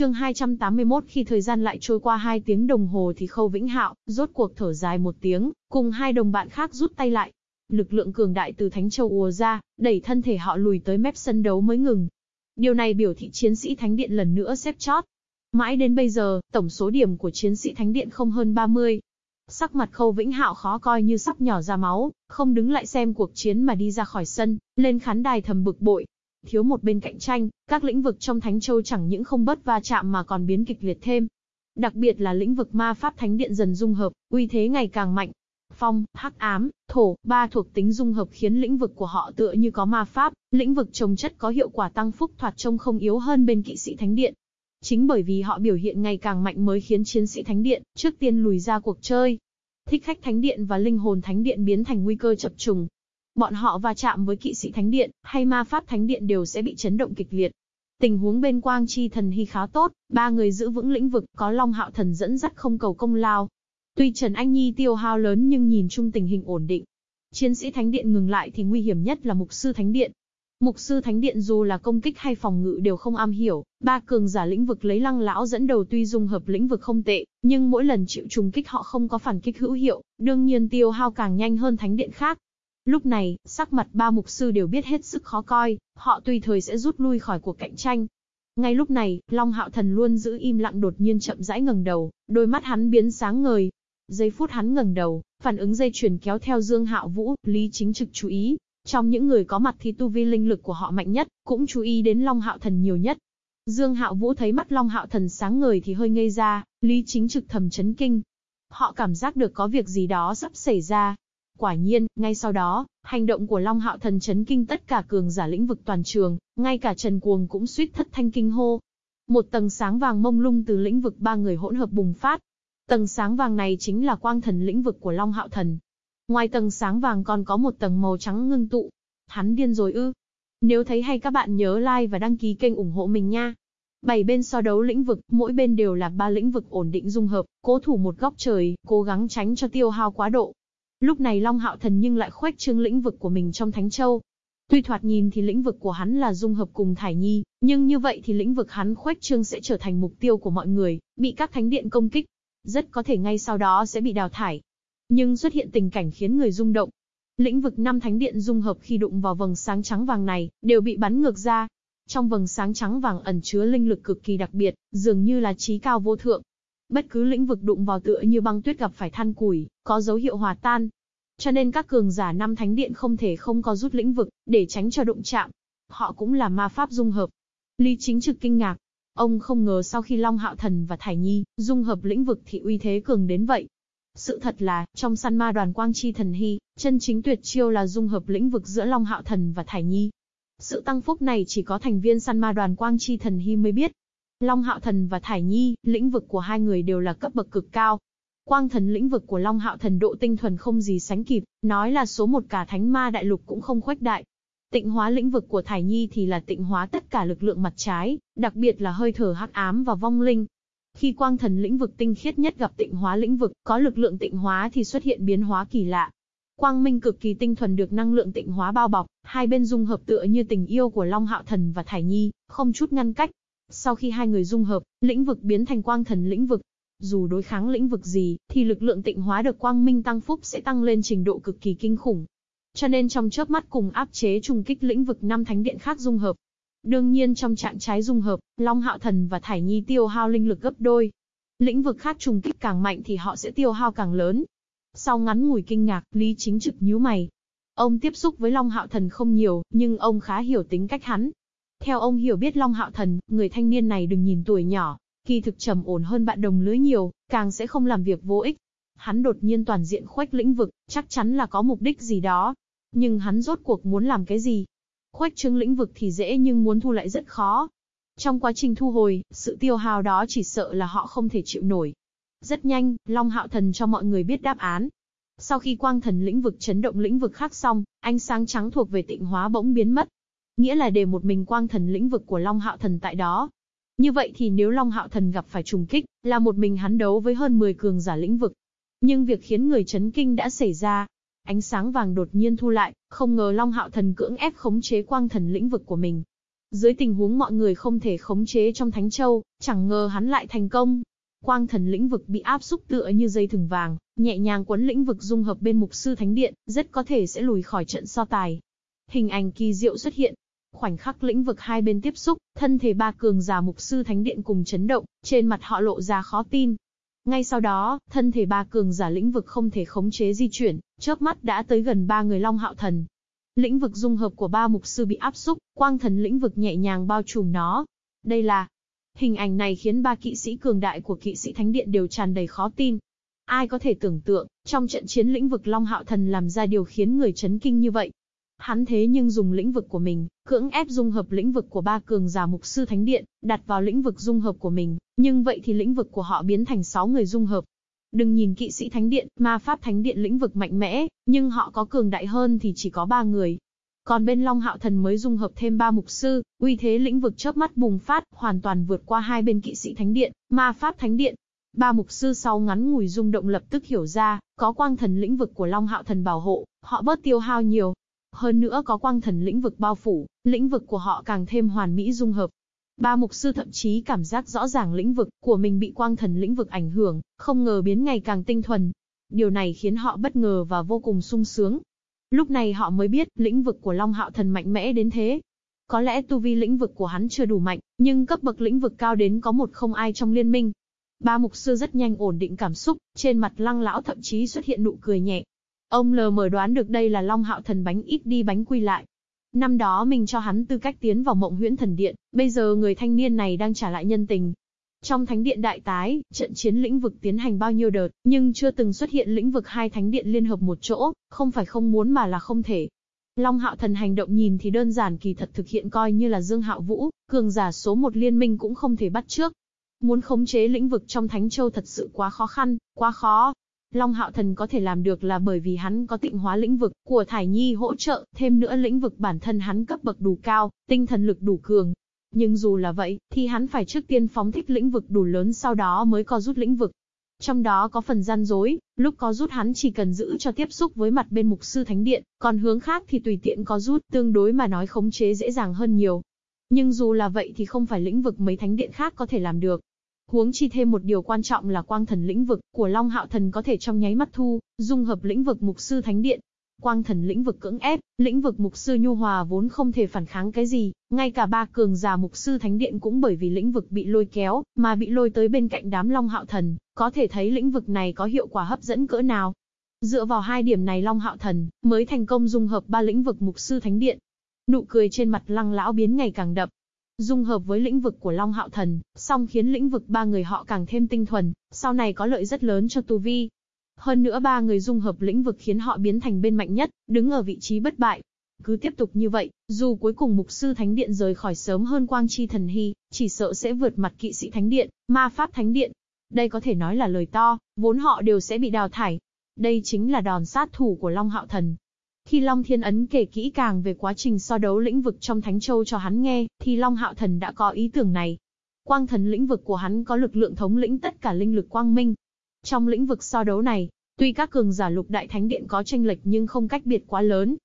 chương 281 khi thời gian lại trôi qua 2 tiếng đồng hồ thì Khâu Vĩnh Hạo, rốt cuộc thở dài một tiếng, cùng hai đồng bạn khác rút tay lại. Lực lượng cường đại từ Thánh Châu ùa ra, đẩy thân thể họ lùi tới mép sân đấu mới ngừng. Điều này biểu thị chiến sĩ Thánh Điện lần nữa xếp chót. Mãi đến bây giờ, tổng số điểm của chiến sĩ Thánh Điện không hơn 30. Sắc mặt Khâu Vĩnh Hạo khó coi như sắp nhỏ ra máu, không đứng lại xem cuộc chiến mà đi ra khỏi sân, lên khán đài thầm bực bội, Thiếu một bên cạnh tranh, các lĩnh vực trong Thánh Châu chẳng những không bớt va chạm mà còn biến kịch liệt thêm. Đặc biệt là lĩnh vực ma pháp thánh điện dần dung hợp, uy thế ngày càng mạnh. Phong, hắc ám, thổ, ba thuộc tính dung hợp khiến lĩnh vực của họ tựa như có ma pháp, lĩnh vực trồng chất có hiệu quả tăng phúc thoạt trông không yếu hơn bên kỵ sĩ thánh điện. Chính bởi vì họ biểu hiện ngày càng mạnh mới khiến chiến sĩ thánh điện trước tiên lùi ra cuộc chơi. Thích khách thánh điện và linh hồn thánh điện biến thành nguy cơ chập trùng, bọn họ va chạm với kỵ sĩ thánh điện, hay ma pháp thánh điện đều sẽ bị chấn động kịch liệt. Tình huống bên quang chi thần hy khá tốt, ba người giữ vững lĩnh vực, có Long Hạo Thần dẫn dắt không cầu công lao. Tuy Trần Anh Nhi tiêu hao lớn nhưng nhìn chung tình hình ổn định. Chiến sĩ thánh điện ngừng lại thì nguy hiểm nhất là mục sư thánh điện. Mục sư thánh điện dù là công kích hay phòng ngự đều không am hiểu, ba cường giả lĩnh vực lấy lăng lão dẫn đầu tuy dung hợp lĩnh vực không tệ, nhưng mỗi lần chịu trùng kích họ không có phản kích hữu hiệu, đương nhiên tiêu hao càng nhanh hơn thánh điện khác. Lúc này, sắc mặt ba mục sư đều biết hết sức khó coi, họ tùy thời sẽ rút lui khỏi cuộc cạnh tranh. Ngay lúc này, Long Hạo Thần luôn giữ im lặng đột nhiên chậm rãi ngẩng đầu, đôi mắt hắn biến sáng ngời. Giây phút hắn ngẩng đầu, phản ứng dây chuyền kéo theo Dương Hạo Vũ, Lý Chính Trực chú ý. Trong những người có mặt thì tu vi linh lực của họ mạnh nhất, cũng chú ý đến Long Hạo Thần nhiều nhất. Dương Hạo Vũ thấy mắt Long Hạo Thần sáng ngời thì hơi ngây ra, Lý Chính Trực thầm chấn kinh. Họ cảm giác được có việc gì đó sắp xảy ra, Quả nhiên, ngay sau đó, hành động của Long Hạo Thần chấn kinh tất cả cường giả lĩnh vực toàn trường, ngay cả Trần Cuồng cũng suýt thất thanh kinh hô. Một tầng sáng vàng mông lung từ lĩnh vực ba người hỗn hợp bùng phát. Tầng sáng vàng này chính là quang thần lĩnh vực của Long Hạo Thần. Ngoài tầng sáng vàng còn có một tầng màu trắng ngưng tụ. Hắn điên rồi ư. Nếu thấy hay các bạn nhớ like và đăng ký kênh ủng hộ mình nha. Bảy bên so đấu lĩnh vực, mỗi bên đều là ba lĩnh vực ổn định dung hợp, cố thủ một góc trời, cố gắng tránh cho tiêu hao quá độ. Lúc này Long Hạo Thần nhưng lại khuếch trương lĩnh vực của mình trong Thánh Châu. Tuy thoạt nhìn thì lĩnh vực của hắn là dung hợp cùng Thải Nhi, nhưng như vậy thì lĩnh vực hắn khuếch trương sẽ trở thành mục tiêu của mọi người, bị các thánh điện công kích. Rất có thể ngay sau đó sẽ bị đào thải. Nhưng xuất hiện tình cảnh khiến người rung động. Lĩnh vực năm thánh điện dung hợp khi đụng vào vầng sáng trắng vàng này, đều bị bắn ngược ra. Trong vầng sáng trắng vàng ẩn chứa linh lực cực kỳ đặc biệt, dường như là trí cao vô thượng. Bất cứ lĩnh vực đụng vào tựa như băng tuyết gặp phải than củi, có dấu hiệu hòa tan. Cho nên các cường giả năm thánh điện không thể không có rút lĩnh vực, để tránh cho đụng chạm. Họ cũng là ma pháp dung hợp. Lý chính trực kinh ngạc. Ông không ngờ sau khi Long Hạo Thần và Thải Nhi dung hợp lĩnh vực thì uy thế cường đến vậy. Sự thật là, trong săn ma đoàn Quang Chi Thần Hy, chân chính tuyệt chiêu là dung hợp lĩnh vực giữa Long Hạo Thần và Thải Nhi. Sự tăng phúc này chỉ có thành viên săn ma đoàn Quang Chi Thần Hy mới biết. Long Hạo Thần và Thải Nhi, lĩnh vực của hai người đều là cấp bậc cực cao. Quang thần lĩnh vực của Long Hạo Thần độ tinh thuần không gì sánh kịp, nói là số một cả thánh ma đại lục cũng không khuếch đại. Tịnh hóa lĩnh vực của Thải Nhi thì là tịnh hóa tất cả lực lượng mặt trái, đặc biệt là hơi thở hắc ám và vong linh. Khi quang thần lĩnh vực tinh khiết nhất gặp tịnh hóa lĩnh vực, có lực lượng tịnh hóa thì xuất hiện biến hóa kỳ lạ. Quang minh cực kỳ tinh thuần được năng lượng tịnh hóa bao bọc, hai bên dung hợp tựa như tình yêu của Long Hạo Thần và Thải Nhi, không chút ngăn cách. Sau khi hai người dung hợp, lĩnh vực biến thành quang thần lĩnh vực. Dù đối kháng lĩnh vực gì, thì lực lượng tịnh hóa được quang minh tăng phúc sẽ tăng lên trình độ cực kỳ kinh khủng. Cho nên trong chớp mắt cùng áp chế trùng kích lĩnh vực năm thánh điện khác dung hợp. Đương nhiên trong trạng trái dung hợp, Long Hạo Thần và Thải Nhi tiêu hao linh lực gấp đôi. Lĩnh vực khác trùng kích càng mạnh thì họ sẽ tiêu hao càng lớn. Sau ngắn ngủi kinh ngạc, Lý Chính trực nhíu mày. Ông tiếp xúc với Long Hạo Thần không nhiều, nhưng ông khá hiểu tính cách hắn. Theo ông hiểu biết Long Hạo Thần, người thanh niên này đừng nhìn tuổi nhỏ, kỳ thực trầm ổn hơn bạn đồng lứa nhiều, càng sẽ không làm việc vô ích. Hắn đột nhiên toàn diện khuếch lĩnh vực, chắc chắn là có mục đích gì đó. Nhưng hắn rốt cuộc muốn làm cái gì? Khuếch trương lĩnh vực thì dễ nhưng muốn thu lại rất khó. Trong quá trình thu hồi, sự tiêu hao đó chỉ sợ là họ không thể chịu nổi. Rất nhanh, Long Hạo Thần cho mọi người biết đáp án. Sau khi quang thần lĩnh vực chấn động lĩnh vực khác xong, ánh sáng trắng thuộc về tịnh hóa bỗng biến mất. Nghĩa là để một mình quang thần lĩnh vực của Long Hạo Thần tại đó. Như vậy thì nếu Long Hạo Thần gặp phải trùng kích, là một mình hắn đấu với hơn 10 cường giả lĩnh vực. Nhưng việc khiến người chấn kinh đã xảy ra. Ánh sáng vàng đột nhiên thu lại, không ngờ Long Hạo Thần cưỡng ép khống chế quang thần lĩnh vực của mình. Dưới tình huống mọi người không thể khống chế trong Thánh Châu, chẳng ngờ hắn lại thành công. Quang thần lĩnh vực bị áp xúc tựa như dây thừng vàng, nhẹ nhàng quấn lĩnh vực dung hợp bên mục sư thánh điện, rất có thể sẽ lùi khỏi trận so tài. Hình ảnh kỳ diệu xuất hiện. Khoảnh khắc lĩnh vực hai bên tiếp xúc, thân thể ba cường giả mục sư thánh điện cùng chấn động, trên mặt họ lộ ra khó tin. Ngay sau đó, thân thể ba cường giả lĩnh vực không thể khống chế di chuyển, chớp mắt đã tới gần ba người Long Hạo Thần. Lĩnh vực dung hợp của ba mục sư bị áp xúc, quang thần lĩnh vực nhẹ nhàng bao trùm nó. Đây là Hình ảnh này khiến ba kỵ sĩ cường đại của kỵ sĩ thánh điện đều tràn đầy khó tin. Ai có thể tưởng tượng, trong trận chiến lĩnh vực Long Hạo Thần làm ra điều khiến người chấn kinh như vậy. Hắn thế nhưng dùng lĩnh vực của mình, cưỡng ép dung hợp lĩnh vực của ba cường giả mục sư thánh điện, đặt vào lĩnh vực dung hợp của mình, nhưng vậy thì lĩnh vực của họ biến thành 6 người dung hợp. Đừng nhìn kỵ sĩ thánh điện, ma pháp thánh điện lĩnh vực mạnh mẽ, nhưng họ có cường đại hơn thì chỉ có 3 người. Còn bên Long Hạo Thần mới dung hợp thêm 3 mục sư, uy thế lĩnh vực chớp mắt bùng phát, hoàn toàn vượt qua hai bên kỵ sĩ thánh điện, ma pháp thánh điện. Ba mục sư sau ngắn ngủi rung động lập tức hiểu ra, có quang thần lĩnh vực của Long Hạo Thần bảo hộ, họ bớt tiêu hao nhiều, hơn nữa có quang thần lĩnh vực bao phủ, lĩnh vực của họ càng thêm hoàn mỹ dung hợp. Ba mục sư thậm chí cảm giác rõ ràng lĩnh vực của mình bị quang thần lĩnh vực ảnh hưởng, không ngờ biến ngày càng tinh thuần. Điều này khiến họ bất ngờ và vô cùng sung sướng. Lúc này họ mới biết lĩnh vực của Long Hạo Thần mạnh mẽ đến thế. Có lẽ tu vi lĩnh vực của hắn chưa đủ mạnh, nhưng cấp bậc lĩnh vực cao đến có một không ai trong liên minh. Ba mục sư rất nhanh ổn định cảm xúc, trên mặt lăng lão thậm chí xuất hiện nụ cười nhẹ, Ông lờ mờ đoán được đây là Long Hạo Thần bánh ít đi bánh quy lại. Năm đó mình cho hắn tư cách tiến vào mộng huyễn thần điện, bây giờ người thanh niên này đang trả lại nhân tình. Trong thánh điện đại tái, trận chiến lĩnh vực tiến hành bao nhiêu đợt, nhưng chưa từng xuất hiện lĩnh vực hai thánh điện liên hợp một chỗ, không phải không muốn mà là không thể. Long Hạo Thần hành động nhìn thì đơn giản kỳ thật thực hiện coi như là Dương Hạo Vũ, cường giả số một liên minh cũng không thể bắt trước. Muốn khống chế lĩnh vực trong Thánh Châu thật sự quá khó khăn, quá khó. Long Hạo Thần có thể làm được là bởi vì hắn có tịnh hóa lĩnh vực của Thải Nhi hỗ trợ, thêm nữa lĩnh vực bản thân hắn cấp bậc đủ cao, tinh thần lực đủ cường. Nhưng dù là vậy, thì hắn phải trước tiên phóng thích lĩnh vực đủ lớn sau đó mới có rút lĩnh vực. Trong đó có phần gian dối, lúc có rút hắn chỉ cần giữ cho tiếp xúc với mặt bên mục sư thánh điện, còn hướng khác thì tùy tiện có rút, tương đối mà nói khống chế dễ dàng hơn nhiều. Nhưng dù là vậy thì không phải lĩnh vực mấy thánh điện khác có thể làm được. Huống chi thêm một điều quan trọng là quang thần lĩnh vực của Long Hạo Thần có thể trong nháy mắt thu, dung hợp lĩnh vực mục sư thánh điện. Quang thần lĩnh vực cưỡng ép, lĩnh vực mục sư nhu hòa vốn không thể phản kháng cái gì, ngay cả ba cường giả mục sư thánh điện cũng bởi vì lĩnh vực bị lôi kéo, mà bị lôi tới bên cạnh đám Long Hạo Thần, có thể thấy lĩnh vực này có hiệu quả hấp dẫn cỡ nào. Dựa vào hai điểm này Long Hạo Thần mới thành công dung hợp ba lĩnh vực mục sư thánh điện. Nụ cười trên mặt lăng lão biến ngày càng đậm, dung hợp với lĩnh vực của Long Hạo Thần, song khiến lĩnh vực ba người họ càng thêm tinh thuần, sau này có lợi rất lớn cho tu vi. Hơn nữa ba người dung hợp lĩnh vực khiến họ biến thành bên mạnh nhất, đứng ở vị trí bất bại. Cứ tiếp tục như vậy, dù cuối cùng mục sư thánh điện rời khỏi sớm hơn quang chi thần hy, chỉ sợ sẽ vượt mặt kỵ sĩ thánh điện, ma pháp thánh điện. Đây có thể nói là lời to, vốn họ đều sẽ bị đào thải. Đây chính là đòn sát thủ của Long Hạo Thần, khi Long Thiên Ấn kể kỹ càng về quá trình so đấu lĩnh vực trong Thánh Châu cho hắn nghe, thì Long Hạo Thần đã có ý tưởng này. Quang thần lĩnh vực của hắn có lực lượng thống lĩnh tất cả linh lực quang minh. Trong lĩnh vực so đấu này, tuy các cường giả lục đại thánh điện có tranh lệch nhưng không cách biệt quá lớn.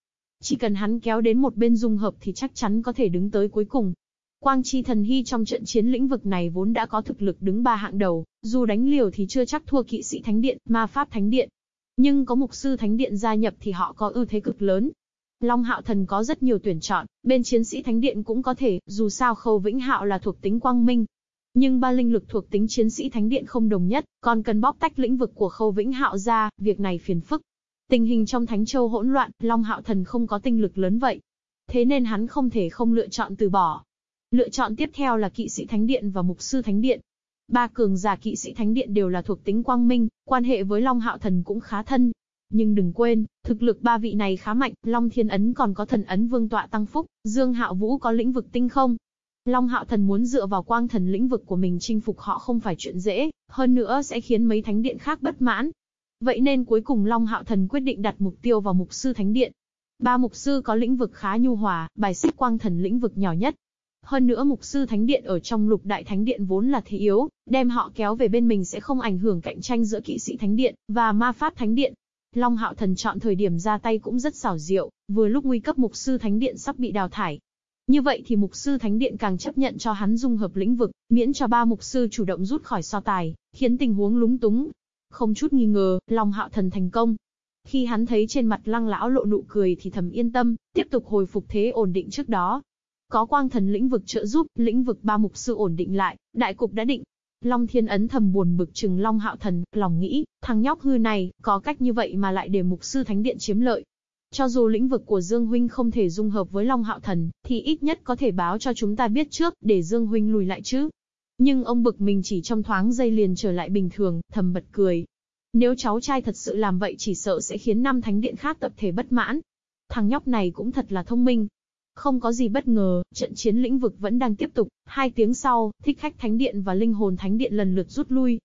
Chỉ cần hắn kéo đến một bên dung hợp thì chắc chắn có thể đứng tới cuối cùng. Quang chi thần hy trong trận chiến lĩnh vực này vốn đã có thực lực đứng ba hạng đầu, dù đánh liều thì chưa chắc thua kỵ sĩ thánh điện, ma pháp thánh điện. Nhưng có mục sư thánh điện gia nhập thì họ có ưu thế cực lớn. Long Hạo Thần có rất nhiều tuyển chọn, bên chiến sĩ thánh điện cũng có thể, dù sao Khâu Vĩnh Hạo là thuộc tính quang minh. Nhưng ba linh lực thuộc tính chiến sĩ thánh điện không đồng nhất, còn cần bóc tách lĩnh vực của Khâu Vĩnh Hạo ra, việc này phiền phức. Tình hình trong Thánh Châu hỗn loạn, Long Hạo Thần không có tinh lực lớn vậy. Thế nên hắn không thể không lựa chọn từ bỏ. Lựa chọn tiếp theo là kỵ sĩ thánh điện và mục sư thánh điện. Ba cường giả kỵ sĩ thánh điện đều là thuộc tính quang minh, quan hệ với Long Hạo Thần cũng khá thân. Nhưng đừng quên, thực lực ba vị này khá mạnh, Long Thiên Ấn còn có thần ấn vương tọa tăng phúc, Dương Hạo Vũ có lĩnh vực tinh không. Long Hạo Thần muốn dựa vào quang thần lĩnh vực của mình chinh phục họ không phải chuyện dễ, hơn nữa sẽ khiến mấy thánh điện khác bất mãn. Vậy nên cuối cùng Long Hạo Thần quyết định đặt mục tiêu vào mục sư thánh điện. Ba mục sư có lĩnh vực khá nhu hòa, bài xích quang thần lĩnh vực nhỏ nhất, hơn nữa mục sư thánh điện ở trong lục đại thánh điện vốn là thế yếu, đem họ kéo về bên mình sẽ không ảnh hưởng cạnh tranh giữa kỵ sĩ thánh điện và ma pháp thánh điện. Long hạo thần chọn thời điểm ra tay cũng rất xảo diệu, vừa lúc nguy cấp mục sư thánh điện sắp bị đào thải. Như vậy thì mục sư thánh điện càng chấp nhận cho hắn dung hợp lĩnh vực, miễn cho ba mục sư chủ động rút khỏi so tài, khiến tình huống lúng túng. Không chút nghi ngờ, Long Hạo Thần thành công. Khi hắn thấy trên mặt lăng lão lộ nụ cười thì thầm yên tâm, tiếp tục hồi phục thế ổn định trước đó. Có quang thần lĩnh vực trợ giúp, lĩnh vực ba mục sư ổn định lại, đại cục đã định. Long Thiên Ấn thầm buồn bực chừng Long Hạo Thần, lòng nghĩ, thằng nhóc hư này, có cách như vậy mà lại để mục sư thánh điện chiếm lợi. Cho dù lĩnh vực của Dương Huynh không thể dung hợp với Long Hạo Thần, thì ít nhất có thể báo cho chúng ta biết trước, để Dương Huynh lùi lại chứ. Nhưng ông bực mình chỉ trong thoáng giây liền trở lại bình thường, thầm bật cười. Nếu cháu trai thật sự làm vậy chỉ sợ sẽ khiến năm thánh điện khác tập thể bất mãn. Thằng nhóc này cũng thật là thông minh. Không có gì bất ngờ, trận chiến lĩnh vực vẫn đang tiếp tục, hai tiếng sau, thích khách thánh điện và linh hồn thánh điện lần lượt rút lui.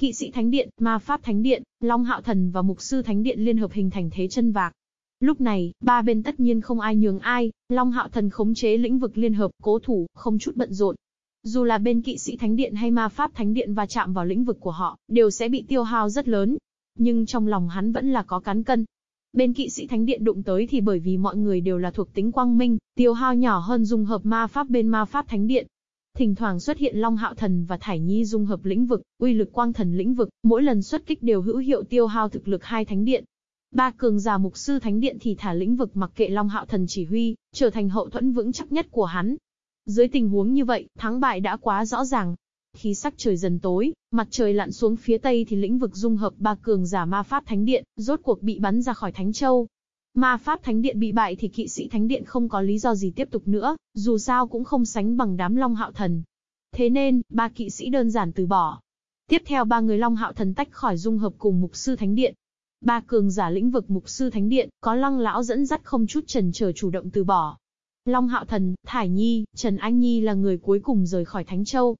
Kỵ sĩ thánh điện, ma pháp thánh điện, long hạo thần và mục sư thánh điện liên hợp hình thành thế chân vạc, Lúc này, ba bên tất nhiên không ai nhường ai, Long Hạo Thần khống chế lĩnh vực liên hợp, cố thủ, không chút bận rộn. Dù là bên kỵ sĩ thánh điện hay ma pháp thánh điện và chạm vào lĩnh vực của họ, đều sẽ bị tiêu hao rất lớn. Nhưng trong lòng hắn vẫn là có cán cân. Bên kỵ sĩ thánh điện đụng tới thì bởi vì mọi người đều là thuộc tính quang minh, tiêu hao nhỏ hơn dung hợp ma pháp bên ma pháp thánh điện. Thỉnh thoảng xuất hiện Long Hạo Thần và Thải Nhi dung hợp lĩnh vực, uy lực quang thần lĩnh vực, mỗi lần xuất kích đều hữu hiệu tiêu hao thực lực hai thánh điện, Ba cường giả mục sư thánh điện thì thả lĩnh vực mặc kệ Long Hạo Thần chỉ huy, trở thành hậu thuẫn vững chắc nhất của hắn. Dưới tình huống như vậy, thắng bại đã quá rõ ràng. Khi sắc trời dần tối, mặt trời lặn xuống phía tây thì lĩnh vực dung hợp ba cường giả ma pháp thánh điện, rốt cuộc bị bắn ra khỏi Thánh Châu. Ma pháp thánh điện bị bại thì kỵ sĩ thánh điện không có lý do gì tiếp tục nữa, dù sao cũng không sánh bằng đám Long Hạo Thần. Thế nên, ba kỵ sĩ đơn giản từ bỏ. Tiếp theo ba người Long Hạo Thần tách khỏi dung hợp cùng mục sư thánh điện, Ba cường giả lĩnh vực mục sư thánh điện, có lăng lão dẫn dắt không chút trần chờ chủ động từ bỏ. Long Hạo Thần, Thải Nhi, Trần Anh Nhi là người cuối cùng rời khỏi Thánh Châu.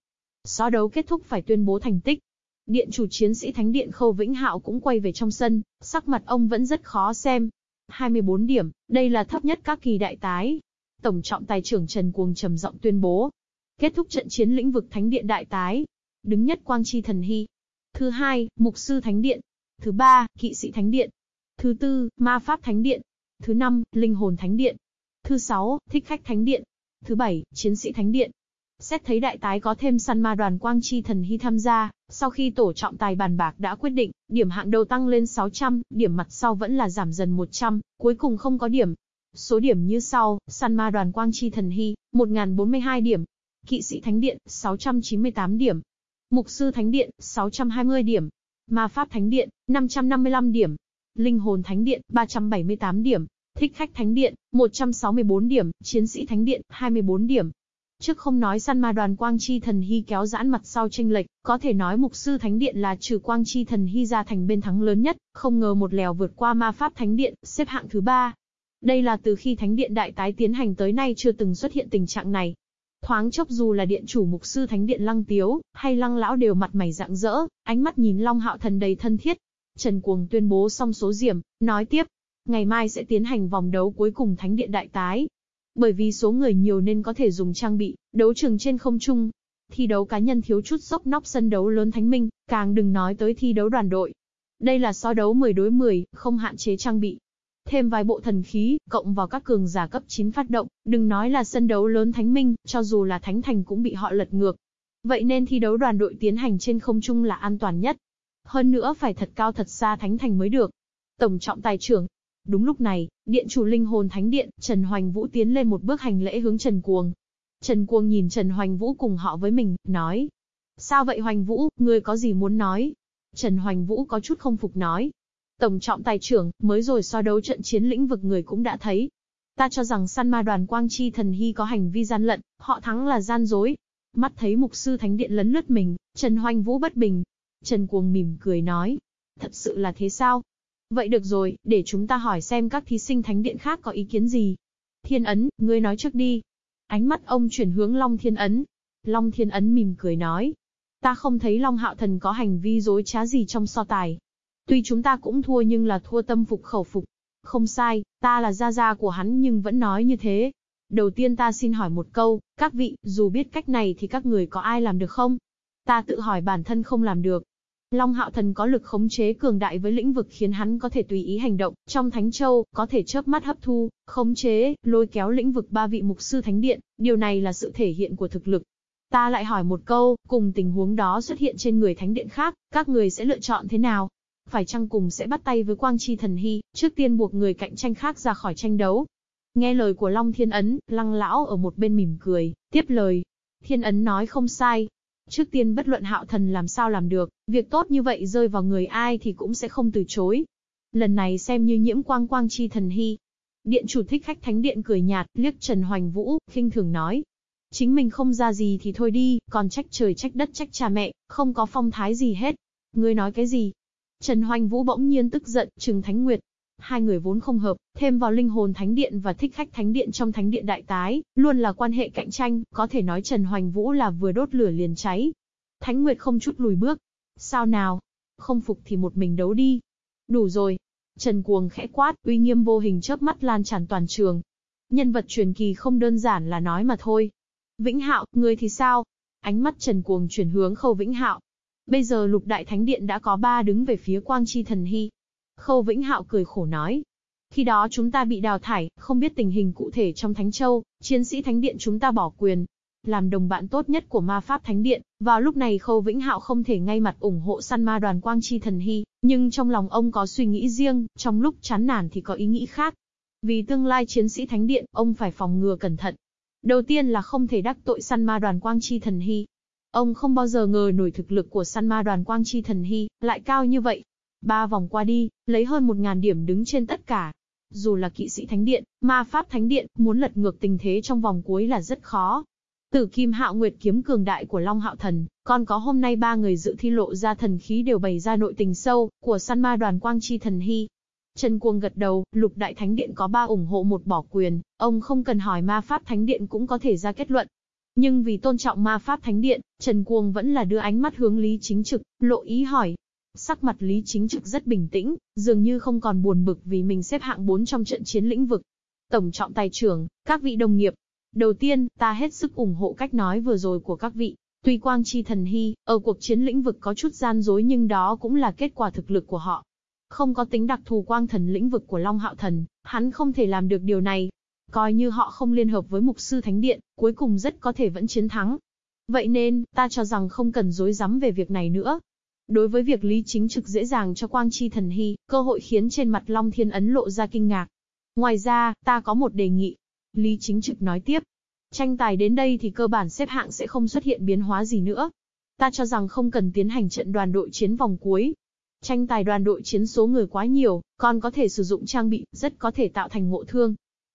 So đấu kết thúc phải tuyên bố thành tích. Điện chủ chiến sĩ Thánh Điện Khâu Vĩnh Hạo cũng quay về trong sân, sắc mặt ông vẫn rất khó xem. 24 điểm, đây là thấp nhất các kỳ đại tái. Tổng trọng tài trưởng Trần Cuồng trầm giọng tuyên bố. Kết thúc trận chiến lĩnh vực Thánh Điện đại tái. Đứng nhất Quang Chi Thần Hy. Thứ hai, Mục sư Thánh Điện. Thứ ba, Kỵ sĩ Thánh Điện. Thứ tư, Ma Pháp Thánh Điện. Thứ năm, Linh hồn Thánh Điện. Thứ sáu, Thích khách Thánh Điện. Thứ bảy, Chiến sĩ Thánh Điện. Xét thấy đại tái có thêm săn ma đoàn Quang Chi Thần Hy tham gia, sau khi tổ trọng tài bàn bạc đã quyết định, điểm hạng đầu tăng lên 600, điểm mặt sau vẫn là giảm dần 100, cuối cùng không có điểm. Số điểm như sau, săn ma đoàn Quang Chi Thần Hy, 1042 điểm. Kỵ sĩ Thánh Điện, 698 điểm. Mục sư Thánh Điện, 620 điểm. Ma Pháp Thánh Điện, 555 điểm. Linh Hồn Thánh Điện, 378 điểm. Thích Khách Thánh Điện, 164 điểm. Chiến Sĩ Thánh Điện, 24 điểm. Trước không nói săn ma đoàn Quang Chi Thần Hy kéo giãn mặt sau tranh lệch, có thể nói Mục Sư Thánh Điện là trừ Quang Chi Thần Hy ra thành bên thắng lớn nhất, không ngờ một lèo vượt qua ma Pháp Thánh Điện, xếp hạng thứ ba. Đây là từ khi Thánh Điện đại tái tiến hành tới nay chưa từng xuất hiện tình trạng này. Thoáng chốc dù là điện chủ mục sư thánh điện lăng tiếu, hay lăng lão đều mặt mày rạng rỡ, ánh mắt nhìn Long Hạo Thần đầy thân thiết. Trần Cuồng tuyên bố xong số diểm, nói tiếp, ngày mai sẽ tiến hành vòng đấu cuối cùng thánh điện đại tái. Bởi vì số người nhiều nên có thể dùng trang bị, đấu trường trên không trung. Thi đấu cá nhân thiếu chút dốc nóc sân đấu lớn thánh minh, càng đừng nói tới thi đấu đoàn đội. Đây là so đấu 10 đối 10, không hạn chế trang bị, Thêm vài bộ thần khí, cộng vào các cường giả cấp 9 phát động, đừng nói là sân đấu lớn thánh minh, cho dù là thánh thành cũng bị họ lật ngược. Vậy nên thi đấu đoàn đội tiến hành trên không trung là an toàn nhất. Hơn nữa phải thật cao thật xa thánh thành mới được. Tổng trọng tài trưởng. Đúng lúc này, điện chủ linh hồn thánh điện, Trần Hoành Vũ tiến lên một bước hành lễ hướng Trần Cuồng. Trần Cuồng nhìn Trần Hoành Vũ cùng họ với mình, nói. Sao vậy Hoành Vũ, ngươi có gì muốn nói? Trần Hoành Vũ có chút không phục nói. Tổng trọng tài trưởng, mới rồi so đấu trận chiến lĩnh vực người cũng đã thấy. Ta cho rằng săn ma đoàn Quang Chi Thần Hy có hành vi gian lận, họ thắng là gian dối. Mắt thấy mục sư thánh điện lấn lướt mình, Trần Hoành Vũ bất bình. Trần Cuồng mỉm cười nói. Thật sự là thế sao? Vậy được rồi, để chúng ta hỏi xem các thí sinh thánh điện khác có ý kiến gì. Thiên ấn, ngươi nói trước đi. Ánh mắt ông chuyển hướng Long Thiên ấn. Long Thiên ấn mỉm cười nói. Ta không thấy Long Hạo Thần có hành vi dối trá gì trong so tài. Tuy chúng ta cũng thua nhưng là thua tâm phục khẩu phục. Không sai, ta là gia gia của hắn nhưng vẫn nói như thế. Đầu tiên ta xin hỏi một câu, các vị, dù biết cách này thì các người có ai làm được không? Ta tự hỏi bản thân không làm được. Long Hạo Thần có lực khống chế cường đại với lĩnh vực khiến hắn có thể tùy ý hành động, trong Thánh Châu, có thể chớp mắt hấp thu, khống chế, lôi kéo lĩnh vực ba vị mục sư thánh điện, điều này là sự thể hiện của thực lực. Ta lại hỏi một câu, cùng tình huống đó xuất hiện trên người thánh điện khác, các người sẽ lựa chọn thế nào? Phải chăng cùng sẽ bắt tay với Quang Chi Thần Hy, trước tiên buộc người cạnh tranh khác ra khỏi tranh đấu? Nghe lời của Long Thiên Ấn, lăng lão ở một bên mỉm cười, tiếp lời. Thiên Ấn nói không sai, Trước tiên bất luận hạo thần làm sao làm được, việc tốt như vậy rơi vào người ai thì cũng sẽ không từ chối. Lần này xem như nhiễm quang quang chi thần hy. Điện chủ thích khách thánh điện cười nhạt, liếc Trần Hoành Vũ, khinh thường nói. Chính mình không ra gì thì thôi đi, còn trách trời trách đất trách cha mẹ, không có phong thái gì hết. Ngươi nói cái gì? Trần Hoành Vũ bỗng nhiên tức giận, trừng Thánh Nguyệt, Hai người vốn không hợp, thêm vào linh hồn thánh điện và thích khách thánh điện trong thánh điện đại tái, luôn là quan hệ cạnh tranh, có thể nói Trần Hoành Vũ là vừa đốt lửa liền cháy. Thánh Nguyệt không chút lùi bước. Sao nào? Không phục thì một mình đấu đi. Đủ rồi. Trần Cuồng khẽ quát, uy nghiêm vô hình chớp mắt lan tràn toàn trường. Nhân vật truyền kỳ không đơn giản là nói mà thôi. Vĩnh Hạo, người thì sao? Ánh mắt Trần Cuồng chuyển hướng Khâu Vĩnh Hạo. Bây giờ lục đại thánh điện đã có ba đứng về phía Quang Chi Thần Hy, Khâu Vĩnh Hạo cười khổ nói. Khi đó chúng ta bị đào thải, không biết tình hình cụ thể trong Thánh Châu, chiến sĩ Thánh Điện chúng ta bỏ quyền. Làm đồng bạn tốt nhất của ma pháp Thánh Điện, vào lúc này Khâu Vĩnh Hạo không thể ngay mặt ủng hộ săn ma đoàn Quang Chi Thần Hy, nhưng trong lòng ông có suy nghĩ riêng, trong lúc chán nản thì có ý nghĩ khác. Vì tương lai chiến sĩ Thánh Điện, ông phải phòng ngừa cẩn thận. Đầu tiên là không thể đắc tội săn ma đoàn Quang Chi Thần Hy. Ông không bao giờ ngờ nổi thực lực của săn ma đoàn Quang Chi Thần Hy lại cao như vậy, Ba vòng qua đi, lấy hơn một ngàn điểm đứng trên tất cả. Dù là kỵ sĩ thánh điện, ma pháp thánh điện, muốn lật ngược tình thế trong vòng cuối là rất khó. Tử kim hạo nguyệt kiếm cường đại của Long Hạo Thần, còn có hôm nay ba người dự thi lộ ra thần khí đều bày ra nội tình sâu, của săn ma đoàn quang chi thần hy. Trần Cuồng gật đầu, lục đại thánh điện có ba ủng hộ một bỏ quyền, ông không cần hỏi ma pháp thánh điện cũng có thể ra kết luận. Nhưng vì tôn trọng ma pháp thánh điện, Trần Cuồng vẫn là đưa ánh mắt hướng Lý Chính Trực, lộ ý hỏi, Sắc mặt Lý Chính Trực rất bình tĩnh, dường như không còn buồn bực vì mình xếp hạng 4 trong trận chiến lĩnh vực. Tổng trọng tài trưởng, các vị đồng nghiệp. Đầu tiên, ta hết sức ủng hộ cách nói vừa rồi của các vị. Tuy Quang Chi Thần Hy, ở cuộc chiến lĩnh vực có chút gian dối nhưng đó cũng là kết quả thực lực của họ. Không có tính đặc thù quang thần lĩnh vực của Long Hạo Thần, hắn không thể làm được điều này. Coi như họ không liên hợp với Mục Sư Thánh Điện, cuối cùng rất có thể vẫn chiến thắng. Vậy nên, ta cho rằng không cần dối rắm về việc này nữa, Đối với việc Lý Chính Trực dễ dàng cho Quang Chi Thần Hy, cơ hội khiến trên mặt Long Thiên Ấn lộ ra kinh ngạc. Ngoài ra, ta có một đề nghị. Lý Chính Trực nói tiếp. Tranh tài đến đây thì cơ bản xếp hạng sẽ không xuất hiện biến hóa gì nữa. Ta cho rằng không cần tiến hành trận đoàn đội chiến vòng cuối. Tranh tài đoàn đội chiến số người quá nhiều, còn có thể sử dụng trang bị, rất có thể tạo thành ngộ thương.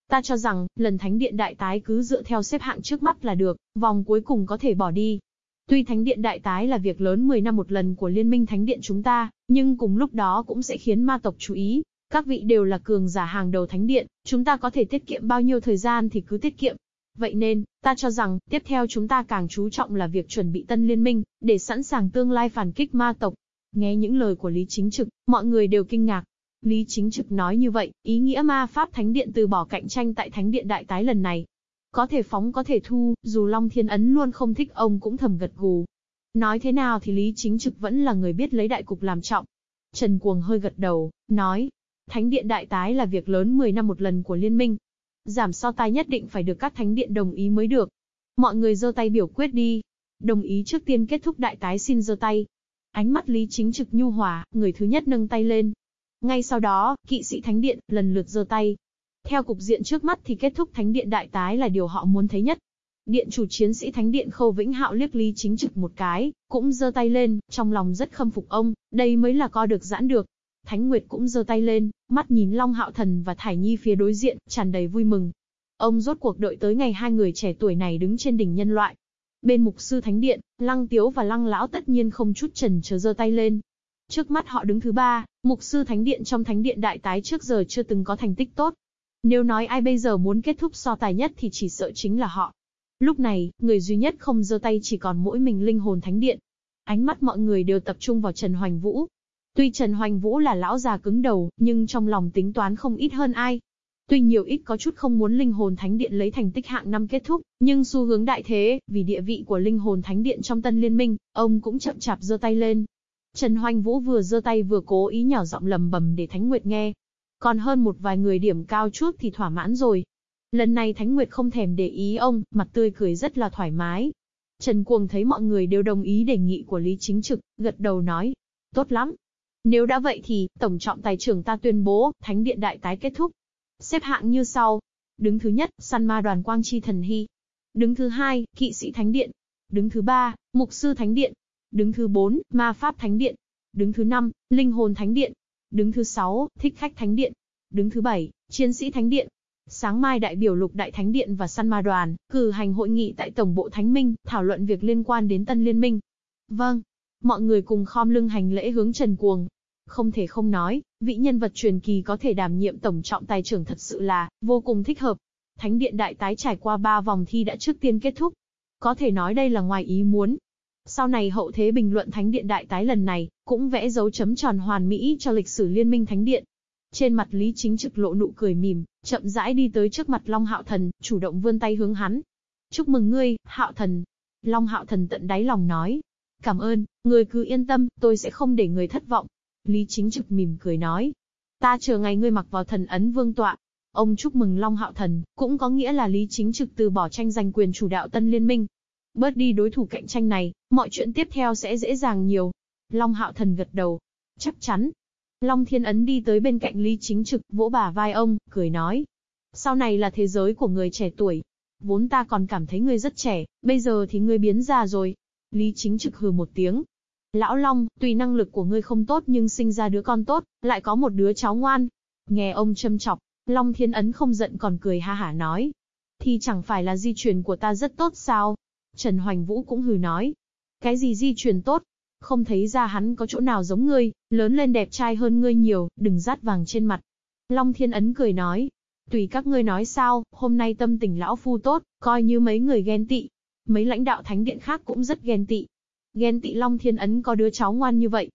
Ta cho rằng, lần Thánh Điện Đại Tái cứ dựa theo xếp hạng trước mắt là được, vòng cuối cùng có thể bỏ đi, Tuy Thánh Điện Đại Tái là việc lớn 10 năm một lần của Liên minh Thánh Điện chúng ta, nhưng cùng lúc đó cũng sẽ khiến ma tộc chú ý. Các vị đều là cường giả hàng đầu Thánh Điện, chúng ta có thể tiết kiệm bao nhiêu thời gian thì cứ tiết kiệm. Vậy nên, ta cho rằng, tiếp theo chúng ta càng chú trọng là việc chuẩn bị tân liên minh, để sẵn sàng tương lai phản kích ma tộc. Nghe những lời của Lý Chính Trực, mọi người đều kinh ngạc. Lý Chính Trực nói như vậy, ý nghĩa ma pháp Thánh Điện từ bỏ cạnh tranh tại Thánh Điện Đại Tái lần này, có thể phóng có thể thu, dù Long Thiên Ấn luôn không thích ông cũng thầm gật gù. Nói thế nào thì Lý Chính Trực vẫn là người biết lấy đại cục làm trọng. Trần Cuồng hơi gật đầu, nói, Thánh điện đại tái là việc lớn 10 năm một lần của liên minh. Giảm so tài nhất định phải được các thánh điện đồng ý mới được. Mọi người giơ tay biểu quyết đi. Đồng ý trước tiên kết thúc đại tái xin giơ tay. Ánh mắt Lý Chính Trực nhu hòa, người thứ nhất nâng tay lên. Ngay sau đó, kỵ sĩ thánh điện lần lượt giơ tay, theo cục diện trước mắt thì kết thúc thánh điện đại tái là điều họ muốn thấy nhất. Điện chủ chiến sĩ thánh điện Khâu Vĩnh Hạo liếc Lý Chính Trực một cái, cũng giơ tay lên, trong lòng rất khâm phục ông, đây mới là co được giãn được. Thánh Nguyệt cũng giơ tay lên, mắt nhìn Long Hạo Thần và Thải Nhi phía đối diện, tràn đầy vui mừng. Ông rốt cuộc đợi tới ngày hai người trẻ tuổi này đứng trên đỉnh nhân loại. Bên mục sư thánh điện, Lăng Tiếu và Lăng Lão tất nhiên không chút chần chờ giơ tay lên. Trước mắt họ đứng thứ ba, mục sư thánh điện trong thánh điện đại tái trước giờ chưa từng có thành tích tốt, nếu nói ai bây giờ muốn kết thúc so tài nhất thì chỉ sợ chính là họ. Lúc này, người duy nhất không giơ tay chỉ còn mỗi mình linh hồn thánh điện. Ánh mắt mọi người đều tập trung vào Trần Hoành Vũ. Tuy Trần Hoành Vũ là lão già cứng đầu, nhưng trong lòng tính toán không ít hơn ai. Tuy nhiều ít có chút không muốn linh hồn thánh điện lấy thành tích hạng năm kết thúc, nhưng xu hướng đại thế, vì địa vị của linh hồn thánh điện trong tân liên minh, ông cũng chậm chạp giơ tay lên. Trần Hoành Vũ vừa giơ tay vừa cố ý nhỏ giọng lầm bầm để Thánh Nguyệt nghe. Còn hơn một vài người điểm cao chút thì thỏa mãn rồi. Lần này Thánh Nguyệt không thèm để ý ông, mặt tươi cười rất là thoải mái. Trần Cuồng thấy mọi người đều đồng ý đề nghị của Lý Chính Trực, gật đầu nói. Tốt lắm. Nếu đã vậy thì, Tổng trọng Tài trưởng ta tuyên bố, Thánh Điện Đại tái kết thúc. Xếp hạng như sau. Đứng thứ nhất, Săn Ma Đoàn Quang Chi Thần Hy. Đứng thứ hai, Kỵ Sĩ Thánh Điện. Đứng thứ ba, Mục Sư Thánh Điện. Đứng thứ bốn, Ma Pháp Thánh Điện. Đứng thứ năm, Linh Hồn Thánh Điện. Đứng thứ sáu, Thích Khách Thánh Điện. Đứng thứ bảy, Chiến Sĩ Thánh Điện. Sáng mai đại biểu lục đại thánh điện và săn ma đoàn, cử hành hội nghị tại Tổng bộ Thánh Minh, thảo luận việc liên quan đến tân liên minh. Vâng. Mọi người cùng khom lưng hành lễ hướng Trần Cuồng. Không thể không nói, vị nhân vật truyền kỳ có thể đảm nhiệm tổng trọng tài trưởng thật sự là, vô cùng thích hợp. Thánh điện đại tái trải qua 3 vòng thi đã trước tiên kết thúc. Có thể nói đây là ngoài ý muốn. Sau này hậu thế bình luận Thánh điện đại tái lần này, cũng vẽ dấu chấm tròn hoàn mỹ cho lịch sử liên minh Thánh điện. Trên mặt Lý Chính Trực lộ nụ cười mỉm, chậm rãi đi tới trước mặt Long Hạo Thần, chủ động vươn tay hướng hắn. Chúc mừng ngươi, Hạo Thần. Long Hạo Thần tận đáy lòng nói. Cảm ơn, ngươi cứ yên tâm, tôi sẽ không để người thất vọng. Lý Chính Trực mỉm cười nói. Ta chờ ngày ngươi mặc vào thần ấn vương tọa. Ông chúc mừng Long Hạo Thần, cũng có nghĩa là Lý Chính Trực từ bỏ tranh giành quyền chủ đạo tân liên minh. Bớt đi đối thủ cạnh tranh này, mọi chuyện tiếp theo sẽ dễ dàng nhiều. Long Hạo Thần gật đầu. Chắc chắn, Long Thiên Ấn đi tới bên cạnh Lý Chính Trực, vỗ bả vai ông, cười nói. Sau này là thế giới của người trẻ tuổi. Vốn ta còn cảm thấy ngươi rất trẻ, bây giờ thì ngươi biến già rồi. Lý Chính Trực hừ một tiếng. Lão Long, tùy năng lực của ngươi không tốt nhưng sinh ra đứa con tốt, lại có một đứa cháu ngoan. Nghe ông châm chọc, Long Thiên Ấn không giận còn cười ha hả nói. Thì chẳng phải là di truyền của ta rất tốt sao? Trần Hoành Vũ cũng hừ nói. Cái gì di truyền tốt? Không thấy ra hắn có chỗ nào giống ngươi, lớn lên đẹp trai hơn ngươi nhiều, đừng rát vàng trên mặt. Long Thiên Ấn cười nói. Tùy các ngươi nói sao, hôm nay tâm tình lão phu tốt, coi như mấy người ghen tị. Mấy lãnh đạo thánh điện khác cũng rất ghen tị. Ghen tị Long Thiên Ấn có đứa cháu ngoan như vậy.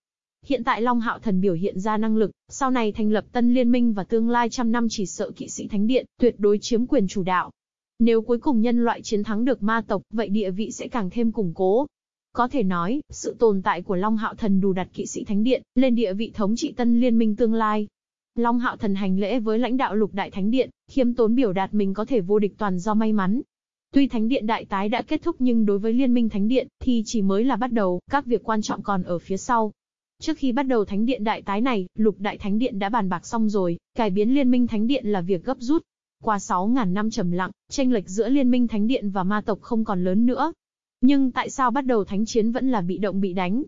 Hiện tại Long Hạo Thần biểu hiện ra năng lực, sau này thành lập tân liên minh và tương lai trăm năm chỉ sợ kỵ sĩ thánh điện, tuyệt đối chiếm quyền chủ đạo. Nếu cuối cùng nhân loại chiến thắng được ma tộc, vậy địa vị sẽ càng thêm củng cố. Có thể nói, sự tồn tại của Long Hạo Thần đủ đặt kỵ sĩ thánh điện, lên địa vị thống trị tân liên minh tương lai. Long Hạo Thần hành lễ với lãnh đạo lục đại thánh điện, khiêm tốn biểu đạt mình có thể vô địch toàn do may mắn. Tuy thánh điện đại tái đã kết thúc nhưng đối với liên minh thánh điện, thì chỉ mới là bắt đầu, các việc quan trọng còn ở phía sau. Trước khi bắt đầu thánh điện đại tái này, lục đại thánh điện đã bàn bạc xong rồi, cải biến liên minh thánh điện là việc gấp rút. Qua 6.000 năm trầm lặng, tranh lệch giữa liên minh thánh điện và ma tộc không còn lớn nữa, nhưng tại sao bắt đầu thánh chiến vẫn là bị động bị đánh?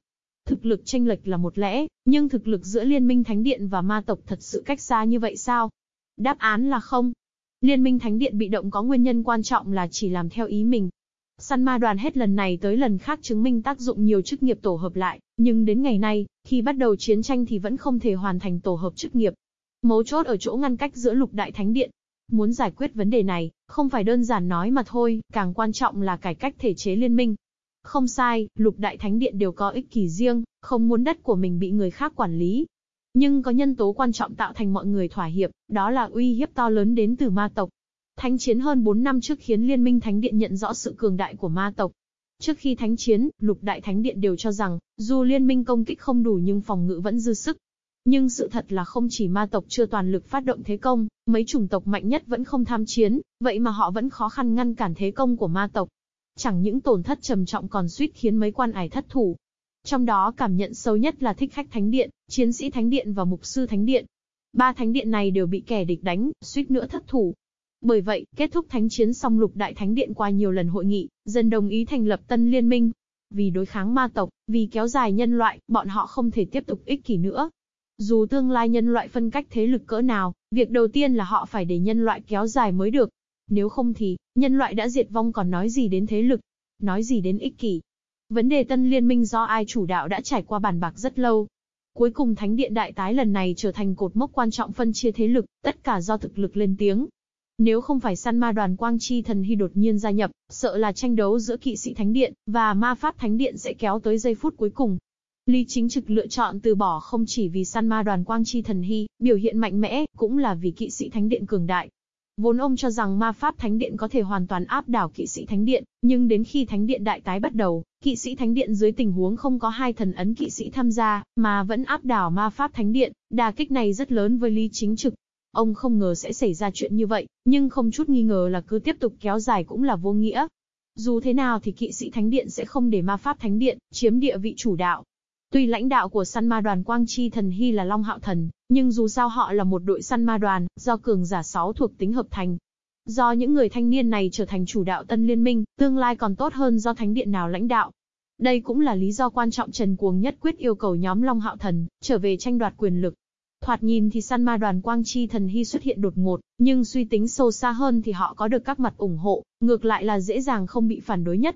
Thực lực tranh lệch là một lẽ, nhưng thực lực giữa Liên minh Thánh Điện và ma tộc thật sự cách xa như vậy sao? Đáp án là không. Liên minh Thánh Điện bị động có nguyên nhân quan trọng là chỉ làm theo ý mình. Săn ma đoàn hết lần này tới lần khác chứng minh tác dụng nhiều chức nghiệp tổ hợp lại, nhưng đến ngày nay, khi bắt đầu chiến tranh thì vẫn không thể hoàn thành tổ hợp chức nghiệp. Mấu chốt ở chỗ ngăn cách giữa lục đại thánh điện, Muốn giải quyết vấn đề này, không phải đơn giản nói mà thôi, càng quan trọng là cải cách thể chế liên minh. Không sai, lục đại thánh điện đều có ích kỷ riêng, không muốn đất của mình bị người khác quản lý. Nhưng có nhân tố quan trọng tạo thành mọi người thỏa hiệp, đó là uy hiếp to lớn đến từ ma tộc. Thánh chiến hơn 4 năm trước khiến Liên minh Thánh Điện nhận rõ sự cường đại của ma tộc. Trước khi thánh chiến, lục đại thánh điện đều cho rằng, dù liên minh công kích không đủ nhưng phòng ngự vẫn dư sức. Nhưng sự thật là không chỉ ma tộc chưa toàn lực phát động thế công, mấy chủng tộc mạnh nhất vẫn không tham chiến, vậy mà họ vẫn khó khăn ngăn cản thế công của ma tộc. Chẳng những tổn thất trầm trọng còn suýt khiến mấy quan ải thất thủ. Trong đó cảm nhận sâu nhất là thích khách thánh điện, chiến sĩ thánh điện và mục sư thánh điện. Ba thánh điện này đều bị kẻ địch đánh, suýt nữa thất thủ. Bởi vậy, kết thúc thánh chiến xong lục đại thánh điện qua nhiều lần hội nghị, dần đồng ý thành lập tân liên minh. Vì đối kháng ma tộc, vì kéo dài nhân loại, bọn họ không thể tiếp tục ích kỷ nữa, dù tương lai nhân loại phân cách thế lực cỡ nào, việc đầu tiên là họ phải để nhân loại kéo dài mới được. Nếu không thì, nhân loại đã diệt vong còn nói gì đến thế lực, nói gì đến ích kỷ. Vấn đề tân liên minh do ai chủ đạo đã trải qua bàn bạc rất lâu. Cuối cùng Thánh Điện Đại Tái lần này trở thành cột mốc quan trọng phân chia thế lực, tất cả do thực lực lên tiếng. Nếu không phải săn ma đoàn Quang Chi Thần Hy đột nhiên gia nhập, sợ là tranh đấu giữa kỵ sĩ Thánh Điện và ma pháp Thánh Điện sẽ kéo tới giây phút cuối cùng. Lý Chính Trực lựa chọn từ bỏ không chỉ vì săn ma đoàn Quang Chi Thần Hy, biểu hiện mạnh mẽ, cũng là vì kỵ sĩ thánh điện cường đại. Vốn ông cho rằng ma pháp thánh điện có thể hoàn toàn áp đảo kỵ sĩ thánh điện, nhưng đến khi thánh điện đại tái bắt đầu, kỵ sĩ thánh điện dưới tình huống không có hai thần ấn kỵ sĩ tham gia, mà vẫn áp đảo ma pháp thánh điện, đà kích này rất lớn với lý chính trực. Ông không ngờ sẽ xảy ra chuyện như vậy, nhưng không chút nghi ngờ là cứ tiếp tục kéo dài cũng là vô nghĩa. Dù thế nào thì kỵ sĩ thánh điện sẽ không để ma pháp thánh điện chiếm địa vị chủ đạo, Tuy lãnh đạo của săn ma đoàn Quang Chi Thần Hy là Long Hạo Thần, nhưng dù sao họ là một đội săn ma đoàn, do cường giả 6 thuộc tính hợp thành. Do những người thanh niên này trở thành chủ đạo tân liên minh, tương lai còn tốt hơn do thánh điện nào lãnh đạo. Đây cũng là lý do quan trọng Trần Cuồng nhất quyết yêu cầu nhóm Long Hạo Thần, trở về tranh đoạt quyền lực. Thoạt nhìn thì săn ma đoàn Quang Chi Thần Hy xuất hiện đột ngột, nhưng suy tính sâu xa hơn thì họ có được các mặt ủng hộ, ngược lại là dễ dàng không bị phản đối nhất.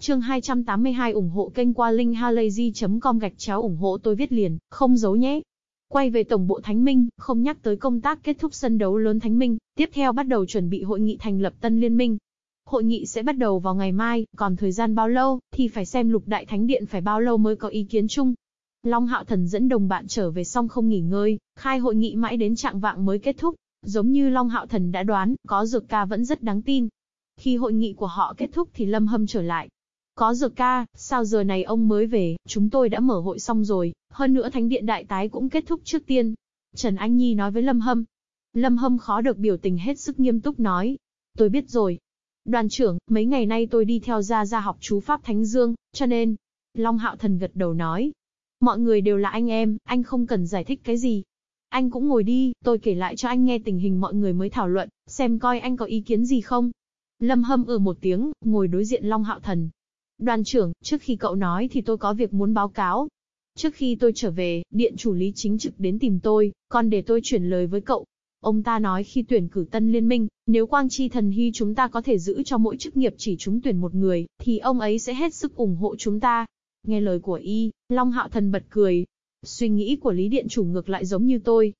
Chương 282 ủng hộ kênh qua linkhalazy.com gạch chéo ủng hộ tôi viết liền, không giấu nhé. Quay về tổng bộ Thánh Minh, không nhắc tới công tác kết thúc sân đấu lớn Thánh Minh, tiếp theo bắt đầu chuẩn bị hội nghị thành lập tân liên minh. Hội nghị sẽ bắt đầu vào ngày mai, còn thời gian bao lâu, thì phải xem lục đại thánh điện phải bao lâu mới có ý kiến chung. Long Hạo Thần dẫn đồng bạn trở về xong không nghỉ ngơi, khai hội nghị mãi đến trạng vạng mới kết thúc. Giống như Long Hạo Thần đã đoán, có dược ca vẫn rất đáng tin. Khi hội nghị của họ kết thúc thì Lâm Hâm trở lại, có dược ca, sao giờ này ông mới về, chúng tôi đã mở hội xong rồi, hơn nữa thánh điện đại tái cũng kết thúc trước tiên. Trần Anh Nhi nói với Lâm Hâm. Lâm Hâm khó được biểu tình hết sức nghiêm túc nói. Tôi biết rồi. Đoàn trưởng, mấy ngày nay tôi đi theo gia gia học chú Pháp Thánh Dương, cho nên... Long Hạo Thần gật đầu nói. Mọi người đều là anh em, anh không cần giải thích cái gì. Anh cũng ngồi đi, tôi kể lại cho anh nghe tình hình mọi người mới thảo luận, xem coi anh có ý kiến gì không. Lâm Hâm ừ một tiếng, ngồi đối diện Long Hạo Thần, Đoàn trưởng, trước khi cậu nói thì tôi có việc muốn báo cáo. Trước khi tôi trở về, điện chủ lý chính trực đến tìm tôi, còn để tôi chuyển lời với cậu. Ông ta nói khi tuyển cử tân liên minh, nếu quang chi thần hy chúng ta có thể giữ cho mỗi chức nghiệp chỉ chúng tuyển một người, thì ông ấy sẽ hết sức ủng hộ chúng ta. Nghe lời của y, Long Hạo Thần bật cười. Suy nghĩ của Lý Điện chủ ngược lại giống như tôi.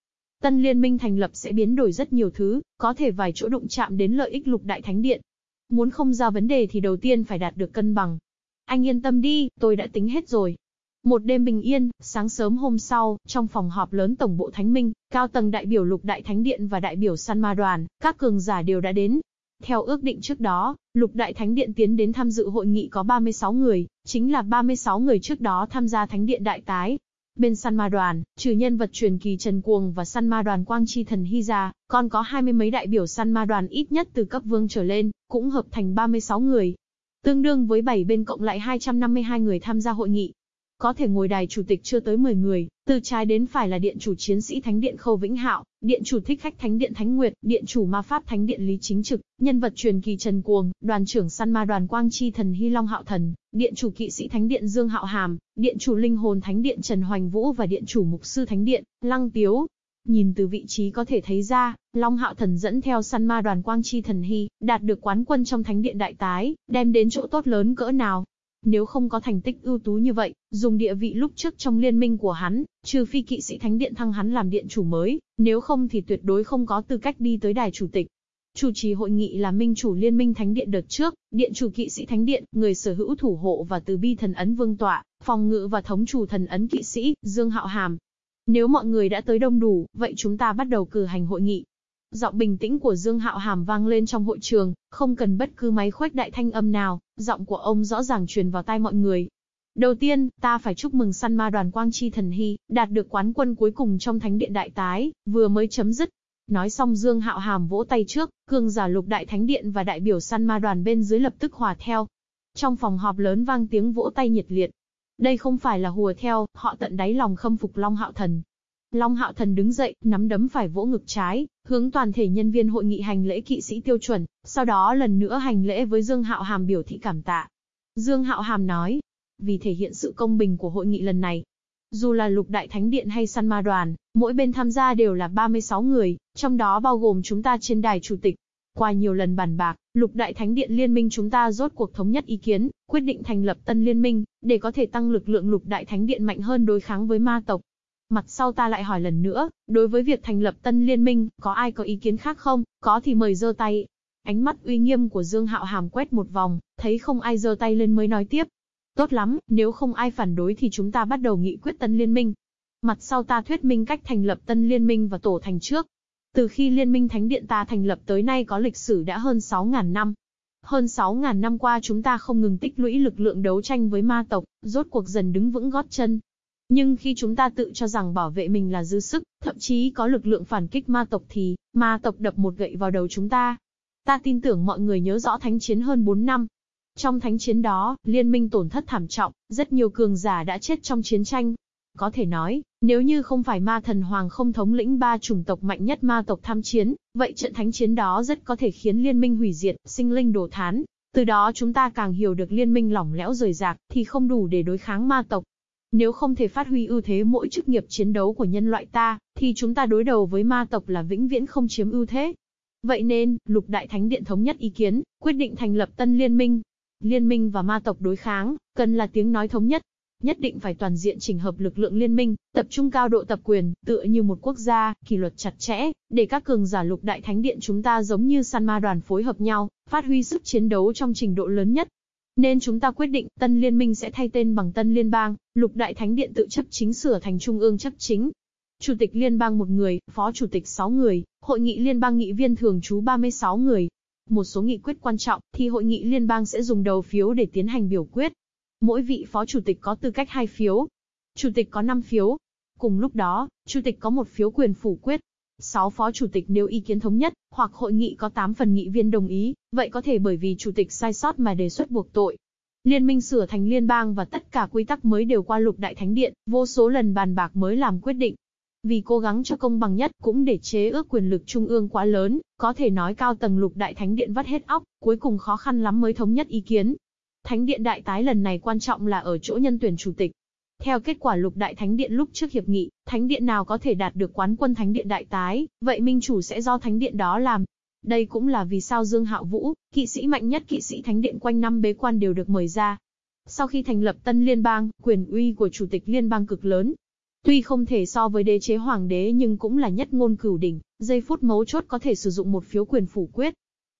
Tân liên minh thành lập sẽ biến đổi rất nhiều thứ, có thể vài chỗ đụng chạm đến lợi ích lục đại thánh điện. Muốn không ra vấn đề thì đầu tiên phải đạt được cân bằng, anh yên tâm đi, tôi đã tính hết rồi. Một đêm bình yên, sáng sớm hôm sau, trong phòng họp lớn tổng bộ Thánh Minh, cao tầng đại biểu Lục Đại Thánh Điện và đại biểu San Ma Đoàn, các cường giả đều đã đến. Theo ước định trước đó, Lục Đại Thánh Điện tiến đến tham dự hội nghị có 36 người, chính là 36 người trước đó tham gia Thánh Điện Đại Tái. Bên San Ma Đoàn, trừ nhân vật truyền kỳ Trần Cuồng và San Ma Đoàn Quang Chi Thần Hy ra, còn có hai mươi mấy đại biểu San Ma Đoàn ít nhất từ cấp vương trở lên, cũng hợp thành 36 người tương đương với 7 bên cộng lại 252 người tham gia hội nghị. Có thể ngồi đài chủ tịch chưa tới 10 người, từ trái đến phải là điện chủ chiến sĩ Thánh điện Khâu Vĩnh Hạo, điện chủ thích khách Thánh điện Thánh Nguyệt, điện chủ ma pháp Thánh điện Lý Chính Trực, nhân vật truyền kỳ Trần Cuồng, đoàn trưởng săn ma đoàn Quang Chi Thần Hy Long Hạo Thần, điện chủ kỵ sĩ Thánh điện Dương Hạo Hàm, điện chủ linh hồn Thánh điện Trần Hoành Vũ và điện chủ mục sư Thánh điện Lăng Tiếu, Nhìn từ vị trí có thể thấy ra, Long Hạo Thần dẫn theo săn ma đoàn Quang Chi Thần Hy, đạt được quán quân trong thánh điện đại tái, đem đến chỗ tốt lớn cỡ nào. Nếu không có thành tích ưu tú như vậy, dùng địa vị lúc trước trong liên minh của hắn, trừ phi kỵ sĩ thánh điện thăng hắn làm điện chủ mới, nếu không thì tuyệt đối không có tư cách đi tới đài chủ tịch. Chủ trì hội nghị là minh chủ liên minh thánh điện đợt trước, điện chủ kỵ sĩ thánh điện, người sở hữu thủ hộ và từ bi thần ấn vương tọa, phòng ngự và thống chủ thần ấn kỵ sĩ, Dương Hạo Hàm, nếu mọi người đã tới đông đủ, vậy chúng ta bắt đầu cử hành hội nghị. Giọng bình tĩnh của Dương Hạo Hàm vang lên trong hội trường, không cần bất cứ máy khuếch đại thanh âm nào, giọng của ông rõ ràng truyền vào tai mọi người. Đầu tiên, ta phải chúc mừng săn ma đoàn Quang Chi Thần Hy, đạt được quán quân cuối cùng trong Thánh Điện Đại Tái, vừa mới chấm dứt. Nói xong Dương Hạo Hàm vỗ tay trước, cường giả lục đại thánh điện và đại biểu săn ma đoàn bên dưới lập tức hòa theo. Trong phòng họp lớn vang tiếng vỗ tay nhiệt liệt, đây không phải là hùa theo, họ tận đáy lòng khâm phục Long Hạo Thần. Long Hạo Thần đứng dậy, nắm đấm phải vỗ ngực trái, hướng toàn thể nhân viên hội nghị hành lễ kỵ sĩ tiêu chuẩn, sau đó lần nữa hành lễ với Dương Hạo Hàm biểu thị cảm tạ. Dương Hạo Hàm nói, vì thể hiện sự công bình của hội nghị lần này, dù là lục đại thánh điện hay săn ma đoàn, mỗi bên tham gia đều là 36 người, trong đó bao gồm chúng ta trên đài chủ tịch, qua nhiều lần bàn bạc, lục đại thánh điện liên minh chúng ta rốt cuộc thống nhất ý kiến, quyết định thành lập tân liên minh, để có thể tăng lực lượng lục đại thánh điện mạnh hơn đối kháng với ma tộc. Mặt sau ta lại hỏi lần nữa, đối với việc thành lập tân liên minh, có ai có ý kiến khác không? Có thì mời giơ tay. Ánh mắt uy nghiêm của Dương Hạo Hàm quét một vòng, thấy không ai giơ tay lên mới nói tiếp. Tốt lắm, nếu không ai phản đối thì chúng ta bắt đầu nghị quyết tân liên minh. Mặt sau ta thuyết minh cách thành lập tân liên minh và tổ thành trước. Từ khi Liên minh Thánh Điện ta thành lập tới nay có lịch sử đã hơn 6.000 năm. Hơn 6.000 năm qua chúng ta không ngừng tích lũy lực lượng đấu tranh với ma tộc, rốt cuộc dần đứng vững gót chân. Nhưng khi chúng ta tự cho rằng bảo vệ mình là dư sức, thậm chí có lực lượng phản kích ma tộc thì, ma tộc đập một gậy vào đầu chúng ta. Ta tin tưởng mọi người nhớ rõ thánh chiến hơn 4 năm. Trong thánh chiến đó, liên minh tổn thất thảm trọng, rất nhiều cường giả đã chết trong chiến tranh. Có thể nói, nếu như không phải ma thần hoàng không thống lĩnh ba chủng tộc mạnh nhất ma tộc tham chiến, vậy trận thánh chiến đó rất có thể khiến liên minh hủy diệt, sinh linh đổ thán. Từ đó chúng ta càng hiểu được liên minh lỏng lẽo rời rạc, thì không đủ để đối kháng ma tộc. Nếu không thể phát huy ưu thế mỗi chức nghiệp chiến đấu của nhân loại ta, thì chúng ta đối đầu với ma tộc là vĩnh viễn không chiếm ưu thế. Vậy nên, lục đại thánh điện thống nhất ý kiến, quyết định thành lập tân liên minh. Liên minh và ma tộc đối kháng, cần là tiếng nói thống nhất. Nhất định phải toàn diện chỉnh hợp lực lượng liên minh, tập trung cao độ tập quyền, tựa như một quốc gia, kỷ luật chặt chẽ, để các cường giả lục đại thánh điện chúng ta giống như săn ma đoàn phối hợp nhau, phát huy sức chiến đấu trong trình độ lớn nhất. Nên chúng ta quyết định, tân liên minh sẽ thay tên bằng tân liên bang, lục đại thánh điện tự chấp chính sửa thành trung ương chấp chính. Chủ tịch liên bang một người, phó chủ tịch 6 người, hội nghị liên bang nghị viên thường trú 36 người. Một số nghị quyết quan trọng, thì hội nghị liên bang sẽ dùng đầu phiếu để tiến hành biểu quyết. Mỗi vị phó chủ tịch có tư cách 2 phiếu. Chủ tịch có 5 phiếu. Cùng lúc đó, chủ tịch có một phiếu quyền phủ quyết, 6 phó chủ tịch nếu ý kiến thống nhất, hoặc hội nghị có 8 phần nghị viên đồng ý, vậy có thể bởi vì chủ tịch sai sót mà đề xuất buộc tội. Liên minh sửa thành liên bang và tất cả quy tắc mới đều qua lục đại thánh điện, vô số lần bàn bạc mới làm quyết định. Vì cố gắng cho công bằng nhất cũng để chế ước quyền lực trung ương quá lớn, có thể nói cao tầng lục đại thánh điện vắt hết óc, cuối cùng khó khăn lắm mới thống nhất ý kiến. Thánh điện đại tái lần này quan trọng là ở chỗ nhân tuyển chủ tịch. Theo kết quả lục đại thánh điện lúc trước hiệp nghị, thánh điện nào có thể đạt được quán quân thánh điện đại tái, vậy minh chủ sẽ do thánh điện đó làm. Đây cũng là vì sao Dương Hạo Vũ, kỵ sĩ mạnh nhất kỵ sĩ thánh điện quanh năm bế quan đều được mời ra. Sau khi thành lập tân liên bang, quyền uy của chủ tịch liên bang cực lớn. Tuy không thể so với đế chế hoàng đế nhưng cũng là nhất ngôn cửu đỉnh, giây phút mấu chốt có thể sử dụng một phiếu quyền phủ quyết.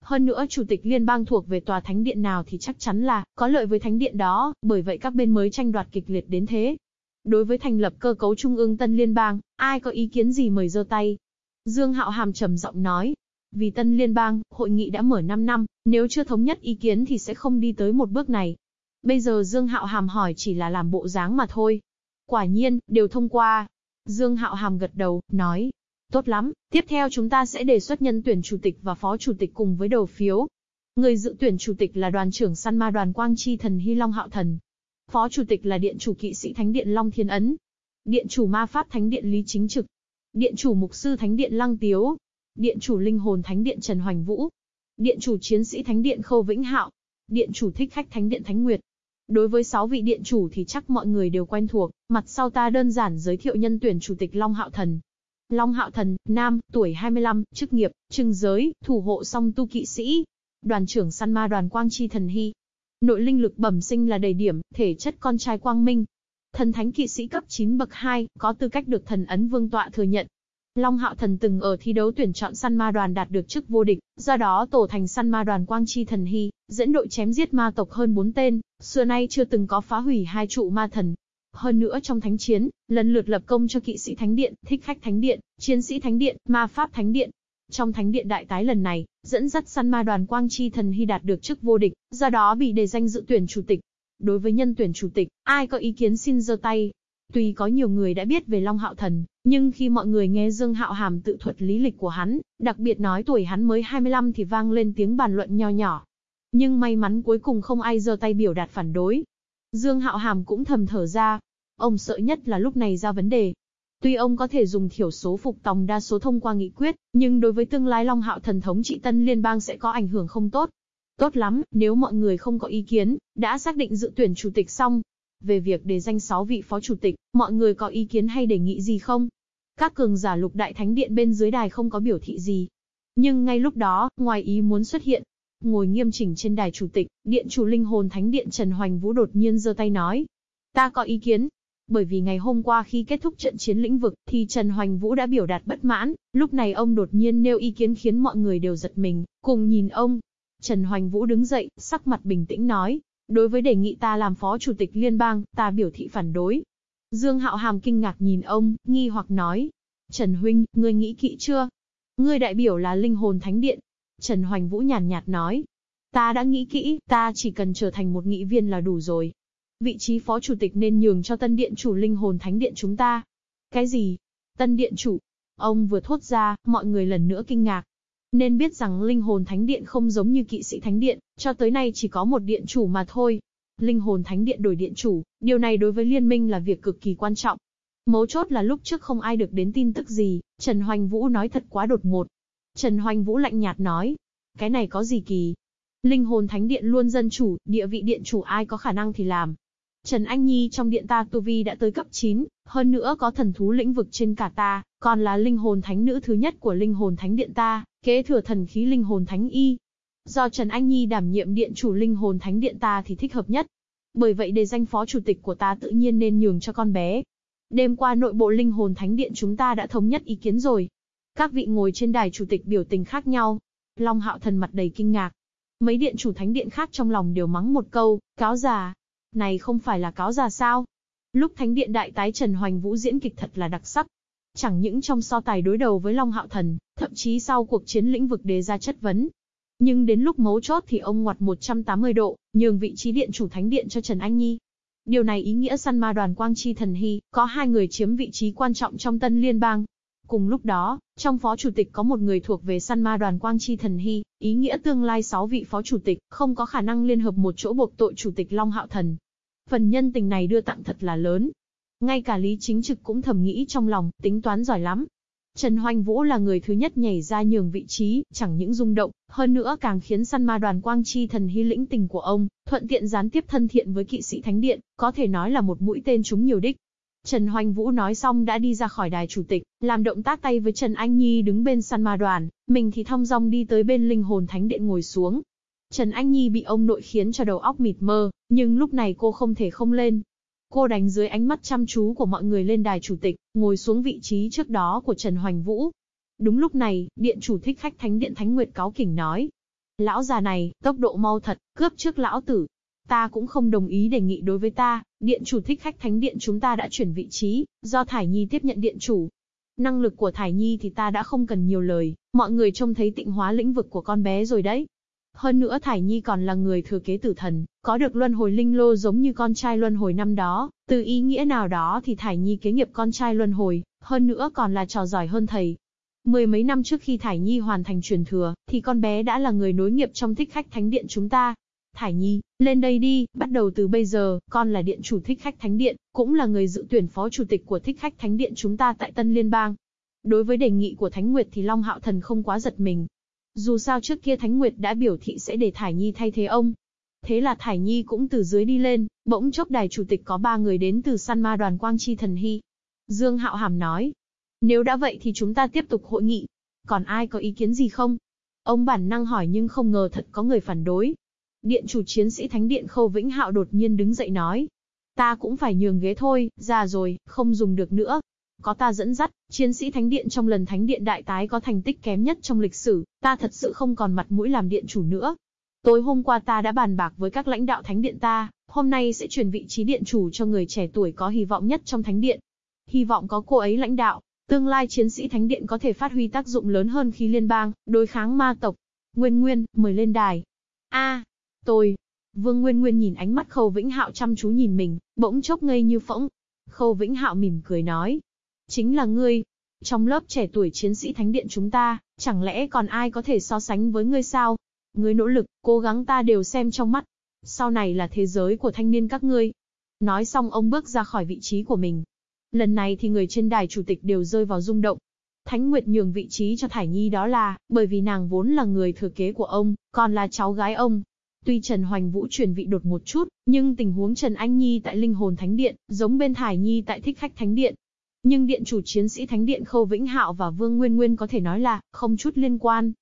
Hơn nữa chủ tịch liên bang thuộc về tòa thánh điện nào thì chắc chắn là có lợi với thánh điện đó, bởi vậy các bên mới tranh đoạt kịch liệt đến thế. Đối với thành lập cơ cấu trung ương tân liên bang, ai có ý kiến gì mời giơ tay. Dương Hạo Hàm trầm giọng nói, vì tân liên bang, hội nghị đã mở 5 năm, nếu chưa thống nhất ý kiến thì sẽ không đi tới một bước này. Bây giờ Dương Hạo Hàm hỏi chỉ là làm bộ dáng mà thôi. Quả nhiên, đều thông qua. Dương Hạo Hàm gật đầu, nói, Tốt lắm, tiếp theo chúng ta sẽ đề xuất nhân tuyển chủ tịch và phó chủ tịch cùng với đầu phiếu. Người dự tuyển chủ tịch là đoàn trưởng săn ma đoàn Quang Chi Thần Hy Long Hạo Thần. Phó chủ tịch là điện chủ kỵ sĩ Thánh Điện Long Thiên Ấn. Điện chủ ma pháp Thánh Điện Lý Chính Trực. Điện chủ mục sư Thánh Điện Lăng Tiếu. Điện chủ linh hồn Thánh Điện Trần Hoành Vũ. Điện chủ chiến sĩ Thánh Điện Khâu Vĩnh Hạo. Điện chủ thích khách Thánh Điện Thánh Nguyệt. Đối với 6 vị điện chủ thì chắc mọi người đều quen thuộc, mặt sau ta đơn giản giới thiệu nhân tuyển chủ tịch Long Hạo Thần, Long Hạo Thần, nam, tuổi 25, chức nghiệp, trưng giới, thủ hộ song tu kỵ sĩ. Đoàn trưởng săn ma đoàn Quang Chi Thần Hy. Nội linh lực bẩm sinh là đầy điểm, thể chất con trai Quang Minh. Thần thánh kỵ sĩ cấp 9 bậc 2, có tư cách được thần ấn vương tọa thừa nhận. Long Hạo Thần từng ở thi đấu tuyển chọn săn ma đoàn đạt được chức vô địch, do đó tổ thành săn ma đoàn Quang Chi Thần Hy, dẫn đội chém giết ma tộc hơn 4 tên, xưa nay chưa từng có phá hủy hai trụ ma thần, hơn nữa trong thánh chiến, lần lượt lập công cho kỵ sĩ thánh điện, thích khách thánh điện, chiến sĩ thánh điện, ma pháp thánh điện. Trong thánh điện đại tái lần này, dẫn dắt săn ma đoàn quang chi thần hy đạt được chức vô địch, do đó bị đề danh dự tuyển chủ tịch. Đối với nhân tuyển chủ tịch, ai có ý kiến xin giơ tay. Tuy có nhiều người đã biết về Long Hạo Thần, nhưng khi mọi người nghe Dương Hạo Hàm tự thuật lý lịch của hắn, đặc biệt nói tuổi hắn mới 25 thì vang lên tiếng bàn luận nho nhỏ. Nhưng may mắn cuối cùng không ai giơ tay biểu đạt phản đối, Dương Hạo Hàm cũng thầm thở ra. Ông sợ nhất là lúc này ra vấn đề. Tuy ông có thể dùng thiểu số phục tòng đa số thông qua nghị quyết, nhưng đối với tương lai Long Hạo thần thống trị tân liên bang sẽ có ảnh hưởng không tốt. Tốt lắm, nếu mọi người không có ý kiến, đã xác định dự tuyển chủ tịch xong. Về việc đề danh 6 vị phó chủ tịch, mọi người có ý kiến hay đề nghị gì không? Các cường giả lục đại thánh điện bên dưới đài không có biểu thị gì. Nhưng ngay lúc đó, ngoài ý muốn xuất hiện, Ngồi nghiêm chỉnh trên đài chủ tịch, điện chủ linh hồn thánh điện Trần Hoành Vũ đột nhiên giơ tay nói. Ta có ý kiến. Bởi vì ngày hôm qua khi kết thúc trận chiến lĩnh vực, thì Trần Hoành Vũ đã biểu đạt bất mãn, lúc này ông đột nhiên nêu ý kiến khiến mọi người đều giật mình, cùng nhìn ông. Trần Hoành Vũ đứng dậy, sắc mặt bình tĩnh nói, đối với đề nghị ta làm phó chủ tịch liên bang, ta biểu thị phản đối. Dương Hạo Hàm kinh ngạc nhìn ông, nghi hoặc nói, Trần Huynh, ngươi nghĩ kỹ chưa? Ngươi đại biểu là linh hồn thánh điện. Trần Hoành Vũ nhàn nhạt nói. Ta đã nghĩ kỹ, ta chỉ cần trở thành một nghị viên là đủ rồi. Vị trí phó chủ tịch nên nhường cho tân điện chủ linh hồn thánh điện chúng ta. Cái gì? Tân điện chủ? Ông vừa thốt ra, mọi người lần nữa kinh ngạc. Nên biết rằng linh hồn thánh điện không giống như kỵ sĩ thánh điện, cho tới nay chỉ có một điện chủ mà thôi. Linh hồn thánh điện đổi điện chủ, điều này đối với liên minh là việc cực kỳ quan trọng. Mấu chốt là lúc trước không ai được đến tin tức gì, Trần Hoành Vũ nói thật quá đột ngột. Trần Hoành Vũ lạnh nhạt nói, cái này có gì kỳ? Linh hồn thánh điện luôn dân chủ, địa vị điện chủ ai có khả năng thì làm. Trần Anh Nhi trong điện ta tu vi đã tới cấp 9, hơn nữa có thần thú lĩnh vực trên cả ta, còn là linh hồn thánh nữ thứ nhất của linh hồn thánh điện ta, kế thừa thần khí linh hồn thánh y. Do Trần Anh Nhi đảm nhiệm điện chủ linh hồn thánh điện ta thì thích hợp nhất. Bởi vậy đề danh phó chủ tịch của ta tự nhiên nên nhường cho con bé. Đêm qua nội bộ linh hồn thánh điện chúng ta đã thống nhất ý kiến rồi. Các vị ngồi trên đài chủ tịch biểu tình khác nhau. Long hạo thần mặt đầy kinh ngạc. Mấy điện chủ thánh điện khác trong lòng đều mắng một câu, cáo già. Này không phải là cáo già sao? Lúc thánh điện đại tái Trần Hoành Vũ diễn kịch thật là đặc sắc. Chẳng những trong so tài đối đầu với Long Hạo Thần, thậm chí sau cuộc chiến lĩnh vực đề ra chất vấn. Nhưng đến lúc mấu chốt thì ông ngoặt 180 độ, nhường vị trí điện chủ thánh điện cho Trần Anh Nhi. Điều này ý nghĩa săn ma đoàn Quang Chi Thần Hy, có hai người chiếm vị trí quan trọng trong tân liên bang. Cùng lúc đó, trong phó chủ tịch có một người thuộc về săn ma đoàn Quang Chi Thần Hy, ý nghĩa tương lai 6 vị phó chủ tịch, không có khả năng liên hợp một chỗ buộc tội chủ tịch Long Hạo Thần. Phần nhân tình này đưa tặng thật là lớn. Ngay cả Lý Chính Trực cũng thầm nghĩ trong lòng, tính toán giỏi lắm. Trần Hoành Vũ là người thứ nhất nhảy ra nhường vị trí, chẳng những rung động, hơn nữa càng khiến săn ma đoàn Quang Chi thần hy lĩnh tình của ông, thuận tiện gián tiếp thân thiện với kỵ sĩ Thánh Điện, có thể nói là một mũi tên trúng nhiều đích. Trần Hoành Vũ nói xong đã đi ra khỏi đài chủ tịch, làm động tác tay với Trần Anh Nhi đứng bên săn ma đoàn, mình thì thong dong đi tới bên linh hồn thánh điện ngồi xuống. Trần Anh Nhi bị ông nội khiến cho đầu óc mịt mơ, nhưng lúc này cô không thể không lên, Cô đánh dưới ánh mắt chăm chú của mọi người lên đài chủ tịch, ngồi xuống vị trí trước đó của Trần Hoành Vũ. Đúng lúc này, điện chủ thích khách thánh điện Thánh Nguyệt cáo kỉnh nói. Lão già này, tốc độ mau thật, cướp trước lão tử. Ta cũng không đồng ý đề nghị đối với ta, điện chủ thích khách thánh điện chúng ta đã chuyển vị trí, do Thải Nhi tiếp nhận điện chủ. Năng lực của Thải Nhi thì ta đã không cần nhiều lời, mọi người trông thấy tịnh hóa lĩnh vực của con bé rồi đấy. Hơn nữa Thải Nhi còn là người thừa kế tử thần, có được luân hồi linh lô giống như con trai luân hồi năm đó, từ ý nghĩa nào đó thì Thải Nhi kế nghiệp con trai luân hồi, hơn nữa còn là trò giỏi hơn thầy. Mười mấy năm trước khi Thải Nhi hoàn thành truyền thừa, thì con bé đã là người nối nghiệp trong thích khách thánh điện chúng ta. Thải Nhi, lên đây đi, bắt đầu từ bây giờ, con là điện chủ thích khách thánh điện, cũng là người dự tuyển phó chủ tịch của thích khách thánh điện chúng ta tại Tân Liên bang. Đối với đề nghị của Thánh Nguyệt thì Long Hạo Thần không quá giật mình, dù sao trước kia Thánh Nguyệt đã biểu thị sẽ để Thải Nhi thay thế ông. Thế là Thải Nhi cũng từ dưới đi lên, bỗng chốc đài chủ tịch có ba người đến từ San ma đoàn Quang Chi Thần Hy. Dương Hạo Hàm nói, nếu đã vậy thì chúng ta tiếp tục hội nghị. Còn ai có ý kiến gì không? Ông bản năng hỏi nhưng không ngờ thật có người phản đối. Điện chủ chiến sĩ Thánh Điện Khâu Vĩnh Hạo đột nhiên đứng dậy nói. Ta cũng phải nhường ghế thôi, già rồi, không dùng được nữa, có ta dẫn dắt, chiến sĩ Thánh Điện trong lần Thánh Điện đại tái có thành tích kém nhất trong lịch sử, ta thật sự không còn mặt mũi làm điện chủ nữa. Tối hôm qua ta đã bàn bạc với các lãnh đạo Thánh Điện ta, hôm nay sẽ chuyển vị trí điện chủ cho người trẻ tuổi có hy vọng nhất trong Thánh Điện. Hy vọng có cô ấy lãnh đạo, tương lai chiến sĩ Thánh Điện có thể phát huy tác dụng lớn hơn khi liên bang, đối kháng ma tộc. Nguyên Nguyên, mời lên đài. A, tôi. Vương Nguyên Nguyên nhìn ánh mắt Khâu Vĩnh Hạo chăm chú nhìn mình, bỗng chốc ngây như phỗng. Khâu Vĩnh Hạo mỉm cười nói, Chính là ngươi. Trong lớp trẻ tuổi chiến sĩ thánh điện chúng ta, chẳng lẽ còn ai có thể so sánh với ngươi sao? Ngươi nỗ lực, cố gắng ta đều xem trong mắt. Sau này là thế giới của thanh niên các ngươi. Nói xong ông bước ra khỏi vị trí của mình. Lần này thì người trên đài chủ tịch đều rơi vào rung động. Thánh Nguyệt nhường vị trí cho Thải Nhi đó là, bởi vì nàng vốn là người thừa kế của ông, còn là cháu gái ông. Tuy Trần Hoành Vũ chuyển vị đột một chút, nhưng tình huống Trần Anh Nhi tại Linh Hồn Thánh Điện, giống bên Thải Nhi tại Thích Khách Thánh Điện, nhưng điện chủ chiến sĩ Thánh Điện Khâu Vĩnh Hạo và Vương Nguyên Nguyên có thể nói là, không chút liên quan.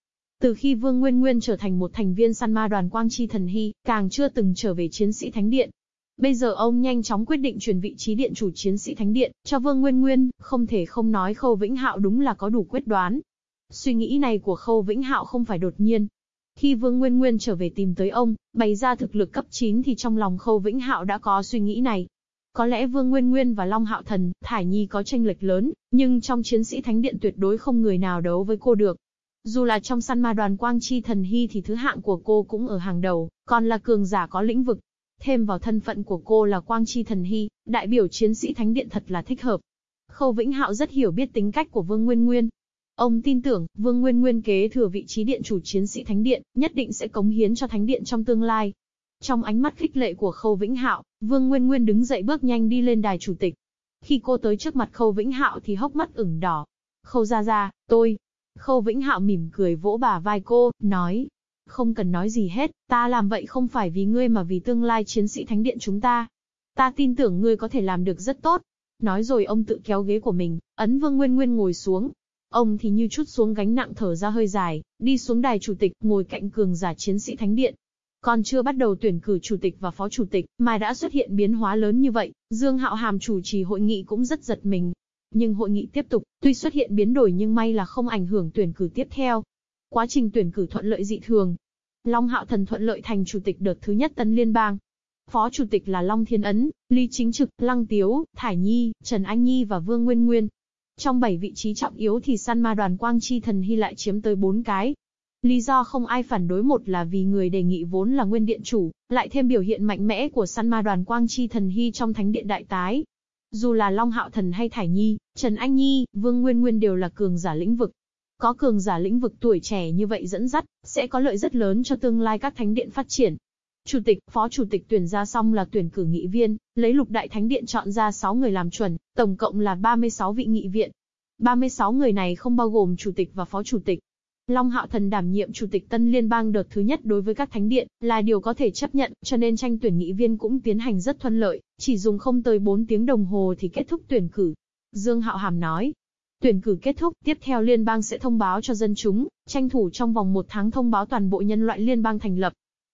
Từ khi Vương Nguyên Nguyên trở thành một thành viên săn ma đoàn Quang Chi Thần Hy, càng chưa từng trở về chiến sĩ Thánh Điện. Bây giờ ông nhanh chóng quyết định chuyển vị trí điện chủ chiến sĩ Thánh Điện, cho Vương Nguyên Nguyên, không thể không nói Khâu Vĩnh Hạo đúng là có đủ quyết đoán. Suy nghĩ này của Khâu Vĩnh Hạo không phải đột nhiên. Khi Vương Nguyên Nguyên trở về tìm tới ông, bày ra thực lực cấp 9 thì trong lòng Khâu Vĩnh Hạo đã có suy nghĩ này. Có lẽ Vương Nguyên Nguyên và Long Hạo Thần, Thải Nhi có tranh lệch lớn, nhưng trong chiến sĩ thánh điện tuyệt đối không người nào đấu với cô được. Dù là trong săn ma đoàn Quang Chi Thần Hy thì thứ hạng của cô cũng ở hàng đầu, còn là cường giả có lĩnh vực. Thêm vào thân phận của cô là Quang Chi Thần Hy, đại biểu chiến sĩ thánh điện thật là thích hợp. Khâu Vĩnh Hạo rất hiểu biết tính cách của Vương Nguyên Nguyên. Ông tin tưởng, Vương Nguyên Nguyên kế thừa vị trí điện chủ chiến sĩ thánh điện, nhất định sẽ cống hiến cho thánh điện trong tương lai. Trong ánh mắt khích lệ của Khâu Vĩnh Hạo, Vương Nguyên Nguyên đứng dậy bước nhanh đi lên đài chủ tịch. Khi cô tới trước mặt Khâu Vĩnh Hạo thì hốc mắt ửng đỏ. Khâu ra ra, tôi. Khâu Vĩnh Hạo mỉm cười vỗ bà vai cô, nói. Không cần nói gì hết, ta làm vậy không phải vì ngươi mà vì tương lai chiến sĩ thánh điện chúng ta. Ta tin tưởng ngươi có thể làm được rất tốt. Nói rồi ông tự kéo ghế của mình, ấn Vương Nguyên Nguyên ngồi xuống. Ông thì như chút xuống gánh nặng thở ra hơi dài, đi xuống đài chủ tịch, ngồi cạnh cường giả chiến sĩ thánh điện. Còn chưa bắt đầu tuyển cử chủ tịch và phó chủ tịch, mà đã xuất hiện biến hóa lớn như vậy, Dương Hạo Hàm chủ trì hội nghị cũng rất giật mình. Nhưng hội nghị tiếp tục, tuy xuất hiện biến đổi nhưng may là không ảnh hưởng tuyển cử tiếp theo. Quá trình tuyển cử thuận lợi dị thường. Long Hạo Thần thuận lợi thành chủ tịch đợt thứ nhất Tân Liên bang. Phó chủ tịch là Long Thiên Ấn, Lý Chính Trực, Lăng Tiếu, Thải Nhi, Trần Anh Nhi và Vương Nguyên Nguyên. Trong 7 vị trí trọng yếu thì săn ma đoàn Quang Chi Thần Hy lại chiếm tới 4 cái, Lý do không ai phản đối một là vì người đề nghị vốn là nguyên điện chủ, lại thêm biểu hiện mạnh mẽ của săn ma đoàn Quang Chi Thần Hy trong thánh điện đại tái. Dù là Long Hạo Thần hay Thải Nhi, Trần Anh Nhi, Vương Nguyên Nguyên đều là cường giả lĩnh vực. Có cường giả lĩnh vực tuổi trẻ như vậy dẫn dắt, sẽ có lợi rất lớn cho tương lai các thánh điện phát triển. Chủ tịch, phó chủ tịch tuyển ra xong là tuyển cử nghị viên, lấy lục đại thánh điện chọn ra 6 người làm chuẩn, tổng cộng là 36 vị nghị viện. 36 người này không bao gồm chủ tịch và phó chủ tịch, Long Hạo Thần đảm nhiệm chủ tịch Tân Liên bang đợt thứ nhất đối với các thánh điện, là điều có thể chấp nhận, cho nên tranh tuyển nghị viên cũng tiến hành rất thuận lợi, chỉ dùng không tới 4 tiếng đồng hồ thì kết thúc tuyển cử. Dương Hạo Hàm nói, tuyển cử kết thúc, tiếp theo liên bang sẽ thông báo cho dân chúng, tranh thủ trong vòng một tháng thông báo toàn bộ nhân loại liên bang thành lập.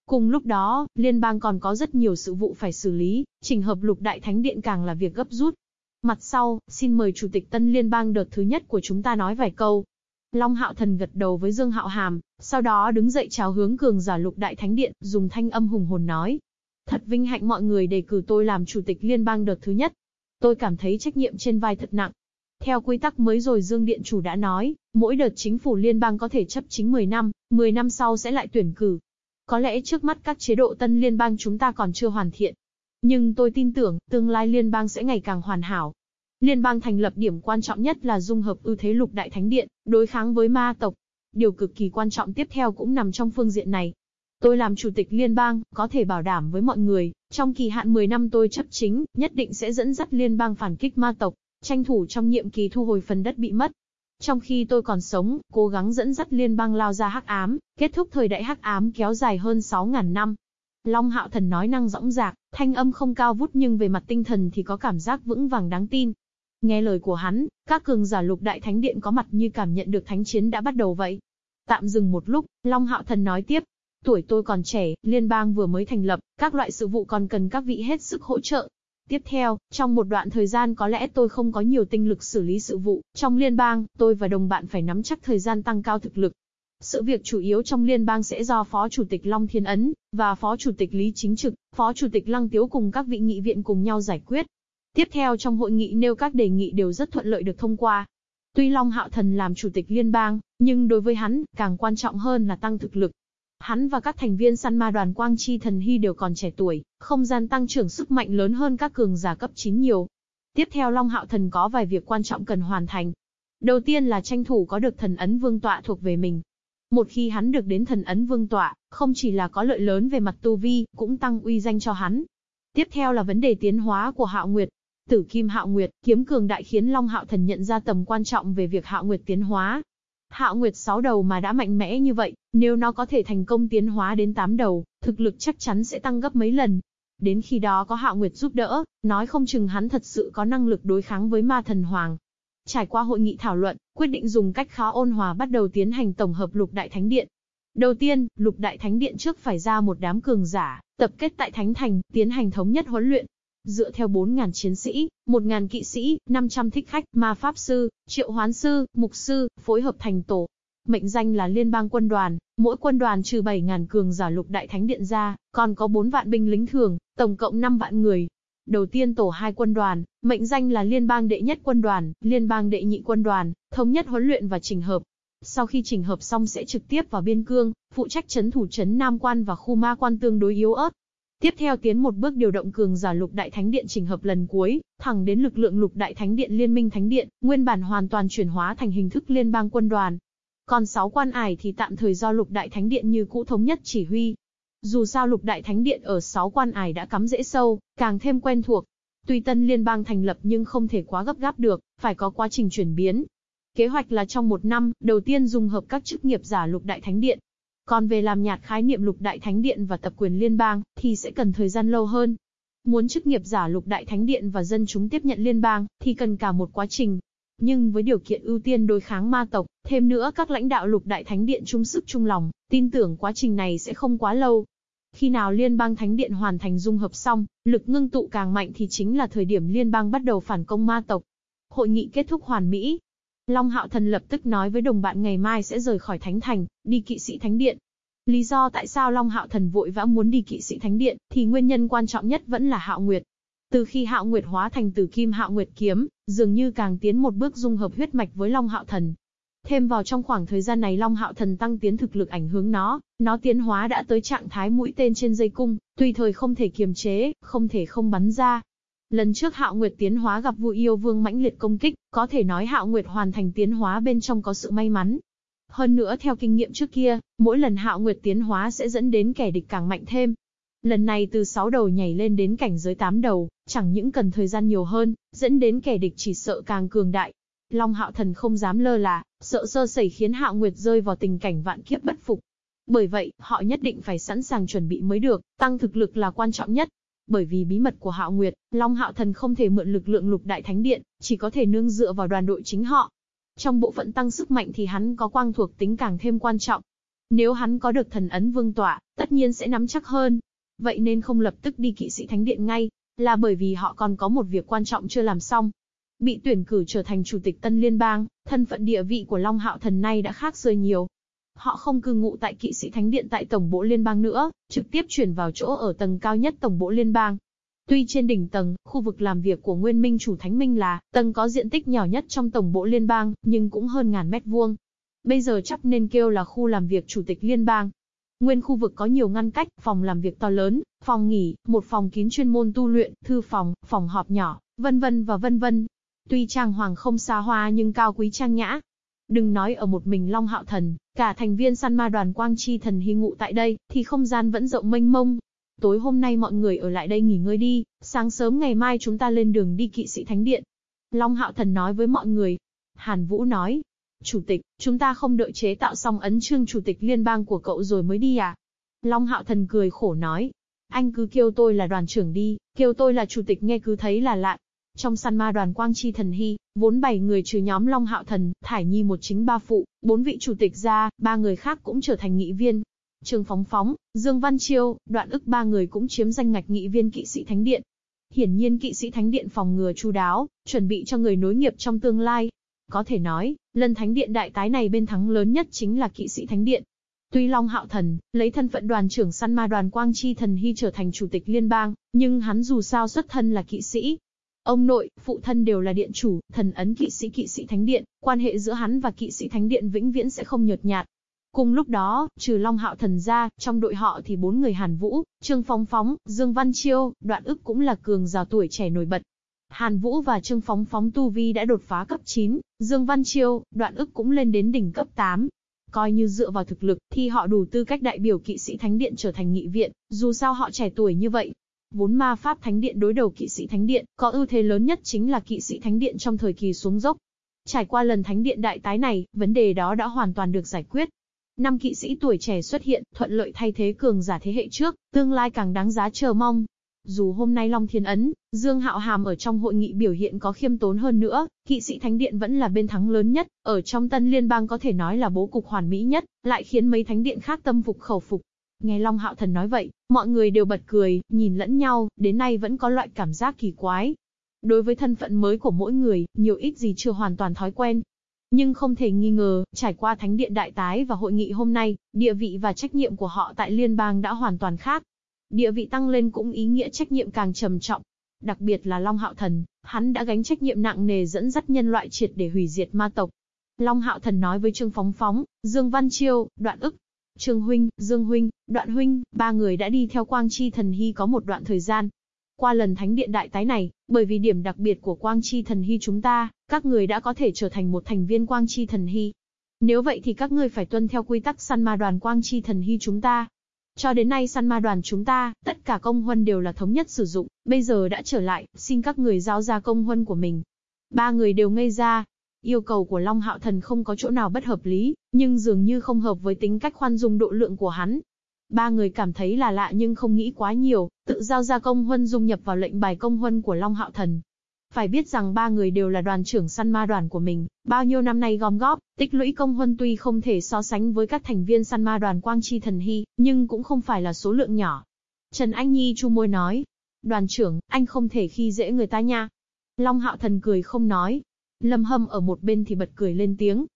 Cùng lúc đó, liên bang còn có rất nhiều sự vụ phải xử lý, Trình hợp lục đại thánh điện càng là việc gấp rút. Mặt sau, xin mời Chủ tịch Tân Liên bang đợt thứ nhất của chúng ta nói vài câu, Long Hạo Thần gật đầu với Dương Hạo Hàm, sau đó đứng dậy chào hướng cường giả lục đại thánh điện, dùng thanh âm hùng hồn nói. Thật vinh hạnh mọi người đề cử tôi làm chủ tịch liên bang đợt thứ nhất. Tôi cảm thấy trách nhiệm trên vai thật nặng. Theo quy tắc mới rồi Dương Điện Chủ đã nói, mỗi đợt chính phủ liên bang có thể chấp chính 10 năm, 10 năm sau sẽ lại tuyển cử. Có lẽ trước mắt các chế độ tân liên bang chúng ta còn chưa hoàn thiện. Nhưng tôi tin tưởng, tương lai liên bang sẽ ngày càng hoàn hảo, Liên bang thành lập điểm quan trọng nhất là dung hợp ưu thế lục đại thánh điện, đối kháng với ma tộc. Điều cực kỳ quan trọng tiếp theo cũng nằm trong phương diện này. Tôi làm chủ tịch liên bang, có thể bảo đảm với mọi người, trong kỳ hạn 10 năm tôi chấp chính, nhất định sẽ dẫn dắt liên bang phản kích ma tộc, tranh thủ trong nhiệm kỳ thu hồi phần đất bị mất. Trong khi tôi còn sống, cố gắng dẫn dắt liên bang lao ra hắc ám, kết thúc thời đại hắc ám kéo dài hơn 6.000 năm. Long Hạo Thần nói năng rõng rạc, thanh âm không cao vút nhưng về mặt tinh thần thì có cảm giác vững vàng đáng tin. Nghe lời của hắn, các cường giả lục đại thánh điện có mặt như cảm nhận được thánh chiến đã bắt đầu vậy. Tạm dừng một lúc, Long Hạo Thần nói tiếp. Tuổi tôi còn trẻ, liên bang vừa mới thành lập, các loại sự vụ còn cần các vị hết sức hỗ trợ. Tiếp theo, trong một đoạn thời gian có lẽ tôi không có nhiều tinh lực xử lý sự vụ, trong liên bang, tôi và đồng bạn phải nắm chắc thời gian tăng cao thực lực. Sự việc chủ yếu trong liên bang sẽ do Phó Chủ tịch Long Thiên Ấn, và Phó Chủ tịch Lý Chính Trực, Phó Chủ tịch Lăng Tiếu cùng các vị nghị viện cùng nhau giải quyết. Tiếp theo trong hội nghị nêu các đề nghị đều rất thuận lợi được thông qua. Tuy Long Hạo Thần làm chủ tịch liên bang, nhưng đối với hắn, càng quan trọng hơn là tăng thực lực. Hắn và các thành viên săn ma đoàn Quang Chi Thần Hy đều còn trẻ tuổi, không gian tăng trưởng sức mạnh lớn hơn các cường giả cấp 9 nhiều. Tiếp theo Long Hạo Thần có vài việc quan trọng cần hoàn thành. Đầu tiên là tranh thủ có được thần ấn vương tọa thuộc về mình. Một khi hắn được đến thần ấn vương tọa, không chỉ là có lợi lớn về mặt tu vi, cũng tăng uy danh cho hắn. Tiếp theo là vấn đề tiến hóa của Hạo Nguyệt. Tử Kim Hạo Nguyệt, kiếm cường đại khiến Long Hạo Thần nhận ra tầm quan trọng về việc Hạo Nguyệt tiến hóa. Hạo Nguyệt 6 đầu mà đã mạnh mẽ như vậy, nếu nó có thể thành công tiến hóa đến 8 đầu, thực lực chắc chắn sẽ tăng gấp mấy lần. Đến khi đó có Hạo Nguyệt giúp đỡ, nói không chừng hắn thật sự có năng lực đối kháng với Ma Thần Hoàng. Trải qua hội nghị thảo luận, quyết định dùng cách khá ôn hòa bắt đầu tiến hành tổng hợp Lục Đại Thánh Điện. Đầu tiên, Lục Đại Thánh Điện trước phải ra một đám cường giả, tập kết tại Thánh Thành, tiến hành thống nhất huấn luyện, dựa theo 4.000 chiến sĩ, 1.000 kỵ sĩ, 500 thích khách, ma pháp sư, triệu hoán sư, mục sư, phối hợp thành tổ. Mệnh danh là Liên bang quân đoàn, mỗi quân đoàn trừ 7.000 cường giả lục đại thánh điện ra, còn có 4 vạn binh lính thường, tổng cộng 5 vạn người. Đầu tiên tổ hai quân đoàn, mệnh danh là Liên bang đệ nhất quân đoàn, Liên bang đệ nhị quân đoàn, thống nhất huấn luyện và chỉnh hợp. Sau khi chỉnh hợp xong sẽ trực tiếp vào biên cương, phụ trách chấn thủ chấn Nam Quan và khu ma quan tương đối yếu ớt. Tiếp theo tiến một bước điều động cường giả lục đại thánh điện chỉnh hợp lần cuối, thẳng đến lực lượng lục đại thánh điện liên minh thánh điện, nguyên bản hoàn toàn chuyển hóa thành hình thức liên bang quân đoàn. Còn sáu quan ải thì tạm thời do lục đại thánh điện như cũ thống nhất chỉ huy. Dù sao lục đại thánh điện ở sáu quan ải đã cắm rễ sâu, càng thêm quen thuộc. Tuy tân liên bang thành lập nhưng không thể quá gấp gáp được, phải có quá trình chuyển biến. Kế hoạch là trong một năm, đầu tiên dùng hợp các chức nghiệp giả lục đại thánh điện, còn về làm nhạt khái niệm lục đại thánh điện và tập quyền liên bang, thì sẽ cần thời gian lâu hơn. Muốn chức nghiệp giả lục đại thánh điện và dân chúng tiếp nhận liên bang, thì cần cả một quá trình. Nhưng với điều kiện ưu tiên đối kháng ma tộc, thêm nữa các lãnh đạo lục đại thánh điện chung sức chung lòng, tin tưởng quá trình này sẽ không quá lâu. Khi nào liên bang thánh điện hoàn thành dung hợp xong, lực ngưng tụ càng mạnh thì chính là thời điểm liên bang bắt đầu phản công ma tộc. Hội nghị kết thúc hoàn mỹ, Long Hạo Thần lập tức nói với đồng bạn ngày mai sẽ rời khỏi Thánh Thành, đi kỵ sĩ Thánh Điện. Lý do tại sao Long Hạo Thần vội vã muốn đi kỵ sĩ Thánh Điện, thì nguyên nhân quan trọng nhất vẫn là Hạo Nguyệt. Từ khi Hạo Nguyệt hóa thành Tử Kim Hạo Nguyệt kiếm, dường như càng tiến một bước dung hợp huyết mạch với Long Hạo Thần. Thêm vào trong khoảng thời gian này Long Hạo Thần tăng tiến thực lực ảnh hưởng nó, nó tiến hóa đã tới trạng thái mũi tên trên dây cung, tùy thời không thể kiềm chế, không thể không bắn ra, Lần trước Hạo Nguyệt tiến hóa gặp Vu Yêu Vương mãnh liệt công kích, có thể nói Hạo Nguyệt hoàn thành tiến hóa bên trong có sự may mắn. Hơn nữa theo kinh nghiệm trước kia, mỗi lần Hạo Nguyệt tiến hóa sẽ dẫn đến kẻ địch càng mạnh thêm. Lần này từ 6 đầu nhảy lên đến cảnh giới 8 đầu, chẳng những cần thời gian nhiều hơn, dẫn đến kẻ địch chỉ sợ càng cường đại. Long Hạo Thần không dám lơ là, sợ sơ sẩy khiến Hạo Nguyệt rơi vào tình cảnh vạn kiếp bất phục. Bởi vậy, họ nhất định phải sẵn sàng chuẩn bị mới được, tăng thực lực là quan trọng nhất. Bởi vì bí mật của Hạo Nguyệt, Long Hạo Thần không thể mượn lực lượng lục đại thánh điện, chỉ có thể nương dựa vào đoàn đội chính họ. Trong bộ phận tăng sức mạnh thì hắn có quang thuộc tính càng thêm quan trọng. Nếu hắn có được thần ấn vương tọa, tất nhiên sẽ nắm chắc hơn. Vậy nên không lập tức đi kỵ sĩ thánh điện ngay, là bởi vì họ còn có một việc quan trọng chưa làm xong. Bị tuyển cử trở thành chủ tịch Tân Liên bang, thân phận địa vị của Long Hạo Thần nay đã khác rơi nhiều. Họ không cư ngụ tại kỵ sĩ thánh điện tại tổng bộ liên bang nữa, trực tiếp chuyển vào chỗ ở tầng cao nhất tổng bộ liên bang. Tuy trên đỉnh tầng, khu vực làm việc của Nguyên Minh chủ Thánh Minh là tầng có diện tích nhỏ nhất trong tổng bộ liên bang, nhưng cũng hơn ngàn mét vuông. Bây giờ chắc nên kêu là khu làm việc chủ tịch liên bang. Nguyên khu vực có nhiều ngăn cách, phòng làm việc to lớn, phòng nghỉ, một phòng kín chuyên môn tu luyện, thư phòng, phòng họp nhỏ, vân vân và vân vân. Tuy trang hoàng không xa hoa nhưng cao quý trang nhã, Đừng nói ở một mình Long Hạo Thần, cả thành viên săn ma đoàn Quang Chi Thần hy ngụ tại đây, thì không gian vẫn rộng mênh mông. Tối hôm nay mọi người ở lại đây nghỉ ngơi đi, sáng sớm ngày mai chúng ta lên đường đi kỵ sĩ thánh điện. Long Hạo Thần nói với mọi người. Hàn Vũ nói, Chủ tịch, chúng ta không đợi chế tạo xong ấn chương chủ tịch liên bang của cậu rồi mới đi à? Long Hạo Thần cười khổ nói, anh cứ kêu tôi là đoàn trưởng đi, kêu tôi là chủ tịch nghe cứ thấy là lạ. Trong săn ma đoàn Quang Chi Thần Hy, vốn bảy người trừ nhóm Long Hạo Thần, Thải Nhi một chính ba phụ, bốn vị chủ tịch ra, ba người khác cũng trở thành nghị viên. Trương Phóng Phóng, Dương Văn Chiêu, đoạn ức ba người cũng chiếm danh ngạch nghị viên kỵ sĩ Thánh Điện. Hiển nhiên kỵ sĩ Thánh Điện phòng ngừa chu đáo, chuẩn bị cho người nối nghiệp trong tương lai. Có thể nói, lần Thánh Điện đại tái này bên thắng lớn nhất chính là kỵ sĩ Thánh Điện. Tuy Long Hạo Thần, lấy thân phận đoàn trưởng săn ma đoàn Quang Chi Thần Hy trở thành chủ tịch liên bang, nhưng hắn dù sao xuất thân là kỵ sĩ, Ông nội, phụ thân đều là điện chủ, thần ấn kỵ sĩ kỵ sĩ thánh điện, quan hệ giữa hắn và kỵ sĩ thánh điện vĩnh viễn sẽ không nhợt nhạt. Cùng lúc đó, trừ Long Hạo thần ra, trong đội họ thì bốn người Hàn Vũ, Trương Phóng Phóng, Dương Văn Chiêu, Đoạn ức cũng là cường giàu tuổi trẻ nổi bật. Hàn Vũ và Trương Phóng Phóng tu vi đã đột phá cấp 9, Dương Văn Chiêu, Đoạn ức cũng lên đến đỉnh cấp 8. Coi như dựa vào thực lực, thì họ đủ tư cách đại biểu kỵ sĩ thánh điện trở thành nghị viện, dù sao họ trẻ tuổi như vậy, Vốn ma pháp thánh điện đối đầu kỵ sĩ thánh điện, có ưu thế lớn nhất chính là kỵ sĩ thánh điện trong thời kỳ xuống dốc. Trải qua lần thánh điện đại tái này, vấn đề đó đã hoàn toàn được giải quyết. Năm kỵ sĩ tuổi trẻ xuất hiện, thuận lợi thay thế cường giả thế hệ trước, tương lai càng đáng giá chờ mong. Dù hôm nay Long Thiên Ấn, Dương Hạo Hàm ở trong hội nghị biểu hiện có khiêm tốn hơn nữa, kỵ sĩ Thánh Điện vẫn là bên thắng lớn nhất, ở trong tân liên bang có thể nói là bố cục hoàn mỹ nhất, lại khiến mấy thánh điện khác tâm phục khẩu phục. Nghe Long Hạo Thần nói vậy, mọi người đều bật cười, nhìn lẫn nhau, đến nay vẫn có loại cảm giác kỳ quái. Đối với thân phận mới của mỗi người, nhiều ít gì chưa hoàn toàn thói quen. Nhưng không thể nghi ngờ, trải qua Thánh Điện Đại Tái và hội nghị hôm nay, địa vị và trách nhiệm của họ tại liên bang đã hoàn toàn khác. Địa vị tăng lên cũng ý nghĩa trách nhiệm càng trầm trọng. Đặc biệt là Long Hạo Thần, hắn đã gánh trách nhiệm nặng nề dẫn dắt nhân loại triệt để hủy diệt ma tộc. Long Hạo Thần nói với Trương Phóng Phóng, Dương Văn Chiêu, Đoạn ức, Trương Huynh, Dương Huynh, Đoạn Huynh, ba người đã đi theo Quang Chi Thần Hy có một đoạn thời gian. Qua lần thánh điện đại tái này, bởi vì điểm đặc biệt của Quang Chi Thần Hy chúng ta, các người đã có thể trở thành một thành viên Quang Chi Thần Hy. Nếu vậy thì các ngươi phải tuân theo quy tắc săn ma đoàn Quang Chi Thần Hy chúng ta. Cho đến nay săn ma đoàn chúng ta, tất cả công huân đều là thống nhất sử dụng, bây giờ đã trở lại, xin các người giao ra công huân của mình. Ba người đều ngây ra, Yêu cầu của Long Hạo Thần không có chỗ nào bất hợp lý, nhưng dường như không hợp với tính cách khoan dung độ lượng của hắn. Ba người cảm thấy là lạ nhưng không nghĩ quá nhiều, tự giao ra công huân dung nhập vào lệnh bài công huân của Long Hạo Thần. Phải biết rằng ba người đều là đoàn trưởng săn ma đoàn của mình, bao nhiêu năm nay gom góp, tích lũy công huân tuy không thể so sánh với các thành viên săn ma đoàn Quang Chi Thần Hy, nhưng cũng không phải là số lượng nhỏ. Trần Anh Nhi chu môi nói, đoàn trưởng, anh không thể khi dễ người ta nha. Long Hạo Thần cười không nói, Lâm Hâm ở một bên thì bật cười lên tiếng.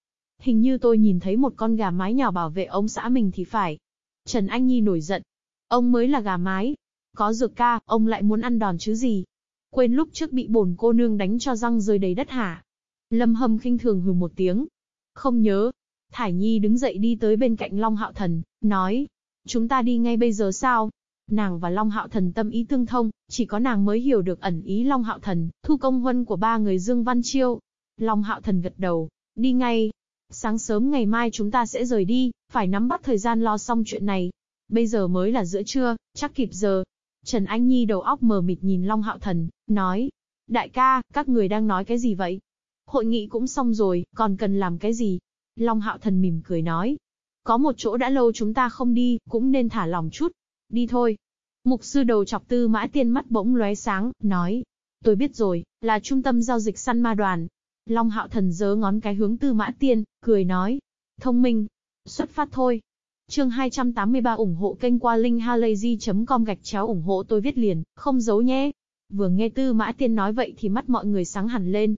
Hình như tôi nhìn thấy một con gà mái nhỏ bảo vệ ông xã mình thì phải. Trần Anh Nhi nổi giận. Ông mới là gà mái. Có dược ca, ông lại muốn ăn đòn chứ gì. Quên lúc trước bị bổn cô nương đánh cho răng rơi đầy đất hả? Lâm Hâm khinh thường hừ một tiếng. Không nhớ. Thải Nhi đứng dậy đi tới bên cạnh Long Hạo Thần, nói. Chúng ta đi ngay bây giờ sao? Nàng và Long Hạo Thần tâm ý tương thông, chỉ có nàng mới hiểu được ẩn ý Long Hạo Thần, thu công huân của ba người Dương Văn Chiêu, Long Hạo Thần gật đầu, đi ngay. Sáng sớm ngày mai chúng ta sẽ rời đi, phải nắm bắt thời gian lo xong chuyện này. Bây giờ mới là giữa trưa, chắc kịp giờ. Trần Anh Nhi đầu óc mờ mịt nhìn Long Hạo Thần, nói. Đại ca, các người đang nói cái gì vậy? Hội nghị cũng xong rồi, còn cần làm cái gì? Long Hạo Thần mỉm cười nói. Có một chỗ đã lâu chúng ta không đi, cũng nên thả lòng chút. Đi thôi. Mục sư đầu chọc tư mã tiên mắt bỗng lóe sáng, nói. Tôi biết rồi, là trung tâm giao dịch săn ma đoàn, Long hạo thần giơ ngón cái hướng tư mã tiên, cười nói. Thông minh. Xuất phát thôi. Chương 283 ủng hộ kênh qua linkhalazy.com gạch chéo ủng hộ tôi viết liền, không giấu nhé. Vừa nghe tư mã tiên nói vậy thì mắt mọi người sáng hẳn lên.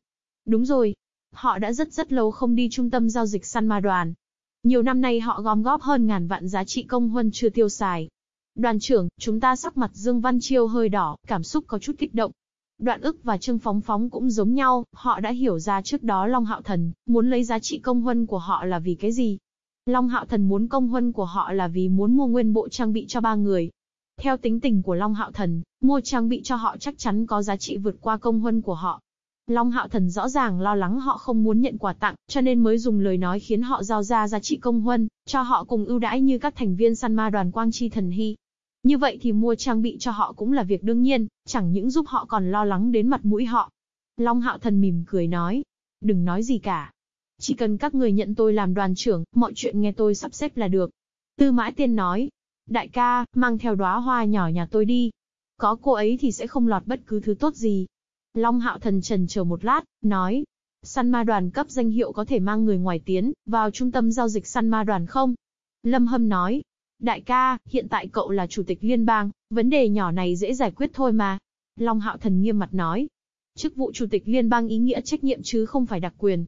Đúng rồi. Họ đã rất rất lâu không đi trung tâm giao dịch săn ma đoàn. Nhiều năm nay họ gom góp hơn ngàn vạn giá trị công huân chưa tiêu xài. Đoàn trưởng, chúng ta sắc mặt Dương Văn Chiêu hơi đỏ, cảm xúc có chút kích động. Đoạn ức và Trương Phóng Phóng cũng giống nhau, họ đã hiểu ra trước đó Long Hạo Thần, muốn lấy giá trị công huân của họ là vì cái gì. Long Hạo Thần muốn công huân của họ là vì muốn mua nguyên bộ trang bị cho ba người. Theo tính tình của Long Hạo Thần, mua trang bị cho họ chắc chắn có giá trị vượt qua công huân của họ. Long Hạo Thần rõ ràng lo lắng họ không muốn nhận quà tặng, cho nên mới dùng lời nói khiến họ giao ra giá trị công huân, cho họ cùng ưu đãi như các thành viên săn ma đoàn Quang Chi Thần Hy. Như vậy thì mua trang bị cho họ cũng là việc đương nhiên, chẳng những giúp họ còn lo lắng đến mặt mũi họ. Long Hạo Thần mỉm cười nói, đừng nói gì cả. Chỉ cần các người nhận tôi làm đoàn trưởng, mọi chuyện nghe tôi sắp xếp là được. Tư Mã Tiên nói, đại ca, mang theo đóa hoa nhỏ nhà tôi đi. Có cô ấy thì sẽ không lọt bất cứ thứ tốt gì. Long Hạo Thần trần chờ một lát, nói, săn ma đoàn cấp danh hiệu có thể mang người ngoài tiến, vào trung tâm giao dịch săn ma đoàn không? Lâm Hâm nói, Đại ca, hiện tại cậu là chủ tịch liên bang, vấn đề nhỏ này dễ giải quyết thôi mà. Long Hạo Thần nghiêm mặt nói. Chức vụ chủ tịch liên bang ý nghĩa trách nhiệm chứ không phải đặc quyền.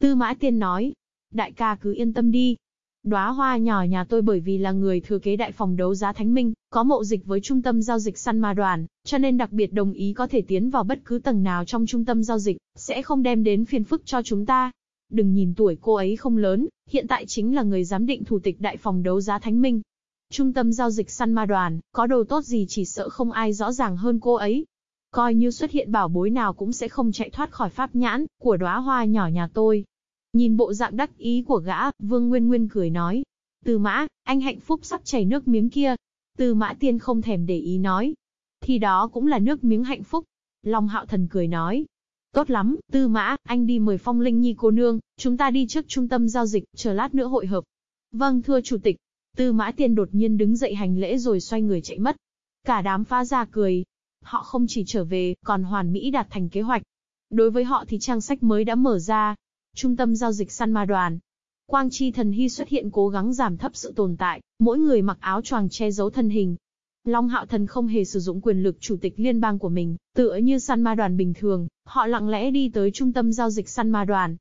Tư Mã Tiên nói. Đại ca cứ yên tâm đi. Đóa hoa nhỏ nhà tôi bởi vì là người thừa kế đại phòng đấu giá Thánh Minh, có mậu dịch với trung tâm giao dịch săn ma đoàn, cho nên đặc biệt đồng ý có thể tiến vào bất cứ tầng nào trong trung tâm giao dịch, sẽ không đem đến phiền phức cho chúng ta. Đừng nhìn tuổi cô ấy không lớn, hiện tại chính là người giám định thủ tịch đại phòng đấu giá Thánh Minh, Trung tâm giao dịch săn ma đoàn, có đồ tốt gì chỉ sợ không ai rõ ràng hơn cô ấy. Coi như xuất hiện bảo bối nào cũng sẽ không chạy thoát khỏi pháp nhãn, của đóa hoa nhỏ nhà tôi. Nhìn bộ dạng đắc ý của gã, Vương Nguyên Nguyên cười nói. Từ mã, anh hạnh phúc sắp chảy nước miếng kia. Từ mã tiên không thèm để ý nói. Thì đó cũng là nước miếng hạnh phúc. Long hạo thần cười nói. Tốt lắm, tư mã, anh đi mời phong linh nhi cô nương, chúng ta đi trước trung tâm giao dịch, chờ lát nữa hội hợp. Vâng thưa chủ tịch, Tư mã tiên đột nhiên đứng dậy hành lễ rồi xoay người chạy mất. Cả đám phá ra cười. Họ không chỉ trở về, còn hoàn mỹ đạt thành kế hoạch. Đối với họ thì trang sách mới đã mở ra. Trung tâm giao dịch săn ma đoàn. Quang chi thần hy xuất hiện cố gắng giảm thấp sự tồn tại, mỗi người mặc áo choàng che giấu thân hình. Long hạo thần không hề sử dụng quyền lực chủ tịch liên bang của mình, tựa như săn ma đoàn bình thường, họ lặng lẽ đi tới trung tâm giao dịch săn ma đoàn.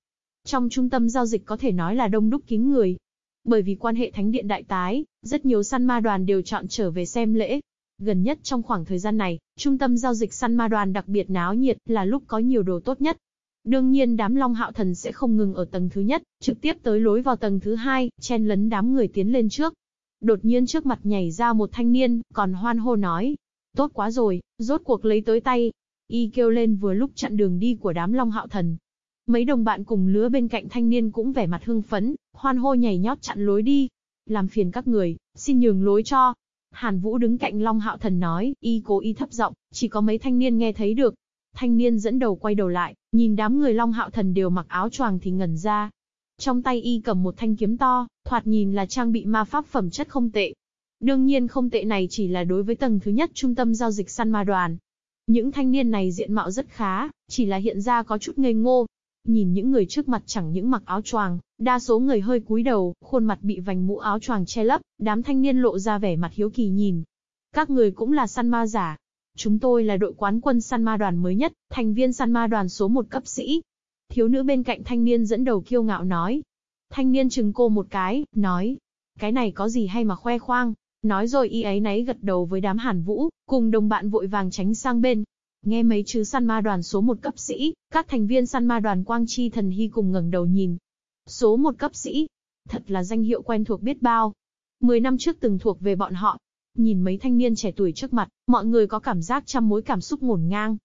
Trong trung tâm giao dịch có thể nói là đông đúc kín người, bởi vì quan hệ thánh điện đại tái, rất nhiều săn ma đoàn đều chọn trở về xem lễ. Gần nhất trong khoảng thời gian này, trung tâm giao dịch săn ma đoàn đặc biệt náo nhiệt, là lúc có nhiều đồ tốt nhất. Đương nhiên đám Long Hạo Thần sẽ không ngừng ở tầng thứ nhất, trực tiếp tới lối vào tầng thứ hai, chen lấn đám người tiến lên trước. Đột nhiên trước mặt nhảy ra một thanh niên, còn hoan hô nói. Tốt quá rồi, rốt cuộc lấy tới tay. Y kêu lên vừa lúc chặn đường đi của đám Long Hạo Thần. Mấy đồng bạn cùng lứa bên cạnh thanh niên cũng vẻ mặt hưng phấn, hoan hô nhảy nhót chặn lối đi. Làm phiền các người, xin nhường lối cho. Hàn Vũ đứng cạnh Long Hạo Thần nói, y cố y thấp giọng, chỉ có mấy thanh niên nghe thấy được. Thanh niên dẫn đầu quay đầu lại, nhìn đám người Long Hạo Thần đều mặc áo choàng thì ngẩn ra. Trong tay y cầm một thanh kiếm to, thoạt nhìn là trang bị ma pháp phẩm chất không tệ. Đương nhiên không tệ này chỉ là đối với tầng thứ nhất trung tâm giao dịch săn ma đoàn. Những thanh niên này diện mạo rất khá, chỉ là hiện ra có chút ngây ngô, Nhìn những người trước mặt chẳng những mặc áo choàng, đa số người hơi cúi đầu, khuôn mặt bị vành mũ áo choàng che lấp, đám thanh niên lộ ra vẻ mặt hiếu kỳ nhìn. Các người cũng là săn ma giả. Chúng tôi là đội quán quân săn ma đoàn mới nhất, thành viên săn ma đoàn số một cấp sĩ. Thiếu nữ bên cạnh thanh niên dẫn đầu kiêu ngạo nói. Thanh niên chừng cô một cái, nói. Cái này có gì hay mà khoe khoang. Nói rồi y ấy nấy gật đầu với đám hàn vũ, cùng đồng bạn vội vàng tránh sang bên, Nghe mấy chứ săn ma đoàn số một cấp sĩ, các thành viên săn ma đoàn Quang Chi Thần Hy cùng ngẩng đầu nhìn. Số một cấp sĩ, thật là danh hiệu quen thuộc biết bao. Mười năm trước từng thuộc về bọn họ. Nhìn mấy thanh niên trẻ tuổi trước mặt, mọi người có cảm giác trăm mối cảm xúc ngổn ngang.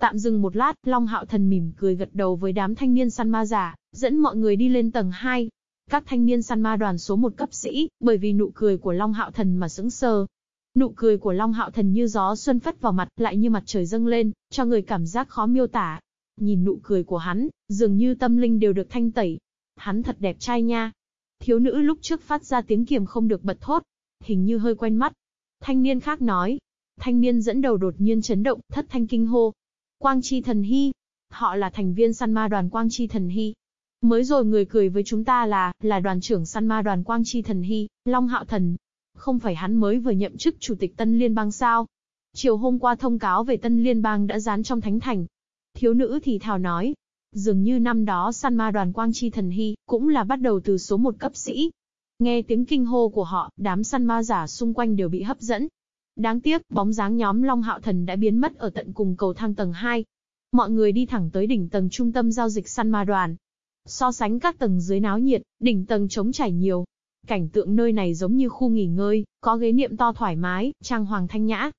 Tạm dừng một lát, Long Hạo Thần mỉm cười gật đầu với đám thanh niên săn ma giả, dẫn mọi người đi lên tầng 2. Các thanh niên săn ma đoàn số một cấp sĩ, bởi vì nụ cười của Long Hạo Thần mà sững sờ, Nụ cười của Long Hạo Thần như gió xuân phất vào mặt, lại như mặt trời dâng lên, cho người cảm giác khó miêu tả. Nhìn nụ cười của hắn, dường như tâm linh đều được thanh tẩy. Hắn thật đẹp trai nha. Thiếu nữ lúc trước phát ra tiếng kiềm không được bật thốt, hình như hơi quen mắt. Thanh niên khác nói. Thanh niên dẫn đầu đột nhiên chấn động, thất thanh kinh hô. Quang Chi Thần Hy. Họ là thành viên săn ma đoàn Quang Chi Thần Hy. Mới rồi người cười với chúng ta là, là đoàn trưởng săn ma đoàn Quang Chi Thần Hy, Long Hạo Thần, không phải hắn mới vừa nhậm chức chủ tịch Tân Liên bang sao? Chiều hôm qua thông cáo về Tân Liên bang đã dán trong thánh thành. Thiếu nữ thì thào nói. Dường như năm đó săn ma đoàn Quang Chi Thần Hy, cũng là bắt đầu từ số một cấp sĩ. Nghe tiếng kinh hô của họ, đám săn ma giả xung quanh đều bị hấp dẫn. Đáng tiếc, bóng dáng nhóm Long Hạo Thần đã biến mất ở tận cùng cầu thang tầng 2. Mọi người đi thẳng tới đỉnh tầng trung tâm giao dịch săn ma đoàn. So sánh các tầng dưới náo nhiệt, đỉnh tầng trống trải nhiều, Cảnh tượng nơi này giống như khu nghỉ ngơi, có ghế niệm to thoải mái, trang hoàng thanh nhã.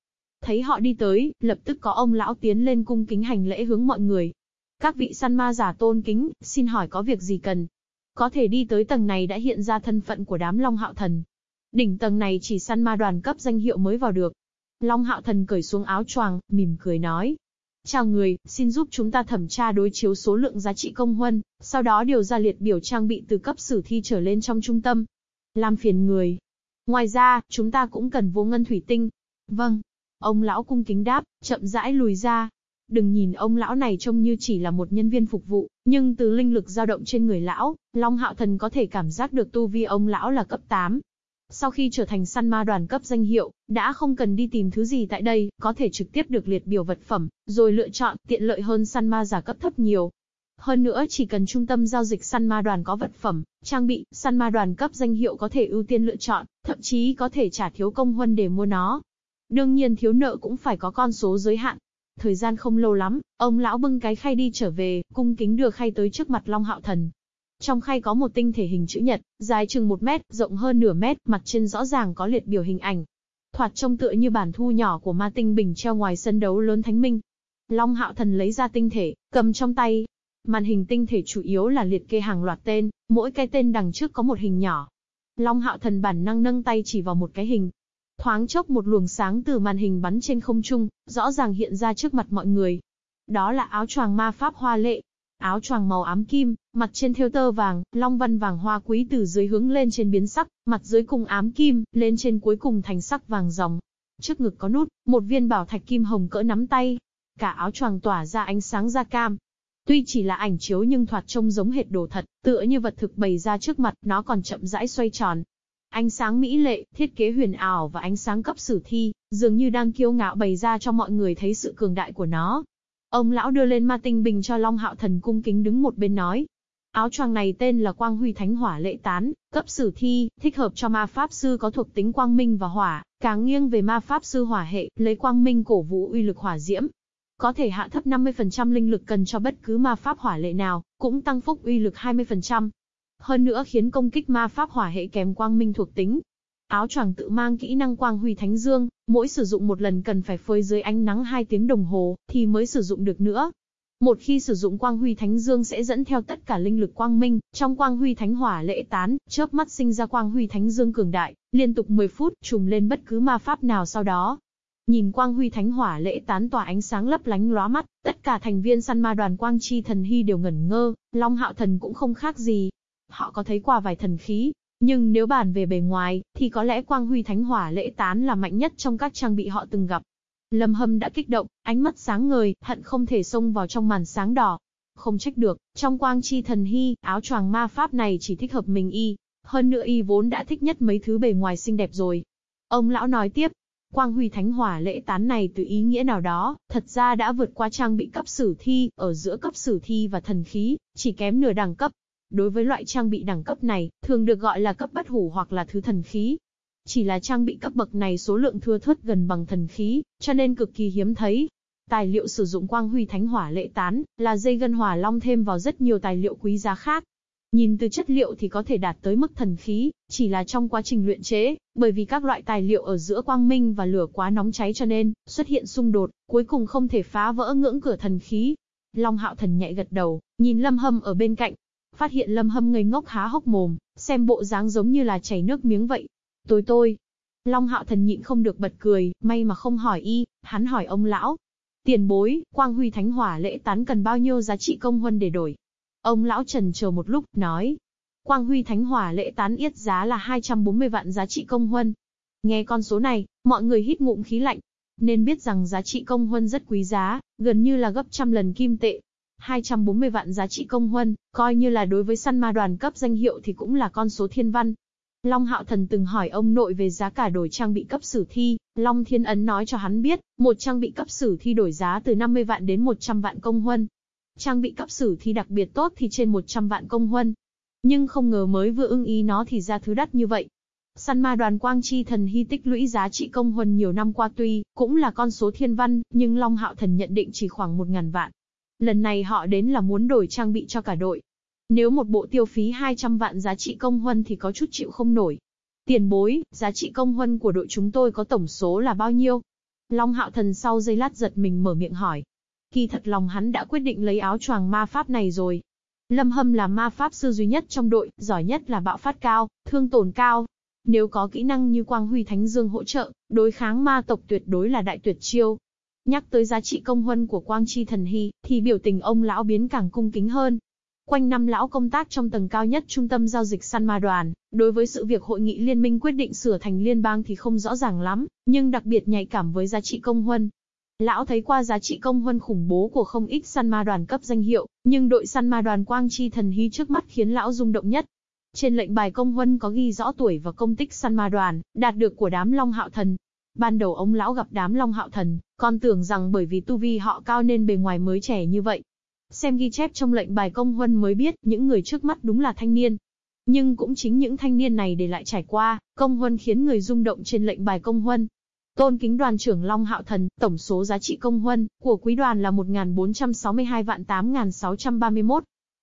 Thấy họ đi tới, lập tức có ông lão tiến lên cung kính hành lễ hướng mọi người. Các vị săn ma giả tôn kính, xin hỏi có việc gì cần? Có thể đi tới tầng này đã hiện ra thân phận của đám Long Hạo Thần. Đỉnh tầng này chỉ săn ma đoàn cấp danh hiệu mới vào được. Long Hạo Thần cởi xuống áo choàng, mỉm cười nói. Chào người, xin giúp chúng ta thẩm tra đối chiếu số lượng giá trị công huân, sau đó điều ra liệt biểu trang bị từ cấp sử thi trở lên trong trung tâm. Làm phiền người. Ngoài ra, chúng ta cũng cần vô ngân thủy tinh. Vâng. Ông lão cung kính đáp, chậm rãi lùi ra. Đừng nhìn ông lão này trông như chỉ là một nhân viên phục vụ, nhưng từ linh lực dao động trên người lão, Long Hạo Thần có thể cảm giác được tu vi ông lão là cấp 8. Sau khi trở thành săn ma đoàn cấp danh hiệu, đã không cần đi tìm thứ gì tại đây, có thể trực tiếp được liệt biểu vật phẩm, rồi lựa chọn, tiện lợi hơn săn ma giả cấp thấp nhiều. Hơn nữa chỉ cần trung tâm giao dịch săn ma đoàn có vật phẩm, trang bị, săn ma đoàn cấp danh hiệu có thể ưu tiên lựa chọn, thậm chí có thể trả thiếu công huân để mua nó. Đương nhiên thiếu nợ cũng phải có con số giới hạn. Thời gian không lâu lắm, ông lão bưng cái khay đi trở về, cung kính đưa khay tới trước mặt Long Hạo Thần. Trong khay có một tinh thể hình chữ nhật, dài chừng một mét, rộng hơn nửa mét, mặt trên rõ ràng có liệt biểu hình ảnh. Thoạt trông tựa như bản thu nhỏ của ma tinh bình treo ngoài sân đấu lớn thánh minh. Long Hạo Thần lấy ra tinh thể, cầm trong tay, Màn hình tinh thể chủ yếu là liệt kê hàng loạt tên, mỗi cái tên đằng trước có một hình nhỏ. Long hạo thần bản năng nâng tay chỉ vào một cái hình. Thoáng chốc một luồng sáng từ màn hình bắn trên không trung, rõ ràng hiện ra trước mặt mọi người. Đó là áo choàng ma pháp hoa lệ. Áo choàng màu ám kim, mặt trên thêu tơ vàng, long văn vàng hoa quý từ dưới hướng lên trên biến sắc, mặt dưới cùng ám kim, lên trên cuối cùng thành sắc vàng ròng. Trước ngực có nút, một viên bảo thạch kim hồng cỡ nắm tay. Cả áo choàng tỏa ra ánh sáng da cam, Tuy chỉ là ảnh chiếu nhưng thoạt trông giống hệt đồ thật, tựa như vật thực bày ra trước mặt, nó còn chậm rãi xoay tròn. Ánh sáng mỹ lệ, thiết kế huyền ảo và ánh sáng cấp sử thi, dường như đang kiêu ngạo bày ra cho mọi người thấy sự cường đại của nó. Ông lão đưa lên ma tinh bình cho Long Hạo Thần cung kính đứng một bên nói. Áo choàng này tên là Quang Huy Thánh Hỏa Lệ Tán, cấp sử thi, thích hợp cho ma pháp sư có thuộc tính quang minh và hỏa, càng nghiêng về ma pháp sư hỏa hệ, lấy quang minh cổ vũ uy lực hỏa diễm. Có thể hạ thấp 50% linh lực cần cho bất cứ ma pháp hỏa lệ nào, cũng tăng phúc uy lực 20%. Hơn nữa khiến công kích ma pháp hỏa hệ kèm quang minh thuộc tính. Áo choàng tự mang kỹ năng quang huy thánh dương, mỗi sử dụng một lần cần phải phơi dưới ánh nắng 2 tiếng đồng hồ, thì mới sử dụng được nữa. Một khi sử dụng quang huy thánh dương sẽ dẫn theo tất cả linh lực quang minh, trong quang huy thánh hỏa lễ tán, chớp mắt sinh ra quang huy thánh dương cường đại, liên tục 10 phút, trùm lên bất cứ ma pháp nào sau đó. Nhìn quang huy thánh hỏa lễ tán tỏa ánh sáng lấp lánh lóa mắt, tất cả thành viên săn ma đoàn quang chi thần hy đều ngẩn ngơ, Long Hạo Thần cũng không khác gì. Họ có thấy qua vài thần khí, nhưng nếu bàn về bề ngoài, thì có lẽ quang huy thánh hỏa lễ tán là mạnh nhất trong các trang bị họ từng gặp. Lâm Hâm đã kích động, ánh mắt sáng ngời, hận không thể xông vào trong màn sáng đỏ. Không trách được, trong quang chi thần hy, áo choàng ma pháp này chỉ thích hợp mình y. Hơn nữa y vốn đã thích nhất mấy thứ bề ngoài xinh đẹp rồi. Ông lão nói tiếp, quang huy thánh hỏa lễ tán này từ ý nghĩa nào đó, thật ra đã vượt qua trang bị cấp sử thi, ở giữa cấp sử thi và thần khí, chỉ kém nửa đẳng cấp. Đối với loại trang bị đẳng cấp này, thường được gọi là cấp bất hủ hoặc là thứ thần khí. Chỉ là trang bị cấp bậc này số lượng thưa thớt gần bằng thần khí, cho nên cực kỳ hiếm thấy. Tài liệu sử dụng quang huy thánh hỏa lệ tán, là dây gân hỏa long thêm vào rất nhiều tài liệu quý giá khác. Nhìn từ chất liệu thì có thể đạt tới mức thần khí, chỉ là trong quá trình luyện chế, bởi vì các loại tài liệu ở giữa quang minh và lửa quá nóng cháy cho nên, xuất hiện xung đột, cuối cùng không thể phá vỡ ngưỡng cửa thần khí. Long hạo thần nhạy gật đầu, nhìn lâm hâm ở bên cạnh. Phát hiện lâm hâm ngây ngốc há hốc mồm, xem bộ dáng giống như là chảy nước miếng vậy. Tôi tôi. Long hạo thần nhịn không được bật cười, may mà không hỏi y, hắn hỏi ông lão. Tiền bối, quang huy thánh hỏa lễ tán cần bao nhiêu giá trị công huân để đổi? Ông lão trần chờ một lúc, nói. Quang huy thánh hỏa lễ tán yết giá là 240 vạn giá trị công huân. Nghe con số này, mọi người hít ngụm khí lạnh. Nên biết rằng giá trị công huân rất quý giá, gần như là gấp trăm lần kim tệ. 240 vạn giá trị công huân, coi như là đối với săn ma đoàn cấp danh hiệu thì cũng là con số thiên văn. Long Hạo Thần từng hỏi ông nội về giá cả đổi trang bị cấp sử thi, Long Thiên Ấn nói cho hắn biết, một trang bị cấp sử thi đổi giá từ 50 vạn đến 100 vạn công huân. Trang bị cấp sử thi đặc biệt tốt thì trên 100 vạn công huân. Nhưng không ngờ mới vừa ưng ý nó thì ra thứ đắt như vậy. Săn ma đoàn quang chi thần hy tích lũy giá trị công huân nhiều năm qua tuy, cũng là con số thiên văn, nhưng Long Hạo Thần nhận định chỉ khoảng 1.000 vạn. Lần này họ đến là muốn đổi trang bị cho cả đội, nếu một bộ tiêu phí 200 vạn giá trị công huân thì có chút chịu không nổi. Tiền bối, giá trị công huân của đội chúng tôi có tổng số là bao nhiêu? Long hạo thần sau giây lát giật mình mở miệng hỏi. Kỳ thật lòng hắn đã quyết định lấy áo choàng ma pháp này rồi. Lâm Hâm là ma pháp sư duy nhất trong đội, giỏi nhất là bạo phát cao, thương tổn cao. Nếu có kỹ năng như Quang Huy Thánh Dương hỗ trợ, đối kháng ma tộc tuyệt đối là đại tuyệt chiêu. Nhắc tới giá trị công huân của Quang Chi Thần Hy, thì biểu tình ông lão biến càng cung kính hơn. Quanh năm lão công tác trong tầng cao nhất trung tâm giao dịch săn ma đoàn, đối với sự việc hội nghị liên minh quyết định sửa thành liên bang thì không rõ ràng lắm, nhưng đặc biệt nhạy cảm với giá trị công huân. Lão thấy qua giá trị công huân khủng bố của không ít săn ma đoàn cấp danh hiệu, nhưng đội săn ma đoàn quang chi thần hy trước mắt khiến lão rung động nhất. Trên lệnh bài công huân có ghi rõ tuổi và công tích săn ma đoàn, đạt được của đám long hạo thần. Ban đầu ông lão gặp đám long hạo thần, còn tưởng rằng bởi vì tu vi họ cao nên bề ngoài mới trẻ như vậy, Xem ghi chép trong lệnh bài công huân mới biết, những người trước mắt đúng là thanh niên. Nhưng cũng chính những thanh niên này để lại trải qua, công huân khiến người rung động trên lệnh bài công huân. Tôn kính đoàn trưởng Long Hạo Thần, tổng số giá trị công huân của quý đoàn là 1.462 vạn 8.631.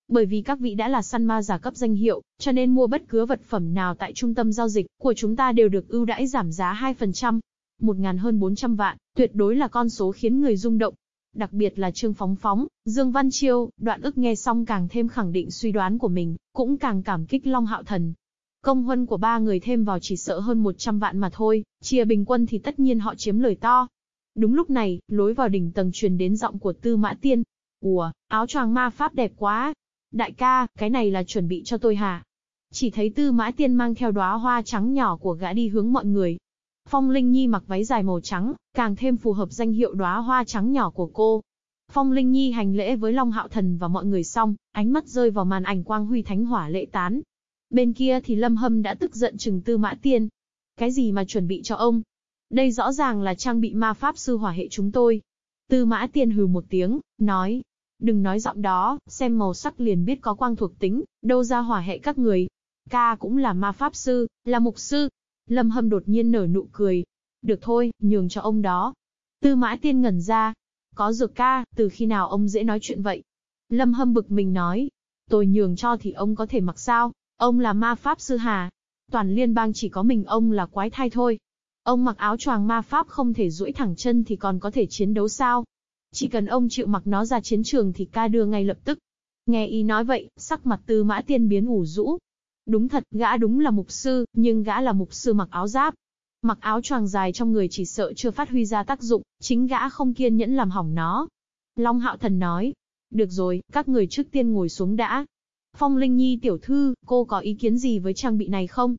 Bởi vì các vị đã là săn ma giả cấp danh hiệu, cho nên mua bất cứ vật phẩm nào tại trung tâm giao dịch của chúng ta đều được ưu đãi giảm giá 2%. 1.000 hơn 400 vạn, tuyệt đối là con số khiến người rung động. Đặc biệt là Trương Phóng Phóng, Dương Văn Chiêu, đoạn ức nghe xong càng thêm khẳng định suy đoán của mình, cũng càng cảm kích Long Hạo Thần. Công huân của ba người thêm vào chỉ sợ hơn 100 vạn mà thôi, chia bình quân thì tất nhiên họ chiếm lời to. Đúng lúc này, lối vào đỉnh tầng truyền đến giọng của Tư Mã Tiên. Ủa, áo choàng ma pháp đẹp quá. Đại ca, cái này là chuẩn bị cho tôi hả? Chỉ thấy Tư Mã Tiên mang theo đóa hoa trắng nhỏ của gã đi hướng mọi người, Phong Linh Nhi mặc váy dài màu trắng, càng thêm phù hợp danh hiệu đóa hoa trắng nhỏ của cô. Phong Linh Nhi hành lễ với Long Hạo Thần và mọi người xong, ánh mắt rơi vào màn ảnh quang huy thánh hỏa lệ tán. Bên kia thì Lâm Hâm đã tức giận chừng Tư Mã Tiên. Cái gì mà chuẩn bị cho ông? Đây rõ ràng là trang bị ma pháp sư hỏa hệ chúng tôi. Tư Mã Tiên hừ một tiếng, nói. Đừng nói giọng đó, xem màu sắc liền biết có quang thuộc tính, đâu ra hỏa hệ các người. Ca cũng là ma pháp sư, là mục sư. Lâm Hâm đột nhiên nở nụ cười. Được thôi, nhường cho ông đó. Tư mã tiên ngẩn ra. Có dược ca, từ khi nào ông dễ nói chuyện vậy? Lâm Hâm bực mình nói. Tôi nhường cho thì ông có thể mặc sao? Ông là ma pháp sư hà. Toàn liên bang chỉ có mình ông là quái thai thôi. Ông mặc áo choàng ma pháp không thể duỗi thẳng chân thì còn có thể chiến đấu sao? Chỉ cần ông chịu mặc nó ra chiến trường thì ca đưa ngay lập tức. Nghe y nói vậy, sắc mặt tư mã tiên biến ủ rũ. Đúng thật, gã đúng là mục sư, nhưng gã là mục sư mặc áo giáp. Mặc áo choàng dài trong người chỉ sợ chưa phát huy ra tác dụng, chính gã không kiên nhẫn làm hỏng nó. Long hạo thần nói, được rồi, các người trước tiên ngồi xuống đã. Phong Linh Nhi tiểu thư, cô có ý kiến gì với trang bị này không?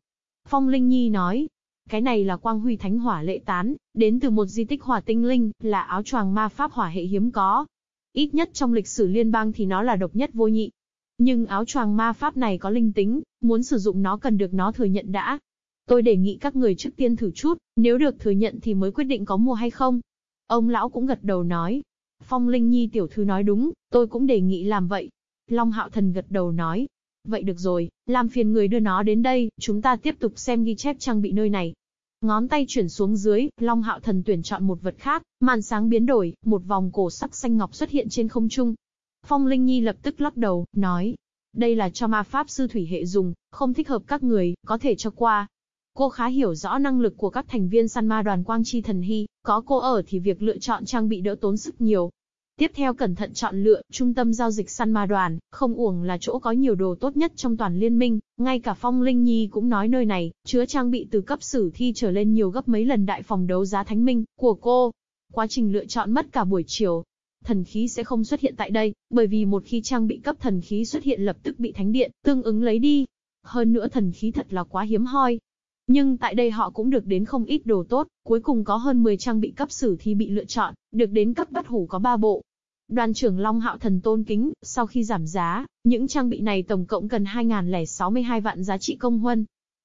Phong Linh Nhi nói, cái này là quang huy thánh hỏa lệ tán, đến từ một di tích hỏa tinh linh, là áo choàng ma pháp hỏa hệ hiếm có. Ít nhất trong lịch sử liên bang thì nó là độc nhất vô nhị. Nhưng áo choàng ma pháp này có linh tính, muốn sử dụng nó cần được nó thừa nhận đã. Tôi đề nghị các người trước tiên thử chút, nếu được thừa nhận thì mới quyết định có mua hay không. Ông lão cũng gật đầu nói. Phong Linh Nhi tiểu thư nói đúng, tôi cũng đề nghị làm vậy. Long Hạo Thần gật đầu nói. Vậy được rồi, làm phiền người đưa nó đến đây, chúng ta tiếp tục xem ghi chép trang bị nơi này. Ngón tay chuyển xuống dưới, Long Hạo Thần tuyển chọn một vật khác, màn sáng biến đổi, một vòng cổ sắc xanh ngọc xuất hiện trên không trung. Phong Linh Nhi lập tức lắc đầu, nói, đây là cho ma pháp sư thủy hệ dùng, không thích hợp các người, có thể cho qua. Cô khá hiểu rõ năng lực của các thành viên săn ma đoàn Quang Chi Thần Hy, có cô ở thì việc lựa chọn trang bị đỡ tốn sức nhiều. Tiếp theo cẩn thận chọn lựa, trung tâm giao dịch săn ma đoàn, không uổng là chỗ có nhiều đồ tốt nhất trong toàn liên minh, ngay cả Phong Linh Nhi cũng nói nơi này, chứa trang bị từ cấp sử thi trở lên nhiều gấp mấy lần đại phòng đấu giá thánh minh, của cô. Quá trình lựa chọn mất cả buổi chiều. Thần khí sẽ không xuất hiện tại đây, bởi vì một khi trang bị cấp thần khí xuất hiện lập tức bị thánh điện, tương ứng lấy đi. Hơn nữa thần khí thật là quá hiếm hoi, nhưng tại đây họ cũng được đến không ít đồ tốt, cuối cùng có hơn 10 trang bị cấp sử thi bị lựa chọn, được đến cấp bắt hủ có 3 bộ. Đoàn trưởng Long Hạo Thần tôn kính, sau khi giảm giá, những trang bị này tổng cộng cần 2.062 vạn giá trị công huân.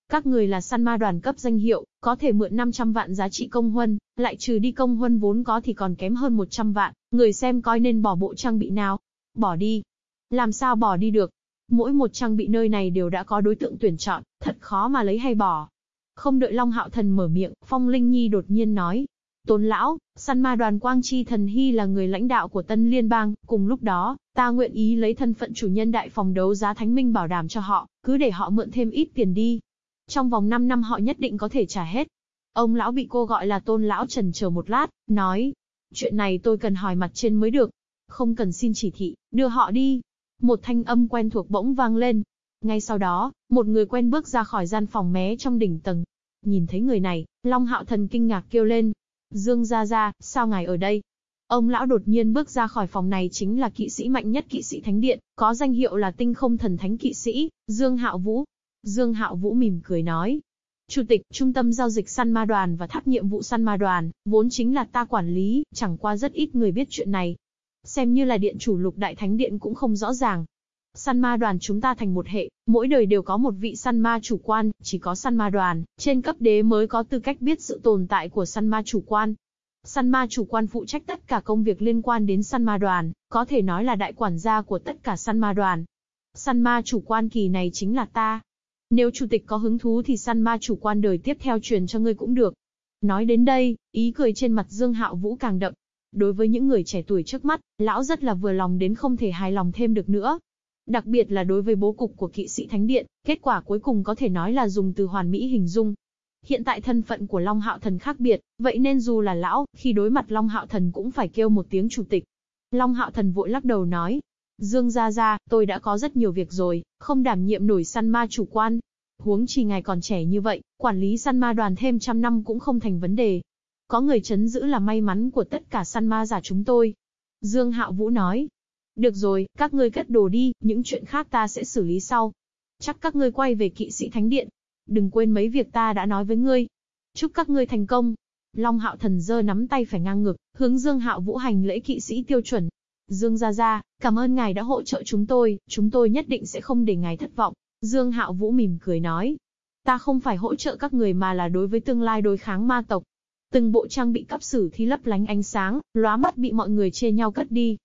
Các người là săn ma đoàn cấp danh hiệu, có thể mượn 500 vạn giá trị công huân, lại trừ đi công huân vốn có thì còn kém hơn 100 vạn, người xem coi nên bỏ bộ trang bị nào. Bỏ đi. Làm sao bỏ đi được? Mỗi một trang bị nơi này đều đã có đối tượng tuyển chọn, thật khó mà lấy hay bỏ. Không đợi Long Hạo Thần mở miệng, Phong Linh Nhi đột nhiên nói. Tôn lão, săn ma đoàn Quang Chi Thần Hy là người lãnh đạo của Tân Liên bang, cùng lúc đó, ta nguyện ý lấy thân phận chủ nhân đại phòng đấu giá Thánh Minh bảo đảm cho họ, cứ để họ mượn thêm ít tiền đi. Trong vòng 5 năm họ nhất định có thể trả hết. Ông lão bị cô gọi là tôn lão trần chờ một lát, nói. Chuyện này tôi cần hỏi mặt trên mới được. Không cần xin chỉ thị, đưa họ đi. Một thanh âm quen thuộc bỗng vang lên, ngay sau đó, một người quen bước ra khỏi gian phòng mé trong đỉnh tầng. Nhìn thấy người này, Long Hạo Thần kinh ngạc kêu lên. Dương Gia Gia, sao ngài ở đây? Ông lão đột nhiên bước ra khỏi phòng này chính là kỵ sĩ mạnh nhất kỵ sĩ thánh điện, có danh hiệu là tinh không thần thánh kỵ sĩ, Dương Hạo Vũ. Dương Hạo Vũ mỉm cười nói. Chủ tịch, trung tâm giao dịch săn ma đoàn và tháp nhiệm vụ săn ma đoàn, vốn chính là ta quản lý, chẳng qua rất ít người biết chuyện này. Xem như là điện chủ lục đại thánh điện cũng không rõ ràng, Săn ma đoàn chúng ta thành một hệ, mỗi đời đều có một vị săn ma chủ quan, chỉ có săn ma đoàn, trên cấp đế mới có tư cách biết sự tồn tại của săn ma chủ quan. Săn ma chủ quan phụ trách tất cả công việc liên quan đến săn ma đoàn, có thể nói là đại quản gia của tất cả săn ma đoàn. Săn ma chủ quan kỳ này chính là ta. Nếu chủ tịch có hứng thú thì săn ma chủ quan đời tiếp theo truyền cho ngươi cũng được. Nói đến đây, ý cười trên mặt Dương Hạo Vũ càng đậm. Đối với những người trẻ tuổi trước mắt, lão rất là vừa lòng đến không thể hài lòng thêm được nữa. Đặc biệt là đối với bố cục của kỵ sĩ Thánh Điện, kết quả cuối cùng có thể nói là dùng từ hoàn mỹ hình dung. Hiện tại thân phận của Long Hạo Thần khác biệt, vậy nên dù là lão, khi đối mặt Long Hạo Thần cũng phải kêu một tiếng chủ tịch. Long Hạo Thần vội lắc đầu nói, Dương Gia Gia, tôi đã có rất nhiều việc rồi, không đảm nhiệm nổi săn ma chủ quan. Huống chi ngài còn trẻ như vậy, quản lý săn ma đoàn thêm trăm năm cũng không thành vấn đề. Có người chấn giữ là may mắn của tất cả săn ma giả chúng tôi. Dương Hạo Vũ nói, được rồi, các ngươi cất đồ đi, những chuyện khác ta sẽ xử lý sau. Chắc các ngươi quay về kỵ sĩ thánh điện. Đừng quên mấy việc ta đã nói với ngươi. Chúc các ngươi thành công. Long hạo thần dơ nắm tay phải ngang ngực, hướng Dương hạo vũ hành lễ kỵ sĩ tiêu chuẩn. Dương gia gia, cảm ơn ngài đã hỗ trợ chúng tôi, chúng tôi nhất định sẽ không để ngài thất vọng. Dương hạo vũ mỉm cười nói. Ta không phải hỗ trợ các người mà là đối với tương lai đối kháng ma tộc. Từng bộ trang bị cấp sử thi lấp lánh ánh sáng, lóa mắt bị mọi người chê nhau cất đi.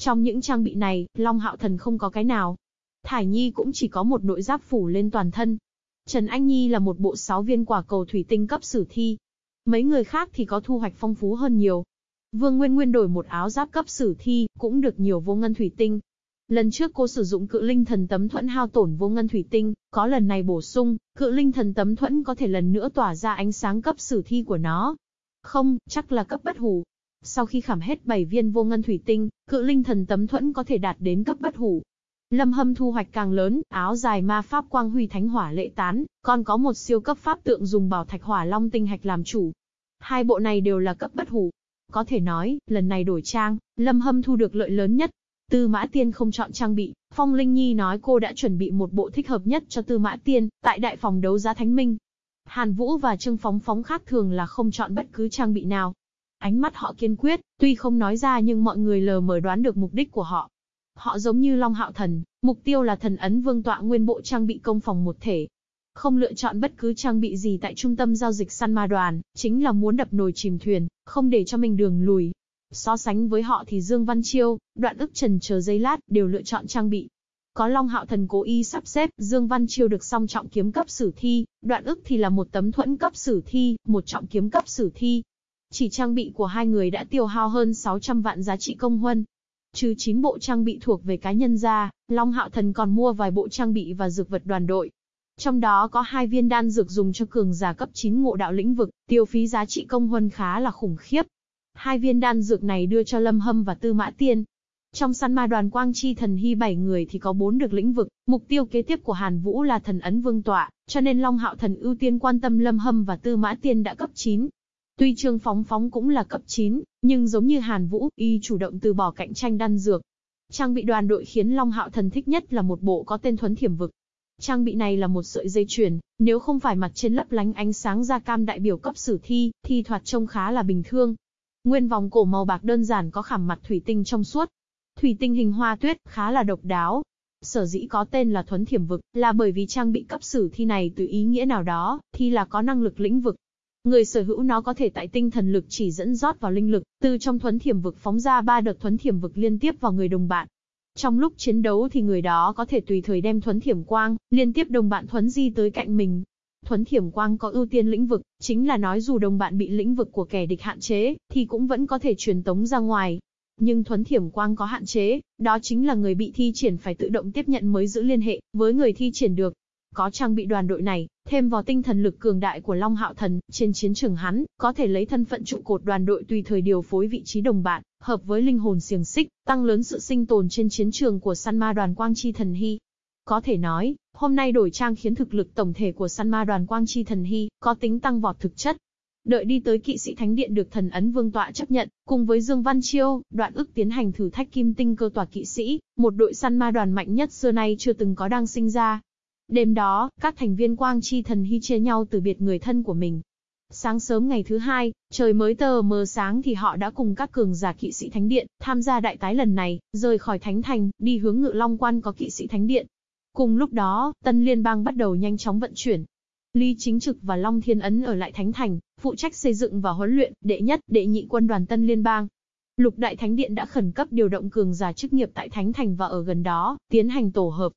Trong những trang bị này, Long Hạo Thần không có cái nào. Thải Nhi cũng chỉ có một nội giáp phủ lên toàn thân. Trần Anh Nhi là một bộ sáu viên quả cầu thủy tinh cấp sử thi. Mấy người khác thì có thu hoạch phong phú hơn nhiều. Vương Nguyên Nguyên đổi một áo giáp cấp sử thi, cũng được nhiều vô ngân thủy tinh. Lần trước cô sử dụng cự linh thần tấm thuẫn hao tổn vô ngân thủy tinh, có lần này bổ sung, cự linh thần tấm thuẫn có thể lần nữa tỏa ra ánh sáng cấp sử thi của nó. Không, chắc là cấp bất hủ. Sau khi khảm hết 7 viên vô ngân thủy tinh, cự linh thần tấm thuẫn có thể đạt đến cấp bất hủ. Lâm Hâm thu hoạch càng lớn, áo dài ma pháp quang huy thánh hỏa lệ tán, còn có một siêu cấp pháp tượng dùng bảo thạch hỏa long tinh hạch làm chủ. Hai bộ này đều là cấp bất hủ. Có thể nói, lần này đổi trang, Lâm Hâm thu được lợi lớn nhất. Tư Mã Tiên không chọn trang bị, Phong Linh Nhi nói cô đã chuẩn bị một bộ thích hợp nhất cho Tư Mã Tiên, tại đại phòng đấu giá Thánh Minh. Hàn Vũ và Trương Phóng Phóng khác thường là không chọn bất cứ trang bị nào. Ánh mắt họ kiên quyết, tuy không nói ra nhưng mọi người lờ mờ đoán được mục đích của họ. Họ giống như Long Hạo Thần, mục tiêu là thần ấn vương tọa nguyên bộ trang bị công phòng một thể. Không lựa chọn bất cứ trang bị gì tại trung tâm giao dịch săn ma đoàn, chính là muốn đập nồi chìm thuyền, không để cho mình đường lùi. So sánh với họ thì Dương Văn Chiêu, đoạn ức trần chờ giây lát, đều lựa chọn trang bị. Có Long Hạo Thần cố ý sắp xếp, Dương Văn Chiêu được song trọng kiếm cấp sử thi, đoạn ức thì là một tấm thuẫn cấp sử thi, một trọng kiếm cấp sử thi. Chỉ trang bị của hai người đã tiêu hao hơn 600 vạn giá trị công huân, Trừ 9 bộ trang bị thuộc về cá nhân ra, Long Hạo Thần còn mua vài bộ trang bị và dược vật đoàn đội. Trong đó có hai viên đan dược dùng cho cường giả cấp 9 ngộ đạo lĩnh vực, tiêu phí giá trị công huân khá là khủng khiếp. Hai viên đan dược này đưa cho Lâm Hâm và Tư Mã Tiên. Trong săn ma đoàn Quang Chi Thần Hy 7 người thì có 4 được lĩnh vực, mục tiêu kế tiếp của Hàn Vũ là thần ấn vương tọa, cho nên Long Hạo Thần ưu tiên quan tâm Lâm Hâm và Tư Mã Tiên đã cấp 9, Tuy Trương Phóng Phóng cũng là cấp 9, nhưng giống như Hàn Vũ, y chủ động từ bỏ cạnh tranh đan dược. Trang bị đoàn đội khiến Long Hạo Thần thích nhất là một bộ có tên Thuấn Thiểm Vực. Trang bị này là một sợi dây chuyền, nếu không phải mặt trên lấp lánh ánh sáng da cam đại biểu cấp sử thi, thì thoạt trông khá là bình thường. Nguyên vòng cổ màu bạc đơn giản có khảm mặt thủy tinh trong suốt. Thủy tinh hình hoa tuyết, khá là độc đáo. Sở dĩ có tên là Thuấn Thiểm Vực, là bởi vì trang bị cấp sử thi này từ ý nghĩa nào đó, thì là có năng lực lĩnh vực, Người sở hữu nó có thể tại tinh thần lực chỉ dẫn rót vào linh lực, từ trong thuấn thiểm vực phóng ra ba đợt thuấn thiểm vực liên tiếp vào người đồng bạn. Trong lúc chiến đấu thì người đó có thể tùy thời đem thuấn thiểm quang, liên tiếp đồng bạn thuấn di tới cạnh mình. Thuấn thiểm quang có ưu tiên lĩnh vực, chính là nói dù đồng bạn bị lĩnh vực của kẻ địch hạn chế, thì cũng vẫn có thể truyền tống ra ngoài. Nhưng thuấn thiểm quang có hạn chế, đó chính là người bị thi triển phải tự động tiếp nhận mới giữ liên hệ với người thi triển được. Có trang bị đoàn đội này, thêm vào tinh thần lực cường đại của Long Hạo Thần, trên chiến trường hắn, có thể lấy thân phận trụ cột đoàn đội tùy thời điều phối vị trí đồng bạn, hợp với linh hồn xiềng xích, tăng lớn sự sinh tồn trên chiến trường của săn ma đoàn Quang Chi Thần Hy. Có thể nói, hôm nay đổi trang khiến thực lực tổng thể của săn ma đoàn Quang Chi Thần Hy có tính tăng vọt thực chất. Đợi đi tới kỵ sĩ thánh điện được thần ấn vương tọa chấp nhận, cùng với Dương Văn Chiêu, đoạn ức tiến hành thử thách kim tinh cơ tòa kỵ sĩ, một đội săn ma đoàn mạnh nhất xưa nay chưa từng có đang sinh ra. Đêm đó, các thành viên quang chi thần hy chia nhau từ biệt người thân của mình. Sáng sớm ngày thứ hai, trời mới tờ mờ sáng thì họ đã cùng các cường giả kỵ sĩ thánh điện, tham gia đại tái lần này, rời khỏi thánh thành, đi hướng ngự long quan có kỵ sĩ thánh điện. Cùng lúc đó, tân liên bang bắt đầu nhanh chóng vận chuyển. Lý Chính Trực và Long Thiên Ấn ở lại thánh thành, phụ trách xây dựng và huấn luyện, đệ nhất, đệ nhị quân đoàn tân liên bang. Lục Đại Thánh Điện đã khẩn cấp điều động cường giả chức nghiệp tại Thánh Thành và ở gần đó, tiến hành tổ hợp,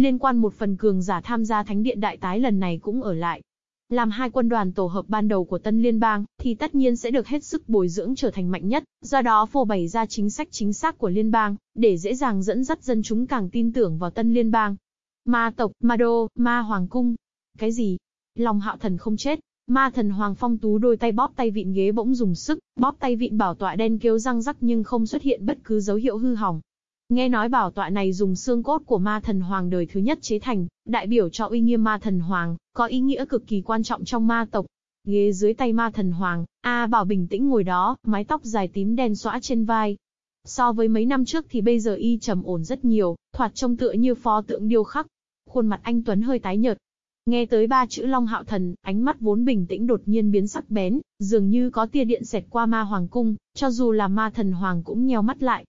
Liên quan một phần cường giả tham gia Thánh điện đại tái lần này cũng ở lại. Làm hai quân đoàn tổ hợp ban đầu của Tân Liên bang, thì tất nhiên sẽ được hết sức bồi dưỡng trở thành mạnh nhất, do đó phô bày ra chính sách chính xác của Liên bang, để dễ dàng dẫn dắt dân chúng càng tin tưởng vào Tân Liên bang. Ma tộc, Ma đô, Ma hoàng cung. Cái gì? Lòng hạo thần không chết, Ma thần Hoàng Phong Tú đôi tay bóp tay vịn ghế bỗng dùng sức, bóp tay vịn bảo tọa đen kêu răng rắc nhưng không xuất hiện bất cứ dấu hiệu hư hỏng. Nghe nói bảo tọa này dùng xương cốt của ma thần hoàng đời thứ nhất chế thành, đại biểu cho uy nghiêm ma thần hoàng, có ý nghĩa cực kỳ quan trọng trong ma tộc. Ghế dưới tay ma thần hoàng, A Bảo bình tĩnh ngồi đó, mái tóc dài tím đen xõa trên vai. So với mấy năm trước thì bây giờ y trầm ổn rất nhiều, thoạt trông tựa như pho tượng điêu khắc. Khuôn mặt anh Tuấn hơi tái nhợt. Nghe tới ba chữ Long Hạo Thần, ánh mắt vốn bình tĩnh đột nhiên biến sắc bén, dường như có tia điện xẹt qua ma hoàng cung, cho dù là ma thần hoàng cũng nheo mắt lại,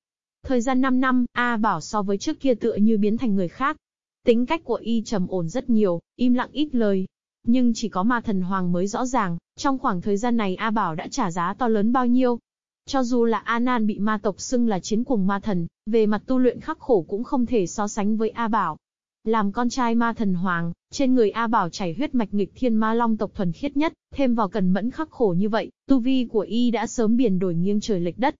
Thời gian 5 năm, A Bảo so với trước kia tựa như biến thành người khác. Tính cách của y trầm ổn rất nhiều, im lặng ít lời. Nhưng chỉ có ma thần hoàng mới rõ ràng, trong khoảng thời gian này A Bảo đã trả giá to lớn bao nhiêu. Cho dù là A Nan bị ma tộc xưng là chiến cuồng ma thần, về mặt tu luyện khắc khổ cũng không thể so sánh với A Bảo. Làm con trai ma thần hoàng, trên người A Bảo chảy huyết mạch nghịch thiên ma long tộc thuần khiết nhất, thêm vào cần mẫn khắc khổ như vậy, tu vi của y đã sớm biển đổi nghiêng trời lệch đất.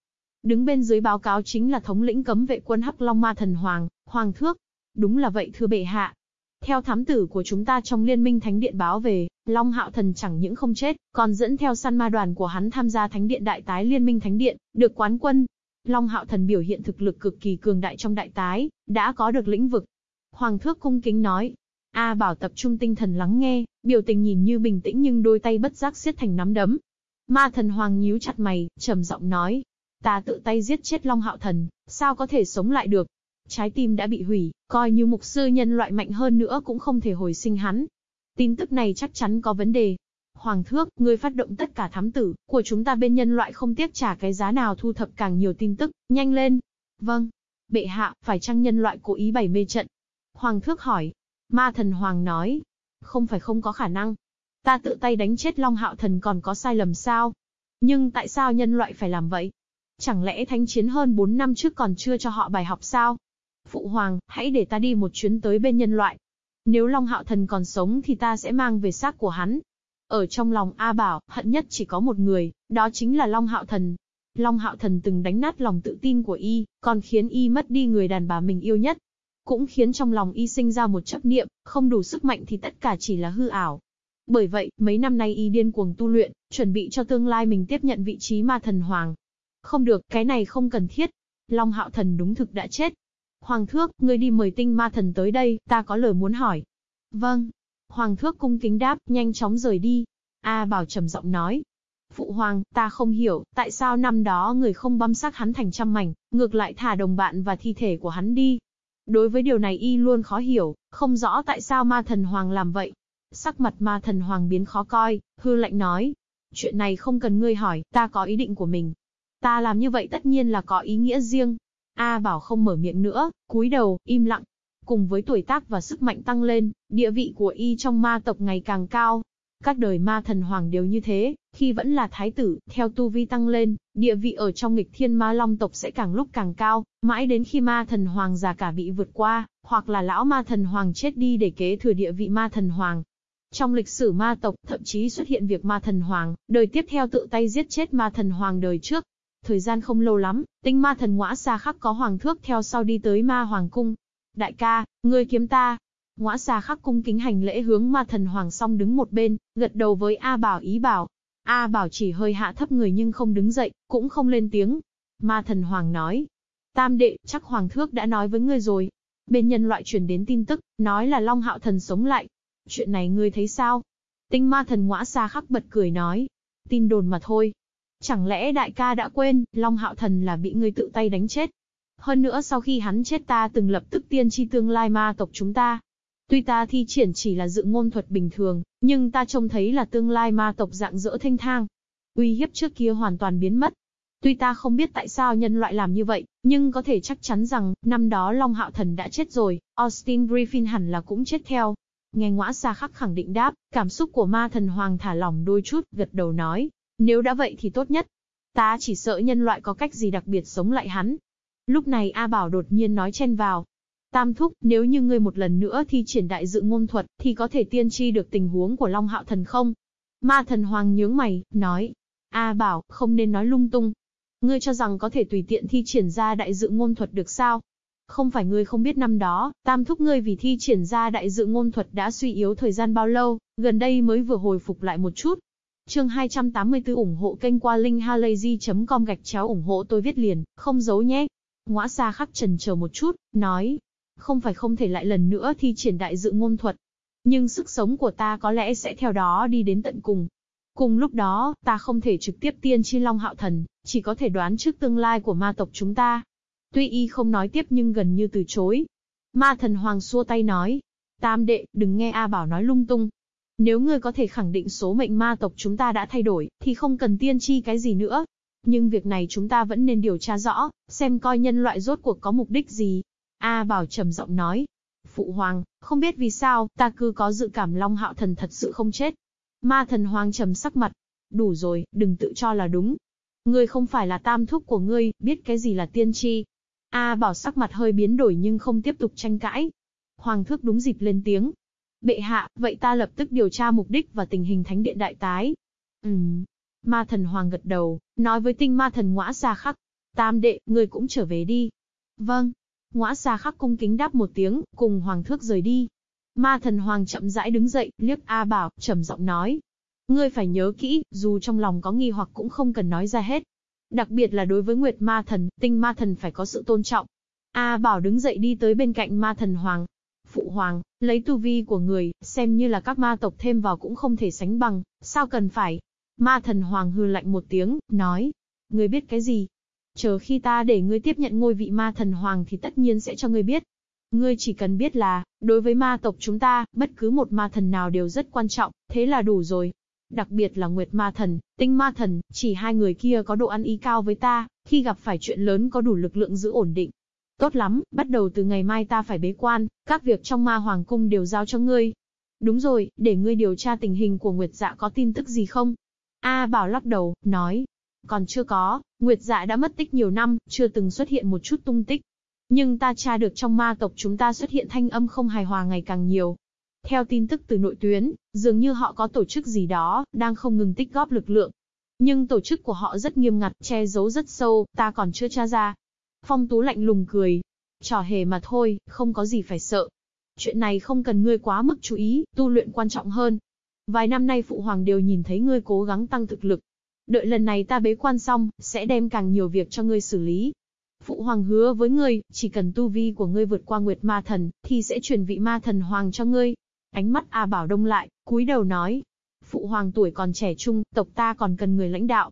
Đứng bên dưới báo cáo chính là thống lĩnh cấm vệ quân Hắc Long Ma Thần Hoàng, Hoàng Thước. Đúng là vậy thưa bệ hạ. Theo thám tử của chúng ta trong liên minh thánh điện báo về, Long Hạo Thần chẳng những không chết, còn dẫn theo săn ma đoàn của hắn tham gia thánh điện đại tái liên minh thánh điện, được quán quân. Long Hạo Thần biểu hiện thực lực cực kỳ cường đại trong đại tái, đã có được lĩnh vực. Hoàng thước cung kính nói. A Bảo tập trung tinh thần lắng nghe, biểu tình nhìn như bình tĩnh nhưng đôi tay bất giác siết thành nắm đấm. Ma thần Hoàng nhíu chặt mày, trầm giọng nói. Ta tự tay giết chết Long Hạo Thần, sao có thể sống lại được? Trái tim đã bị hủy, coi như mục sư nhân loại mạnh hơn nữa cũng không thể hồi sinh hắn. Tin tức này chắc chắn có vấn đề. Hoàng thước, ngươi phát động tất cả thám tử của chúng ta bên nhân loại không tiếc trả cái giá nào thu thập càng nhiều tin tức, nhanh lên. Vâng. Bệ hạ, phải chăng nhân loại cố ý bày mê trận? Hoàng thước hỏi. Ma thần Hoàng nói. Không phải không có khả năng. Ta tự tay đánh chết Long Hạo Thần còn có sai lầm sao? Nhưng tại sao nhân loại phải làm vậy? Chẳng lẽ thánh chiến hơn 4 năm trước còn chưa cho họ bài học sao? Phụ Hoàng, hãy để ta đi một chuyến tới bên nhân loại. Nếu Long Hạo Thần còn sống thì ta sẽ mang về xác của hắn. Ở trong lòng A Bảo, hận nhất chỉ có một người, đó chính là Long Hạo Thần. Long Hạo Thần từng đánh nát lòng tự tin của y, còn khiến y mất đi người đàn bà mình yêu nhất. Cũng khiến trong lòng y sinh ra một chấp niệm, không đủ sức mạnh thì tất cả chỉ là hư ảo. Bởi vậy, mấy năm nay y điên cuồng tu luyện, chuẩn bị cho tương lai mình tiếp nhận vị trí ma thần hoàng. Không được, cái này không cần thiết. Long Hạo Thần đúng thực đã chết, Hoàng thước, ngươi đi mời tinh ma thần tới đây, ta có lời muốn hỏi. Vâng. Hoàng thước cung kính đáp, nhanh chóng rời đi. A Bảo trầm giọng nói. Phụ hoàng, ta không hiểu, tại sao năm đó người không băm xác hắn thành trăm mảnh, ngược lại thả đồng bạn và thi thể của hắn đi. Đối với điều này y luôn khó hiểu, không rõ tại sao ma thần hoàng làm vậy. Sắc mặt ma thần hoàng biến khó coi, hư lạnh nói. Chuyện này không cần ngươi hỏi, ta có ý định của mình. Ta làm như vậy tất nhiên là có ý nghĩa riêng, A Bảo không mở miệng nữa, cúi đầu, im lặng. Cùng với tuổi tác và sức mạnh tăng lên, địa vị của y trong ma tộc ngày càng cao. Các đời ma thần hoàng đều như thế, khi vẫn là thái tử, theo tu vi tăng lên, địa vị ở trong nghịch thiên ma long tộc sẽ càng lúc càng cao, mãi đến khi ma thần hoàng già cả bị vượt qua, hoặc là lão ma thần hoàng chết đi để kế thừa địa vị ma thần hoàng. Trong lịch sử ma tộc, thậm chí xuất hiện việc ma thần hoàng, đời tiếp theo tự tay giết chết ma thần hoàng đời trước, Thời gian không lâu lắm, tinh ma thần ngõa xa khắc có hoàng thước theo sau đi tới ma hoàng cung. Đại ca, ngươi kiếm ta. Ngõa xa khắc cung kính hành lễ hướng ma thần hoàng song đứng một bên, gật đầu với A Bảo ý bảo. A Bảo chỉ hơi hạ thấp người nhưng không đứng dậy, cũng không lên tiếng. Ma thần hoàng nói. Tam đệ, chắc hoàng thước đã nói với ngươi rồi. Bên nhân loại truyền đến tin tức, nói là Long Hạo thần sống lại. Chuyện này ngươi thấy sao? Tinh ma thần ngõa xa khắc bật cười nói. Tin đồn mà thôi, Chẳng lẽ đại ca đã quên, Long Hạo Thần là bị ngươi tự tay đánh chết? Hơn nữa sau khi hắn chết ta từng lập tức tiên tri tương lai ma tộc chúng ta. Tuy ta thi triển chỉ là dự ngôn thuật bình thường, nhưng ta trông thấy là tương lai ma tộc dạng dỡ thanh thang. Uy hiếp trước kia hoàn toàn biến mất. Tuy ta không biết tại sao nhân loại làm như vậy, nhưng có thể chắc chắn rằng, năm đó Long Hạo Thần đã chết rồi, Austin Griffin hẳn là cũng chết theo. Nghe ngõa xa khắc khẳng định đáp, cảm xúc của ma thần hoàng thả lỏng đôi chút, gật đầu nói, nếu đã vậy thì tốt nhất. Ta chỉ sợ nhân loại có cách gì đặc biệt sống lại hắn. Lúc này A Bảo đột nhiên nói chen vào. Tam thúc, nếu như ngươi một lần nữa thi triển đại dự ngôn thuật, thì có thể tiên tri được tình huống của Long Hạo Thần không? Ma thần hoàng nhướng mày, nói. A Bảo, không nên nói lung tung. Ngươi cho rằng có thể tùy tiện thi triển ra đại dự ngôn thuật được sao? Không phải ngươi không biết năm đó, tam thúc ngươi vì thi triển ra đại dự ngôn thuật đã suy yếu thời gian bao lâu, gần đây mới vừa hồi phục lại một chút. Chương 284 ủng hộ kênh qua linkhalazy.com gạch chéo ủng hộ tôi viết liền, không giấu nhé. Ngõa xa khắc trần chờ một chút, nói. Không phải không thể lại lần nữa thi triển đại dự ngôn thuật. Nhưng sức sống của ta có lẽ sẽ theo đó đi đến tận cùng. Cùng lúc đó, ta không thể trực tiếp tiên chi long hạo thần, chỉ có thể đoán trước tương lai của ma tộc chúng ta. Tuy y không nói tiếp nhưng gần như từ chối. Ma thần hoàng xua tay nói. Tam đệ, đừng nghe A Bảo nói lung tung. Nếu ngươi có thể khẳng định số mệnh ma tộc chúng ta đã thay đổi, thì không cần tiên tri cái gì nữa. Nhưng việc này chúng ta vẫn nên điều tra rõ, xem coi nhân loại rốt cuộc có mục đích gì. A Bảo trầm giọng nói. Phụ hoàng, không biết vì sao, ta cứ có dự cảm Long Hạo Thần thật sự không chết. Ma thần hoàng trầm sắc mặt. Đủ rồi, đừng tự cho là đúng. Ngươi không phải là tam thúc của ngươi, biết cái gì là tiên tri. A bảo sắc mặt hơi biến đổi nhưng không tiếp tục tranh cãi. Hoàng thước đúng dịp lên tiếng. Bệ hạ, vậy ta lập tức điều tra mục đích và tình hình thánh điện đại tái. Ừm. Ma thần hoàng gật đầu, nói với tinh ma thần ngõa xa khắc. Tam đệ, ngươi cũng trở về đi. Vâng. Ngõa xa khắc cung kính đáp một tiếng, cùng hoàng thước rời đi. Ma thần hoàng chậm rãi đứng dậy, liếc A bảo, trầm giọng nói. Ngươi phải nhớ kỹ, dù trong lòng có nghi hoặc cũng không cần nói ra hết. Đặc biệt là đối với Nguyệt Ma Thần, tinh Ma Thần phải có sự tôn trọng. A Bảo đứng dậy đi tới bên cạnh Ma Thần Hoàng. Phụ Hoàng, lấy tu vi của người, xem như là các ma tộc thêm vào cũng không thể sánh bằng, sao cần phải? Ma Thần Hoàng hư lạnh một tiếng, nói. Ngươi biết cái gì? Chờ khi ta để ngươi tiếp nhận ngôi vị Ma Thần Hoàng thì tất nhiên sẽ cho ngươi biết. Ngươi chỉ cần biết là, đối với ma tộc chúng ta, bất cứ một ma thần nào đều rất quan trọng, thế là đủ rồi. Đặc biệt là Nguyệt Ma Thần, Tinh Ma Thần, chỉ hai người kia có độ ăn ý cao với ta, khi gặp phải chuyện lớn có đủ lực lượng giữ ổn định. Tốt lắm, bắt đầu từ ngày mai ta phải bế quan, các việc trong ma hoàng cung đều giao cho ngươi. Đúng rồi, để ngươi điều tra tình hình của Nguyệt Dạ có tin tức gì không? A Bảo lắc đầu, nói. Còn chưa có, Nguyệt Dạ đã mất tích nhiều năm, chưa từng xuất hiện một chút tung tích. Nhưng ta tra được trong ma tộc chúng ta xuất hiện thanh âm không hài hòa ngày càng nhiều, theo tin tức từ nội tuyến, dường như họ có tổ chức gì đó, đang không ngừng tích góp lực lượng. Nhưng tổ chức của họ rất nghiêm ngặt, che giấu rất sâu, ta còn chưa tra ra. Phong Tú lạnh lùng cười. Trò hề mà thôi, không có gì phải sợ. Chuyện này không cần ngươi quá mức chú ý, tu luyện quan trọng hơn. Vài năm nay Phụ Hoàng đều nhìn thấy ngươi cố gắng tăng thực lực. Đợi lần này ta bế quan xong, sẽ đem càng nhiều việc cho ngươi xử lý. Phụ Hoàng hứa với ngươi, chỉ cần tu vi của ngươi vượt qua Nguyệt Ma Thần, thì sẽ truyền vị Ma Thần Hoàng cho ngươi. Ánh mắt A Bảo đông lại, cúi đầu nói. Phụ hoàng tuổi còn trẻ trung, tộc ta còn cần người lãnh đạo.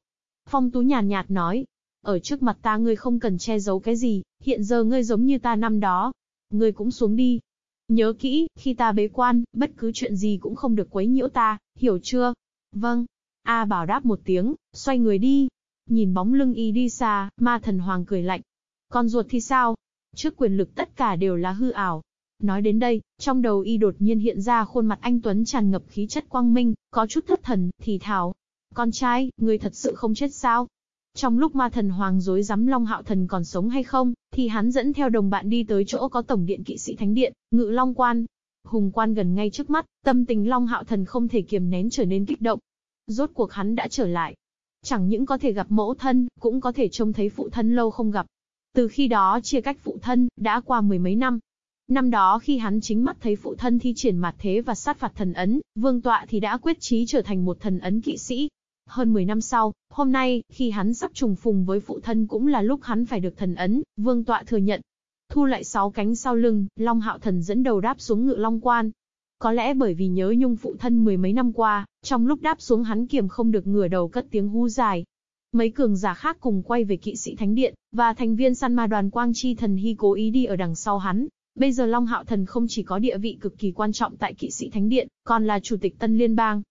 Phong Tú nhàn nhạt nói. Ở trước mặt ta ngươi không cần che giấu cái gì, hiện giờ ngươi giống như ta năm đó. Ngươi cũng xuống đi. Nhớ kỹ, khi ta bế quan, bất cứ chuyện gì cũng không được quấy nhiễu ta, hiểu chưa? Vâng. A Bảo đáp một tiếng, xoay người đi. Nhìn bóng lưng y đi xa, ma thần hoàng cười lạnh. Con ruột thì sao? Trước quyền lực tất cả đều là hư ảo, Nói đến đây, trong đầu y đột nhiên hiện ra khuôn mặt anh Tuấn tràn ngập khí chất quang minh, có chút thất thần, thì thào. Con trai, ngươi thật sự không chết sao? Trong lúc ma thần hoàng dối rắm Long Hạo Thần còn sống hay không, thì hắn dẫn theo đồng bạn đi tới chỗ có tổng điện kỵ sĩ thánh điện, ngự Long Quan. Hùng quan gần ngay trước mắt, tâm tình Long Hạo Thần không thể kiềm nén trở nên kích động. Rốt cuộc hắn đã trở lại. Chẳng những có thể gặp mẫu thân, cũng có thể trông thấy phụ thân lâu không gặp. Từ khi đó chia cách phụ thân, đã qua mười mấy năm, Năm đó khi hắn chính mắt thấy phụ thân thi triển mặt thế và sát phạt thần ấn, vương tọa thì đã quyết chí trở thành một thần ấn kỵ sĩ. Hơn 10 năm sau, hôm nay, khi hắn sắp trùng phùng với phụ thân cũng là lúc hắn phải được thần ấn, vương tọa thừa nhận. Thu lại sáu cánh sau lưng, Long Hạo Thần dẫn đầu đáp xuống ngự Long Quan. Có lẽ bởi vì nhớ nhung phụ thân mười mấy năm qua, trong lúc đáp xuống hắn kiềm không được ngửa đầu cất tiếng hú dài. Mấy cường giả khác cùng quay về kỵ sĩ thánh điện, và thành viên săn ma đoàn Quang Chi Thần Hy cố ý đi ở đằng sau hắn, Bây giờ Long Hạo Thần không chỉ có địa vị cực kỳ quan trọng tại kỵ sĩ Thánh Điện, còn là chủ tịch Tân Liên bang.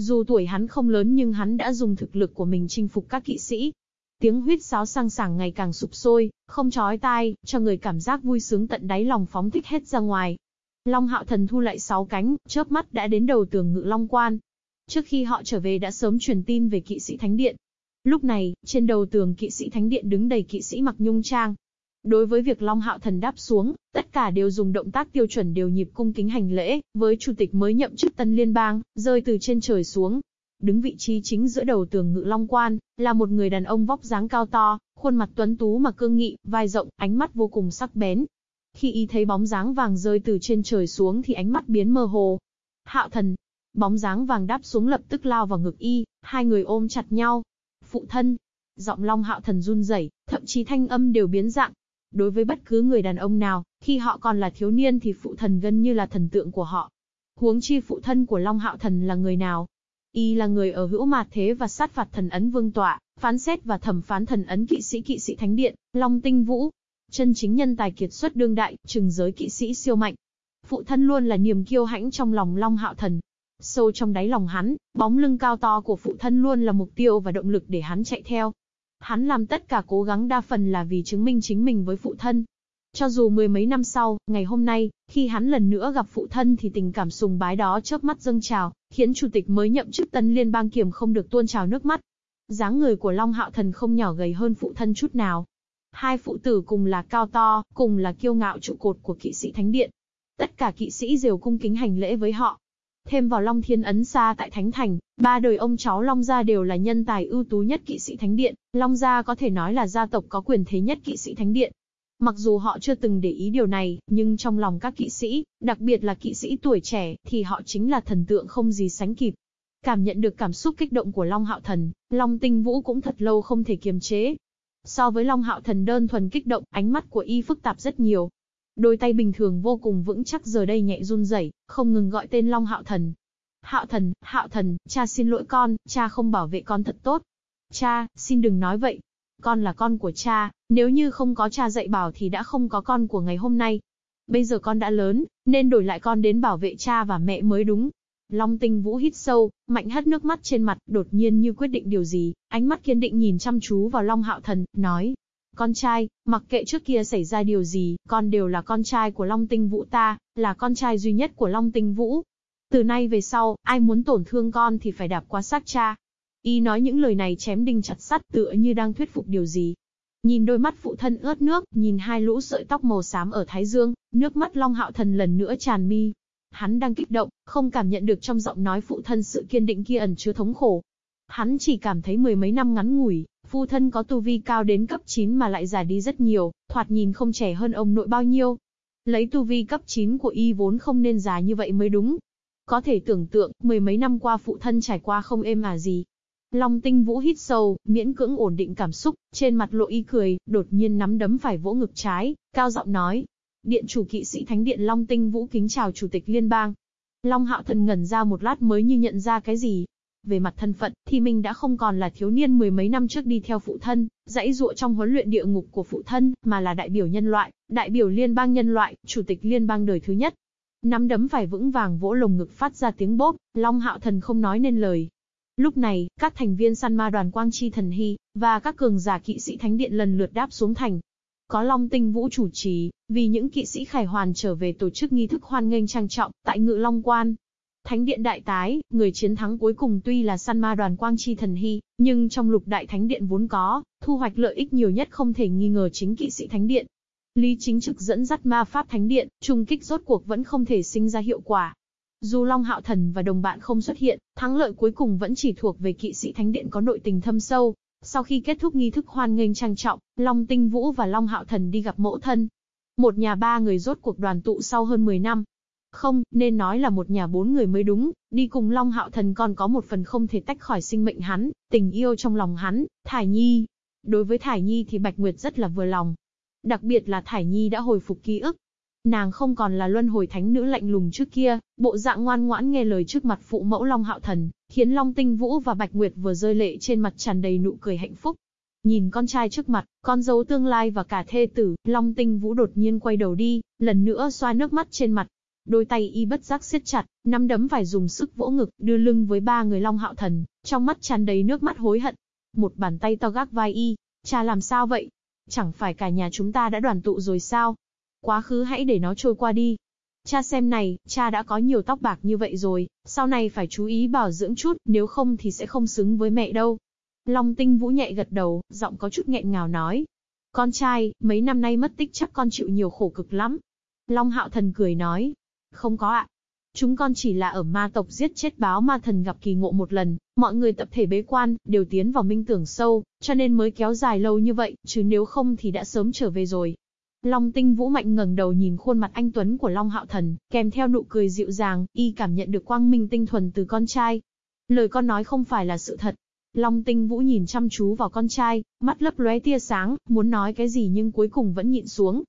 Dù tuổi hắn không lớn nhưng hắn đã dùng thực lực của mình chinh phục các kỵ sĩ. Tiếng huyết sáo sang sảng ngày càng sụp sôi, không chói tai, cho người cảm giác vui sướng tận đáy lòng phóng thích hết ra ngoài. Long Hạo Thần thu lại sáu cánh, chớp mắt đã đến đầu tường ngự Long Quan. Trước khi họ trở về đã sớm truyền tin về kỵ sĩ Thánh Điện. Lúc này, trên đầu tường kỵ sĩ Thánh Điện đứng đầy kỵ sĩ mặc nhung trang, Đối với việc Long Hạo Thần đáp xuống, tất cả đều dùng động tác tiêu chuẩn đều nhịp cung kính hành lễ, với chủ tịch mới nhậm chức Tân Liên bang, rơi từ trên trời xuống. Đứng vị trí chính giữa đầu tường ngự Long Quan, là một người đàn ông vóc dáng cao to, khuôn mặt tuấn tú mà cương nghị, vai rộng, ánh mắt vô cùng sắc bén. Khi y thấy bóng dáng vàng rơi từ trên trời xuống thì ánh mắt biến mơ hồ. Hạo Thần, bóng dáng vàng đáp xuống lập tức lao vào ngực y, hai người ôm chặt nhau. Phụ thân, giọng Long Hạo Thần run rẩy, thậm chí thanh âm đều biến dạng, Đối với bất cứ người đàn ông nào, khi họ còn là thiếu niên thì phụ thần gần như là thần tượng của họ. Huống chi phụ thân của Long Hạo Thần là người nào? Y là người ở hữu mạt thế và sát phạt thần ấn vương tọa, phán xét và thẩm phán thần ấn kỵ sĩ kỵ sĩ thánh điện, Long Tinh Vũ. Chân chính nhân tài kiệt xuất đương đại, trừng giới kỵ sĩ siêu mạnh. Phụ thân luôn là niềm kiêu hãnh trong lòng Long Hạo Thần. Sâu trong đáy lòng hắn, bóng lưng cao to của phụ thân luôn là mục tiêu và động lực để hắn chạy theo. Hắn làm tất cả cố gắng đa phần là vì chứng minh chính mình với phụ thân. Cho dù mười mấy năm sau, ngày hôm nay, khi hắn lần nữa gặp phụ thân thì tình cảm sùng bái đó chớp mắt dâng trào, khiến chủ tịch mới nhậm chức tân liên bang kiểm không được tuôn trào nước mắt. dáng người của Long Hạo Thần không nhỏ gầy hơn phụ thân chút nào. Hai phụ tử cùng là cao to, cùng là kiêu ngạo trụ cột của kỵ sĩ Thánh Điện. Tất cả kỵ sĩ đều cung kính hành lễ với họ. Thêm vào Long Thiên Ấn xa tại Thánh Thành, ba đời ông cháu Long Gia đều là nhân tài ưu tú nhất kỵ sĩ Thánh Điện, Long Gia có thể nói là gia tộc có quyền thế nhất kỵ sĩ Thánh Điện. Mặc dù họ chưa từng để ý điều này, nhưng trong lòng các kỵ sĩ, đặc biệt là kỵ sĩ tuổi trẻ, thì họ chính là thần tượng không gì sánh kịp. Cảm nhận được cảm xúc kích động của Long Hạo Thần, Long Tinh Vũ cũng thật lâu không thể kiềm chế. So với Long Hạo Thần đơn thuần kích động, ánh mắt của y phức tạp rất nhiều. Đôi tay bình thường vô cùng vững chắc giờ đây nhẹ run rẩy, không ngừng gọi tên Long Hạo Thần. Hạo Thần, Hạo Thần, cha xin lỗi con, cha không bảo vệ con thật tốt. Cha, xin đừng nói vậy. Con là con của cha, nếu như không có cha dạy bảo thì đã không có con của ngày hôm nay. Bây giờ con đã lớn, nên đổi lại con đến bảo vệ cha và mẹ mới đúng. Long tinh vũ hít sâu, mạnh hất nước mắt trên mặt, đột nhiên như quyết định điều gì, ánh mắt kiên định nhìn chăm chú vào Long Hạo Thần, nói. Con trai, mặc kệ trước kia xảy ra điều gì, con đều là con trai của Long tinh vũ ta, là con trai duy nhất của Long tinh vũ. Từ nay về sau, ai muốn tổn thương con thì phải đạp qua xác cha. Y nói những lời này chém đinh chặt sắt tựa như đang thuyết phục điều gì. Nhìn đôi mắt phụ thân ướt nước, nhìn hai lũ sợi tóc màu xám ở thái dương, nước mắt Long Hạo Thần lần nữa tràn mi, Hắn đang kích động, không cảm nhận được trong giọng nói phụ thân sự kiên định kia ẩn chứa thống khổ. Hắn chỉ cảm thấy mười mấy năm ngắn ngủi, Phu thân có tu vi cao đến cấp 9 mà lại già đi rất nhiều, thoạt nhìn không trẻ hơn ông nội bao nhiêu. Lấy tu vi cấp 9 của y vốn không nên già như vậy mới đúng. Có thể tưởng tượng, mười mấy năm qua phụ thân trải qua không êm à gì. Long tinh vũ hít sâu, miễn cưỡng ổn định cảm xúc, trên mặt lộ y cười, đột nhiên nắm đấm phải vỗ ngực trái, cao giọng nói, Điện chủ kỵ sĩ Thánh Điện Long Tinh Vũ kính chào Chủ tịch Liên bang. Long Hạo Thần ngẩn ra một lát mới như nhận ra cái gì. Về mặt thân phận, thì mình đã không còn là thiếu niên mười mấy năm trước đi theo phụ thân, dãy dụa trong huấn luyện địa ngục của phụ thân, mà là đại biểu nhân loại, đại biểu liên bang nhân loại, chủ tịch liên bang đời thứ nhất. Nắm đấm phải vững vàng vỗ lồng ngực phát ra tiếng bốp, Long Hạo Thần không nói nên lời. Lúc này, các thành viên săn ma đoàn Quang Chi Thần Hy, và các cường giả kỵ sĩ Thánh Điện lần lượt đáp xuống thành, có Long Tinh Vũ chủ trì, vì những kỵ sĩ khải hoàn trở về tổ chức nghi thức hoan nghênh trang trọng tại Ngự Long Quan. Thánh điện đại tái, người chiến thắng cuối cùng tuy là săn ma đoàn Quang Chi Thần Hy, nhưng trong lục đại thánh điện vốn có, thu hoạch lợi ích nhiều nhất không thể nghi ngờ chính kỵ sĩ thánh điện. Lý chính trực dẫn dắt ma pháp thánh điện, trùng kích rốt cuộc vẫn không thể sinh ra hiệu quả. Dù Long Hạo Thần và đồng bạn không xuất hiện, thắng lợi cuối cùng vẫn chỉ thuộc về kỵ sĩ thánh điện có nội tình thâm sâu, sau khi kết thúc nghi thức hoan nghênh trang trọng, Long Tinh Vũ và Long Hạo Thần đi gặp mẫu thân. Một nhà ba người rốt cuộc đoàn tụ sau hơn 10 năm. Không, nên nói là một nhà bốn người mới đúng, đi cùng Long Hạo Thần còn có một phần không thể tách khỏi sinh mệnh hắn, tình yêu trong lòng hắn, Thải Nhi. Đối với Thải Nhi thì Bạch Nguyệt rất là vừa lòng. Đặc biệt là Thải Nhi đã hồi phục ký ức, Nàng không còn là luân hồi thánh nữ lạnh lùng trước kia, bộ dạng ngoan ngoãn nghe lời trước mặt phụ mẫu Long Hạo Thần, khiến Long Tinh Vũ và Bạch Nguyệt vừa rơi lệ trên mặt tràn đầy nụ cười hạnh phúc. Nhìn con trai trước mặt, con dâu tương lai và cả thê tử, Long Tinh Vũ đột nhiên quay đầu đi, lần nữa xoa nước mắt trên mặt. Đôi tay y bất giác siết chặt, nắm đấm phải dùng sức vỗ ngực, đưa lưng với ba người Long Hạo Thần, trong mắt tràn đầy nước mắt hối hận. Một bàn tay to gác vai y, cha làm sao vậy? Chẳng phải cả nhà chúng ta đã đoàn tụ rồi sao? Quá khứ hãy để nó trôi qua đi. Cha xem này, cha đã có nhiều tóc bạc như vậy rồi, sau này phải chú ý bảo dưỡng chút, nếu không thì sẽ không xứng với mẹ đâu. Long tinh vũ nhẹ gật đầu, giọng có chút nghẹn ngào nói. Con trai, mấy năm nay mất tích chắc con chịu nhiều khổ cực lắm. Long hạo thần cười nói. Không có ạ. Chúng con chỉ là ở ma tộc giết chết báo ma thần gặp kỳ ngộ một lần, mọi người tập thể bế quan, đều tiến vào minh tưởng sâu, cho nên mới kéo dài lâu như vậy, chứ nếu không thì đã sớm trở về rồi. Long tinh vũ mạnh ngẩng đầu nhìn khuôn mặt anh Tuấn của Long Hạo Thần, kèm theo nụ cười dịu dàng, y cảm nhận được quang minh tinh thuần từ con trai. Lời con nói không phải là sự thật. Long tinh vũ nhìn chăm chú vào con trai, mắt lấp lóe tia sáng, muốn nói cái gì nhưng cuối cùng vẫn nhịn xuống.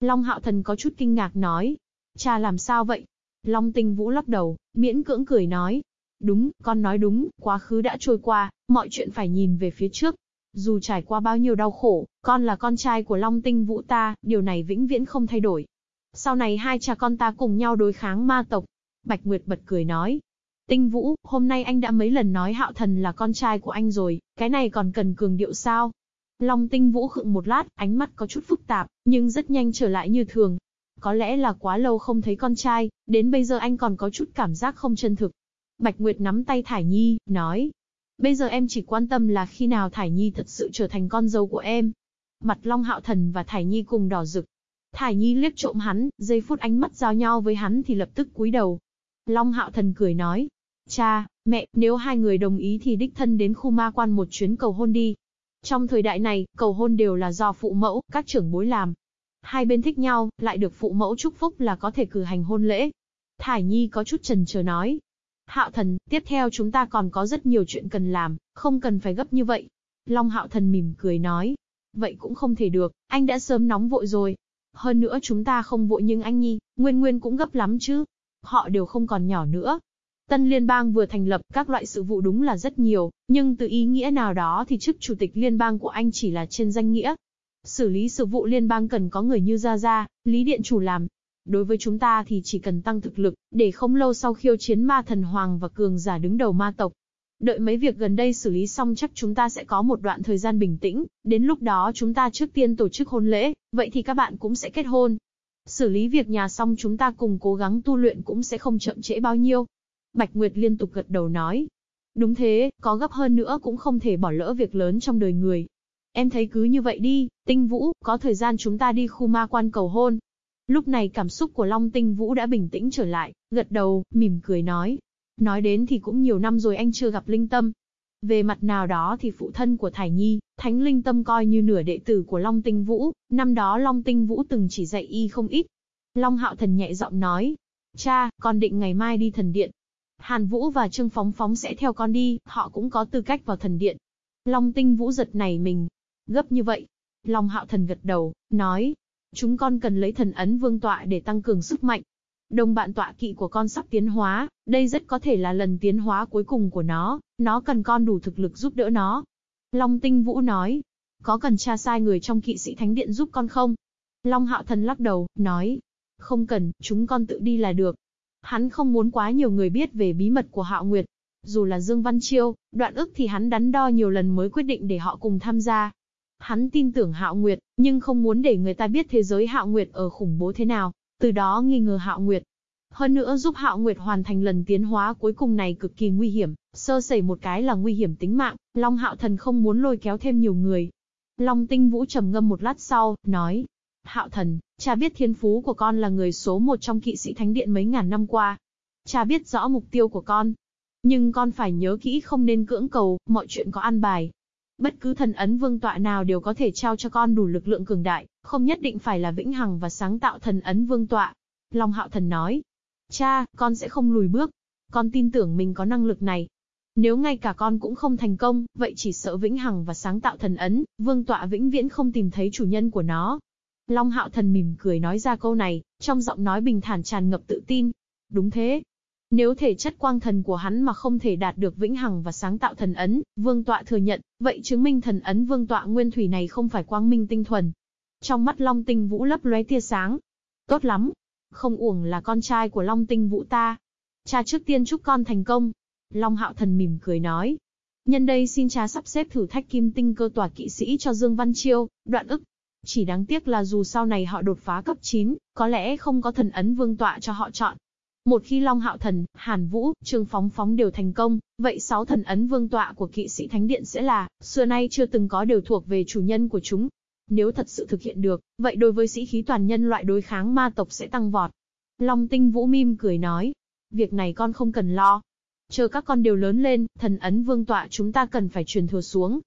Long Hạo Thần có chút kinh ngạc nói. Cha làm sao vậy? Long tinh vũ lắc đầu, miễn cưỡng cười nói. Đúng, con nói đúng, quá khứ đã trôi qua, mọi chuyện phải nhìn về phía trước, dù trải qua bao nhiêu đau khổ, con là con trai của Long Tinh Vũ ta, điều này vĩnh viễn không thay đổi. Sau này hai cha con ta cùng nhau đối kháng ma tộc. Bạch Nguyệt bật cười nói. Tinh Vũ, hôm nay anh đã mấy lần nói Hạo Thần là con trai của anh rồi, cái này còn cần cường điệu sao? Long Tinh Vũ khựng một lát, ánh mắt có chút phức tạp, nhưng rất nhanh trở lại như thường. Có lẽ là quá lâu không thấy con trai, đến bây giờ anh còn có chút cảm giác không chân thực. Bạch Nguyệt nắm tay Thải Nhi, nói. Bây giờ em chỉ quan tâm là khi nào Thải Nhi thật sự trở thành con dâu của em. Mặt Long Hạo Thần và Thải Nhi cùng đỏ rực. Thải Nhi liếc trộm hắn, giây phút ánh mắt giao nhau với hắn thì lập tức cúi đầu. Long Hạo Thần cười nói. Cha, mẹ, nếu hai người đồng ý thì đích thân đến khu ma quan một chuyến cầu hôn đi. Trong thời đại này, cầu hôn đều là do phụ mẫu, các trưởng bối làm. Hai bên thích nhau, lại được phụ mẫu chúc phúc là có thể cử hành hôn lễ. Thải Nhi có chút trần chờ nói. Hạo thần, tiếp theo chúng ta còn có rất nhiều chuyện cần làm, không cần phải gấp như vậy. Long Hạo thần mỉm cười nói. Vậy cũng không thể được, anh đã sớm nóng vội rồi. Hơn nữa chúng ta không vội nhưng anh Nhi, Nguyên Nguyên cũng gấp lắm chứ. Họ đều không còn nhỏ nữa, Tân liên bang vừa thành lập, các loại sự vụ đúng là rất nhiều, nhưng từ ý nghĩa nào đó thì chức chủ tịch liên bang của anh chỉ là trên danh nghĩa. Xử lý sự vụ liên bang cần có người như Gia Gia, Lý Điện Chủ làm. Đối với chúng ta thì chỉ cần tăng thực lực, để không lâu sau khiêu chiến ma thần hoàng và cường giả đứng đầu ma tộc. Đợi mấy việc gần đây xử lý xong chắc chúng ta sẽ có một đoạn thời gian bình tĩnh, đến lúc đó chúng ta trước tiên tổ chức hôn lễ, vậy thì các bạn cũng sẽ kết hôn. Xử lý việc nhà xong chúng ta cùng cố gắng tu luyện cũng sẽ không chậm trễ bao nhiêu. Bạch Nguyệt liên tục gật đầu nói. Đúng thế, có gấp hơn nữa cũng không thể bỏ lỡ việc lớn trong đời người. Em thấy cứ như vậy đi, Tinh Vũ, có thời gian chúng ta đi khu ma quan cầu hôn. Lúc này cảm xúc của Long Tinh Vũ đã bình tĩnh trở lại, gật đầu, mỉm cười nói. Nói đến thì cũng nhiều năm rồi anh chưa gặp Linh Tâm. Về mặt nào đó thì phụ thân của Thải Nhi, Thánh Linh Tâm coi như nửa đệ tử của Long Tinh Vũ, năm đó Long Tinh Vũ từng chỉ dạy y không ít. Long Hạo Thần nhẹ giọng nói, cha, con định ngày mai đi thần điện, Hàn Vũ và Trương Phóng Phóng sẽ theo con đi, họ cũng có tư cách vào thần điện. Long tinh vũ giật này mình. Gấp như vậy. Long hạo thần gật đầu, nói. Chúng con cần lấy thần ấn vương tọa để tăng cường sức mạnh. Đồng bạn tọa kỵ của con sắp tiến hóa, đây rất có thể là lần tiến hóa cuối cùng của nó, nó cần con đủ thực lực giúp đỡ nó. Long tinh vũ nói. Có cần cha sai người trong kỵ sĩ thánh điện giúp con không? Long hạo thần lắc đầu, nói. Không cần, chúng con tự đi là được. Hắn không muốn quá nhiều người biết về bí mật của Hạo Nguyệt. Dù là Dương Văn Chiêu, đoạn ức thì hắn đắn đo nhiều lần mới quyết định để họ cùng tham gia. Hắn tin tưởng Hạo Nguyệt, nhưng không muốn để người ta biết thế giới Hạo Nguyệt ở khủng bố thế nào, từ đó nghi ngờ Hạo Nguyệt. Hơn nữa giúp Hạo Nguyệt hoàn thành lần tiến hóa cuối cùng này cực kỳ nguy hiểm, sơ sẩy một cái là nguy hiểm tính mạng, Long Hạo Thần không muốn lôi kéo thêm nhiều người. Long Tinh Vũ trầm ngâm một lát sau, nói, Hạo thần, cha biết thiên phú của con là người số một trong kỵ sĩ thánh điện mấy ngàn năm qua. Cha biết rõ mục tiêu của con. Nhưng con phải nhớ kỹ không nên cưỡng cầu, mọi chuyện có ăn bài. Bất cứ thần ấn vương tọa nào đều có thể trao cho con đủ lực lượng cường đại, không nhất định phải là vĩnh hằng và sáng tạo thần ấn vương tọa. Long hạo thần nói. Cha, con sẽ không lùi bước. Con tin tưởng mình có năng lực này. Nếu ngay cả con cũng không thành công, vậy chỉ sợ vĩnh hằng và sáng tạo thần ấn, vương tọa vĩnh viễn không tìm thấy chủ nhân của nó. Long Hạo Thần mỉm cười nói ra câu này, trong giọng nói bình thản tràn ngập tự tin. Đúng thế. Nếu thể chất quang thần của hắn mà không thể đạt được vĩnh hằng và sáng tạo thần ấn, vương tọa thừa nhận, vậy chứng minh thần ấn vương tọa nguyên thủy này không phải quang minh tinh thuần. Trong mắt Long Tinh Vũ lấp lóe tia sáng. Tốt lắm. Không uổng là con trai của Long Tinh Vũ ta. Cha trước tiên chúc con thành công. Long Hạo Thần mỉm cười nói. Nhân đây xin cha sắp xếp thử thách kim tinh cơ tòa kỵ sĩ cho Dương Văn Chiêu, đoạn ức, chỉ đáng tiếc là dù sau này họ đột phá cấp 9, có lẽ không có thần ấn vương tọa cho họ chọn. Một khi Long Hạo Thần, Hàn Vũ, Trương Phóng Phóng đều thành công, vậy sáu thần ấn vương tọa của kỵ sĩ Thánh Điện sẽ là, xưa nay chưa từng có đều thuộc về chủ nhân của chúng. Nếu thật sự thực hiện được, vậy đối với sĩ khí toàn nhân loại đối kháng ma tộc sẽ tăng vọt. Long Tinh Vũ mim cười nói, việc này con không cần lo. Chờ các con đều lớn lên, thần ấn vương tọa chúng ta cần phải truyền thừa xuống,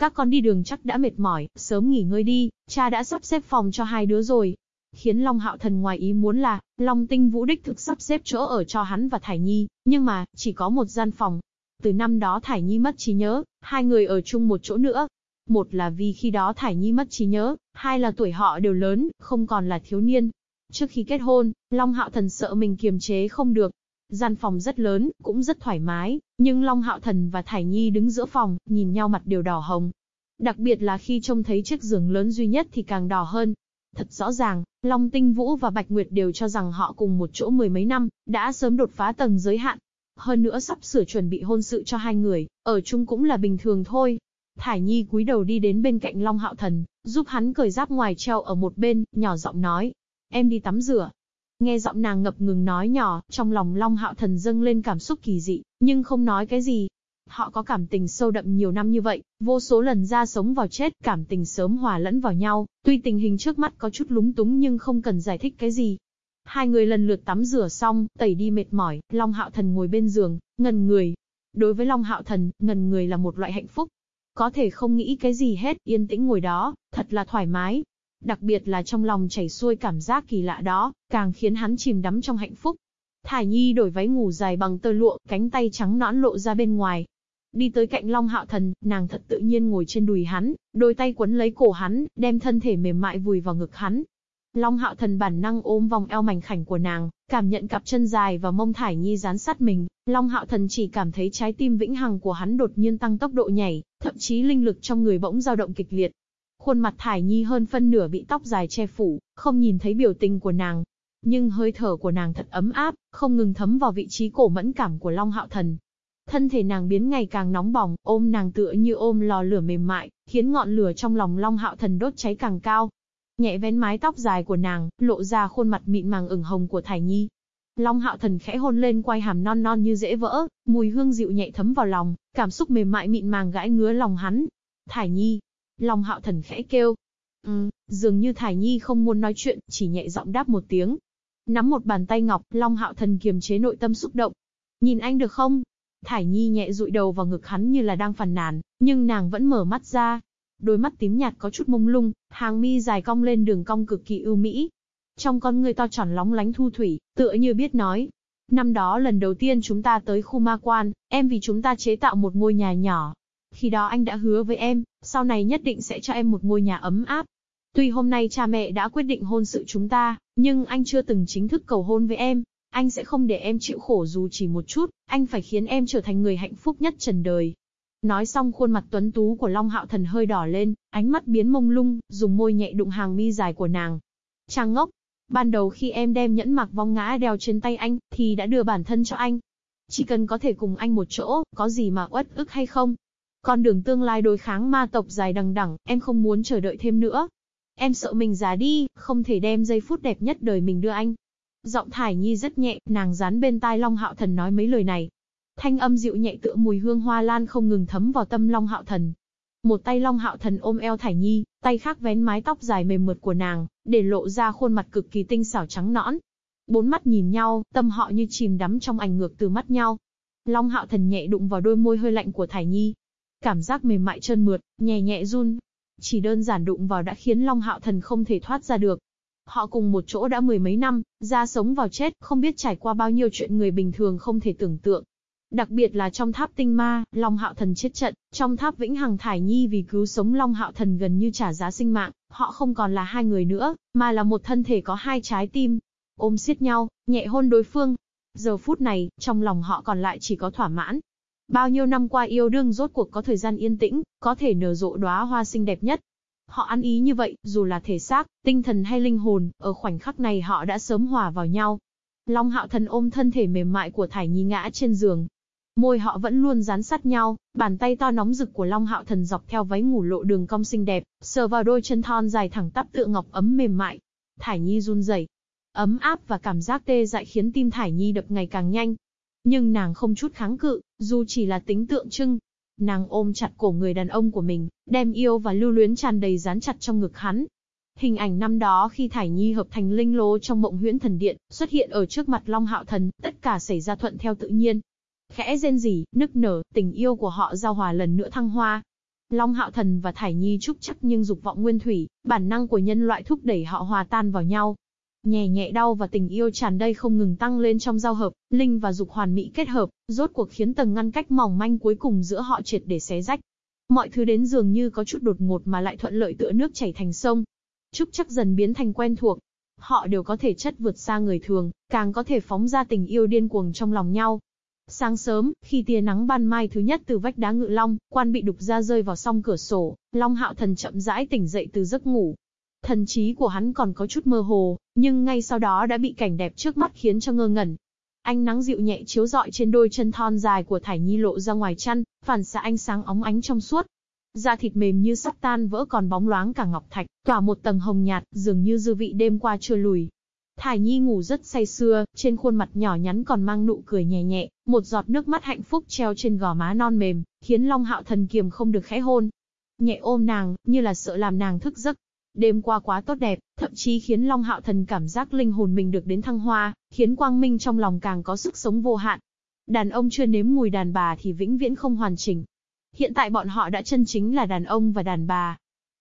các con đi đường chắc đã mệt mỏi, sớm nghỉ ngơi đi, cha đã sắp xếp phòng cho hai đứa rồi. Khiến Long Hạo Thần ngoài ý muốn là, Long Tinh Vũ đích thực sắp xếp chỗ ở cho hắn và Thải Nhi, nhưng mà, chỉ có một gian phòng. Từ năm đó Thải Nhi mất trí nhớ, hai người ở chung một chỗ nữa. Một là vì khi đó Thải Nhi mất trí nhớ, hai là tuổi họ đều lớn, không còn là thiếu niên. Trước khi kết hôn, Long Hạo Thần sợ mình kiềm chế không được, Gian phòng rất lớn, cũng rất thoải mái, nhưng Long Hạo Thần và Thải Nhi đứng giữa phòng, nhìn nhau mặt đều đỏ hồng. Đặc biệt là khi trông thấy chiếc giường lớn duy nhất thì càng đỏ hơn. Thật rõ ràng, Long Tinh Vũ và Bạch Nguyệt đều cho rằng họ cùng một chỗ mười mấy năm, đã sớm đột phá tầng giới hạn. Hơn nữa sắp sửa chuẩn bị hôn sự cho hai người, ở chung cũng là bình thường thôi. Thải Nhi cúi đầu đi đến bên cạnh Long Hạo Thần, giúp hắn cởi giáp ngoài treo ở một bên, nhỏ giọng nói. Em đi tắm rửa, Nghe giọng nàng ngập ngừng nói nhỏ, trong lòng Long Hạo Thần dâng lên cảm xúc kỳ dị, nhưng không nói cái gì. Họ có cảm tình sâu đậm nhiều năm như vậy, vô số lần ra sống vào chết, cảm tình sớm hòa lẫn vào nhau, tuy tình hình trước mắt có chút lúng túng nhưng không cần giải thích cái gì. Hai người lần lượt tắm rửa xong, tẩy đi mệt mỏi, Long Hạo Thần ngồi bên giường, ngần người. Đối với Long Hạo Thần, ngần người là một loại hạnh phúc. Có thể không nghĩ cái gì hết, yên tĩnh ngồi đó, thật là thoải mái. Đặc biệt là trong lòng chảy xuôi cảm giác kỳ lạ đó, càng khiến hắn chìm đắm trong hạnh phúc. Thải Nhi đổi váy ngủ dài bằng tơ lụa, cánh tay trắng nõn lộ ra bên ngoài. Đi tới cạnh Long Hạo Thần, nàng thật tự nhiên ngồi trên đùi hắn, đôi tay quấn lấy cổ hắn, đem thân thể mềm mại vùi vào ngực hắn. Long Hạo Thần bản năng ôm vòng eo mảnh khảnh của nàng, cảm nhận cặp chân dài và mông Thải Nhi dán sát mình, Long Hạo Thần chỉ cảm thấy trái tim vĩnh hằng của hắn đột nhiên tăng tốc độ nhảy, thậm chí linh lực trong người bỗng dao động kịch liệt. Khuôn mặt Thải Nhi hơn phân nửa bị tóc dài che phủ, không nhìn thấy biểu tình của nàng, nhưng hơi thở của nàng thật ấm áp, không ngừng thấm vào vị trí cổ mẫn cảm của Long Hạo Thần. Thân thể nàng biến ngày càng nóng bỏng, ôm nàng tựa như ôm lò lửa mềm mại, khiến ngọn lửa trong lòng Long Hạo Thần đốt cháy càng cao. Nhẹ vén mái tóc dài của nàng, lộ ra khuôn mặt mịn màng ửng hồng của Thải Nhi. Long Hạo Thần khẽ hôn lên quai hàm non non như dễ vỡ, mùi hương dịu nhẹ thấm vào lòng, cảm xúc mềm mại mịn màng gãi ngứa lòng hắn. Thải Nhi. Long Hạo Thần khẽ kêu. Ừ, dường như Thải Nhi không muốn nói chuyện, chỉ nhẹ giọng đáp một tiếng. Nắm một bàn tay ngọc, Long Hạo Thần kiềm chế nội tâm xúc động. Nhìn anh được không? Thải Nhi nhẹ dụi đầu vào ngực hắn như là đang phàn nàn, nhưng nàng vẫn mở mắt ra. Đôi mắt tím nhạt có chút mông lung, hàng mi dài cong lên đường cong cực kỳ ưu mỹ. Trong con người to tròn lóng lánh thu thủy, tựa như biết nói. Năm đó lần đầu tiên chúng ta tới khu ma quan, em vì chúng ta chế tạo một ngôi nhà nhỏ. Khi đó anh đã hứa với em, sau này nhất định sẽ cho em một ngôi nhà ấm áp, Tuy hôm nay cha mẹ đã quyết định hôn sự chúng ta, nhưng anh chưa từng chính thức cầu hôn với em. Anh sẽ không để em chịu khổ dù chỉ một chút, anh phải khiến em trở thành người hạnh phúc nhất trần đời. Nói xong khuôn mặt tuấn tú của Long Hạo Thần hơi đỏ lên, ánh mắt biến mông lung, dùng môi nhẹ đụng hàng mi dài của nàng. Trang ngốc, ban đầu khi em đem nhẫn mặc vong ngã đeo trên tay anh, thì đã đưa bản thân cho anh. Chỉ cần có thể cùng anh một chỗ, có gì mà uất ức hay không? Con đường tương lai đối kháng ma tộc dài đằng đẳng, em không muốn chờ đợi thêm nữa. Em sợ mình già đi, không thể đem giây phút đẹp nhất đời mình đưa anh. Giọng Thải Nhi rất nhẹ, nàng dán bên tai Long Hạo Thần nói mấy lời này. Thanh âm dịu nhẹ tựa mùi hương hoa lan không ngừng thấm vào tâm Long Hạo Thần. Một tay Long Hạo Thần ôm eo Thải Nhi, tay khác vén mái tóc dài mềm mượt của nàng, để lộ ra khuôn mặt cực kỳ tinh xảo trắng nõn. Bốn mắt nhìn nhau, tâm họ như chìm đắm trong ảnh ngược từ mắt nhau. Long Hạo Thần nhẹ đụng vào đôi môi hơi lạnh của Thải Nhi. Cảm giác mềm mại trơn mượt, nhẹ nhẹ run, chỉ đơn giản đụng vào đã khiến Long Hạo Thần không thể thoát ra được. Họ cùng một chỗ đã mười mấy năm, ra sống vào chết, không biết trải qua bao nhiêu chuyện người bình thường không thể tưởng tượng. Đặc biệt là trong tháp tinh ma, Long Hạo Thần chết trận, trong tháp Vĩnh Hằng Thải Nhi vì cứu sống Long Hạo Thần gần như trả giá sinh mạng, họ không còn là hai người nữa, mà là một thân thể có hai trái tim. Ôm siết nhau, nhẹ hôn đối phương. Giờ phút này, trong lòng họ còn lại chỉ có thỏa mãn, Bao nhiêu năm qua yêu đương rốt cuộc có thời gian yên tĩnh, có thể nở rộ đóa hoa xinh đẹp nhất. Họ ăn ý như vậy, dù là thể xác, tinh thần hay linh hồn, ở khoảnh khắc này họ đã sớm hòa vào nhau. Long hạo thần ôm thân thể mềm mại của Thải Nhi ngã trên giường. Môi họ vẫn luôn dán sát nhau, bàn tay to nóng rực của Long hạo thần dọc theo váy ngủ lộ đường cong xinh đẹp, sờ vào đôi chân thon dài thẳng tắp tựa ngọc ấm mềm mại. Thải Nhi run rẩy, ấm áp và cảm giác tê dại khiến tim Thải Nhi đập ngày càng nhanh. Nhưng nàng không chút kháng cự, dù chỉ là tính tượng trưng. Nàng ôm chặt cổ người đàn ông của mình, đem yêu và lưu luyến tràn đầy dán chặt trong ngực hắn. Hình ảnh năm đó khi Thải Nhi hợp thành linh lô trong mộng huyễn thần điện, xuất hiện ở trước mặt Long Hạo Thần, tất cả xảy ra thuận theo tự nhiên. Khẽ rên rỉ, nức nở, tình yêu của họ giao hòa lần nữa thăng hoa. Long Hạo Thần và Thải Nhi trúc chắc nhưng dục vọng nguyên thủy, bản năng của nhân loại thúc đẩy họ hòa tan vào nhau. Nhẹ nhẹ đau và tình yêu tràn đầy không ngừng tăng lên trong giao hợp, linh và dục hoàn mỹ kết hợp, rốt cuộc khiến tầng ngăn cách mỏng manh cuối cùng giữa họ triệt để xé rách. Mọi thứ đến dường như có chút đột ngột mà lại thuận lợi tựa nước chảy thành sông. Trúc chắc dần biến thành quen thuộc. Họ đều có thể chất vượt xa người thường, càng có thể phóng ra tình yêu điên cuồng trong lòng nhau. Sáng sớm, khi tia nắng ban mai thứ nhất từ vách đá ngự long, quan bị đục ra rơi vào song cửa sổ, Long Hạo Thần chậm rãi tỉnh dậy từ giấc ngủ, Thần trí của hắn còn có chút mơ hồ, nhưng ngay sau đó đã bị cảnh đẹp trước mắt khiến cho ngơ ngẩn. Ánh nắng dịu nhẹ chiếu rọi trên đôi chân thon dài của Thải Nhi lộ ra ngoài chăn, phản xạ ánh sáng óng ánh trong suốt. Da thịt mềm như sắp tan vỡ còn bóng loáng cả ngọc thạch, tỏa một tầng hồng nhạt, dường như dư vị đêm qua chưa lùi. Thải Nhi ngủ rất say sưa, trên khuôn mặt nhỏ nhắn còn mang nụ cười nhẹ nhẹ, một giọt nước mắt hạnh phúc treo trên gò má non mềm, khiến Long Hạo Thần kiềm không được khẽ hôn. Nhẹ ôm nàng, như là sợ làm nàng thức giấc. Đêm qua quá tốt đẹp, thậm chí khiến Long Hạo Thần cảm giác linh hồn mình được đến thăng hoa, khiến quang minh trong lòng càng có sức sống vô hạn. Đàn ông chưa nếm mùi đàn bà thì vĩnh viễn không hoàn chỉnh. Hiện tại bọn họ đã chân chính là đàn ông và đàn bà,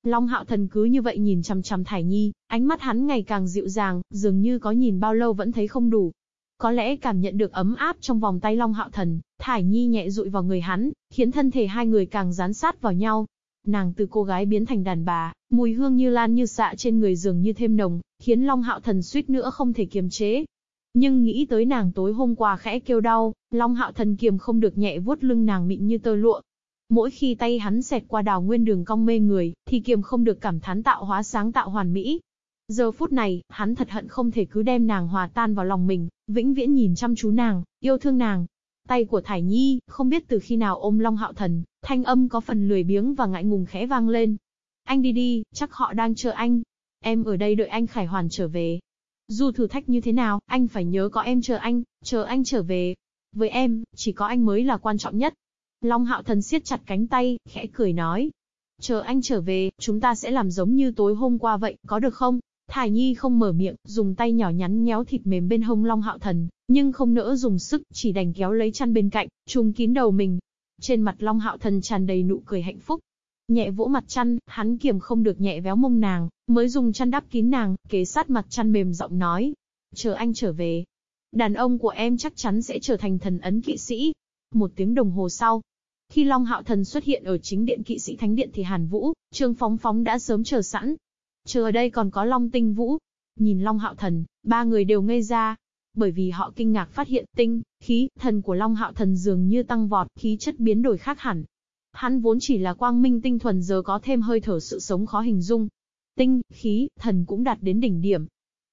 Long Hạo Thần cứ như vậy nhìn chằm chằm Thải Nhi, ánh mắt hắn ngày càng dịu dàng, dường như có nhìn bao lâu vẫn thấy không đủ. Có lẽ cảm nhận được ấm áp trong vòng tay Long Hạo Thần, Thải Nhi nhẹ dụi vào người hắn, khiến thân thể hai người càng dán sát vào nhau. Nàng từ cô gái biến thành đàn bà, mùi hương như lan như xạ trên người dường như thêm nồng, khiến Long Hạo Thần suýt nữa không thể kiềm chế. Nhưng nghĩ tới nàng tối hôm qua khẽ kêu đau, Long Hạo Thần kiềm không được nhẹ vuốt lưng nàng mịn như tơ lụa, Mỗi khi tay hắn xẹt qua đào nguyên đường cong mê người, thì kiềm không được cảm thán tạo hóa sáng tạo hoàn mỹ. Giờ phút này, hắn thật hận không thể cứ đem nàng hòa tan vào lòng mình, vĩnh viễn nhìn chăm chú nàng, yêu thương nàng. Tay của Thải Nhi, không biết từ khi nào ôm Long Hạo Thần, thanh âm có phần lười biếng và ngại ngùng khẽ vang lên. Anh đi đi, chắc họ đang chờ anh. Em ở đây đợi anh Khải Hoàn trở về. Dù thử thách như thế nào, anh phải nhớ có em chờ anh, chờ anh trở về. Với em, chỉ có anh mới là quan trọng nhất. Long hạo thần siết chặt cánh tay, khẽ cười nói. Chờ anh trở về, chúng ta sẽ làm giống như tối hôm qua vậy, có được không? Thải Nhi không mở miệng, dùng tay nhỏ nhắn nhéo thịt mềm bên hông Long Hạo Thần, nhưng không nỡ dùng sức, chỉ đành kéo lấy chăn bên cạnh, trùng kín đầu mình. Trên mặt Long Hạo Thần tràn đầy nụ cười hạnh phúc. Nhẹ vỗ mặt chăn, hắn kiềm không được nhẹ véo mông nàng, mới dùng chăn đắp kín nàng, kế sát mặt chăn mềm giọng nói. Chờ anh trở về. Đàn ông của em chắc chắn sẽ trở thành thần ấn kỵ sĩ. Một tiếng đồng hồ sau, khi Long Hạo Thần xuất hiện ở chính điện kỵ sĩ thánh điện thì Hàn Vũ, Trương Phóng Phóng đã sớm chờ sẵn. Chờ ở đây còn có Long Tinh Vũ. Nhìn Long Hạo Thần, ba người đều ngây ra. Bởi vì họ kinh ngạc phát hiện tinh, khí, thần của Long Hạo Thần dường như tăng vọt, khí chất biến đổi khác hẳn. Hắn vốn chỉ là quang minh tinh thuần giờ có thêm hơi thở sự sống khó hình dung. Tinh, khí, thần cũng đạt đến đỉnh điểm.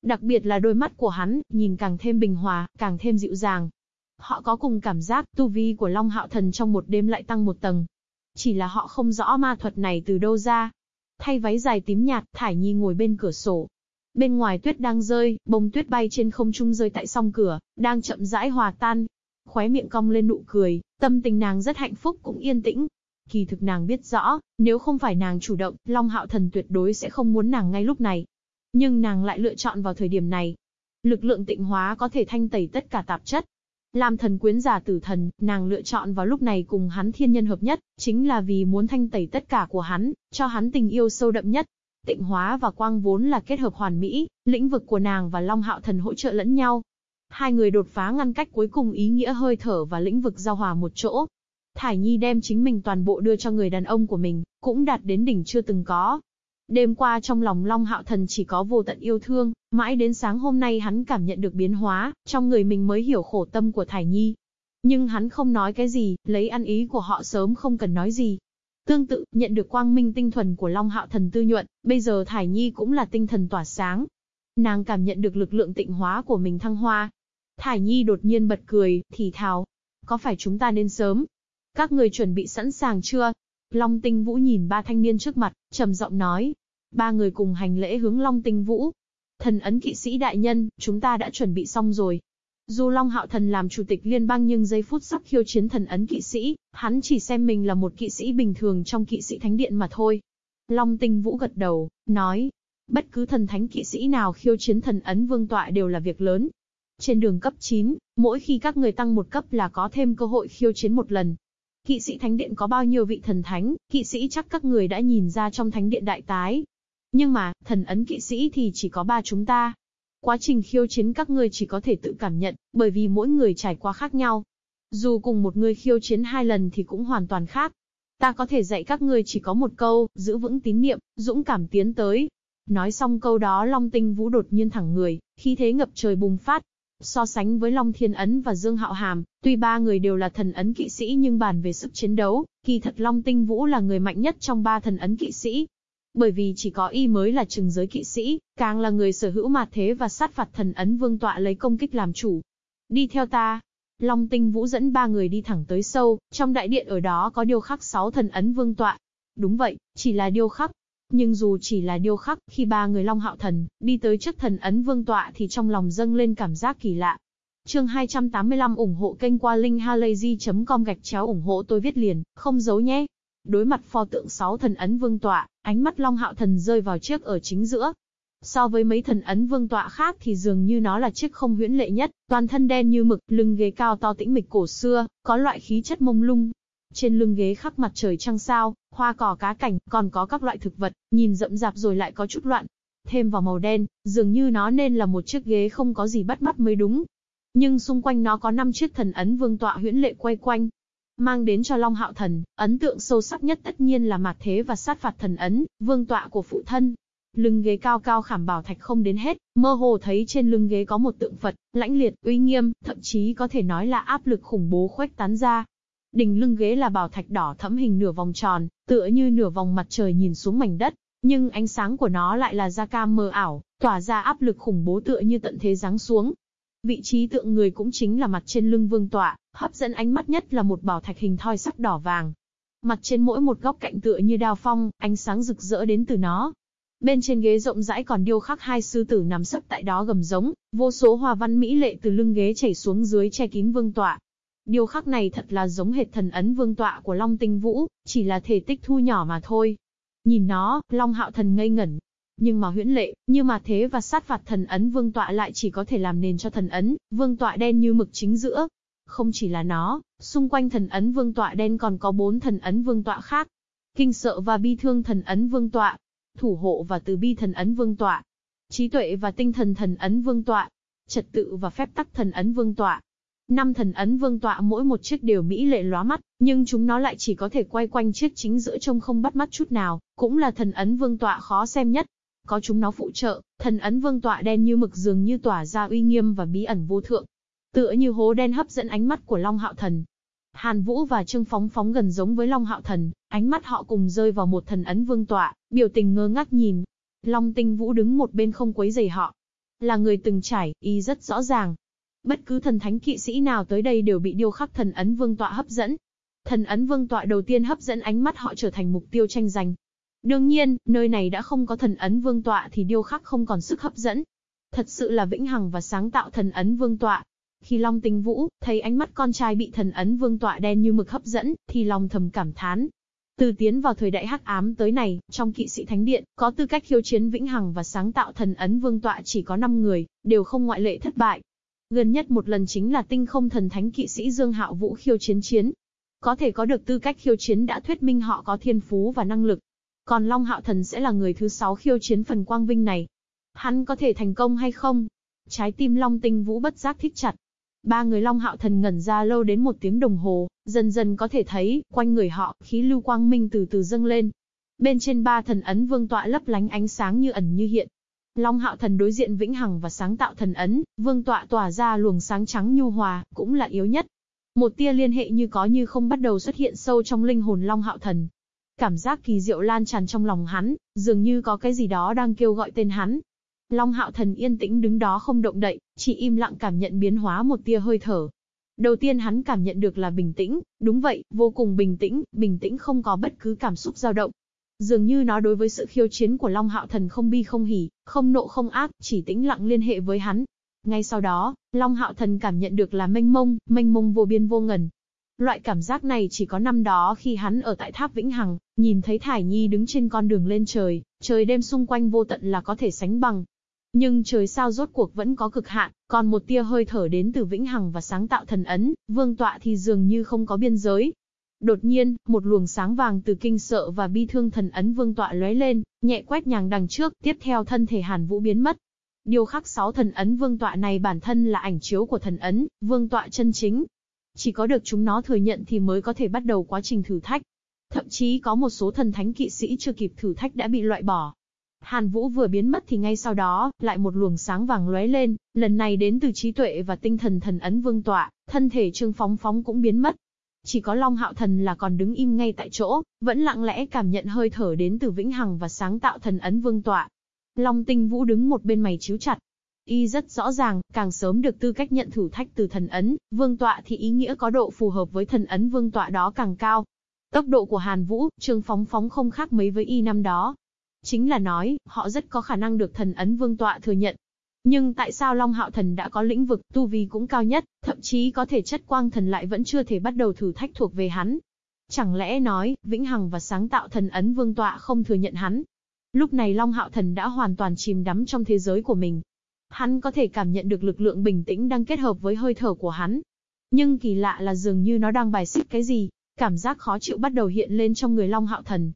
Đặc biệt là đôi mắt của hắn, nhìn càng thêm bình hòa, càng thêm dịu dàng, Họ có cùng cảm giác, tu vi của Long Hạo Thần trong một đêm lại tăng một tầng. Chỉ là họ không rõ ma thuật này từ đâu ra. Thay váy dài tím nhạt, Thải Nhi ngồi bên cửa sổ. Bên ngoài tuyết đang rơi, bông tuyết bay trên không trung rơi tại song cửa, đang chậm rãi hòa tan. Khóe miệng cong lên nụ cười, tâm tình nàng rất hạnh phúc cũng yên tĩnh. Kỳ thực nàng biết rõ, nếu không phải nàng chủ động, Long Hạo Thần tuyệt đối sẽ không muốn nàng ngay lúc này. Nhưng nàng lại lựa chọn vào thời điểm này. Lực lượng tịnh hóa có thể thanh tẩy tất cả tạp chất, làm thần quyến giả tử thần, nàng lựa chọn vào lúc này cùng hắn thiên nhân hợp nhất, chính là vì muốn thanh tẩy tất cả của hắn, cho hắn tình yêu sâu đậm nhất. Tịnh hóa và quang vốn là kết hợp hoàn mỹ, lĩnh vực của nàng và Long Hạo Thần hỗ trợ lẫn nhau. Hai người đột phá ngăn cách cuối cùng ý nghĩa hơi thở và lĩnh vực giao hòa một chỗ. Thải Nhi đem chính mình toàn bộ đưa cho người đàn ông của mình, cũng đạt đến đỉnh chưa từng có. Đêm qua trong lòng Long Hạo Thần chỉ có vô tận yêu thương, mãi đến sáng hôm nay hắn cảm nhận được biến hóa, trong người mình mới hiểu khổ tâm của Thải Nhi. Nhưng hắn không nói cái gì, lấy ăn ý của họ sớm không cần nói gì. Tương tự, nhận được quang minh tinh thuần của Long Hạo Thần tư nhuận, bây giờ Thải Nhi cũng là tinh thần tỏa sáng. Nàng cảm nhận được lực lượng tịnh hóa của mình thăng hoa. Thải Nhi đột nhiên bật cười, thì thào. Có phải chúng ta nên sớm? Các người chuẩn bị sẵn sàng chưa? Long Tinh Vũ nhìn ba thanh niên trước mặt, trầm giọng nói. Ba người cùng hành lễ hướng Long Tinh Vũ. Thần ấn kỵ sĩ đại nhân, chúng ta đã chuẩn bị xong rồi. Dù Long Hạo Thần làm chủ tịch liên bang nhưng giây phút sắp khiêu chiến thần ấn kỵ sĩ, hắn chỉ xem mình là một kỵ sĩ bình thường trong kỵ sĩ thánh điện mà thôi. Long Tinh Vũ gật đầu, nói, bất cứ thần thánh kỵ sĩ nào khiêu chiến thần ấn vương tọa đều là việc lớn. Trên đường cấp 9, mỗi khi các người tăng một cấp là có thêm cơ hội khiêu chiến một lần, Kỵ sĩ thánh điện có bao nhiêu vị thần thánh, kỵ sĩ chắc các người đã nhìn ra trong thánh điện đại tái. Nhưng mà, thần ấn kỵ sĩ thì chỉ có ba chúng ta. Quá trình khiêu chiến các ngươi chỉ có thể tự cảm nhận, bởi vì mỗi người trải qua khác nhau. Dù cùng một người khiêu chiến hai lần thì cũng hoàn toàn khác. Ta có thể dạy các ngươi chỉ có một câu, giữ vững tín niệm, dũng cảm tiến tới. Nói xong câu đó Long Tinh Vũ đột nhiên thẳng người, khí thế ngập trời bùng phát, So sánh với Long Thiên Ấn và Dương Hạo Hàm, tuy ba người đều là thần ấn kỵ sĩ nhưng bàn về sức chiến đấu, kỳ thật Long Tinh Vũ là người mạnh nhất trong ba thần ấn kỵ sĩ. Bởi vì chỉ có y mới là trừng giới kỵ sĩ, càng là người sở hữu mạt thế và sát phạt thần ấn vương tọa lấy công kích làm chủ. Đi theo ta. Long Tinh Vũ dẫn ba người đi thẳng tới sâu, trong đại điện ở đó có điêu khắc sáu thần ấn vương tọa. Đúng vậy, chỉ là điêu khắc. Nhưng dù chỉ là điêu khắc, khi ba người Long Hạo Thần đi tới trước thần ấn vương tọa thì trong lòng dâng lên cảm giác kỳ lạ. Chương 285 ủng hộ kênh qua linkhalazy.com gạch chéo ủng hộ tôi viết liền, không giấu nhé. Đối mặt pho tượng sáu thần ấn vương tọa, ánh mắt Long Hạo Thần rơi vào chiếc ở chính giữa. So với mấy thần ấn vương tọa khác thì dường như nó là chiếc không huyễn lệ nhất, toàn thân đen như mực, lưng ghế cao to tĩnh mịch cổ xưa, có loại khí chất mông lung. Trên lưng ghế khắc mặt trời trăng sao, hoa cỏ cá cảnh, còn có các loại thực vật, nhìn rậm rạp rồi lại có chút loạn. Thêm vào màu đen, dường như nó nên là một chiếc ghế không có gì bắt mắt mới đúng. Nhưng xung quanh nó có năm chiếc thần ấn vương tọa huyễn lệ quay quanh, mang đến cho Long Hạo Thần, ấn tượng sâu sắc nhất tất nhiên là mạt thế và sát phạt thần ấn, vương tọa của phụ thân. Lưng ghế cao cao khảm bảo thạch không đến hết, mơ hồ thấy trên lưng ghế có một tượng Phật, lãnh liệt, uy nghiêm, thậm chí có thể nói là áp lực khủng bố khuếch tán ra. Đỉnh lưng ghế là bảo thạch đỏ thẫm hình nửa vòng tròn, tựa như nửa vòng mặt trời nhìn xuống mảnh đất, nhưng ánh sáng của nó lại là da cam mờ ảo, tỏa ra áp lực khủng bố tựa như tận thế giáng xuống. Vị trí tượng người cũng chính là mặt trên lưng vương tọa, hấp dẫn ánh mắt nhất là một bảo thạch hình thoi sắc đỏ vàng. Mặt trên mỗi một góc cạnh tựa như đao phong, ánh sáng rực rỡ đến từ nó. Bên trên ghế rộng rãi còn điêu khắc hai sư tử nằm sấp tại đó gầm giống, vô số hoa văn mỹ lệ từ lưng ghế chảy xuống dưới che kín vương tọa. Điêu khắc này thật là giống hệt thần ấn vương tọa của Long Tinh Vũ, chỉ là thể tích thu nhỏ mà thôi. Nhìn nó, Long Hạo Thần ngây ngẩn, nhưng mà huyễn lệ, như mà thế và sát phạt thần ấn vương tọa lại chỉ có thể làm nền cho thần ấn, vương tọa đen như mực chính giữa. Không chỉ là nó, xung quanh thần ấn vương tọa đen còn có bốn thần ấn vương tọa khác. Kinh sợ và bi thương thần ấn vương tọa, thủ hộ và từ bi thần ấn vương tọa, trí tuệ và tinh thần thần ấn vương tọa, trật tự và phép tắc thần ấn vương tọa. Năm thần ấn vương tọa mỗi một chiếc đều mỹ lệ lóa mắt, nhưng chúng nó lại chỉ có thể quay quanh chiếc chính giữa trông không bắt mắt chút nào, cũng là thần ấn vương tọa khó xem nhất. Có chúng nó phụ trợ, thần ấn vương tọa đen như mực dường như tỏa ra uy nghiêm và bí ẩn vô thượng. Tựa như hố đen hấp dẫn ánh mắt của Long Hạo Thần. Hàn Vũ và Trương Phóng phóng gần giống với Long Hạo Thần, ánh mắt họ cùng rơi vào một thần ấn vương tọa, biểu tình ngơ ngác nhìn. Long Tinh Vũ đứng một bên không quấy rầy họ. Là người từng trải, y rất rõ ràng. Bất cứ thần thánh kỵ sĩ nào tới đây đều bị điêu khắc thần ấn vương tọa hấp dẫn. Thần ấn vương tọa đầu tiên hấp dẫn ánh mắt họ trở thành mục tiêu tranh giành. Đương nhiên, nơi này đã không có thần ấn vương tọa thì điêu khắc không còn sức hấp dẫn. Thật sự là vĩnh hằng và sáng tạo thần ấn vương tọa. Khi Long Tinh Vũ thấy ánh mắt con trai bị thần ấn vương tọa đen như mực hấp dẫn, thì lòng thầm cảm thán. Từ tiến vào thời đại hắc ám tới này, trong kỵ sĩ thánh điện, có tư cách khiêu chiến vĩnh hằng và sáng tạo thần ấn vương tọa chỉ có 5 người, đều không ngoại lệ thất bại. Gần nhất một lần chính là tinh không thần thánh kỵ sĩ Dương Hạo Vũ khiêu chiến chiến. Có thể có được tư cách khiêu chiến đã thuyết minh họ có thiên phú và năng lực, còn Long Hạo Thần sẽ là người thứ sáu khiêu chiến phần quang vinh này. Hắn có thể thành công hay không? Trái tim Long Tinh Vũ bất giác thích chặt. Ba người Long Hạo Thần ngẩn ra lâu đến một tiếng đồng hồ, dần dần có thể thấy, quanh người họ, khí lưu quang minh từ từ dâng lên. Bên trên ba thần ấn vương tọa lấp lánh ánh sáng như ẩn như hiện. Long Hạo Thần đối diện vĩnh hằng và sáng tạo thần ấn, vương tọa tỏa ra luồng sáng trắng nhu hòa, cũng là yếu nhất. Một tia liên hệ như có như không bắt đầu xuất hiện sâu trong linh hồn Long Hạo Thần, Cảm giác kỳ diệu lan tràn trong lòng hắn, dường như có cái gì đó đang kêu gọi tên hắn. Long hạo thần yên tĩnh đứng đó không động đậy, chỉ im lặng cảm nhận biến hóa một tia hơi thở. Đầu tiên hắn cảm nhận được là bình tĩnh, đúng vậy, vô cùng bình tĩnh, bình tĩnh không có bất cứ cảm xúc dao động. Dường như nó đối với sự khiêu chiến của Long Hạo Thần không bi không hỉ, không nộ không ác, chỉ tĩnh lặng liên hệ với hắn. Ngay sau đó, Long Hạo Thần cảm nhận được là mênh mông, mênh mông vô biên vô ngần, Loại cảm giác này chỉ có năm đó khi hắn ở tại tháp Vĩnh Hằng, nhìn thấy Thải Nhi đứng trên con đường lên trời, trời đêm xung quanh vô tận là có thể sánh bằng. Nhưng trời sao rốt cuộc vẫn có cực hạn, còn một tia hơi thở đến từ Vĩnh Hằng và sáng tạo thần ấn, vương tọa thì dường như không có biên giới. Đột nhiên, một luồng sáng vàng từ kinh sợ và bi thương thần ấn vương tọa lóe lên, nhẹ quét nhàng đằng trước, tiếp theo thân thể Hàn Vũ biến mất. Điều khắc sáu thần ấn vương tọa này bản thân là ảnh chiếu của thần ấn, vương tọa chân chính, chỉ có được chúng nó thừa nhận thì mới có thể bắt đầu quá trình thử thách. Thậm chí có một số thần thánh kỵ sĩ chưa kịp thử thách đã bị loại bỏ. Hàn Vũ vừa biến mất thì ngay sau đó, lại một luồng sáng vàng lóe lên, lần này đến từ trí tuệ và tinh thần thần ấn vương tọa, thân thể Trương Phóng Phóng cũng biến mất. Chỉ có Long Hạo Thần là còn đứng im ngay tại chỗ, vẫn lặng lẽ cảm nhận hơi thở đến từ vĩnh hằng và sáng tạo thần ấn vương tọa. Long Tinh Vũ đứng một bên mày chiếu chặt, Y rất rõ ràng, càng sớm được tư cách nhận thử thách từ thần ấn, vương tọa thì ý nghĩa có độ phù hợp với thần ấn vương tọa đó càng cao. Tốc độ của Hàn Vũ, Trương Phóng Phóng không khác mấy với Y năm đó. Chính là nói, họ rất có khả năng được thần ấn vương tọa thừa nhận. Nhưng tại sao Long Hạo Thần đã có lĩnh vực, tu vi cũng cao nhất, thậm chí có thể chất quang thần lại vẫn chưa thể bắt đầu thử thách thuộc về hắn? Chẳng lẽ nói, vĩnh hằng và sáng tạo thần ấn vương tọa không thừa nhận hắn? Lúc này Long Hạo Thần đã hoàn toàn chìm đắm trong thế giới của mình. Hắn có thể cảm nhận được lực lượng bình tĩnh đang kết hợp với hơi thở của hắn. Nhưng kỳ lạ là dường như nó đang bài xích cái gì, cảm giác khó chịu bắt đầu hiện lên trong người Long Hạo Thần.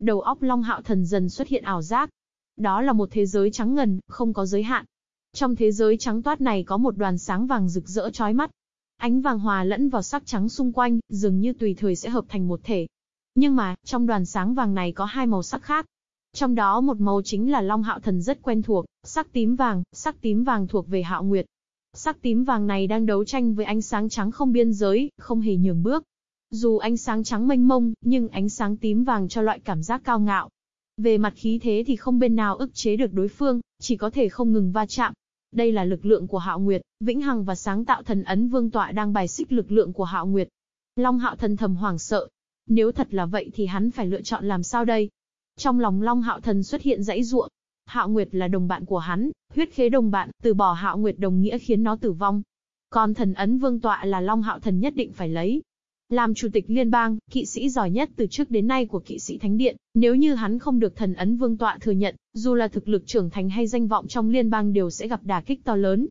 Đầu óc Long Hạo Thần dần xuất hiện ảo giác. Đó là một thế giới trắng ngần, không có giới hạn. Trong thế giới trắng toát này có một đoàn sáng vàng rực rỡ chói mắt. Ánh vàng hòa lẫn vào sắc trắng xung quanh, dường như tùy thời sẽ hợp thành một thể. Nhưng mà, trong đoàn sáng vàng này có hai màu sắc khác. Trong đó một màu chính là Long Hạo Thần rất quen thuộc, sắc tím vàng, sắc tím vàng thuộc về Hạo Nguyệt. Sắc tím vàng này đang đấu tranh với ánh sáng trắng không biên giới, không hề nhường bước. Dù ánh sáng trắng mênh mông, nhưng ánh sáng tím vàng cho loại cảm giác cao ngạo. Về mặt khí thế thì không bên nào ức chế được đối phương, chỉ có thể không ngừng va chạm. Đây là lực lượng của Hạo Nguyệt, Vĩnh Hằng và sáng tạo thần ấn vương tọa đang bài xích lực lượng của Hạo Nguyệt. Long Hạo thần thầm hoảng sợ. Nếu thật là vậy thì hắn phải lựa chọn làm sao đây? Trong lòng Long Hạo thần xuất hiện dãy ruộng. Hạo Nguyệt là đồng bạn của hắn, huyết khế đồng bạn, từ bỏ Hạo Nguyệt đồng nghĩa khiến nó tử vong. Còn thần ấn vương tọa là Long Hạo thần nhất định phải lấy, làm chủ tịch liên bang, kỵ sĩ giỏi nhất từ trước đến nay của kỵ sĩ thánh điện, nếu như hắn không được thần ấn vương tọa thừa nhận, dù là thực lực trưởng thành hay danh vọng trong liên bang đều sẽ gặp đả kích to lớn.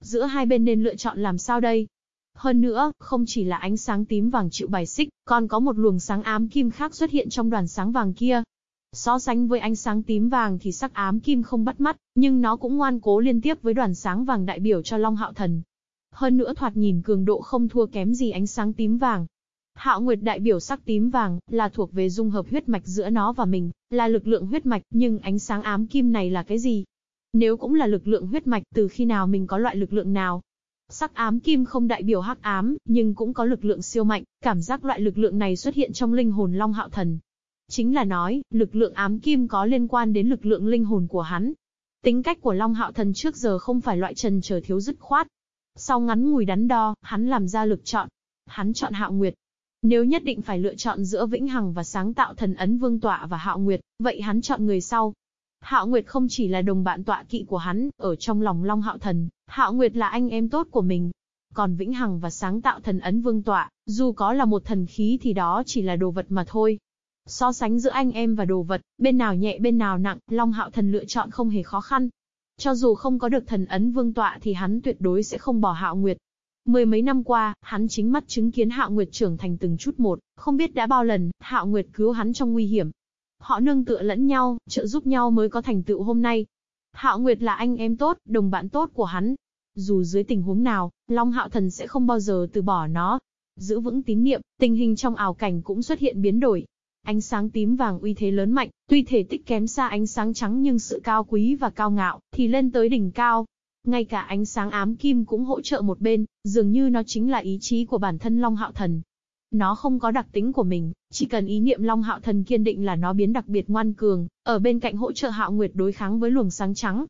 Giữa hai bên nên lựa chọn làm sao đây? Hơn nữa, không chỉ là ánh sáng tím vàng chịu bài xích, còn có một luồng sáng ám kim khác xuất hiện trong đoàn sáng vàng kia. So sánh với ánh sáng tím vàng thì sắc ám kim không bắt mắt, nhưng nó cũng ngoan cố liên tiếp với đoàn sáng vàng đại biểu cho Long Hạo Thần. Hơn nữa thoạt nhìn cường độ không thua kém gì ánh sáng tím vàng. Hạo Nguyệt đại biểu sắc tím vàng, là thuộc về dung hợp huyết mạch giữa nó và mình, là lực lượng huyết mạch, nhưng ánh sáng ám kim này là cái gì? Nếu cũng là lực lượng huyết mạch, từ khi nào mình có loại lực lượng nào? Sắc ám kim không đại biểu hắc ám, nhưng cũng có lực lượng siêu mạnh, cảm giác loại lực lượng này xuất hiện trong linh hồn Long Hạo Thần. Chính là nói, lực lượng ám kim có liên quan đến lực lượng linh hồn của hắn. Tính cách của Long Hạo Thần trước giờ không phải loại trần chờ thiếu dứt khoát. Sau ngắn ngùi đắn đo, hắn làm ra lực chọn. Hắn chọn Hạo Nguyệt, nếu nhất định phải lựa chọn giữa Vĩnh Hằng và sáng tạo thần ấn Vương Tọa và Hạo Nguyệt, vậy hắn chọn người sau. Hạo Nguyệt không chỉ là đồng bạn tọa kỵ của hắn, ở trong lòng Long Hạo Thần, Hạo Nguyệt là anh em tốt của mình. Còn Vĩnh Hằng và sáng tạo thần ấn Vương Tọa, dù có là một thần khí thì đó chỉ là đồ vật mà thôi. So sánh giữa anh em và đồ vật, bên nào nhẹ bên nào nặng, Long Hạo Thần lựa chọn không hề khó khăn. Cho dù không có được thần ấn vương tọa thì hắn tuyệt đối sẽ không bỏ Hạo Nguyệt. Mười mấy năm qua, hắn chính mắt chứng kiến Hạo Nguyệt trưởng thành từng chút một, không biết đã bao lần, Hạo Nguyệt cứu hắn trong nguy hiểm. Họ nương tựa lẫn nhau, trợ giúp nhau mới có thành tựu hôm nay. Hạo Nguyệt là anh em tốt, đồng bạn tốt của hắn. Dù dưới tình huống nào, Long Hạo Thần sẽ không bao giờ từ bỏ nó. Giữ vững tín niệm, tình hình trong ảo cảnh cũng xuất hiện biến đổi. Ánh sáng tím vàng uy thế lớn mạnh, tuy thể tích kém xa ánh sáng trắng nhưng sự cao quý và cao ngạo, thì lên tới đỉnh cao. Ngay cả ánh sáng ám kim cũng hỗ trợ một bên, dường như nó chính là ý chí của bản thân Long Hạo Thần. Nó không có đặc tính của mình, chỉ cần ý niệm Long Hạo Thần kiên định là nó biến đặc biệt ngoan cường, ở bên cạnh hỗ trợ Hạo Nguyệt đối kháng với luồng sáng trắng.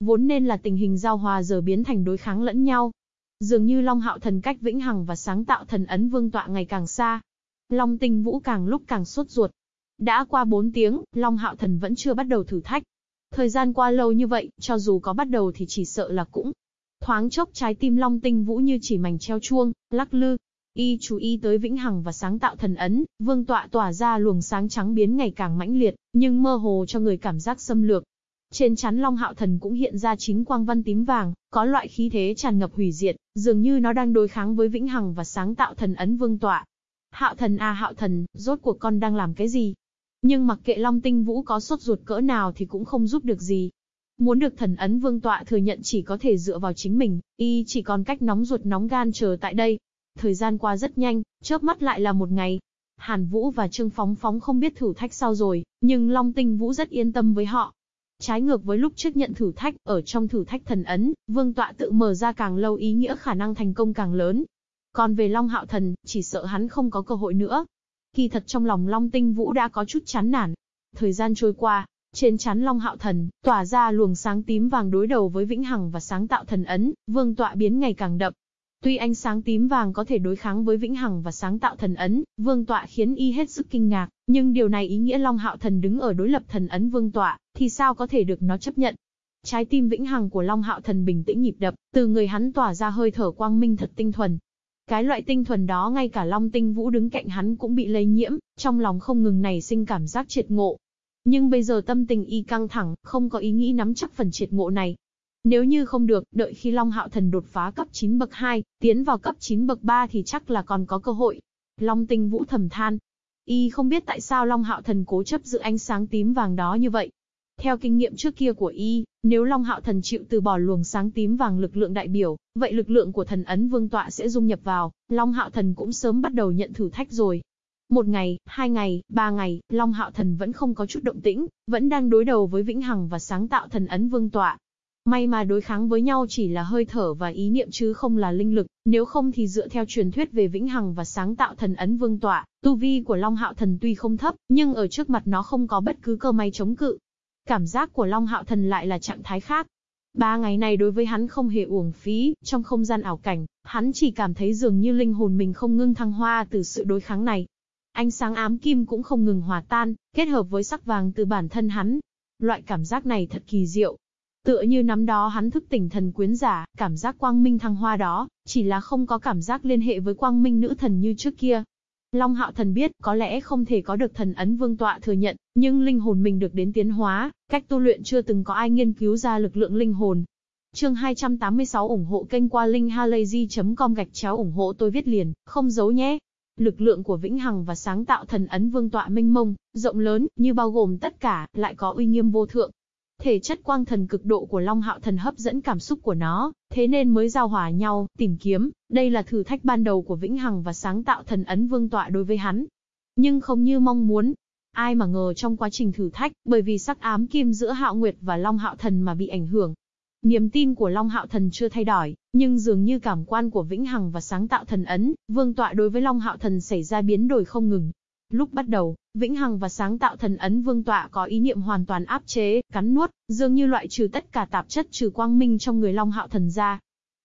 Vốn nên là tình hình giao hòa giờ biến thành đối kháng lẫn nhau. Dường như Long Hạo Thần cách vĩnh hằng và sáng tạo thần ấn vương tọa ngày càng xa. Long Tinh Vũ càng lúc càng sốt ruột. Đã qua 4 tiếng, Long Hạo Thần vẫn chưa bắt đầu thử thách. Thời gian qua lâu như vậy, cho dù có bắt đầu thì chỉ sợ là cũng. Thoáng chốc trái tim Long Tinh Vũ như chỉ mảnh treo chuông, lắc lư. Y chú ý tới vĩnh hằng và sáng tạo thần ấn, vương tọa tỏa ra luồng sáng trắng biến ngày càng mãnh liệt, nhưng mơ hồ cho người cảm giác xâm lược. Trên chắn Long Hạo Thần cũng hiện ra chín quang văn tím vàng, có loại khí thế tràn ngập hủy diệt, dường như nó đang đối kháng với vĩnh hằng và sáng tạo thần ấn vương tọa. Hạo Thần à, Hạo Thần, rốt cuộc con đang làm cái gì? Nhưng mặc kệ Long Tinh Vũ có sốt ruột cỡ nào thì cũng không giúp được gì. Muốn được thần ấn vương tọa thừa nhận chỉ có thể dựa vào chính mình, y chỉ còn cách nóng ruột nóng gan chờ tại đây. Thời gian qua rất nhanh, chớp mắt lại là một ngày. Hàn Vũ và Trương Phóng Phóng không biết thử thách sao rồi, nhưng Long Tinh Vũ rất yên tâm với họ. Trái ngược với lúc trước nhận thử thách, ở trong thử thách thần ấn, vương tọa tự mở ra càng lâu ý nghĩa khả năng thành công càng lớn. Còn về Long Hạo Thần, chỉ sợ hắn không có cơ hội nữa, Kỳ thật trong lòng Long Tinh Vũ đã có chút chán nản. Thời gian trôi qua, trên chán Long Hạo Thần, tỏa ra luồng sáng tím vàng đối đầu với Vĩnh Hằng và sáng tạo thần ấn, vương tọa biến ngày càng đậm. Tuy ánh sáng tím vàng có thể đối kháng với vĩnh hằng và sáng tạo thần ấn, vương tọa khiến y hết sức kinh ngạc, nhưng điều này ý nghĩa Long Hạo Thần đứng ở đối lập thần ấn vương tọa, thì sao có thể được nó chấp nhận. Trái tim vĩnh hằng của Long Hạo Thần bình tĩnh nhịp đập, từ người hắn tỏa ra hơi thở quang minh thật tinh thuần. Cái loại tinh thuần đó ngay cả Long Tinh Vũ đứng cạnh hắn cũng bị lây nhiễm, trong lòng không ngừng nảy sinh cảm giác triệt ngộ. Nhưng bây giờ tâm tình y căng thẳng, không có ý nghĩ nắm chắc phần triệt ngộ này, nếu như không được, đợi khi Long Hạo Thần đột phá cấp 9 bậc 2, tiến vào cấp 9 bậc 3 thì chắc là còn có cơ hội. Long Tinh Vũ thầm than. Y không biết tại sao Long Hạo Thần cố chấp giữ ánh sáng tím vàng đó như vậy. Theo kinh nghiệm trước kia của Y, nếu Long Hạo Thần chịu từ bỏ luồng sáng tím vàng lực lượng đại biểu, vậy lực lượng của thần ấn vương tọa sẽ dung nhập vào, Long Hạo Thần cũng sớm bắt đầu nhận thử thách rồi. Một ngày, hai ngày, ba ngày, Long Hạo Thần vẫn không có chút động tĩnh, vẫn đang đối đầu với Vĩnh Hằng và sáng tạo thần ấn vương tọa. May mà đối kháng với nhau chỉ là hơi thở và ý niệm chứ không là linh lực, nếu không thì dựa theo truyền thuyết về vĩnh hằng và sáng tạo thần ấn vương tọa, tu vi của Long Hạo Thần tuy không thấp, nhưng ở trước mặt nó không có bất cứ cơ may chống cự. Cảm giác của Long Hạo Thần lại là trạng thái khác. Ba ngày này đối với hắn không hề uổng phí, trong không gian ảo cảnh, hắn chỉ cảm thấy dường như linh hồn mình không ngưng thăng hoa từ sự đối kháng này. Ánh sáng ám kim cũng không ngừng hòa tan, kết hợp với sắc vàng từ bản thân hắn. Loại cảm giác này thật kỳ diệu, Tựa như nắm đó hắn thức tỉnh thần quyến giả, cảm giác quang minh thăng hoa đó, chỉ là không có cảm giác liên hệ với quang minh nữ thần như trước kia. Long hạo thần biết, có lẽ không thể có được thần ấn vương tọa thừa nhận, nhưng linh hồn mình được đến tiến hóa, cách tu luyện chưa từng có ai nghiên cứu ra lực lượng linh hồn. Chương 286 ủng hộ kênh qua linkhalazy.com gạch chéo ủng hộ tôi viết liền, không giấu nhé. Lực lượng của Vĩnh Hằng và sáng tạo thần ấn vương tọa minh mông, rộng lớn, như bao gồm tất cả, lại có uy nghiêm vô thượng, Thể chất quang thần cực độ của Long Hạo Thần hấp dẫn cảm xúc của nó, thế nên mới giao hòa nhau, tìm kiếm, đây là thử thách ban đầu của Vĩnh Hằng và sáng tạo thần ấn vương tọa đối với hắn. Nhưng không như mong muốn, ai mà ngờ trong quá trình thử thách, bởi vì sắc ám kim giữa Hạo Nguyệt và Long Hạo Thần mà bị ảnh hưởng. Niềm tin của Long Hạo Thần chưa thay đổi, nhưng dường như cảm quan của Vĩnh Hằng và sáng tạo thần ấn, vương tọa đối với Long Hạo Thần xảy ra biến đổi không ngừng. Lúc bắt đầu, Vĩnh Hằng và sáng tạo thần ấn vương tọa có ý niệm hoàn toàn áp chế, cắn nuốt, dường như loại trừ tất cả tạp chất trừ quang minh trong người Long Hạo Thần ra.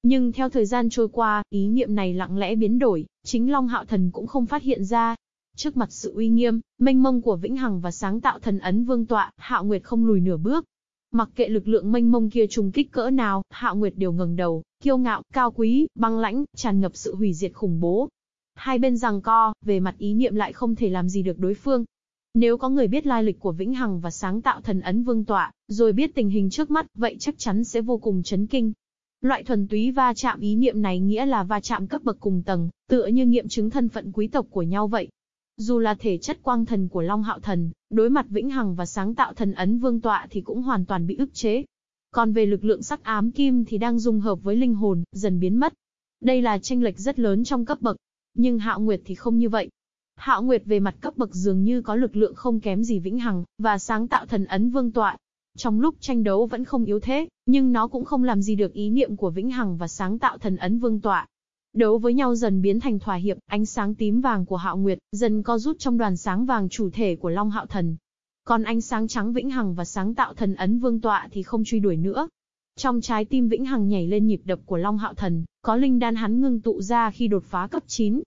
Nhưng theo thời gian trôi qua, ý niệm này lặng lẽ biến đổi, chính Long Hạo Thần cũng không phát hiện ra. Trước mặt sự uy nghiêm, mênh mông của Vĩnh Hằng và sáng tạo thần ấn vương tọa, Hạo Nguyệt không lùi nửa bước. Mặc kệ lực lượng mênh mông kia trùng kích cỡ nào, Hạo Nguyệt đều ngẩng đầu, kiêu ngạo, cao quý, băng lãnh, tràn ngập sự hủy diệt khủng bố, Hai bên rằng co, về mặt ý niệm lại không thể làm gì được đối phương. Nếu có người biết lai lịch của Vĩnh Hằng và sáng tạo thần ấn vương tọa, rồi biết tình hình trước mắt, vậy chắc chắn sẽ vô cùng chấn kinh. Loại thuần túy va chạm ý niệm này nghĩa là va chạm cấp bậc cùng tầng, tựa như nghiệm chứng thân phận quý tộc của nhau vậy. Dù là thể chất quang thần của Long Hạo Thần, đối mặt Vĩnh Hằng và sáng tạo thần ấn vương tọa thì cũng hoàn toàn bị ức chế. Còn về lực lượng sắc ám kim thì đang dung hợp với linh hồn, dần biến mất. Đây là tranh lệch rất lớn trong cấp bậc, nhưng Hạo Nguyệt thì không như vậy. Hạo Nguyệt về mặt cấp bậc dường như có lực lượng không kém gì Vĩnh Hằng, và sáng tạo thần ấn vương tọa. Trong lúc tranh đấu vẫn không yếu thế, nhưng nó cũng không làm gì được ý niệm của Vĩnh Hằng và sáng tạo thần ấn vương tọa. Đấu với nhau dần biến thành thỏa hiệp, ánh sáng tím vàng của Hạo Nguyệt dần co rút trong đoàn sáng vàng chủ thể của Long Hạo Thần. Còn ánh sáng trắng Vĩnh Hằng và sáng tạo thần ấn vương tọa thì không truy đuổi nữa, trong trái tim Vĩnh Hằng nhảy lên nhịp đập của Long Hạo Thần, có linh đan hắn ngưng tụ ra khi đột phá cấp 9.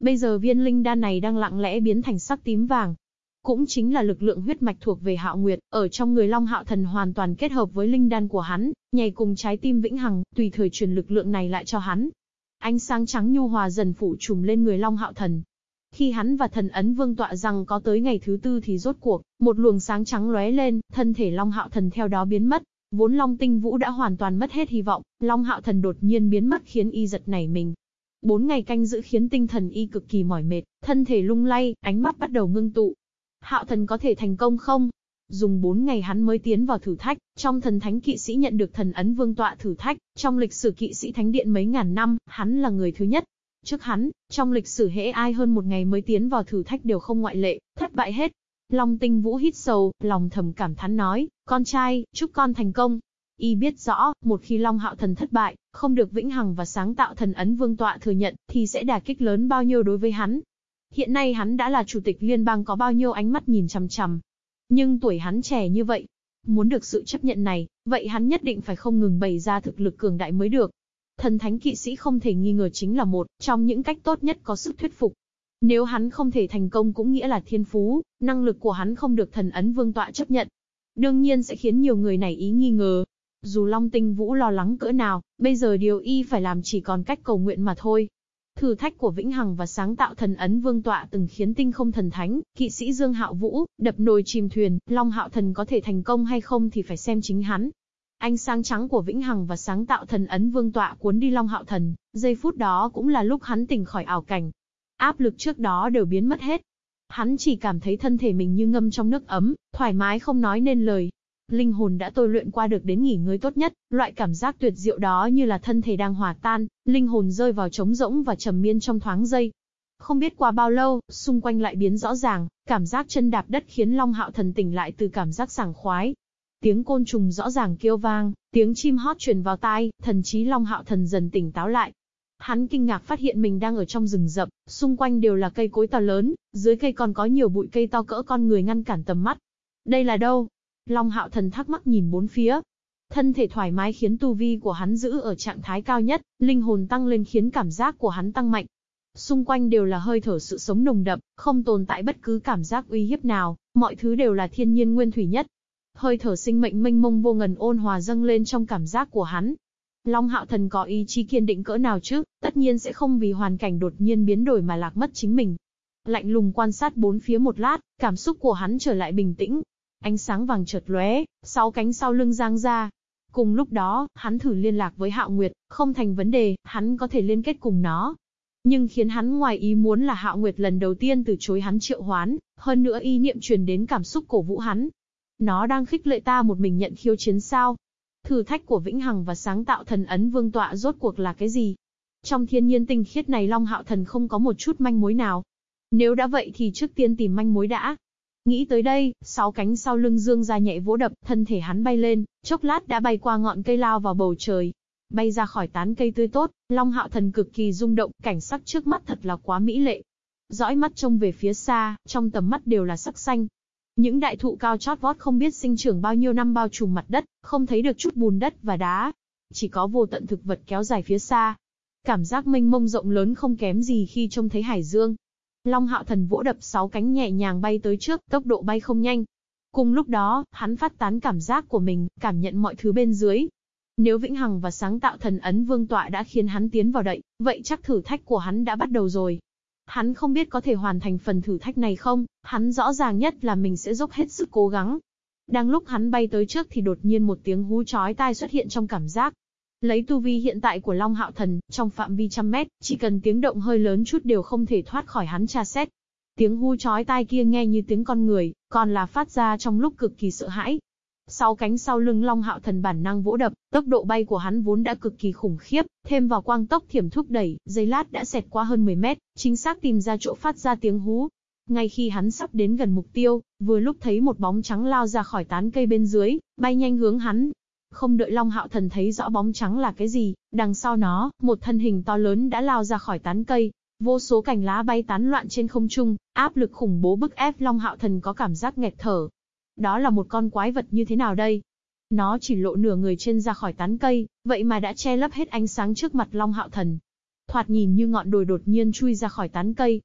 Bây giờ viên linh đan này đang lặng lẽ biến thành sắc tím vàng. Cũng chính là lực lượng huyết mạch thuộc về Hạo Nguyệt, ở trong người Long Hạo Thần hoàn toàn kết hợp với linh đan của hắn, nhảy cùng trái tim Vĩnh Hằng, tùy thời truyền lực lượng này lại cho hắn. Ánh sáng trắng nhu hòa dần phủ trùm lên người Long Hạo Thần, khi hắn và thần ấn vương tọa rằng có tới ngày thứ tư thì rốt cuộc, một luồng sáng trắng lóe lên, thân thể Long Hạo Thần theo đó biến mất. Vốn Long Tinh Vũ đã hoàn toàn mất hết hy vọng, Long Hạo Thần đột nhiên biến mất khiến y giật nảy mình. Bốn ngày canh giữ khiến tinh thần y cực kỳ mỏi mệt, thân thể lung lay, ánh mắt bắt đầu ngưng tụ. Hạo Thần có thể thành công không? Dùng bốn ngày hắn mới tiến vào thử thách, trong thần thánh kỵ sĩ nhận được thần ấn vương tọa thử thách, trong lịch sử kỵ sĩ thánh điện mấy ngàn năm, hắn là người thứ nhất. Trước hắn, trong lịch sử hễ ai hơn một ngày mới tiến vào thử thách đều không ngoại lệ, thất bại hết. Long tinh vũ hít sâu, lòng thầm cảm thán nói, con trai, chúc con thành công. Y biết rõ, một khi Long Hạo Thần thất bại, không được vĩnh hằng và sáng tạo thần ấn vương tọa thừa nhận, thì sẽ đả kích lớn bao nhiêu đối với hắn. Hiện nay hắn đã là chủ tịch liên bang có bao nhiêu ánh mắt nhìn chằm chằm. Nhưng tuổi hắn trẻ như vậy, muốn được sự chấp nhận này, vậy hắn nhất định phải không ngừng bày ra thực lực cường đại mới được. Thần thánh kỵ sĩ không thể nghi ngờ chính là một trong những cách tốt nhất có sức thuyết phục. Nếu hắn không thể thành công cũng nghĩa là thiên phú, năng lực của hắn không được thần ấn vương tọa chấp nhận. Đương nhiên sẽ khiến nhiều người này ý nghi ngờ. Dù Long Tinh Vũ lo lắng cỡ nào, bây giờ điều y phải làm chỉ còn cách cầu nguyện mà thôi. Thử thách của Vĩnh Hằng và sáng tạo thần ấn vương tọa từng khiến tinh không thần thánh, kỵ sĩ Dương Hạo Vũ, đập nồi chìm thuyền, Long Hạo Thần có thể thành công hay không thì phải xem chính hắn. Ánh sáng trắng của Vĩnh Hằng và sáng tạo thần ấn vương tọa cuốn đi Long Hạo Thần, giây phút đó cũng là lúc hắn tỉnh khỏi ảo cảnh. Áp lực trước đó đều biến mất hết. Hắn chỉ cảm thấy thân thể mình như ngâm trong nước ấm, thoải mái không nói nên lời. Linh hồn đã tôi luyện qua được đến nghỉ ngơi tốt nhất, loại cảm giác tuyệt diệu đó như là thân thể đang hòa tan, linh hồn rơi vào trống rỗng và trầm miên trong thoáng giây. Không biết qua bao lâu, xung quanh lại biến rõ ràng, cảm giác chân đạp đất khiến Long Hạo Thần tỉnh lại từ cảm giác sảng khoái. Tiếng côn trùng rõ ràng kêu vang, tiếng chim hót truyền vào tai, thần trí Long Hạo Thần dần tỉnh táo lại. Hắn kinh ngạc phát hiện mình đang ở trong rừng rậm, xung quanh đều là cây cối to lớn, dưới cây còn có nhiều bụi cây to cỡ con người ngăn cản tầm mắt. Đây là đâu? Long Hạo Thần thắc mắc nhìn bốn phía. Thân thể thoải mái khiến tu vi của hắn giữ ở trạng thái cao nhất, linh hồn tăng lên khiến cảm giác của hắn tăng mạnh. Xung quanh đều là hơi thở sự sống nồng đậm, không tồn tại bất cứ cảm giác uy hiếp nào, mọi thứ đều là thiên nhiên nguyên thủy nhất. Hơi thở sinh mệnh mênh mông vô ngần ôn hòa dâng lên trong cảm giác của hắn. Long Hạo Thần có ý chí kiên định cỡ nào chứ, tất nhiên sẽ không vì hoàn cảnh đột nhiên biến đổi mà lạc mất chính mình. Lạnh lùng quan sát bốn phía một lát, cảm xúc của hắn trở lại bình tĩnh, Ánh sáng vàng chợt lóe, sáu cánh sau lưng giang ra. Cùng lúc đó, hắn thử liên lạc với Hạo Nguyệt, không thành vấn đề, hắn có thể liên kết cùng nó. Nhưng khiến hắn ngoài ý muốn là Hạo Nguyệt lần đầu tiên từ chối hắn triệu hoán, hơn nữa ý niệm truyền đến cảm xúc cổ vũ hắn. Nó đang khích lệ ta một mình nhận khiêu chiến sao? Thử thách của Vĩnh Hằng và sáng tạo thần ấn vương tọa rốt cuộc là cái gì? Trong thiên nhiên tinh khiết này Long Hạo Thần không có một chút manh mối nào. Nếu đã vậy thì trước tiên tìm manh mối đã. Nghĩ tới đây, sáu cánh sau lưng dương ra nhẹ vỗ đập, thân thể hắn bay lên, chốc lát đã bay qua ngọn cây lao vào bầu trời. Bay ra khỏi tán cây tươi tốt, Long Hạo Thần cực kỳ rung động, cảnh sắc trước mắt thật là quá mỹ lệ. Dõi mắt trông về phía xa, trong tầm mắt đều là sắc xanh. Những đại thụ cao chót vót không biết sinh trưởng bao nhiêu năm bao trùm mặt đất, không thấy được chút bùn đất và đá. Chỉ có vô tận thực vật kéo dài phía xa. Cảm giác mênh mông rộng lớn không kém gì khi trông thấy hải dương. Long hạo thần vỗ đập sáu cánh nhẹ nhàng bay tới trước, tốc độ bay không nhanh. Cùng lúc đó, hắn phát tán cảm giác của mình, cảm nhận mọi thứ bên dưới. Nếu Vĩnh Hằng và sáng tạo thần ấn vương tọa đã khiến hắn tiến vào đậy, vậy chắc thử thách của hắn đã bắt đầu rồi. Hắn không biết có thể hoàn thành phần thử thách này không, hắn rõ ràng nhất là mình sẽ dốc hết sức cố gắng. Đang lúc hắn bay tới trước thì đột nhiên một tiếng hú chói tai xuất hiện trong cảm giác. Lấy tu vi hiện tại của Long Hạo Thần, trong phạm vi trăm mét, chỉ cần tiếng động hơi lớn chút đều không thể thoát khỏi hắn tra xét. Tiếng hú chói tai kia nghe như tiếng con người, còn là phát ra trong lúc cực kỳ sợ hãi. Sau cánh sau lưng Long Hạo Thần bản năng vỗ đập, tốc độ bay của hắn vốn đã cực kỳ khủng khiếp, thêm vào quang tốc thiểm thúc đẩy, giây lát đã xẹt qua hơn 10 mét, chính xác tìm ra chỗ phát ra tiếng hú. Ngay khi hắn sắp đến gần mục tiêu, vừa lúc thấy một bóng trắng lao ra khỏi tán cây bên dưới, bay nhanh hướng hắn, không đợi Long Hạo Thần thấy rõ bóng trắng là cái gì, đằng sau nó, một thân hình to lớn đã lao ra khỏi tán cây. Vô số cành lá bay tán loạn trên không trung, áp lực khủng bố bức ép Long Hạo Thần có cảm giác nghẹt thở. Đó là một con quái vật như thế nào đây? Nó chỉ lộ nửa người trên ra khỏi tán cây, vậy mà đã che lấp hết ánh sáng trước mặt Long Hạo Thần. Thoạt nhìn như ngọn đồi đột nhiên chui ra khỏi tán cây,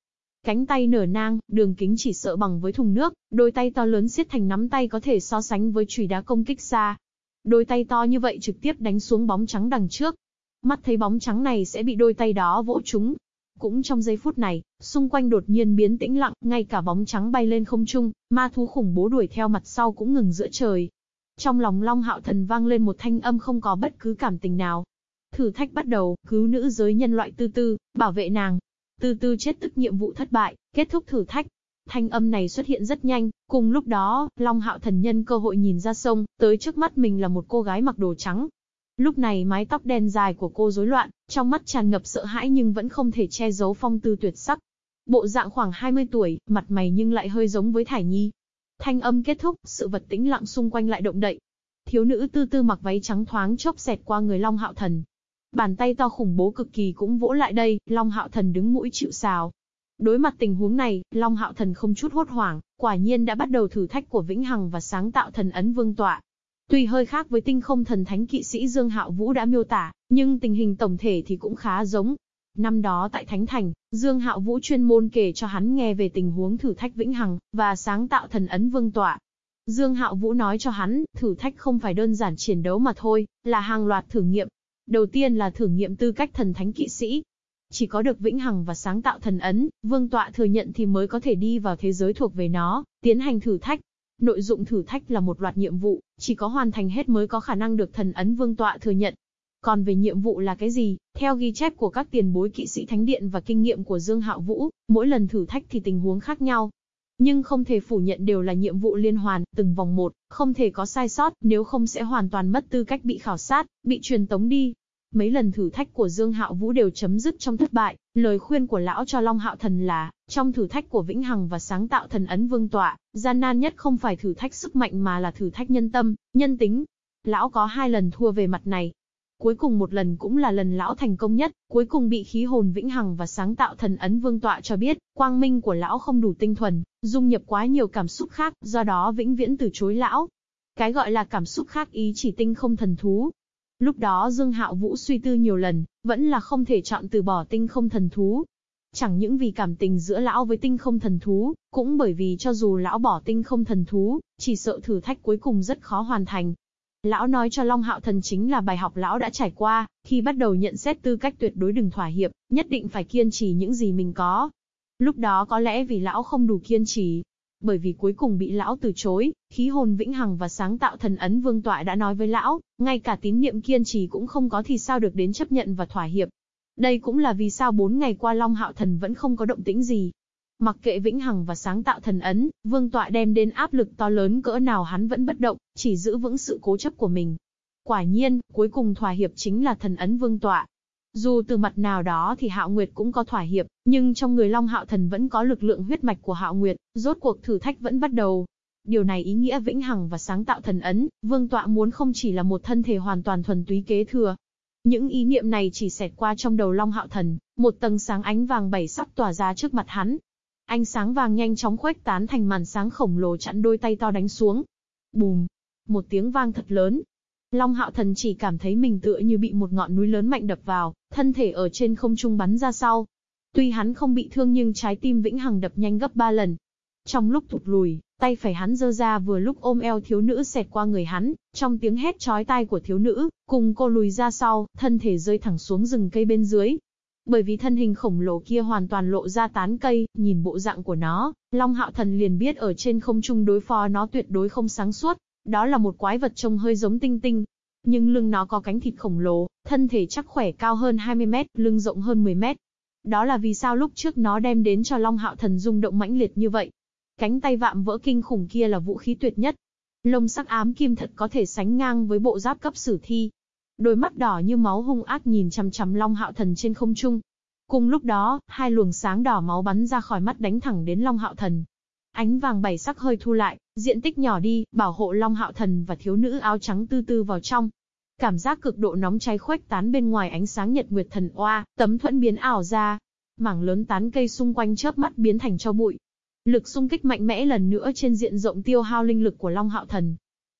cánh tay nở nang, đường kính chỉ sợ bằng với thùng nước, đôi tay to lớn siết thành nắm tay có thể so sánh với chùy đá công kích xa. Đôi tay to như vậy trực tiếp đánh xuống bóng trắng đằng trước. Mắt thấy bóng trắng này sẽ bị đôi tay đó vỗ trúng. Cũng trong giây phút này, xung quanh đột nhiên biến tĩnh lặng, ngay cả bóng trắng bay lên không trung, ma thú khủng bố đuổi theo mặt sau cũng ngừng giữa trời. Trong lòng Long Hạo Thần vang lên một thanh âm không có bất cứ cảm tình nào. Thử thách bắt đầu, cứu nữ giới nhân loại tư tư, bảo vệ nàng. Tư tư chết tức nhiệm vụ thất bại, kết thúc thử thách. Thanh âm này xuất hiện rất nhanh, cùng lúc đó, Long Hạo thần nhân cơ hội nhìn ra sông, tới trước mắt mình là một cô gái mặc đồ trắng. Lúc này mái tóc đen dài của cô rối loạn, trong mắt tràn ngập sợ hãi nhưng vẫn không thể che giấu phong tư tuyệt sắc. Bộ dạng khoảng 20 tuổi, mặt mày nhưng lại hơi giống với Thải Nhi. Thanh âm kết thúc, sự vật tĩnh lặng xung quanh lại động đậy. Thiếu nữ tư tư mặc váy trắng thoáng chốc xẹt qua người Long Hạo Thần. Bàn tay to khủng bố cực kỳ cũng vỗ lại đây, Long Hạo Thần đứng mũi chịu sào, Đối mặt tình huống này, Long Hạo Thần không chút hốt hoảng, quả nhiên đã bắt đầu thử thách của Vĩnh Hằng và sáng tạo thần ấn vương tọa. Tuy hơi khác với tinh không thần thánh kỵ sĩ Dương Hạo Vũ đã miêu tả, nhưng tình hình tổng thể thì cũng khá giống. Năm đó tại Thánh Thành, Dương Hạo Vũ chuyên môn kể cho hắn nghe về tình huống thử thách vĩnh hằng và sáng tạo thần ấn vương tọa. Dương Hạo Vũ nói cho hắn, thử thách không phải đơn giản chiến đấu mà thôi, là hàng loạt thử nghiệm. Đầu tiên là thử nghiệm tư cách thần thánh kỵ sĩ. Chỉ có được vĩnh hằng và sáng tạo thần ấn, vương tọa thừa nhận thì mới có thể đi vào thế giới thuộc về nó, tiến hành thử thách. Nội dụng thử thách là một loạt nhiệm vụ, chỉ có hoàn thành hết mới có khả năng được thần ấn vương tọa thừa nhận. Còn về nhiệm vụ là cái gì, theo ghi chép của các tiền bối kỵ sĩ thánh điện và kinh nghiệm của Dương Hạo Vũ, mỗi lần thử thách thì tình huống khác nhau. Nhưng không thể phủ nhận đều là nhiệm vụ liên hoàn, từng vòng một, không thể có sai sót, nếu không sẽ hoàn toàn mất tư cách bị khảo sát, bị truyền tống đi. Mấy lần thử thách của Dương Hạo Vũ đều chấm dứt trong thất bại, lời khuyên của lão cho Long Hạo Thần là, trong thử thách của Vĩnh Hằng và sáng tạo thần ấn vương tọa, gian nan nhất không phải thử thách sức mạnh mà là thử thách nhân tâm, nhân tính. Lão có hai lần thua về mặt này, Cuối cùng một lần cũng là lần lão thành công nhất, cuối cùng bị khí hồn vĩnh hằng và sáng tạo thần ấn vương tọa cho biết, quang minh của lão không đủ tinh thuần, dung nhập quá nhiều cảm xúc khác, do đó vĩnh viễn từ chối lão. Cái gọi là cảm xúc khác ý chỉ tinh không thần thú. Lúc đó Dương Hạo Vũ suy tư nhiều lần, vẫn là không thể chọn từ bỏ tinh không thần thú. Chẳng những vì cảm tình giữa lão với tinh không thần thú, cũng bởi vì cho dù lão bỏ tinh không thần thú, chỉ sợ thử thách cuối cùng rất khó hoàn thành, Lão nói cho Long Hạo Thần chính là bài học lão đã trải qua, khi bắt đầu nhận xét tư cách tuyệt đối đừng thỏa hiệp, nhất định phải kiên trì những gì mình có. Lúc đó có lẽ vì lão không đủ kiên trì, bởi vì cuối cùng bị lão từ chối, khí hồn vĩnh hằng và sáng tạo thần ấn vương tọa đã nói với lão, ngay cả tín niệm kiên trì cũng không có thì sao được đến chấp nhận và thỏa hiệp. Đây cũng là vì sao bốn ngày qua Long Hạo Thần vẫn không có động tĩnh gì, Mặc kệ vĩnh hằng và sáng tạo thần ấn, vương tọa đem đến áp lực to lớn cỡ nào hắn vẫn bất động, chỉ giữ vững sự cố chấp của mình. Quả nhiên, cuối cùng thỏa hiệp chính là thần ấn vương tọa. Dù từ mặt nào đó thì Hạo Nguyệt cũng có thỏa hiệp, nhưng trong người Long Hạo Thần vẫn có lực lượng huyết mạch của Hạo Nguyệt, rốt cuộc thử thách vẫn bắt đầu. Điều này ý nghĩa vĩnh hằng và sáng tạo thần ấn, vương tọa muốn không chỉ là một thân thể hoàn toàn thuần túy kế thừa. Những ý niệm này chỉ xẹt qua trong đầu Long Hạo Thần, một tầng sáng ánh vàng bảy sắc tỏa ra trước mặt hắn, Ánh sáng vàng nhanh chóng khuếch tán thành màn sáng khổng lồ chặn đôi tay to đánh xuống. Bùm! Một tiếng vang thật lớn. Long hạo thần chỉ cảm thấy mình tựa như bị một ngọn núi lớn mạnh đập vào, thân thể ở trên không trung bắn ra sau. Tuy hắn không bị thương nhưng trái tim vĩnh hằng đập nhanh gấp ba lần. Trong lúc thụt lùi, tay phải hắn giơ ra vừa lúc ôm eo thiếu nữ xẹt qua người hắn, trong tiếng hét chói tai của thiếu nữ, cùng cô lùi ra sau, thân thể rơi thẳng xuống rừng cây bên dưới. Bởi vì thân hình khổng lồ kia hoàn toàn lộ ra tán cây, nhìn bộ dạng của nó, Long Hạo Thần liền biết ở trên không trung đối phó nó tuyệt đối không sáng suốt. Đó là một quái vật trông hơi giống tinh tinh. Nhưng lưng nó có cánh thịt khổng lồ, thân thể chắc khỏe cao hơn 20 mét, lưng rộng hơn 10 mét. Đó là vì sao lúc trước nó đem đến cho Long Hạo Thần rung động mãnh liệt như vậy. Cánh tay vạm vỡ kinh khủng kia là vũ khí tuyệt nhất. Lông sắc ám kim thật có thể sánh ngang với bộ giáp cấp sử thi, Đôi mắt đỏ như máu hung ác nhìn chằm chằm Long Hạo Thần trên không trung. Cùng lúc đó, hai luồng sáng đỏ máu bắn ra khỏi mắt đánh thẳng đến Long Hạo Thần. Ánh vàng bảy sắc hơi thu lại, diện tích nhỏ đi, bảo hộ Long Hạo Thần và thiếu nữ áo trắng tư tư vào trong. Cảm giác cực độ nóng cháy khuếch tán bên ngoài ánh sáng nhật nguyệt thần oa, tấm thuẫn biến ảo ra. Mảng lớn tán cây xung quanh chớp mắt biến thành cho bụi. Lực xung kích mạnh mẽ lần nữa trên diện rộng tiêu hao linh lực của Long Hạo Thần.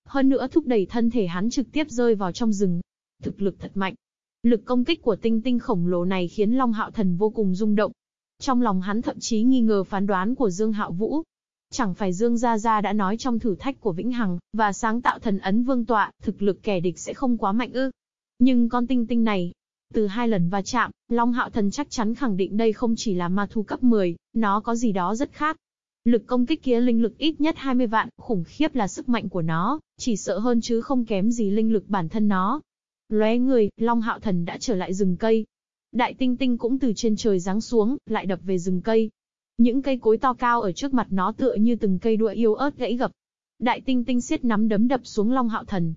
Hơn nữa thúc đẩy thân thể hắn trực tiếp rơi vào trong rừng, thực lực thật mạnh. Lực công kích của tinh tinh khổng lồ này khiến Long Hạo Thần vô cùng rung động. Trong lòng hắn thậm chí nghi ngờ phán đoán của Dương Hạo Vũ. Chẳng phải Dương Gia Gia đã nói trong thử thách của Vĩnh Hằng, và sáng tạo thần ấn vương tọa, thực lực kẻ địch sẽ không quá mạnh ư. Nhưng con tinh tinh này, từ hai lần va chạm, Long Hạo Thần chắc chắn khẳng định đây không chỉ là ma thu cấp 10, nó có gì đó rất khác. Lực công kích kia linh lực ít nhất 20 vạn, khủng khiếp là sức mạnh của nó, chỉ sợ hơn chứ không kém gì linh lực bản thân nó. Lóe người, Long Hạo Thần đã trở lại rừng cây. Đại tinh tinh cũng từ trên trời giáng xuống, lại đập về rừng cây. Những cây cối to cao ở trước mặt nó tựa như từng cây đũa yếu ớt gãy gập. Đại tinh tinh siết nắm đấm đập xuống Long Hạo Thần.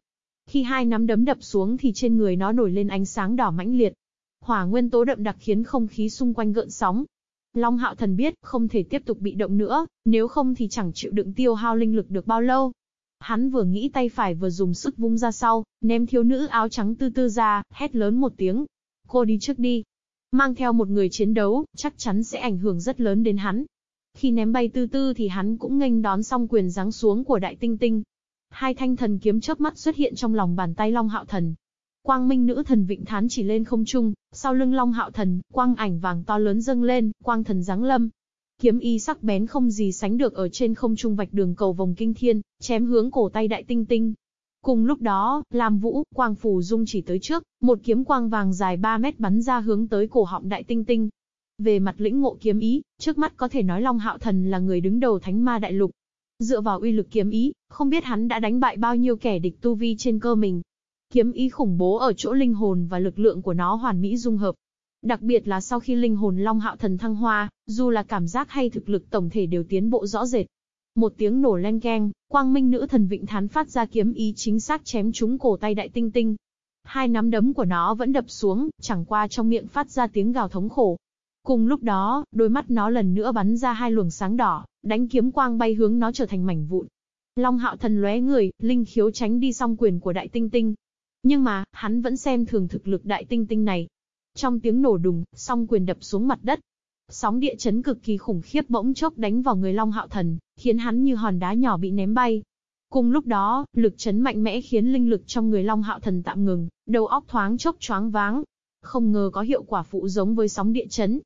Khi hai nắm đấm đập xuống thì trên người nó nổi lên ánh sáng đỏ mãnh liệt. Hỏa nguyên tố đậm đặc khiến không khí xung quanh gợn sóng. Long Hạo Thần biết, không thể tiếp tục bị động nữa, nếu không thì chẳng chịu đựng tiêu hao linh lực được bao lâu. Hắn vừa nghĩ tay phải vừa dùng sức vung ra sau, ném thiếu nữ áo trắng tư tư ra, hét lớn một tiếng. Cô đi trước đi. Mang theo một người chiến đấu, chắc chắn sẽ ảnh hưởng rất lớn đến hắn. Khi ném bay tư tư thì hắn cũng nghênh đón xong quyền giáng xuống của đại tinh tinh. Hai thanh thần kiếm chớp mắt xuất hiện trong lòng bàn tay Long Hạo Thần. Quang Minh nữ thần vịnh thán chỉ lên không trung, sau lưng Long Hạo Thần, quang ảnh vàng to lớn dâng lên, quang thần giáng lâm. Kiếm y sắc bén không gì sánh được ở trên không trung vạch đường cầu vòng kinh thiên, chém hướng cổ tay đại tinh tinh. Cùng lúc đó, Lam Vũ, Quang Phù, Dung chỉ tới trước, một kiếm quang vàng dài 3 mét bắn ra hướng tới cổ họng đại tinh tinh. Về mặt lĩnh ngộ kiếm ý, trước mắt có thể nói Long Hạo Thần là người đứng đầu thánh ma đại lục. Dựa vào uy lực kiếm ý, không biết hắn đã đánh bại bao nhiêu kẻ địch tu vi trên cơ mình. Kiếm ý khủng bố ở chỗ linh hồn và lực lượng của nó hoàn mỹ dung hợp. Đặc biệt là sau khi linh hồn Long Hạo Thần thăng hoa, dù là cảm giác hay thực lực tổng thể đều tiến bộ rõ rệt. Một tiếng nổ len keng, quang minh nữ thần vịnh thán phát ra kiếm ý chính xác chém trúng cổ tay đại tinh tinh. Hai nắm đấm của nó vẫn đập xuống, chẳng qua trong miệng phát ra tiếng gào thống khổ. Cùng lúc đó, đôi mắt nó lần nữa bắn ra hai luồng sáng đỏ, đánh kiếm quang bay hướng nó trở thành mảnh vụn. Long hạo thần lóe người, linh khiếu tránh đi song quyền của đại tinh tinh. Nhưng mà, hắn vẫn xem thường thực lực đại tinh tinh này. Trong tiếng nổ đùng, song quyền đập xuống mặt đất. Sóng địa chấn cực kỳ khủng khiếp bỗng chốc đánh vào người Long Hạo Thần, khiến hắn như hòn đá nhỏ bị ném bay. Cùng lúc đó, lực chấn mạnh mẽ khiến linh lực trong người Long Hạo Thần tạm ngừng, đầu óc thoáng chốc choáng váng. Không ngờ có hiệu quả phụ giống với sóng địa chấn.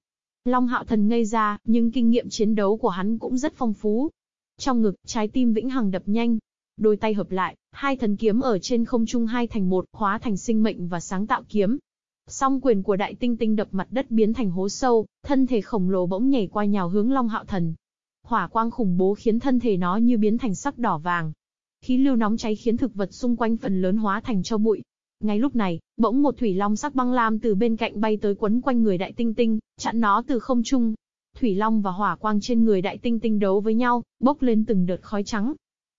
Long Hạo Thần ngây ra, nhưng kinh nghiệm chiến đấu của hắn cũng rất phong phú. Trong ngực, trái tim vĩnh hằng đập nhanh. Đôi tay hợp lại, hai thần kiếm ở trên không trung hai thành một, hóa thành sinh mệnh và sáng tạo kiếm. Song quyền của đại tinh tinh đập mặt đất biến thành hố sâu, thân thể khổng lồ bỗng nhảy qua nhào hướng Long Hạo Thần. Hỏa quang khủng bố khiến thân thể nó như biến thành sắc đỏ vàng. Khí lưu nóng cháy khiến thực vật xung quanh phần lớn hóa thành cho bụi. Ngay lúc này, bỗng một thủy long sắc băng lam từ bên cạnh bay tới quấn quanh người đại tinh tinh, chặn nó từ không trung. Thủy long và hỏa quang trên người đại tinh tinh đấu với nhau, bốc lên từng đợt khói trắng.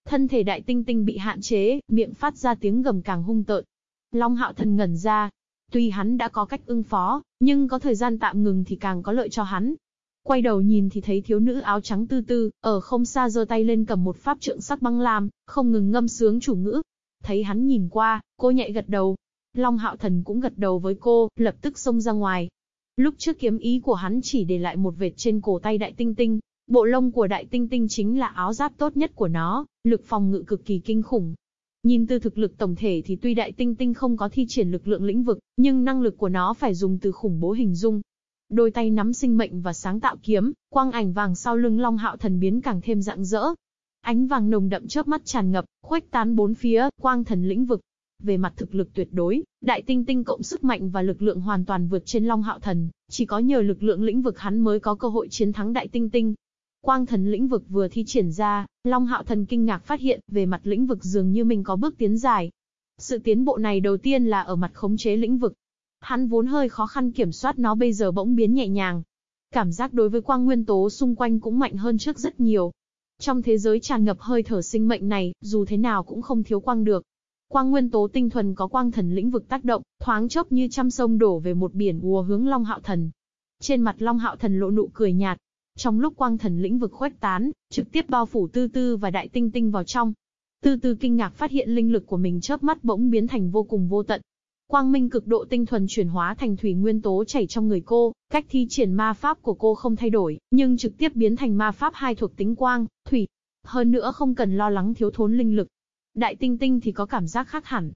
Thân thể đại tinh tinh bị hạn chế, miệng phát ra tiếng gầm càng hung tợn. Long hạo thần ngẩn ra. Tuy hắn đã có cách ứng phó, nhưng có thời gian tạm ngừng thì càng có lợi cho hắn. Quay đầu nhìn thì thấy thiếu nữ áo trắng tư tư, ở không xa giơ tay lên cầm một pháp trượng sắc băng lam, không ngừng ngâm sướng chủ ngữ. Thấy hắn nhìn qua, cô nhạy gật đầu. Long hạo thần cũng gật đầu với cô, lập tức xông ra ngoài. Lúc trước kiếm ý của hắn chỉ để lại một vệt trên cổ tay đại tinh tinh. Bộ lông của đại tinh tinh chính là áo giáp tốt nhất của nó, lực phòng ngự cực kỳ kinh khủng. Nhìn từ thực lực tổng thể thì tuy đại tinh tinh không có thi triển lực lượng lĩnh vực, nhưng năng lực của nó phải dùng từ khủng bố hình dung, Đôi tay nắm sinh mệnh và sáng tạo kiếm, quang ảnh vàng sau lưng Long Hạo Thần biến càng thêm rạng rỡ. Ánh vàng nồng đậm chớp mắt tràn ngập, khuếch tán bốn phía, quang thần lĩnh vực. Về mặt thực lực tuyệt đối, đại tinh tinh cộng sức mạnh và lực lượng hoàn toàn vượt trên Long Hạo Thần, chỉ có nhờ lực lượng lĩnh vực hắn mới có cơ hội chiến thắng đại tinh tinh. Quang thần lĩnh vực vừa thi triển ra, Long Hạo Thần kinh ngạc phát hiện, về mặt lĩnh vực dường như mình có bước tiến dài. Sự tiến bộ này đầu tiên là ở mặt khống chế lĩnh vực, Hắn vốn hơi khó khăn kiểm soát nó bây giờ bỗng biến nhẹ nhàng. Cảm giác đối với quang nguyên tố xung quanh cũng mạnh hơn trước rất nhiều. Trong thế giới tràn ngập hơi thở sinh mệnh này, dù thế nào cũng không thiếu quang được. Quang nguyên tố tinh thuần có quang thần lĩnh vực tác động, thoáng chốc như trăm sông đổ về một biển ùa hướng Long Hạo Thần. Trên mặt Long Hạo Thần lộ nụ cười nhạt. Trong lúc quang thần lĩnh vực khuếch tán, trực tiếp bao phủ tư tư và đại tinh tinh vào trong. Tư tư kinh ngạc phát hiện linh lực của mình chớp mắt bỗng biến thành vô cùng vô tận, Quang minh cực độ tinh thuần chuyển hóa thành thủy nguyên tố chảy trong người cô, cách thi triển ma pháp của cô không thay đổi, nhưng trực tiếp biến thành ma pháp hai thuộc tính quang, thủy. Hơn nữa không cần lo lắng thiếu thốn linh lực. Đại tinh tinh thì có cảm giác khác hẳn.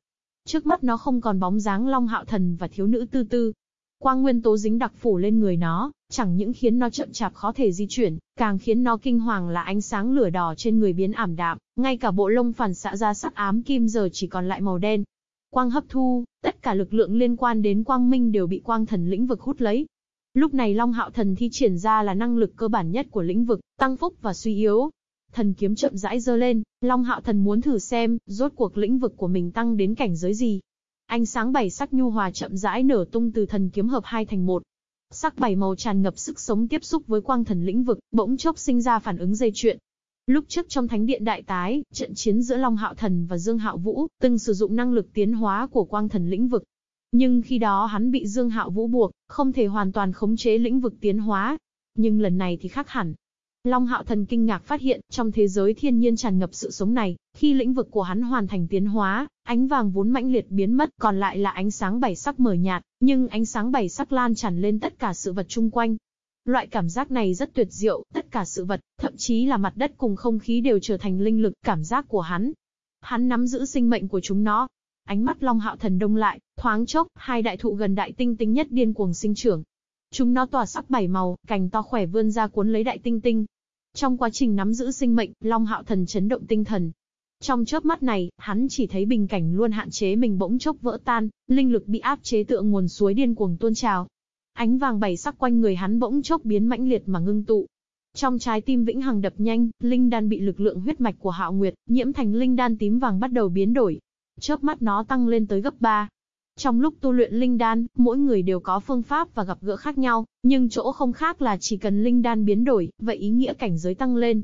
Trước mắt nó không còn bóng dáng Long Hạo Thần và thiếu nữ tư tư. Quang nguyên tố dính đặc phủ lên người nó, chẳng những khiến nó chậm chạp khó thể di chuyển, càng khiến nó kinh hoàng là ánh sáng lửa đỏ trên người biến ảm đạm, ngay cả bộ lông phản xạ ra sắc ám kim giờ chỉ còn lại màu đen, Quang hấp thu, tất cả lực lượng liên quan đến quang minh đều bị quang thần lĩnh vực hút lấy. Lúc này Long Hạo Thần thi triển ra là năng lực cơ bản nhất của lĩnh vực, tăng phúc và suy yếu. Thần kiếm chậm rãi dơ lên, Long Hạo Thần muốn thử xem, rốt cuộc lĩnh vực của mình tăng đến cảnh giới gì. Ánh sáng bảy sắc nhu hòa chậm rãi nở tung từ thần kiếm hợp hai thành một. Sắc bảy màu tràn ngập sức sống tiếp xúc với quang thần lĩnh vực, bỗng chốc sinh ra phản ứng dây chuyện. Lúc trước trong Thánh Điện Đại Tái, trận chiến giữa Long Hạo Thần và Dương Hạo Vũ, từng sử dụng năng lực tiến hóa của quang thần lĩnh vực. Nhưng khi đó hắn bị Dương Hạo Vũ buộc, không thể hoàn toàn khống chế lĩnh vực tiến hóa. Nhưng lần này thì khác hẳn. Long Hạo Thần kinh ngạc phát hiện, trong thế giới thiên nhiên tràn ngập sự sống này, khi lĩnh vực của hắn hoàn thành tiến hóa, ánh vàng vốn mãnh liệt biến mất, còn lại là ánh sáng bảy sắc mờ nhạt, nhưng ánh sáng bảy sắc lan tràn lên tất cả sự vật chung quanh, Loại cảm giác này rất tuyệt diệu, tất cả sự vật, thậm chí là mặt đất cùng không khí đều trở thành linh lực, cảm giác của hắn. Hắn nắm giữ sinh mệnh của chúng nó. Ánh mắt Long Hạo Thần đông lại, thoáng chốc, hai đại thụ gần đại tinh tinh nhất điên cuồng sinh trưởng. Chúng nó tỏa sắc bảy màu, cành to khỏe vươn ra cuốn lấy đại tinh tinh. Trong quá trình nắm giữ sinh mệnh, Long Hạo Thần chấn động tinh thần, trong chớp mắt này, hắn chỉ thấy bình cảnh luôn hạn chế mình bỗng chốc vỡ tan, linh lực bị áp chế tựa nguồn suối điên cuồng tuôn trào. Ánh vàng bảy sắc quanh người hắn bỗng chốc biến mãnh liệt mà ngưng tụ. Trong trái tim vĩnh hằng đập nhanh, linh đan bị lực lượng huyết mạch của Hạo Nguyệt nhiễm thành linh đan tím vàng bắt đầu biến đổi. Chớp mắt nó tăng lên tới gấp 3. Trong lúc tu luyện linh đan, mỗi người đều có phương pháp và gặp gỡ khác nhau, nhưng chỗ không khác là chỉ cần linh đan biến đổi, vậy ý nghĩa cảnh giới tăng lên,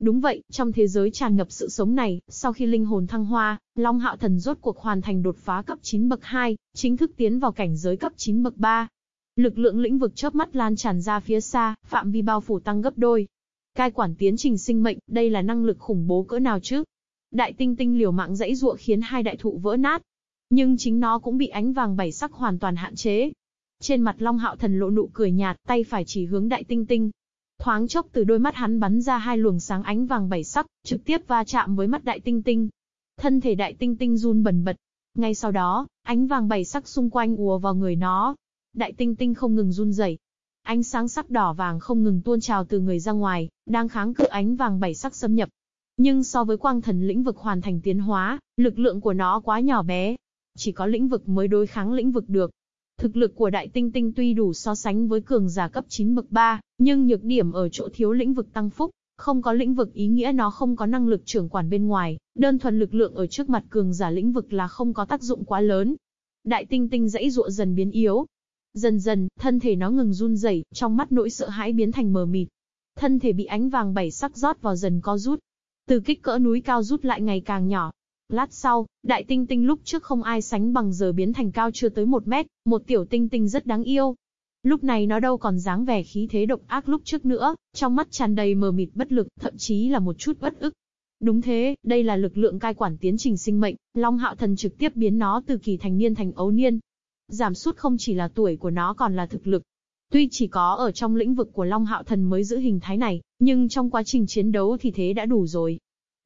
Đúng vậy, trong thế giới tràn ngập sự sống này, sau khi linh hồn thăng hoa, Long Hạo Thần rốt cuộc hoàn thành đột phá cấp 9 bậc 2, chính thức tiến vào cảnh giới cấp 9 bậc 3. Lực lượng lĩnh vực chớp mắt lan tràn ra phía xa, phạm vi bao phủ tăng gấp đôi. Cai quản tiến trình sinh mệnh, đây là năng lực khủng bố cỡ nào chứ? Đại tinh tinh liều mạng dãy ruộng khiến hai đại thụ vỡ nát. Nhưng chính nó cũng bị ánh vàng bảy sắc hoàn toàn hạn chế. Trên mặt Long Hạo Thần lộ nụ cười nhạt, tay phải chỉ hướng đại tinh tinh, Thoáng chốc từ đôi mắt hắn bắn ra hai luồng sáng ánh vàng bảy sắc, trực tiếp va chạm với mắt đại tinh tinh. Thân thể đại tinh tinh run bần bật. Ngay sau đó, ánh vàng bảy sắc xung quanh ùa vào người nó. Đại tinh tinh không ngừng run rẩy. Ánh sáng sắc đỏ vàng không ngừng tuôn trào từ người ra ngoài, đang kháng cự ánh vàng bảy sắc xâm nhập. Nhưng so với quang thần lĩnh vực hoàn thành tiến hóa, lực lượng của nó quá nhỏ bé. Chỉ có lĩnh vực mới đối kháng lĩnh vực được. Thực lực của đại tinh tinh tuy đủ so sánh với cường giả cấp 9 bậc 3, nhưng nhược điểm ở chỗ thiếu lĩnh vực tăng phúc, không có lĩnh vực ý nghĩa nó không có năng lực trưởng quản bên ngoài, đơn thuần lực lượng ở trước mặt cường giả lĩnh vực là không có tác dụng quá lớn. Đại tinh tinh dãy dụa dần biến yếu. Dần dần, thân thể nó ngừng run rẩy, trong mắt nỗi sợ hãi biến thành mờ mịt. Thân thể bị ánh vàng bảy sắc rót vào dần co rút. Từ kích cỡ núi cao rút lại ngày càng nhỏ, Lát sau, đại tinh tinh lúc trước không ai sánh bằng giờ biến thành cao chưa tới một mét, một tiểu tinh tinh rất đáng yêu. Lúc này nó đâu còn dáng vẻ khí thế độc ác lúc trước nữa, trong mắt tràn đầy mờ mịt bất lực, thậm chí là một chút bất ức. Đúng thế, đây là lực lượng cai quản tiến trình sinh mệnh, Long Hạo Thần trực tiếp biến nó từ kỳ thành niên thành ấu niên. Giảm sút không chỉ là tuổi của nó còn là thực lực. Tuy chỉ có ở trong lĩnh vực của Long Hạo Thần mới giữ hình thái này, nhưng trong quá trình chiến đấu thì thế đã đủ rồi.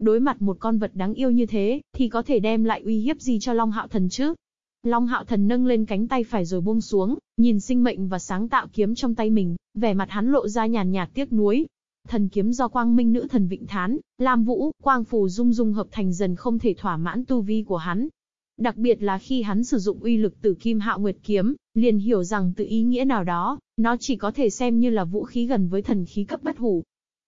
Đối mặt một con vật đáng yêu như thế, thì có thể đem lại uy hiếp gì cho Long Hạo Thần chứ? Long Hạo Thần nâng lên cánh tay phải rồi buông xuống, nhìn sinh mệnh và sáng tạo kiếm trong tay mình, vẻ mặt hắn lộ ra nhàn nhạt tiếc nuối. Thần kiếm do Quang Minh nữ thần Vịnh Thán, Lam Vũ, Quang Phù dung dung hợp thành dần không thể thỏa mãn tu vi của hắn. Đặc biệt là khi hắn sử dụng uy lực từ Kim Hạo Nguyệt kiếm, liền hiểu rằng từ ý nghĩa nào đó, nó chỉ có thể xem như là vũ khí gần với thần khí cấp bất hủ,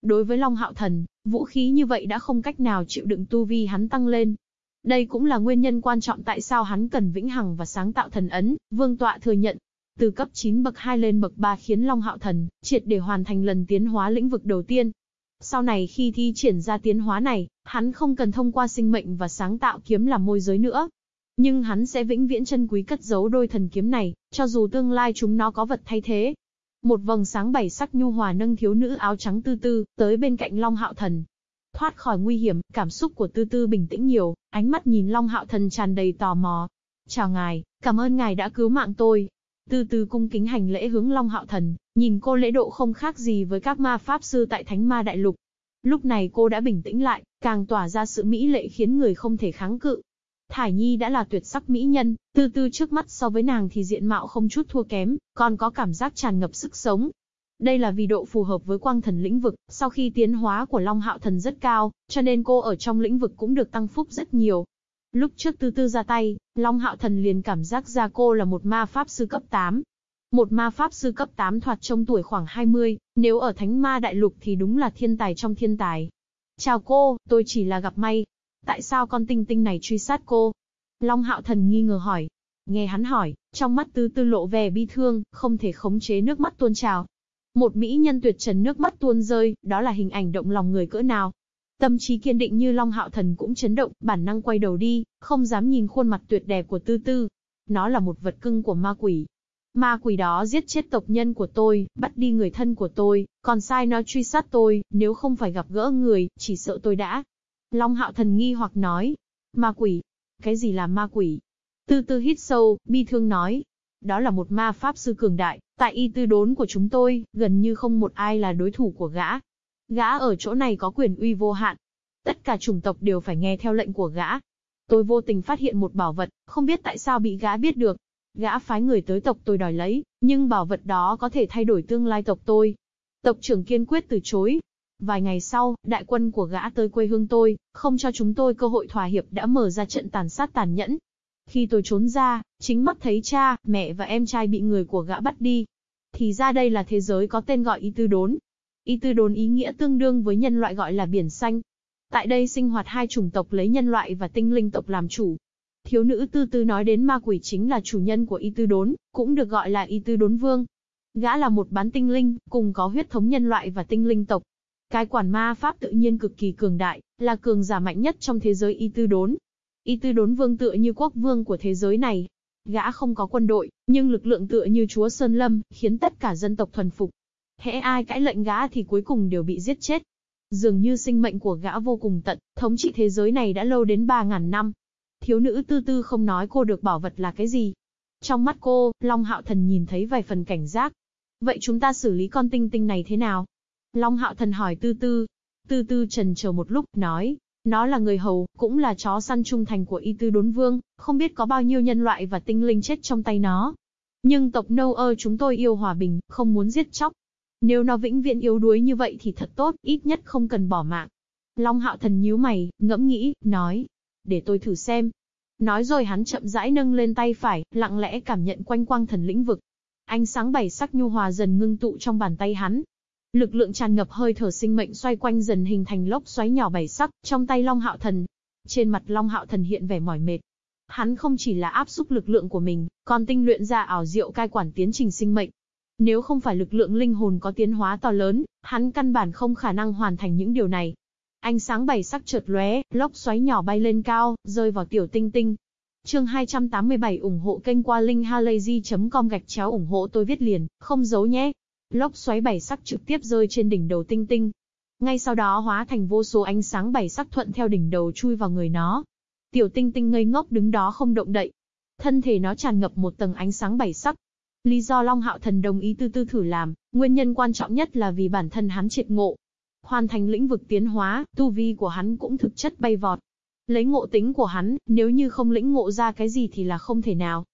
Đối với Long Hạo Thần, vũ khí như vậy đã không cách nào chịu đựng tu vi hắn tăng lên. Đây cũng là nguyên nhân quan trọng tại sao hắn cần vĩnh hằng và sáng tạo thần ấn, vương tọa thừa nhận. Từ cấp 9 bậc 2 lên bậc 3 khiến Long Hạo Thần, triệt để hoàn thành lần tiến hóa lĩnh vực đầu tiên. Sau này khi thi triển ra tiến hóa này, hắn không cần thông qua sinh mệnh và sáng tạo kiếm làm môi giới nữa. Nhưng hắn sẽ vĩnh viễn chân quý cất giấu đôi thần kiếm này, cho dù tương lai chúng nó có vật thay thế, một vầng sáng bảy sắc nhu hòa nâng thiếu nữ áo trắng tư tư, tới bên cạnh Long Hạo Thần. Thoát khỏi nguy hiểm, cảm xúc của tư tư bình tĩnh nhiều, ánh mắt nhìn Long Hạo Thần tràn đầy tò mò. Chào ngài, cảm ơn ngài đã cứu mạng tôi. Tư tư cung kính hành lễ hướng Long Hạo Thần, nhìn cô lễ độ không khác gì với các ma pháp sư tại Thánh Ma Đại Lục. Lúc này cô đã bình tĩnh lại, càng tỏa ra sự mỹ lệ khiến người không thể kháng cự. Thải Nhi đã là tuyệt sắc mỹ nhân, tư tư trước mắt so với nàng thì diện mạo không chút thua kém, còn có cảm giác tràn ngập sức sống. Đây là vì độ phù hợp với quang thần lĩnh vực, sau khi tiến hóa của Long Hạo Thần rất cao, cho nên cô ở trong lĩnh vực cũng được tăng phúc rất nhiều. Lúc trước tư tư ra tay, Long Hạo Thần liền cảm giác ra cô là một ma pháp sư cấp 8. Một ma pháp sư cấp 8 thoạt trong tuổi khoảng 20, nếu ở Thánh Ma Đại Lục thì đúng là thiên tài trong thiên tài. Chào cô, tôi chỉ là gặp may, Tại sao con tinh tinh này truy sát cô? Long hạo thần nghi ngờ hỏi. Nghe hắn hỏi, trong mắt tứ tư lộ vẻ bi thương, không thể khống chế nước mắt tuôn trào. Một mỹ nhân tuyệt trần nước mắt tuôn rơi, đó là hình ảnh động lòng người cỡ nào. Tâm trí kiên định như Long Hạo Thần cũng chấn động, bản năng quay đầu đi, không dám nhìn khuôn mặt tuyệt đẹp của Tư Tư. Nó là một vật cưng của ma quỷ. Ma quỷ đó giết chết tộc nhân của tôi, bắt đi người thân của tôi, còn sai nó truy sát tôi, nếu không phải gặp gỡ người, chỉ sợ tôi đã Long hạo thần nghi hoặc nói. Ma quỷ. Cái gì là ma quỷ? Tư tư hít sâu, bi thương nói. Đó là một ma pháp sư cường đại, tại y tư đốn của chúng tôi, gần như không một ai là đối thủ của gã. Gã ở chỗ này có quyền uy vô hạn. Tất cả chủng tộc đều phải nghe theo lệnh của gã, Tôi vô tình phát hiện một bảo vật, không biết tại sao bị gã biết được. Gã phái người tới tộc tôi đòi lấy, nhưng bảo vật đó có thể thay đổi tương lai tộc tôi. Tộc trưởng kiên quyết từ chối. Vài ngày sau, đại quân của gã tới quê hương tôi, không cho chúng tôi cơ hội thỏa hiệp đã mở ra trận tàn sát tàn nhẫn. Khi tôi trốn ra, chính mắt thấy cha, mẹ và em trai bị người của gã bắt đi. Thì ra đây là thế giới có tên gọi Y Tư Đốn. Y Tư Đốn ý nghĩa tương đương với nhân loại gọi là biển xanh. Tại đây sinh hoạt hai chủng tộc lấy nhân loại và tinh linh tộc làm chủ. Thiếu nữ tư tư nói đến ma quỷ chính là chủ nhân của Y Tư Đốn, cũng được gọi là Y Tư Đốn Vương. Gã là một bán tinh linh, cùng có huyết thống nhân loại và tinh linh tộc. Cái quản ma pháp tự nhiên cực kỳ cường đại, là cường giả mạnh nhất trong thế giới Y Tư Đốn. Y Tư Đốn Vương tựa như quốc vương của thế giới này. Gã không có quân đội, nhưng lực lượng tựa như chúa Sơn Lâm, khiến tất cả dân tộc thuần phục. Hễ ai cãi lệnh gã thì cuối cùng đều bị giết chết. Dường như sinh mệnh của gã vô cùng tận, thống trị thế giới này đã lâu đến 3.000 năm. Thiếu nữ tư tư không nói cô được bảo vật là cái gì. Trong mắt cô, Long Hạo Thần nhìn thấy vài phần cảnh giác. Vậy chúng ta xử lý con tinh tinh này thế nào? Long Hạo Thần hỏi tư tư. Tư tư trần chờ một lúc, nói. Nó là người hầu, cũng là chó săn trung thành của y tư đốn vương, không biết có bao nhiêu nhân loại và tinh linh chết trong tay nó. Nhưng tộc nâu ơ chúng tôi yêu hòa bình, không muốn giết chóc. Nếu nó vĩnh viễn yếu đuối như vậy thì thật tốt, ít nhất không cần bỏ mạng. Long hạo thần nhíu mày, ngẫm nghĩ, nói. Để tôi thử xem. Nói rồi hắn chậm rãi nâng lên tay phải, lặng lẽ cảm nhận quanh quang thần lĩnh vực. Ánh sáng bảy sắc nhu hòa dần ngưng tụ trong bàn tay hắn, Lực lượng tràn ngập hơi thở sinh mệnh xoay quanh dần hình thành lốc xoáy nhỏ bảy sắc, trong tay Long Hạo Thần. Trên mặt Long Hạo Thần hiện vẻ mỏi mệt. Hắn không chỉ là áp xúc lực lượng của mình, còn tinh luyện ra ảo diệu cai quản tiến trình sinh mệnh. Nếu không phải lực lượng linh hồn có tiến hóa to lớn, hắn căn bản không khả năng hoàn thành những điều này. Ánh sáng bảy sắc chợt lóe, lốc xoáy nhỏ bay lên cao, rơi vào tiểu tinh tinh. Chương 287 ủng hộ kênh qua linkhalazy.com gạch chéo ủng hộ tôi viết liền, không giấu nhé. Lốc xoáy bảy sắc trực tiếp rơi trên đỉnh đầu tinh tinh. Ngay sau đó hóa thành vô số ánh sáng bảy sắc thuận theo đỉnh đầu chui vào người nó. Tiểu tinh tinh ngây ngốc đứng đó không động đậy. Thân thể nó tràn ngập một tầng ánh sáng bảy sắc. Lý do Long Hạo Thần đồng ý tư tư thử làm, nguyên nhân quan trọng nhất là vì bản thân hắn triệt ngộ. Hoàn thành lĩnh vực tiến hóa, tu vi của hắn cũng thực chất bay vọt. Lấy ngộ tính của hắn, nếu như không lĩnh ngộ ra cái gì thì là không thể nào.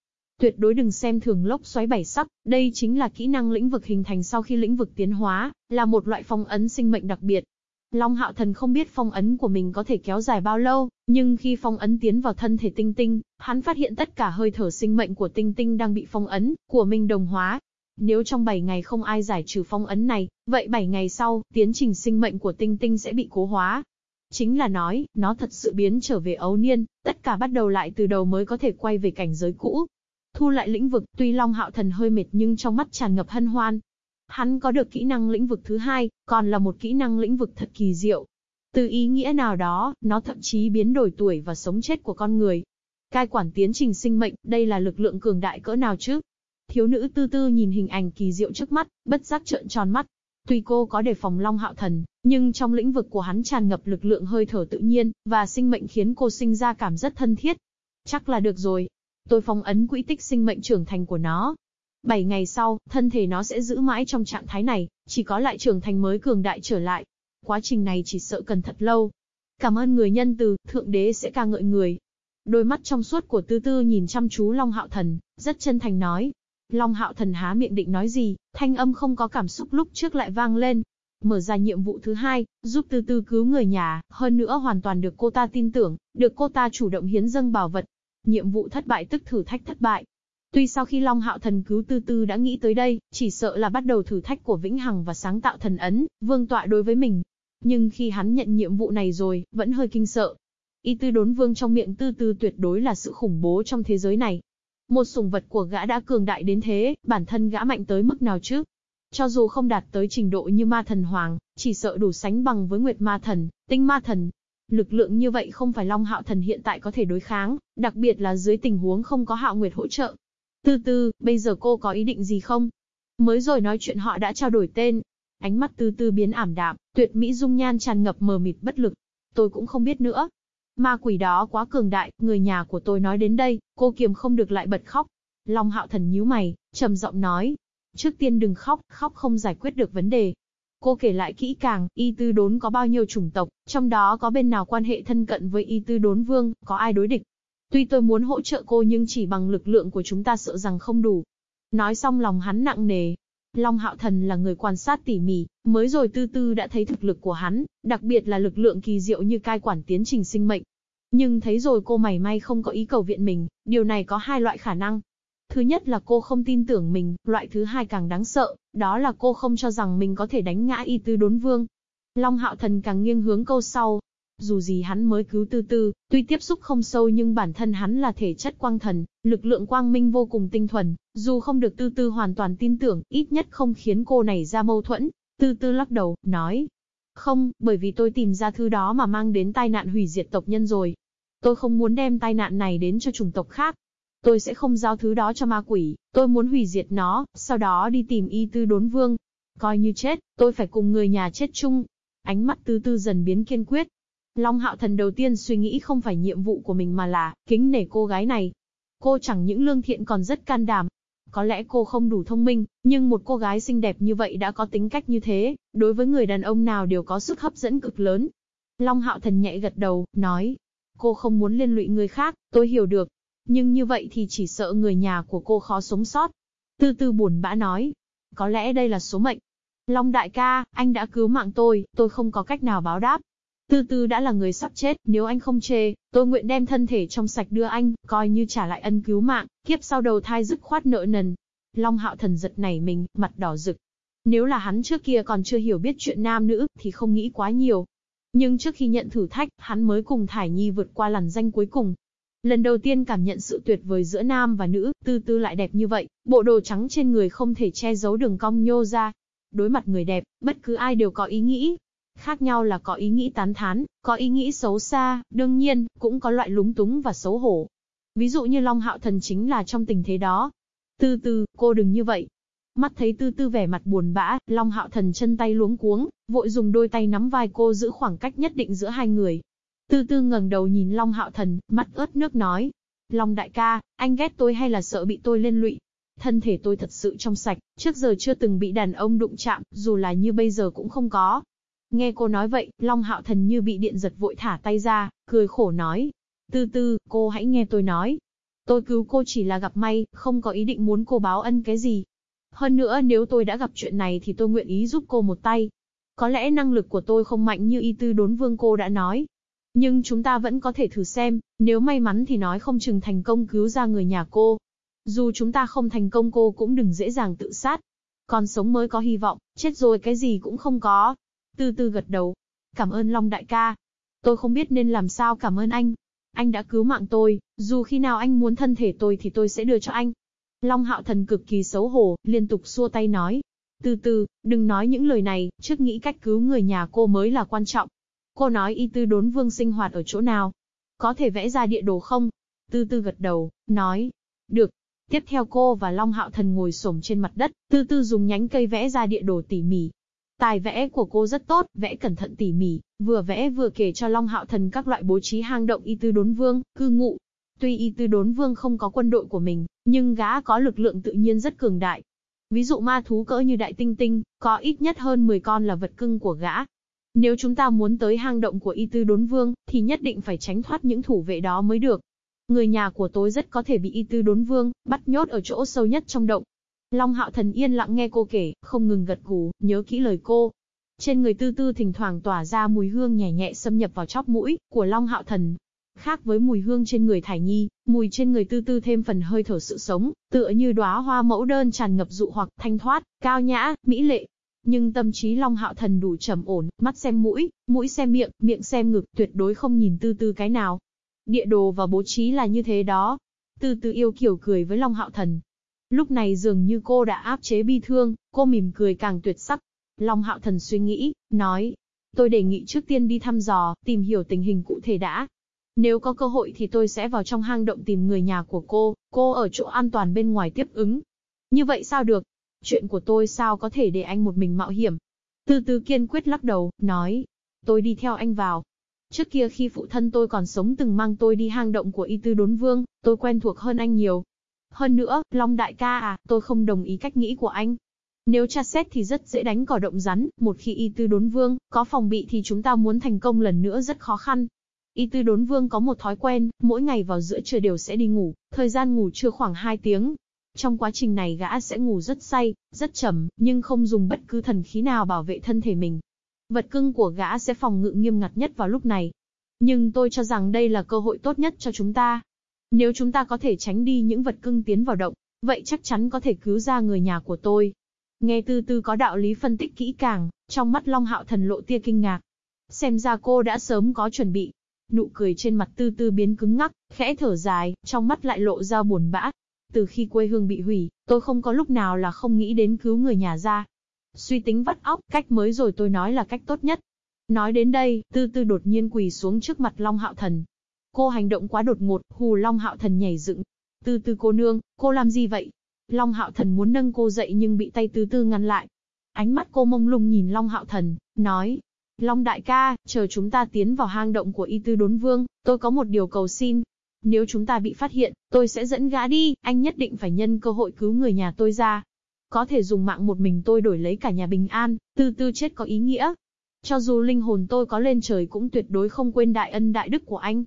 Tuyệt đối đừng xem thường lốc xoáy bảy sắc, đây chính là kỹ năng lĩnh vực hình thành sau khi lĩnh vực tiến hóa, là một loại phong ấn sinh mệnh đặc biệt. Long Hạo Thần không biết phong ấn của mình có thể kéo dài bao lâu, nhưng khi phong ấn tiến vào thân thể tinh tinh, hắn phát hiện tất cả hơi thở sinh mệnh của tinh tinh đang bị phong ấn, của mình đồng hóa. Nếu trong 7 ngày không ai giải trừ phong ấn này, vậy 7 ngày sau, tiến trình sinh mệnh của tinh tinh sẽ bị cố hóa. Chính là nói, nó thật sự biến trở về ấu niên, tất cả bắt đầu lại từ đầu mới có thể quay về cảnh giới cũ. Thu lại lĩnh vực, tuy Long Hạo Thần hơi mệt nhưng trong mắt tràn ngập hân hoan. Hắn có được kỹ năng lĩnh vực thứ hai, còn là một kỹ năng lĩnh vực thật kỳ diệu. Từ ý nghĩa nào đó, nó thậm chí biến đổi tuổi và sống chết của con người. Cai quản tiến trình sinh mệnh, đây là lực lượng cường đại cỡ nào chứ? Thiếu nữ tư tư nhìn hình ảnh kỳ diệu trước mắt, bất giác trợn tròn mắt. Tuy cô có đề phòng Long Hạo Thần, nhưng trong lĩnh vực của hắn tràn ngập lực lượng hơi thở tự nhiên, và sinh mệnh khiến cô sinh ra cảm rất thân thiết. Chắc là được rồi, Tôi phong ấn quỹ tích sinh mệnh trưởng thành của nó. Bảy ngày sau, thân thể nó sẽ giữ mãi trong trạng thái này, chỉ có lại trưởng thành mới cường đại trở lại. Quá trình này chỉ sợ cần thật lâu. Cảm ơn người nhân từ, thượng đế sẽ ca ngợi người. Đôi mắt trong suốt của tư tư nhìn chăm chú Long Hạo Thần, rất chân thành nói. Long Hạo Thần há miệng định nói gì, thanh âm không có cảm xúc lúc trước lại vang lên. Mở ra nhiệm vụ thứ hai, giúp tư tư cứu người nhà, hơn nữa hoàn toàn được cô ta tin tưởng, được cô ta chủ động hiến dâng bảo vật, Nhiệm vụ thất bại tức thử thách thất bại. Tuy sau khi Long Hạo Thần cứu Tư Tư đã nghĩ tới đây, chỉ sợ là bắt đầu thử thách của Vĩnh Hằng và sáng tạo thần ấn, vương tọa đối với mình. Nhưng khi hắn nhận nhiệm vụ này rồi, vẫn hơi kinh sợ. Y tư đốn vương trong miệng Tư Tư tuyệt đối là sự khủng bố trong thế giới này. Một sủng vật của gã đã cường đại đến thế, bản thân gã mạnh tới mức nào chứ? Cho dù không đạt tới trình độ như ma thần hoàng, chỉ sợ đủ sánh bằng với nguyệt ma thần, tinh ma thần, Lực lượng như vậy không phải Long Hạo Thần hiện tại có thể đối kháng, đặc biệt là dưới tình huống không có Hạo Nguyệt hỗ trợ. Tư tư, bây giờ cô có ý định gì không? Mới rồi nói chuyện họ đã trao đổi tên. Ánh mắt tư tư biến ảm đạm, tuyệt mỹ dung nhan tràn ngập mờ mịt bất lực. Tôi cũng không biết nữa. Ma quỷ đó quá cường đại, người nhà của tôi nói đến đây, cô kiềm không được lại bật khóc. Long Hạo Thần nhíu mày, trầm giọng nói. Trước tiên đừng khóc, khóc không giải quyết được vấn đề. Cô kể lại kỹ càng, y tư đốn có bao nhiêu chủng tộc, trong đó có bên nào quan hệ thân cận với y tư đốn vương, có ai đối địch. Tuy tôi muốn hỗ trợ cô nhưng chỉ bằng lực lượng của chúng ta sợ rằng không đủ. Nói xong lòng hắn nặng nề. Long Hạo Thần là người quan sát tỉ mỉ, mới rồi tư tư đã thấy thực lực của hắn, đặc biệt là lực lượng kỳ diệu như cai quản tiến trình sinh mệnh. Nhưng thấy rồi cô mảy may không có ý cầu viện mình, điều này có hai loại khả năng. Thứ nhất là cô không tin tưởng mình, loại thứ hai càng đáng sợ, đó là cô không cho rằng mình có thể đánh ngã y tư đốn vương. Long hạo thần càng nghiêng hướng câu sau. Dù gì hắn mới cứu tư tư, tuy tiếp xúc không sâu nhưng bản thân hắn là thể chất quang thần, lực lượng quang minh vô cùng tinh thuần, dù không được tư tư hoàn toàn tin tưởng, ít nhất không khiến cô này ra mâu thuẫn. Tư tư lắc đầu, nói. Không, bởi vì tôi tìm ra thứ đó mà mang đến tai nạn hủy diệt tộc nhân rồi. Tôi không muốn đem tai nạn này đến cho chủng tộc khác, Tôi sẽ không giao thứ đó cho ma quỷ, tôi muốn hủy diệt nó, sau đó đi tìm y tư đốn vương. Coi như chết, tôi phải cùng người nhà chết chung. Ánh mắt tư tư dần biến kiên quyết. Long hạo thần đầu tiên suy nghĩ không phải nhiệm vụ của mình mà là, kính nể cô gái này. Cô chẳng những lương thiện còn rất can đảm. Có lẽ cô không đủ thông minh, nhưng một cô gái xinh đẹp như vậy đã có tính cách như thế, đối với người đàn ông nào đều có sức hấp dẫn cực lớn. Long hạo thần nhạy gật đầu, nói, cô không muốn liên lụy người khác, tôi hiểu được, nhưng như vậy thì chỉ sợ người nhà của cô khó sống sót. Tư tư buồn bã nói. Có lẽ đây là số mệnh. Long đại ca, anh đã cứu mạng tôi, tôi không có cách nào báo đáp. Tư tư đã là người sắp chết, nếu anh không chê, tôi nguyện đem thân thể trong sạch đưa anh, coi như trả lại ân cứu mạng, kiếp sau đầu thai dứt khoát nợ nần. Long hạo thần giật nảy mình, mặt đỏ rực. Nếu là hắn trước kia còn chưa hiểu biết chuyện nam nữ, thì không nghĩ quá nhiều. Nhưng trước khi nhận thử thách, hắn mới cùng Thải Nhi vượt qua làn danh cuối cùng, Lần đầu tiên cảm nhận sự tuyệt vời giữa nam và nữ, tư tư lại đẹp như vậy, bộ đồ trắng trên người không thể che giấu đường cong nhô ra. Đối mặt người đẹp, bất cứ ai đều có ý nghĩ. Khác nhau là có ý nghĩ tán thán, có ý nghĩ xấu xa, đương nhiên, cũng có loại lúng túng và xấu hổ. Ví dụ như Long Hạo Thần chính là trong tình thế đó. Tư tư, cô đừng như vậy. Mắt thấy tư tư vẻ mặt buồn bã, Long Hạo Thần chân tay luống cuống, vội dùng đôi tay nắm vai cô giữ khoảng cách nhất định giữa hai người. Tư tư ngẩng đầu nhìn Long Hạo Thần, mắt ướt nước nói. Long đại ca, anh ghét tôi hay là sợ bị tôi liên lụy? Thân thể tôi thật sự trong sạch, trước giờ chưa từng bị đàn ông đụng chạm, dù là như bây giờ cũng không có. Nghe cô nói vậy, Long Hạo Thần như bị điện giật vội thả tay ra, cười khổ nói. Tư tư, cô hãy nghe tôi nói. Tôi cứu cô chỉ là gặp may, không có ý định muốn cô báo ân cái gì. Hơn nữa nếu tôi đã gặp chuyện này thì tôi nguyện ý giúp cô một tay. Có lẽ năng lực của tôi không mạnh như y tư đốn vương cô đã nói, nhưng chúng ta vẫn có thể thử xem, nếu may mắn thì nói không chừng thành công cứu ra người nhà cô. Dù chúng ta không thành công cô cũng đừng dễ dàng tự sát. Còn sống mới có hy vọng, chết rồi cái gì cũng không có. Từ từ gật đầu. Cảm ơn Long đại ca. Tôi không biết nên làm sao cảm ơn anh. Anh đã cứu mạng tôi, dù khi nào anh muốn thân thể tôi thì tôi sẽ đưa cho anh. Long hạo thần cực kỳ xấu hổ, liên tục xua tay nói. Từ từ, đừng nói những lời này, trước nghĩ cách cứu người nhà cô mới là quan trọng. Cô nói y tư đốn vương sinh hoạt ở chỗ nào? Có thể vẽ ra địa đồ không? Tư tư gật đầu, nói. Được. Tiếp theo cô và Long Hạo Thần ngồi xổm trên mặt đất, tư tư dùng nhánh cây vẽ ra địa đồ tỉ mỉ. Tài vẽ của cô rất tốt, vẽ cẩn thận tỉ mỉ, vừa vẽ vừa kể cho Long Hạo Thần các loại bố trí hang động y tư đốn vương, cư ngụ. Tuy y tư đốn vương không có quân đội của mình, nhưng gã có lực lượng tự nhiên rất cường đại. Ví dụ ma thú cỡ như đại tinh tinh, có ít nhất hơn 10 con là vật cưng của gã, nếu chúng ta muốn tới hang động của y tư đốn vương, thì nhất định phải tránh thoát những thủ vệ đó mới được. Người nhà của tôi rất có thể bị y tư đốn vương, bắt nhốt ở chỗ sâu nhất trong động. Long hạo thần yên lặng nghe cô kể, không ngừng gật gù, nhớ kỹ lời cô. Trên người tư tư thỉnh thoảng tỏa ra mùi hương nhẹ nhẹ xâm nhập vào chóp mũi, của Long hạo thần. Khác với mùi hương trên người thải nhi, mùi trên người tư tư thêm phần hơi thở sự sống, tựa như đóa hoa mẫu đơn tràn ngập dụ hoặc thanh thoát, cao nhã, mỹ lệ, nhưng tâm trí Long Hạo Thần đủ trầm ổn, mắt xem mũi, mũi xem miệng, miệng xem ngực, tuyệt đối không nhìn tư tư cái nào. Địa đồ và bố trí là như thế đó. Tư tư yêu kiểu cười với Long Hạo Thần. Lúc này dường như cô đã áp chế bi thương, cô mỉm cười càng tuyệt sắc. Long Hạo Thần suy nghĩ, nói. Tôi đề nghị trước tiên đi thăm dò, tìm hiểu tình hình cụ thể đã. Nếu có cơ hội thì tôi sẽ vào trong hang động tìm người nhà của cô, cô ở chỗ an toàn bên ngoài tiếp ứng. Như vậy sao được? Chuyện của tôi sao có thể để anh một mình mạo hiểm? Từ từ kiên quyết lắc đầu, nói. Tôi đi theo anh vào. Trước kia khi phụ thân tôi còn sống từng mang tôi đi hang động của y tư đốn vương, tôi quen thuộc hơn anh nhiều. Hơn nữa, Long đại ca à, tôi không đồng ý cách nghĩ của anh. Nếu tra xét thì rất dễ đánh cỏ động rắn, một khi y tư đốn vương, có phòng bị thì chúng ta muốn thành công lần nữa rất khó khăn. Y tư đốn vương có một thói quen, mỗi ngày vào giữa trưa đều sẽ đi ngủ, thời gian ngủ trưa khoảng 2 tiếng. Trong quá trình này gã sẽ ngủ rất say, rất trầm, nhưng không dùng bất cứ thần khí nào bảo vệ thân thể mình. Vật cưng của gã sẽ phòng ngự nghiêm ngặt nhất vào lúc này. Nhưng tôi cho rằng đây là cơ hội tốt nhất cho chúng ta. Nếu chúng ta có thể tránh đi những vật cưng tiến vào động, vậy chắc chắn có thể cứu ra người nhà của tôi. Nghe tư tư có đạo lý phân tích kỹ càng, trong mắt Long Hạo Thần lộ tia kinh ngạc. Xem ra cô đã sớm có chuẩn bị. Nụ cười trên mặt tư tư biến cứng ngắc, khẽ thở dài, trong mắt lại lộ ra buồn bã. Từ khi quê hương bị hủy, tôi không có lúc nào là không nghĩ đến cứu người nhà ra. Suy tính vắt óc, cách mới rồi tôi nói là cách tốt nhất. Nói đến đây, tư tư đột nhiên quỳ xuống trước mặt Long Hạo Thần. Cô hành động quá đột ngột, hù Long Hạo Thần nhảy dựng. Tư tư cô nương, cô làm gì vậy? Long Hạo Thần muốn nâng cô dậy nhưng bị tay tư tư ngăn lại. Ánh mắt cô mông lung nhìn Long Hạo Thần, nói. Long đại ca, chờ chúng ta tiến vào hang động của y tư đốn vương, tôi có một điều cầu xin. Nếu chúng ta bị phát hiện, tôi sẽ dẫn gã đi, anh nhất định phải nhân cơ hội cứu người nhà tôi ra. Có thể dùng mạng một mình tôi đổi lấy cả nhà bình an, từ từ chết có ý nghĩa. Cho dù linh hồn tôi có lên trời cũng tuyệt đối không quên đại ân đại đức của anh.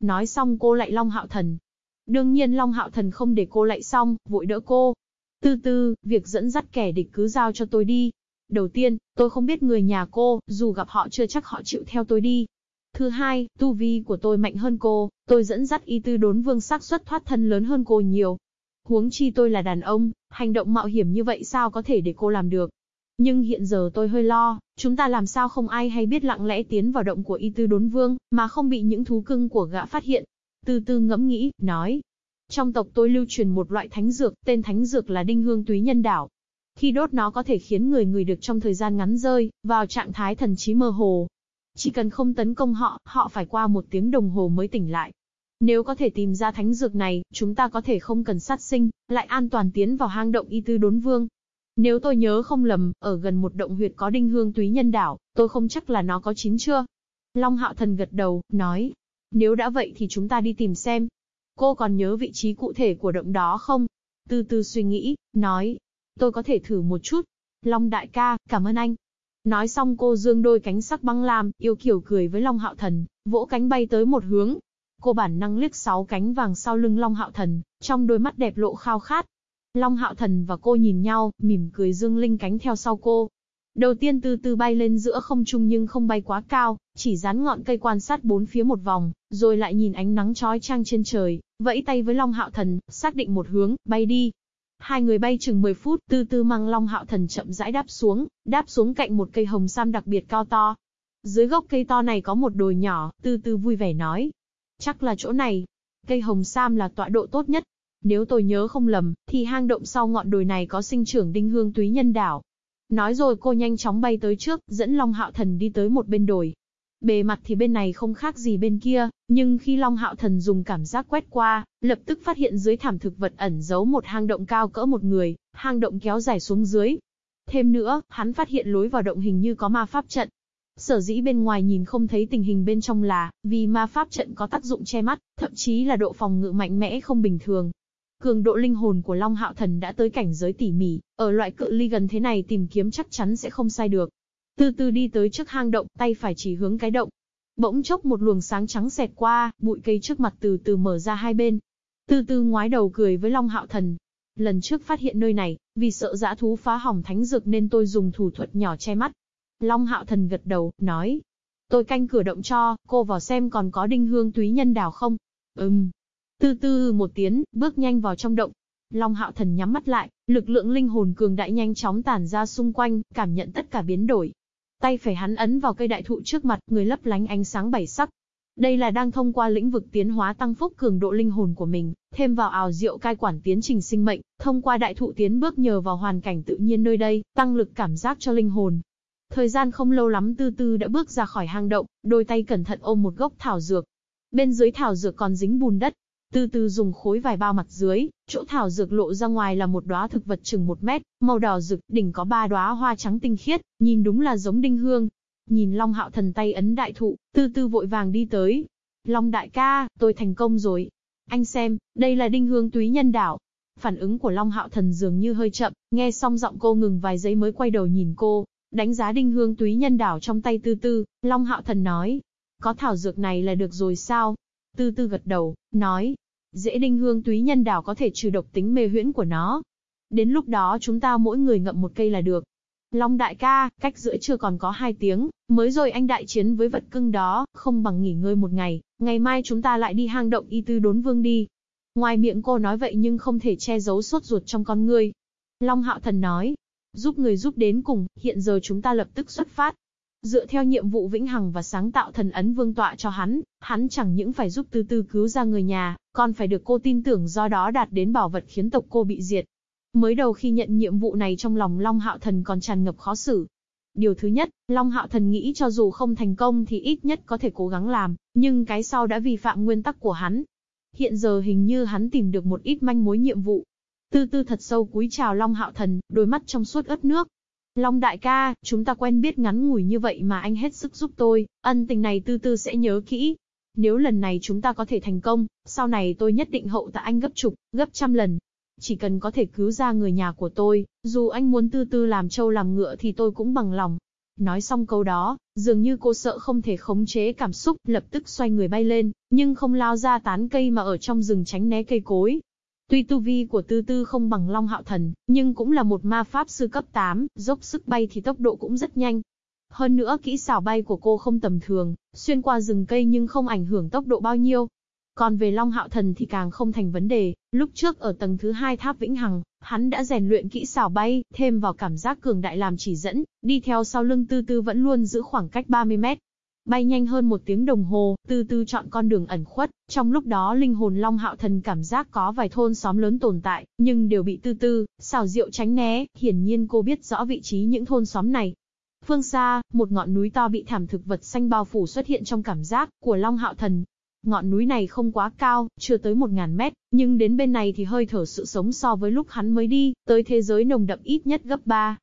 Nói xong cô lại Long Hạo Thần, Đương nhiên Long Hạo Thần không để cô lại xong, vội đỡ cô. Từ từ việc dẫn dắt kẻ địch cứ giao cho tôi đi. Đầu tiên, tôi không biết người nhà cô, dù gặp họ chưa chắc họ chịu theo tôi đi. Thứ hai, tu vi của tôi mạnh hơn cô, tôi dẫn dắt y tư đốn vương xác suất thoát thân lớn hơn cô nhiều. Huống chi tôi là đàn ông, hành động mạo hiểm như vậy sao có thể để cô làm được. Nhưng hiện giờ tôi hơi lo, chúng ta làm sao không ai hay biết lặng lẽ tiến vào động của y tư đốn vương, mà không bị những thú cưng của gã phát hiện. Từ từ ngẫm nghĩ, nói. Trong tộc tôi lưu truyền một loại thánh dược, tên thánh dược là đinh hương túy nhân đảo. Khi đốt nó có thể khiến người người được trong thời gian ngắn rơi, vào trạng thái thần trí mơ hồ. Chỉ cần không tấn công họ, họ phải qua một tiếng đồng hồ mới tỉnh lại. Nếu có thể tìm ra thánh dược này, chúng ta có thể không cần sát sinh, lại an toàn tiến vào hang động y tư đốn vương. Nếu tôi nhớ không lầm, ở gần một động huyệt có đinh hương túy nhân đảo, tôi không chắc là nó có chín chưa. Long hạo thần gật đầu, nói, nếu đã vậy thì chúng ta đi tìm xem. Cô còn nhớ vị trí cụ thể của động đó không? Từ từ suy nghĩ, nói. Tôi có thể thử một chút. Long đại ca, cảm ơn anh. Nói xong cô dương đôi cánh sắc băng lam, yêu kiểu cười với Long Hạo Thần, vỗ cánh bay tới một hướng. Cô bản năng liếc sáu cánh vàng sau lưng Long Hạo Thần, trong đôi mắt đẹp lộ khao khát. Long Hạo Thần và cô nhìn nhau, mỉm cười dương linh cánh theo sau cô. Đầu tiên từ từ bay lên giữa không trung nhưng không bay quá cao, chỉ dán ngọn cây quan sát bốn phía một vòng, rồi lại nhìn ánh nắng chói chang trên trời, vẫy tay với Long Hạo Thần, xác định một hướng, bay đi. Hai người bay chừng 10 phút, từ từ mang Long Hạo Thần chậm rãi đáp xuống, đáp xuống cạnh một cây hồng sam đặc biệt cao to. Dưới gốc cây to này có một đồi nhỏ, từ từ vui vẻ nói. Chắc là chỗ này. Cây hồng sam là tọa độ tốt nhất. Nếu tôi nhớ không lầm, thì hang động sau ngọn đồi này có sinh trưởng đinh hương túy nhân đảo, Nói rồi cô nhanh chóng bay tới trước, dẫn Long Hạo Thần đi tới một bên đồi. Bề mặt thì bên này không khác gì bên kia, nhưng khi Long Hạo Thần dùng cảm giác quét qua, lập tức phát hiện dưới thảm thực vật ẩn giấu một hang động cao cỡ một người, hang động kéo dài xuống dưới. Thêm nữa, hắn phát hiện lối vào động hình như có ma pháp trận. Sở dĩ bên ngoài nhìn không thấy tình hình bên trong là, vì ma pháp trận có tác dụng che mắt, thậm chí là độ phòng ngự mạnh mẽ không bình thường. Cường độ linh hồn của Long Hạo Thần đã tới cảnh giới tỉ mỉ, ở loại cự ly gần thế này tìm kiếm chắc chắn sẽ không sai được. Từ từ đi tới trước hang động, tay phải chỉ hướng cái động. Bỗng chốc một luồng sáng trắng xẹt qua, bụi cây trước mặt từ từ mở ra hai bên. Từ từ ngoái đầu cười với Long Hạo Thần. Lần trước phát hiện nơi này, vì sợ dã thú phá hỏng thánh dược nên tôi dùng thủ thuật nhỏ che mắt. Long Hạo Thần gật đầu, nói. Tôi canh cửa động cho, cô vào xem còn có đinh hương túy nhân đào không? Ừm, từ từ một tiếng, bước nhanh vào trong động. Long hạo thần nhắm mắt lại, lực lượng linh hồn cường đại nhanh chóng tản ra xung quanh, cảm nhận tất cả biến đổi. Tay phải hắn ấn vào cây đại thụ trước mặt, người lấp lánh ánh sáng bảy sắc. Đây là đang thông qua lĩnh vực tiến hóa tăng phúc cường độ linh hồn của mình, thêm vào ảo diệu cai quản tiến trình sinh mệnh, thông qua đại thụ tiến bước nhờ vào hoàn cảnh tự nhiên nơi đây, tăng lực cảm giác cho linh hồn. Thời gian không lâu lắm tư tư đã bước ra khỏi hang động, đôi tay cẩn thận ôm một gốc thảo dược. Bên dưới thảo dược còn dính bùn đất, từ từ dùng khối vài bao mặt dưới, chỗ thảo dược lộ ra ngoài là một đóa thực vật chừng một mét, màu đỏ rực, đỉnh có ba đóa hoa trắng tinh khiết, nhìn đúng là giống đinh hương. Nhìn Long Hạo Thần tay ấn đại thụ, từ từ vội vàng đi tới. Long đại ca, tôi thành công rồi. Anh xem, đây là đinh hương túy nhân đảo. Phản ứng của Long Hạo Thần dường như hơi chậm, nghe xong giọng cô ngừng vài giây mới quay đầu nhìn cô, đánh giá đinh hương túy nhân đảo trong tay tư tư, Long Hạo Thần nói. Có thảo dược này là được rồi sao? Tư tư gật đầu, nói. Dễ đinh hương túy nhân đào có thể trừ độc tính mê huyễn của nó. Đến lúc đó chúng ta mỗi người ngậm một cây là được. Long đại ca, cách giữa chưa còn có hai tiếng, mới rồi anh đại chiến với vật cưng đó, không bằng nghỉ ngơi một ngày, ngày mai chúng ta lại đi hang động y tư đốn vương đi. Ngoài miệng cô nói vậy nhưng không thể che giấu sốt ruột trong con ngươi. Long hạo thần nói, giúp người giúp đến cùng, hiện giờ chúng ta lập tức xuất phát. Dựa theo nhiệm vụ vĩnh hằng và sáng tạo thần ấn vương tọa cho hắn, hắn chẳng những phải giúp Tư Tư cứu ra người nhà, còn phải được cô tin tưởng do đó đạt đến bảo vật khiến tộc cô bị diệt. Mới đầu khi nhận nhiệm vụ này trong lòng Long Hạo Thần còn tràn ngập khó xử. Điều thứ nhất, Long Hạo Thần nghĩ cho dù không thành công thì ít nhất có thể cố gắng làm, nhưng cái sau đã vi phạm nguyên tắc của hắn. Hiện giờ hình như hắn tìm được một ít manh mối nhiệm vụ. Tư tư thật sâu cúi chào Long Hạo Thần, đôi mắt trong suốt ướt nước. Long đại ca, chúng ta quen biết ngắn ngủi như vậy mà anh hết sức giúp tôi, ân tình này tư tư sẽ nhớ kỹ. Nếu lần này chúng ta có thể thành công, sau này tôi nhất định hậu tạ anh gấp chục, gấp trăm lần. Chỉ cần có thể cứu ra người nhà của tôi, dù anh muốn tư tư làm trâu làm ngựa thì tôi cũng bằng lòng. Nói xong câu đó, dường như cô sợ không thể khống chế cảm xúc, lập tức xoay người bay lên, nhưng không lao ra tán cây mà ở trong rừng tránh né cây cối. Tuy tu vi của tư tư không bằng Long Hạo Thần, nhưng cũng là một ma pháp sư cấp 8, dốc sức bay thì tốc độ cũng rất nhanh. Hơn nữa kỹ xảo bay của cô không tầm thường, xuyên qua rừng cây nhưng không ảnh hưởng tốc độ bao nhiêu. Còn về Long Hạo Thần thì càng không thành vấn đề, lúc trước ở tầng thứ hai tháp Vĩnh Hằng, hắn đã rèn luyện kỹ xảo bay, thêm vào cảm giác cường đại làm chỉ dẫn, đi theo sau lưng Tư Tư vẫn luôn giữ khoảng cách 30 mét. Bay nhanh hơn một tiếng đồng hồ, từ từ chọn con đường ẩn khuất, trong lúc đó linh hồn Long Hạo Thần cảm giác có vài thôn xóm lớn tồn tại, nhưng đều bị Tư Tư, xảo diệu tránh né, hiển nhiên cô biết rõ vị trí những thôn xóm này, Phương xa, một ngọn núi to bị thảm thực vật xanh bao phủ xuất hiện trong cảm giác của Long Hạo Thần, Ngọn núi này không quá cao, chưa tới 1.000 mét, nhưng đến bên này thì hơi thở sự sống so với lúc hắn mới đi, tới thế giới nồng đậm ít nhất gấp 3.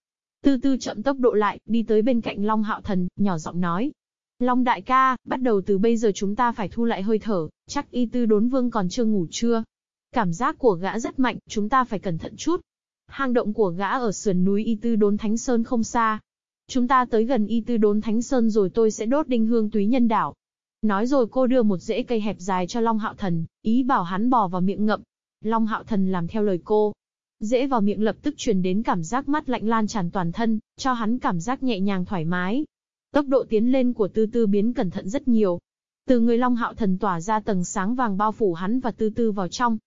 Tư tư chậm tốc độ lại, đi tới bên cạnh Long Hạo Thần, nhỏ giọng nói. Long đại ca, bắt đầu từ bây giờ chúng ta phải thu lại hơi thở, chắc y tư đốn vương còn chưa ngủ chưa? Cảm giác của gã rất mạnh, chúng ta phải cẩn thận chút. Hang động của gã ở sườn núi y tư đốn Thánh Sơn không xa. Chúng ta tới gần y tư đốn Thánh Sơn rồi tôi sẽ đốt đinh hương túy nhân đảo, Nói rồi cô đưa một rễ cây hẹp dài cho Long Hạo Thần, ý bảo hắn bò vào miệng ngậm. Long Hạo Thần làm theo lời cô. Rễ vào miệng lập tức truyền đến cảm giác mát lạnh lan tràn toàn thân, cho hắn cảm giác nhẹ nhàng thoải mái. Tốc độ tiến lên của Tư Tư biến cẩn thận rất nhiều. Từ người Long Hạo Thần tỏa ra tầng sáng vàng bao phủ hắn và Tư Tư vào trong.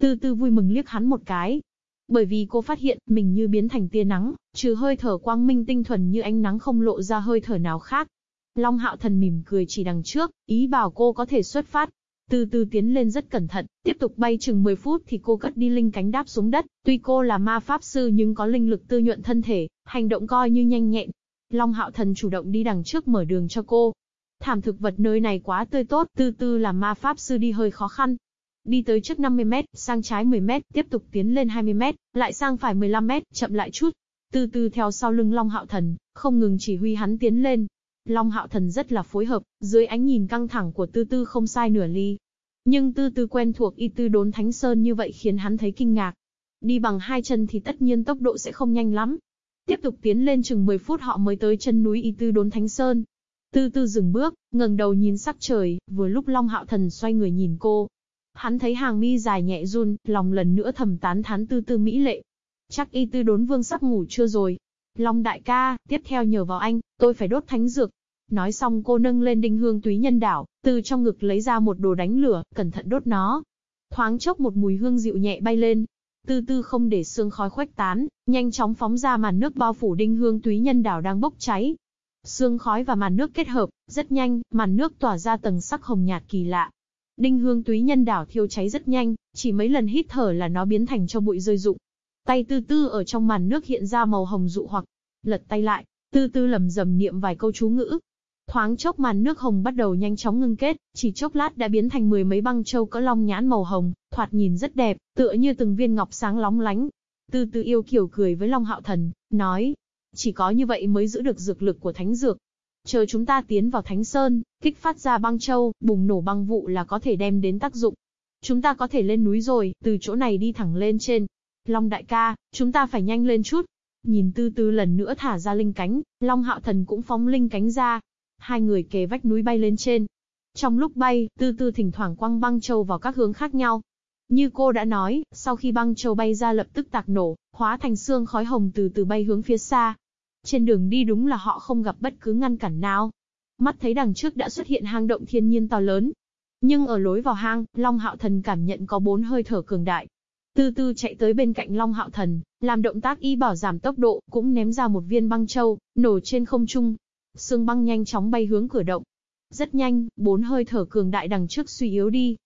Tư Tư vui mừng liếc hắn một cái, bởi vì cô phát hiện mình như biến thành tia nắng, trừ hơi thở quang minh tinh thuần như ánh nắng không lộ ra hơi thở nào khác. Long hạo thần mỉm cười chỉ đằng trước, ý bảo cô có thể xuất phát. Từ từ tiến lên rất cẩn thận, tiếp tục bay chừng 10 phút thì cô cất đi linh cánh đáp xuống đất. Tuy cô là ma pháp sư nhưng có linh lực tư nhuận thân thể, hành động coi như nhanh nhẹn. Long hạo thần chủ động đi đằng trước mở đường cho cô. Thảm thực vật nơi này quá tươi tốt, Tư Tư làm ma pháp sư đi hơi khó khăn. Đi tới trước 50 mét, sang trái 10 mét, tiếp tục tiến lên 20 mét, lại sang phải 15 mét, chậm lại chút. Tư Tư theo sau lưng Long Hạo Thần, không ngừng chỉ huy hắn tiến lên, Long Hạo Thần rất là phối hợp, dưới ánh nhìn căng thẳng của Tư Tư không sai nửa ly. Nhưng Tư Tư quen thuộc y tư đốn Thánh Sơn như vậy khiến hắn thấy kinh ngạc. Đi bằng hai chân thì tất nhiên tốc độ sẽ không nhanh lắm. Tiếp tục tiến lên chừng 10 phút họ mới tới chân núi y tư đốn Thánh Sơn. Tư Tư dừng bước, ngẩng đầu nhìn sắc trời, vừa lúc Long Hạo Thần xoay người nhìn cô. Hắn thấy hàng mi dài nhẹ run, lòng lần nữa thầm tán thán Tư Tư mỹ lệ. Chắc y tư đốn vương sắp ngủ chưa rồi, Long đại ca, tiếp theo nhờ vào anh, tôi phải đốt thánh dược, Nói xong cô nâng lên đinh hương túy nhân đảo, từ trong ngực lấy ra một đồ đánh lửa, cẩn thận đốt nó. Thoáng chốc một mùi hương dịu nhẹ bay lên. Tư tư không để xương khói khuếch tán, nhanh chóng phóng ra màn nước bao phủ đinh hương túy nhân đảo đang bốc cháy. xương khói và màn nước kết hợp, rất nhanh, màn nước tỏa ra tầng sắc hồng nhạt kỳ lạ. Đinh hương túy nhân đảo thiêu cháy rất nhanh, chỉ mấy lần hít thở là nó biến thành cho bụi rơi rụng. Tay tư tư ở trong màn nước hiện ra màu hồng dụ hoặc, lật tay lại, tư tư lầm rầm niệm vài câu chú ngữ, Thoáng chốc màn nước hồng bắt đầu nhanh chóng ngưng kết, chỉ chốc lát đã biến thành mười mấy băng châu cỡ long nhãn màu hồng, thoạt nhìn rất đẹp, tựa như từng viên ngọc sáng lóng lánh. Từ từ yêu kiều cười với Long Hạo Thần, nói, chỉ có như vậy mới giữ được dược lực của thánh dược. Chờ chúng ta tiến vào thánh sơn, kích phát ra băng châu, bùng nổ băng vụ là có thể đem đến tác dụng. Chúng ta có thể lên núi rồi, từ chỗ này đi thẳng lên trên, Long đại ca, chúng ta phải nhanh lên chút. Nhìn tư tư lần nữa thả ra linh cánh, Long hạo thần cũng phóng linh cánh ra. Hai người kề vách núi bay lên trên. Trong lúc bay, tư tư thỉnh thoảng quăng băng châu vào các hướng khác nhau. Như cô đã nói, sau khi băng châu bay ra lập tức tạc nổ, hóa thành xương khói hồng từ từ bay hướng phía xa. Trên đường đi đúng là họ không gặp bất cứ ngăn cản nào. Mắt thấy đằng trước đã xuất hiện hang động thiên nhiên to lớn. Nhưng ở lối vào hang, Long Hạo Thần cảm nhận có bốn hơi thở cường đại. Từ từ chạy tới bên cạnh Long Hạo Thần, làm động tác y bảo giảm tốc độ, cũng ném ra một viên băng châu, nổ trên không trung. Sương băng nhanh chóng bay hướng cửa động. Rất nhanh, bốn hơi thở cường đại đằng trước suy yếu đi.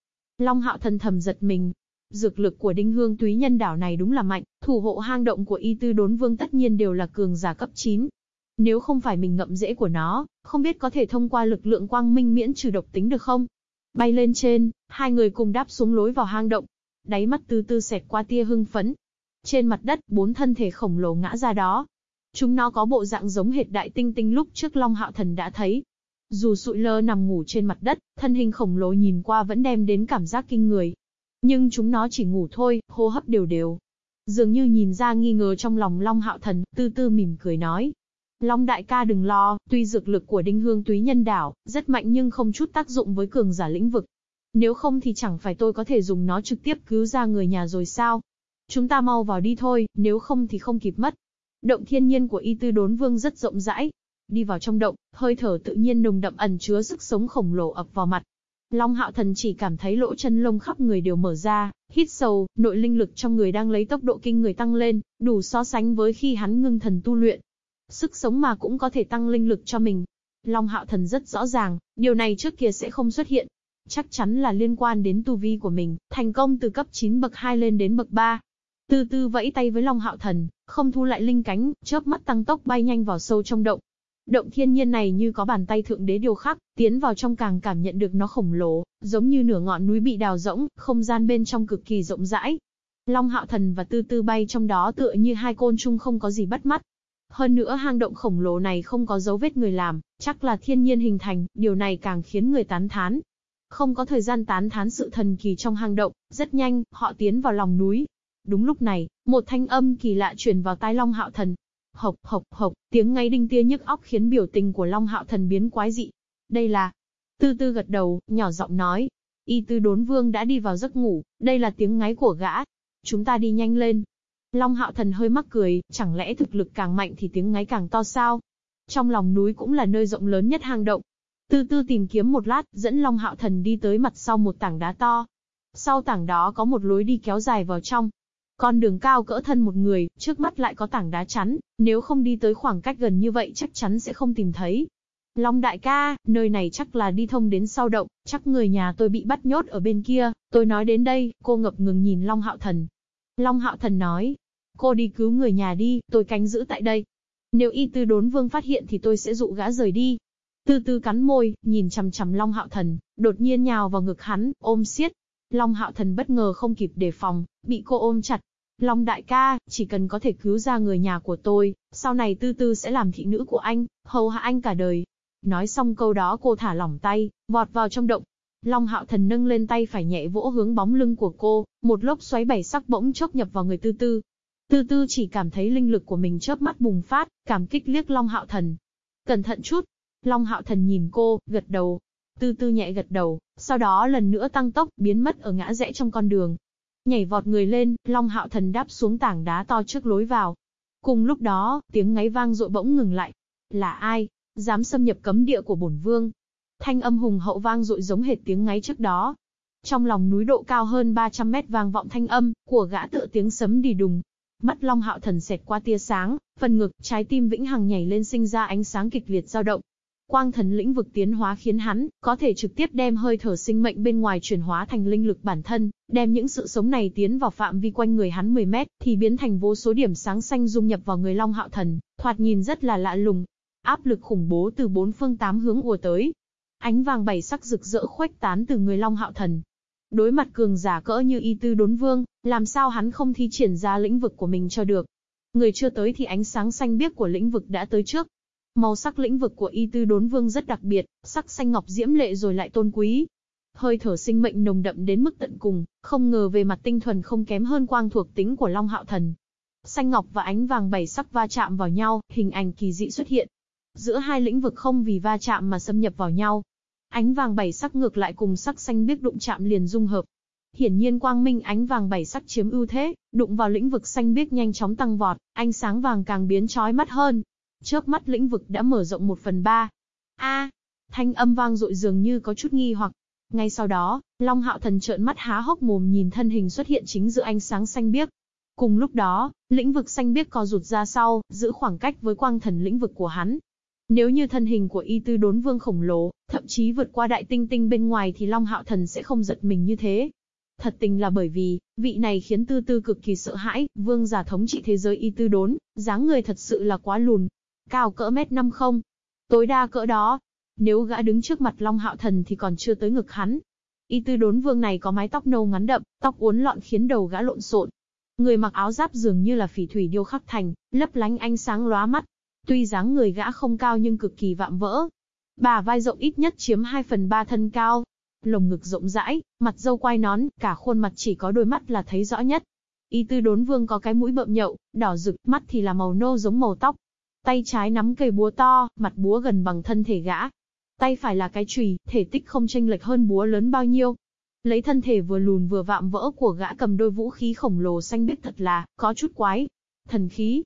Long Hạo Thần thầm giật mình, Dược lực của đinh hương túy nhân đảo này đúng là mạnh, thủ hộ hang động của y tư đốn vương tất nhiên đều là cường giả cấp 9. Nếu không phải mình ngậm rễ của nó, không biết có thể thông qua lực lượng quang minh miễn trừ độc tính được không? Bay lên trên, hai người cùng đáp xuống lối vào hang động. Đáy mắt tư tư xẹt qua tia hưng phấn. Trên mặt đất, bốn thân thể khổng lồ ngã ra đó. Chúng nó có bộ dạng giống hệt đại tinh tinh lúc trước Long Hạo Thần đã thấy. Dù sụi lơ nằm ngủ trên mặt đất, thân hình khổng lồ nhìn qua vẫn đem đến cảm giác kinh người. Nhưng chúng nó chỉ ngủ thôi, hô hấp đều đều. Dường như nhìn ra nghi ngờ trong lòng Long Hạo Thần, tư tư mỉm cười nói. Long đại ca đừng lo, tuy dược lực của đinh hương túy nhân đảo, rất mạnh nhưng không chút tác dụng với cường giả lĩnh vực. Nếu không thì chẳng phải tôi có thể dùng nó trực tiếp cứu ra người nhà rồi sao? Chúng ta mau vào đi thôi, nếu không thì không kịp mất. Động thiên nhiên của y tư đốn vương rất rộng rãi. Đi vào trong động, hơi thở tự nhiên nồng đậm ẩn chứa sức sống khổng lồ ập vào mặt. Long hạo thần chỉ cảm thấy lỗ chân lông khắp người đều mở ra, hít sâu, nội linh lực trong người đang lấy tốc độ kinh người tăng lên, đủ so sánh với khi hắn ngưng thần tu luyện. Sức sống mà cũng có thể tăng linh lực cho mình. Long hạo thần rất rõ ràng, điều này trước kia sẽ không xuất hiện. Chắc chắn là liên quan đến tu vi của mình, thành công từ cấp 9 bậc 2 lên đến bậc 3. Từ từ vẫy tay với Long hạo thần, không thu lại linh cánh, chớp mắt tăng tốc bay nhanh vào sâu trong động, Động thiên nhiên này như có bàn tay thượng đế điều khắc, tiến vào trong càng cảm nhận được nó khổng lồ, giống như nửa ngọn núi bị đào rỗng, không gian bên trong cực kỳ rộng rãi. Long hạo thần và tư tư bay trong đó tựa như hai côn trùng không có gì bắt mắt. Hơn nữa hang động khổng lồ này không có dấu vết người làm, chắc là thiên nhiên hình thành, điều này càng khiến người tán thán. Không có thời gian tán thán sự thần kỳ trong hang động, rất nhanh, họ tiến vào lòng núi. Đúng lúc này, một thanh âm kỳ lạ truyền vào tai Long Hạo Thần, Hộc hộc hộc, tiếng ngay đinh tia nhức óc khiến biểu tình của Long Hạo Thần biến quái dị. Đây là... Tư tư gật đầu, nhỏ giọng nói. Y tư đốn vương đã đi vào giấc ngủ, đây là tiếng ngáy của gã. Chúng ta đi nhanh lên. Long Hạo Thần hơi mắc cười, chẳng lẽ thực lực càng mạnh thì tiếng ngáy càng to sao? Trong lòng núi cũng là nơi rộng lớn nhất hang động. Tư tư tìm kiếm một lát, dẫn Long Hạo Thần đi tới mặt sau một tảng đá to. Sau tảng đó có một lối đi kéo dài vào trong, con đường cao cỡ thân một người, trước mắt lại có tảng đá chắn, nếu không đi tới khoảng cách gần như vậy chắc chắn sẽ không tìm thấy. Long đại ca, nơi này chắc là đi thông đến sau động, chắc người nhà tôi bị bắt nhốt ở bên kia, tôi nói đến đây, cô ngập ngừng nhìn Long Hạo Thần. Long Hạo Thần nói, cô đi cứu người nhà đi, tôi canh giữ tại đây. Nếu y tư đốn vương phát hiện thì tôi sẽ dụ gã rời đi. Tư tư cắn môi, nhìn chằm chằm Long Hạo Thần, đột nhiên nhào vào ngực hắn, ôm siết. Long Hạo Thần bất ngờ không kịp đề phòng, bị cô ôm chặt, Long đại ca, chỉ cần có thể cứu ra người nhà của tôi, sau này tư tư sẽ làm thị nữ của anh, hầu hạ anh cả đời. Nói xong câu đó cô thả lỏng tay, vọt vào trong động. Long hạo thần nâng lên tay phải nhẹ vỗ hướng bóng lưng của cô, một lốc xoáy bảy sắc bỗng chốc nhập vào người tư tư. Tư tư chỉ cảm thấy linh lực của mình chớp mắt bùng phát, cảm kích liếc Long hạo thần. Cẩn thận chút. Long hạo thần nhìn cô, gật đầu. Tư tư nhẹ gật đầu, sau đó lần nữa tăng tốc, biến mất ở ngã rẽ trong con đường. Nhảy vọt người lên, Long Hạo Thần đáp xuống tảng đá to trước lối vào. Cùng lúc đó, tiếng ngáy vang dội bỗng ngừng lại. Là ai? Dám xâm nhập cấm địa của bổn vương? Thanh âm hùng hậu vang dội giống hệt tiếng ngáy trước đó. Trong lòng núi độ cao hơn 300 mét vang vọng thanh âm, của gã tựa tiếng sấm đi đùng. Mắt Long Hạo Thần xẹt qua tia sáng, phần ngực, trái tim vĩnh hằng nhảy lên sinh ra ánh sáng kịch liệt dao động. Quang thần lĩnh vực tiến hóa khiến hắn có thể trực tiếp đem hơi thở sinh mệnh bên ngoài chuyển hóa thành linh lực bản thân, đem những sự sống này tiến vào phạm vi quanh người hắn 10 mét, thì biến thành vô số điểm sáng xanh dung nhập vào người Long Hạo Thần, thoạt nhìn rất là lạ lùng. Áp lực khủng bố từ bốn phương tám hướng ùa tới. Ánh vàng bảy sắc rực rỡ khuếch tán từ người Long Hạo Thần. Đối mặt cường giả cỡ như y tư đốn vương, làm sao hắn không thi triển ra lĩnh vực của mình cho được. Người chưa tới thì ánh sáng xanh biếc của lĩnh vực đã tới trước, Màu sắc lĩnh vực của y tư đốn vương rất đặc biệt, sắc xanh ngọc diễm lệ rồi lại tôn quý. Hơi thở sinh mệnh nồng đậm đến mức tận cùng, không ngờ về mặt tinh thuần không kém hơn quang thuộc tính của Long Hạo Thần. Xanh ngọc và ánh vàng bảy sắc va chạm vào nhau, hình ảnh kỳ dị xuất hiện. Giữa hai lĩnh vực không vì va chạm mà xâm nhập vào nhau. Ánh vàng bảy sắc ngược lại cùng sắc xanh biếc đụng chạm liền dung hợp. Hiển nhiên quang minh ánh vàng bảy sắc chiếm ưu thế, đụng vào lĩnh vực xanh biếc nhanh chóng tăng vọt, ánh sáng vàng càng biến chói mắt hơn. Chớp mắt lĩnh vực đã mở rộng một phần ba. A, thanh âm vang dội dường như có chút nghi hoặc. Ngay sau đó, Long Hạo Thần trợn mắt há hốc mồm nhìn thân hình xuất hiện chính giữa ánh sáng xanh biếc. Cùng lúc đó, lĩnh vực xanh biếc co rụt ra sau, giữ khoảng cách với quang thần lĩnh vực của hắn. Nếu như thân hình của y tư đốn vương khổng lồ, thậm chí vượt qua đại tinh tinh bên ngoài thì Long Hạo Thần sẽ không giật mình như thế. Thật tình là bởi vì, vị này khiến tư tư cực kỳ sợ hãi, vương giả thống trị thế giới y tư đốn, dáng người thật sự là quá lùn. Cao cỡ mét năm không? Tối đa cỡ đó. Nếu gã đứng trước mặt Long Hạo Thần thì còn chưa tới ngực hắn. Y tư đốn vương này có mái tóc nâu ngắn đậm, tóc uốn lọn khiến đầu gã lộn xộn. Người mặc áo giáp dường như là phỉ thủy điêu khắc thành, lấp lánh ánh sáng lóa mắt. Tuy dáng người gã không cao nhưng cực kỳ vạm vỡ. Bà vai rộng ít nhất chiếm 2 phần 3 thân cao, lồng ngực rộng rãi, mặt dâu quai nón, cả khuôn mặt chỉ có đôi mắt là thấy rõ nhất. Y tư đốn vương có cái mũi bợm nhậu, đỏ rực, mắt thì là màu nâu giống màu tóc. Tay trái nắm cây búa to, mặt búa gần bằng thân thể gã. Tay phải là cái chùy, thể tích không chênh lệch hơn búa lớn bao nhiêu. Lấy thân thể vừa lùn vừa vạm vỡ của gã cầm đôi vũ khí khổng lồ xanh biếc thật là, có chút quái. Thần khí,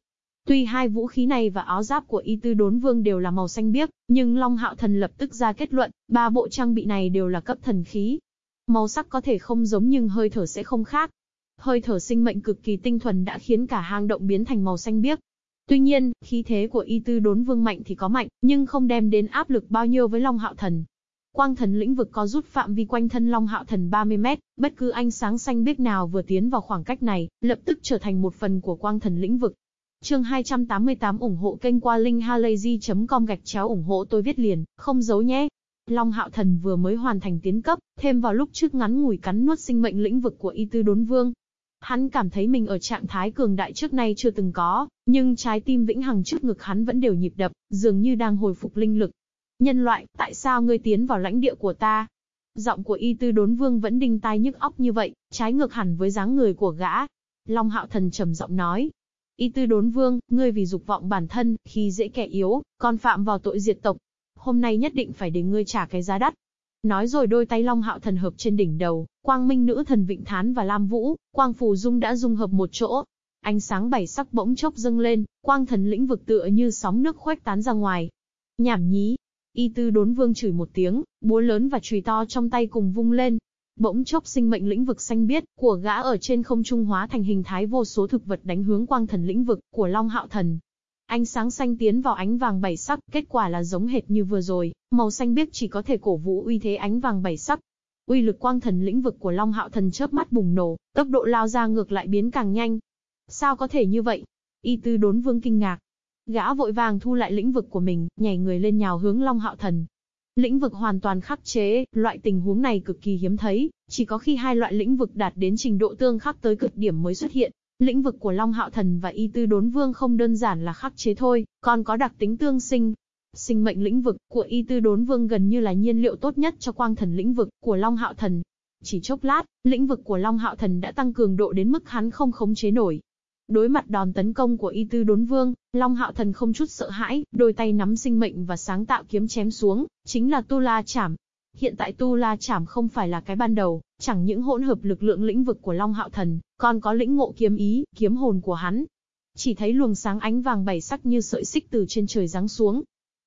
Tuy hai vũ khí này và áo giáp của y tư đốn vương đều là màu xanh biếc, nhưng Long Hạo Thần lập tức ra kết luận, ba bộ trang bị này đều là cấp thần khí. Màu sắc có thể không giống nhưng hơi thở sẽ không khác. Hơi thở sinh mệnh cực kỳ tinh thuần đã khiến cả hang động biến thành màu xanh biếc. Tuy nhiên, khí thế của y tư đốn vương mạnh thì có mạnh, nhưng không đem đến áp lực bao nhiêu với Long Hạo Thần. Quang thần lĩnh vực có rút phạm vi quanh thân Long Hạo Thần 30 mét, bất cứ ánh sáng xanh biếc nào vừa tiến vào khoảng cách này, lập tức trở thành một phần của quang thần lĩnh vực. Chương 288 ủng hộ kênh qua linkhalazy.com gạch chéo ủng hộ tôi viết liền, không giấu nhé. Long Hạo Thần vừa mới hoàn thành tiến cấp, thêm vào lúc trước ngắn ngủi cắn nuốt sinh mệnh lĩnh vực của Y Tư Đốn Vương. Hắn cảm thấy mình ở trạng thái cường đại trước nay chưa từng có, nhưng trái tim vĩnh hằng trước ngực hắn vẫn đều nhịp đập, dường như đang hồi phục linh lực. Nhân loại, tại sao ngươi tiến vào lãnh địa của ta? Giọng của Y Tư Đốn Vương vẫn đinh tai nhức óc như vậy, trái ngược hẳn với dáng người của gã. Long Hạo Thần trầm giọng nói, Y tư đốn vương, ngươi vì dục vọng bản thân, khi dễ kẻ yếu, còn phạm vào tội diệt tộc. Hôm nay nhất định phải để ngươi trả cái giá đắt. Nói rồi đôi tay Long Hạo thần hợp trên đỉnh đầu, Quang Minh nữ thần Vịnh Thán và Lam Vũ, Quang Phù Dung đã dung hợp một chỗ. Ánh sáng bảy sắc bỗng chốc dâng lên, Quang thần lĩnh vực tựa như sóng nước khuếch tán ra ngoài. Nhảm nhí. Y tư đốn vương chửi một tiếng, búa lớn và chùy to trong tay cùng vung lên, Bỗng chốc sinh mệnh lĩnh vực xanh biếc của gã ở trên không trung hóa thành hình thái vô số thực vật đánh hướng quang thần lĩnh vực của Long Hạo Thần. Ánh sáng xanh tiến vào ánh vàng bảy sắc, kết quả là giống hệt như vừa rồi, màu xanh biếc chỉ có thể cổ vũ uy thế ánh vàng bảy sắc. Uy lực quang thần lĩnh vực của Long Hạo Thần chớp mắt bùng nổ, tốc độ lao ra ngược lại biến càng nhanh. Sao có thể như vậy? Y tư đốn vương kinh ngạc. Gã vội vàng thu lại lĩnh vực của mình, nhảy người lên nhào hướng Long Hạo Thần. Lĩnh vực hoàn toàn khắc chế, loại tình huống này cực kỳ hiếm thấy, chỉ có khi hai loại lĩnh vực đạt đến trình độ tương khắc tới cực điểm mới xuất hiện. Lĩnh vực của Long Hạo Thần và Y Tư Đốn Vương không đơn giản là khắc chế thôi, còn có đặc tính tương sinh. Sinh mệnh lĩnh vực của Y Tư Đốn Vương gần như là nhiên liệu tốt nhất cho quang thần lĩnh vực của Long Hạo Thần. Chỉ chốc lát, lĩnh vực của Long Hạo Thần đã tăng cường độ đến mức hắn không khống chế nổi, Đối mặt đòn tấn công của y tư đốn vương, Long Hạo Thần không chút sợ hãi, đôi tay nắm sinh mệnh và sáng tạo kiếm chém xuống, chính là Tu La Chảm. Hiện tại Tu La Chảm không phải là cái ban đầu, chẳng những hỗn hợp lực lượng lĩnh vực của Long Hạo Thần, còn có lĩnh ngộ kiếm ý, kiếm hồn của hắn. Chỉ thấy luồng sáng ánh vàng bảy sắc như sợi xích từ trên trời giáng xuống.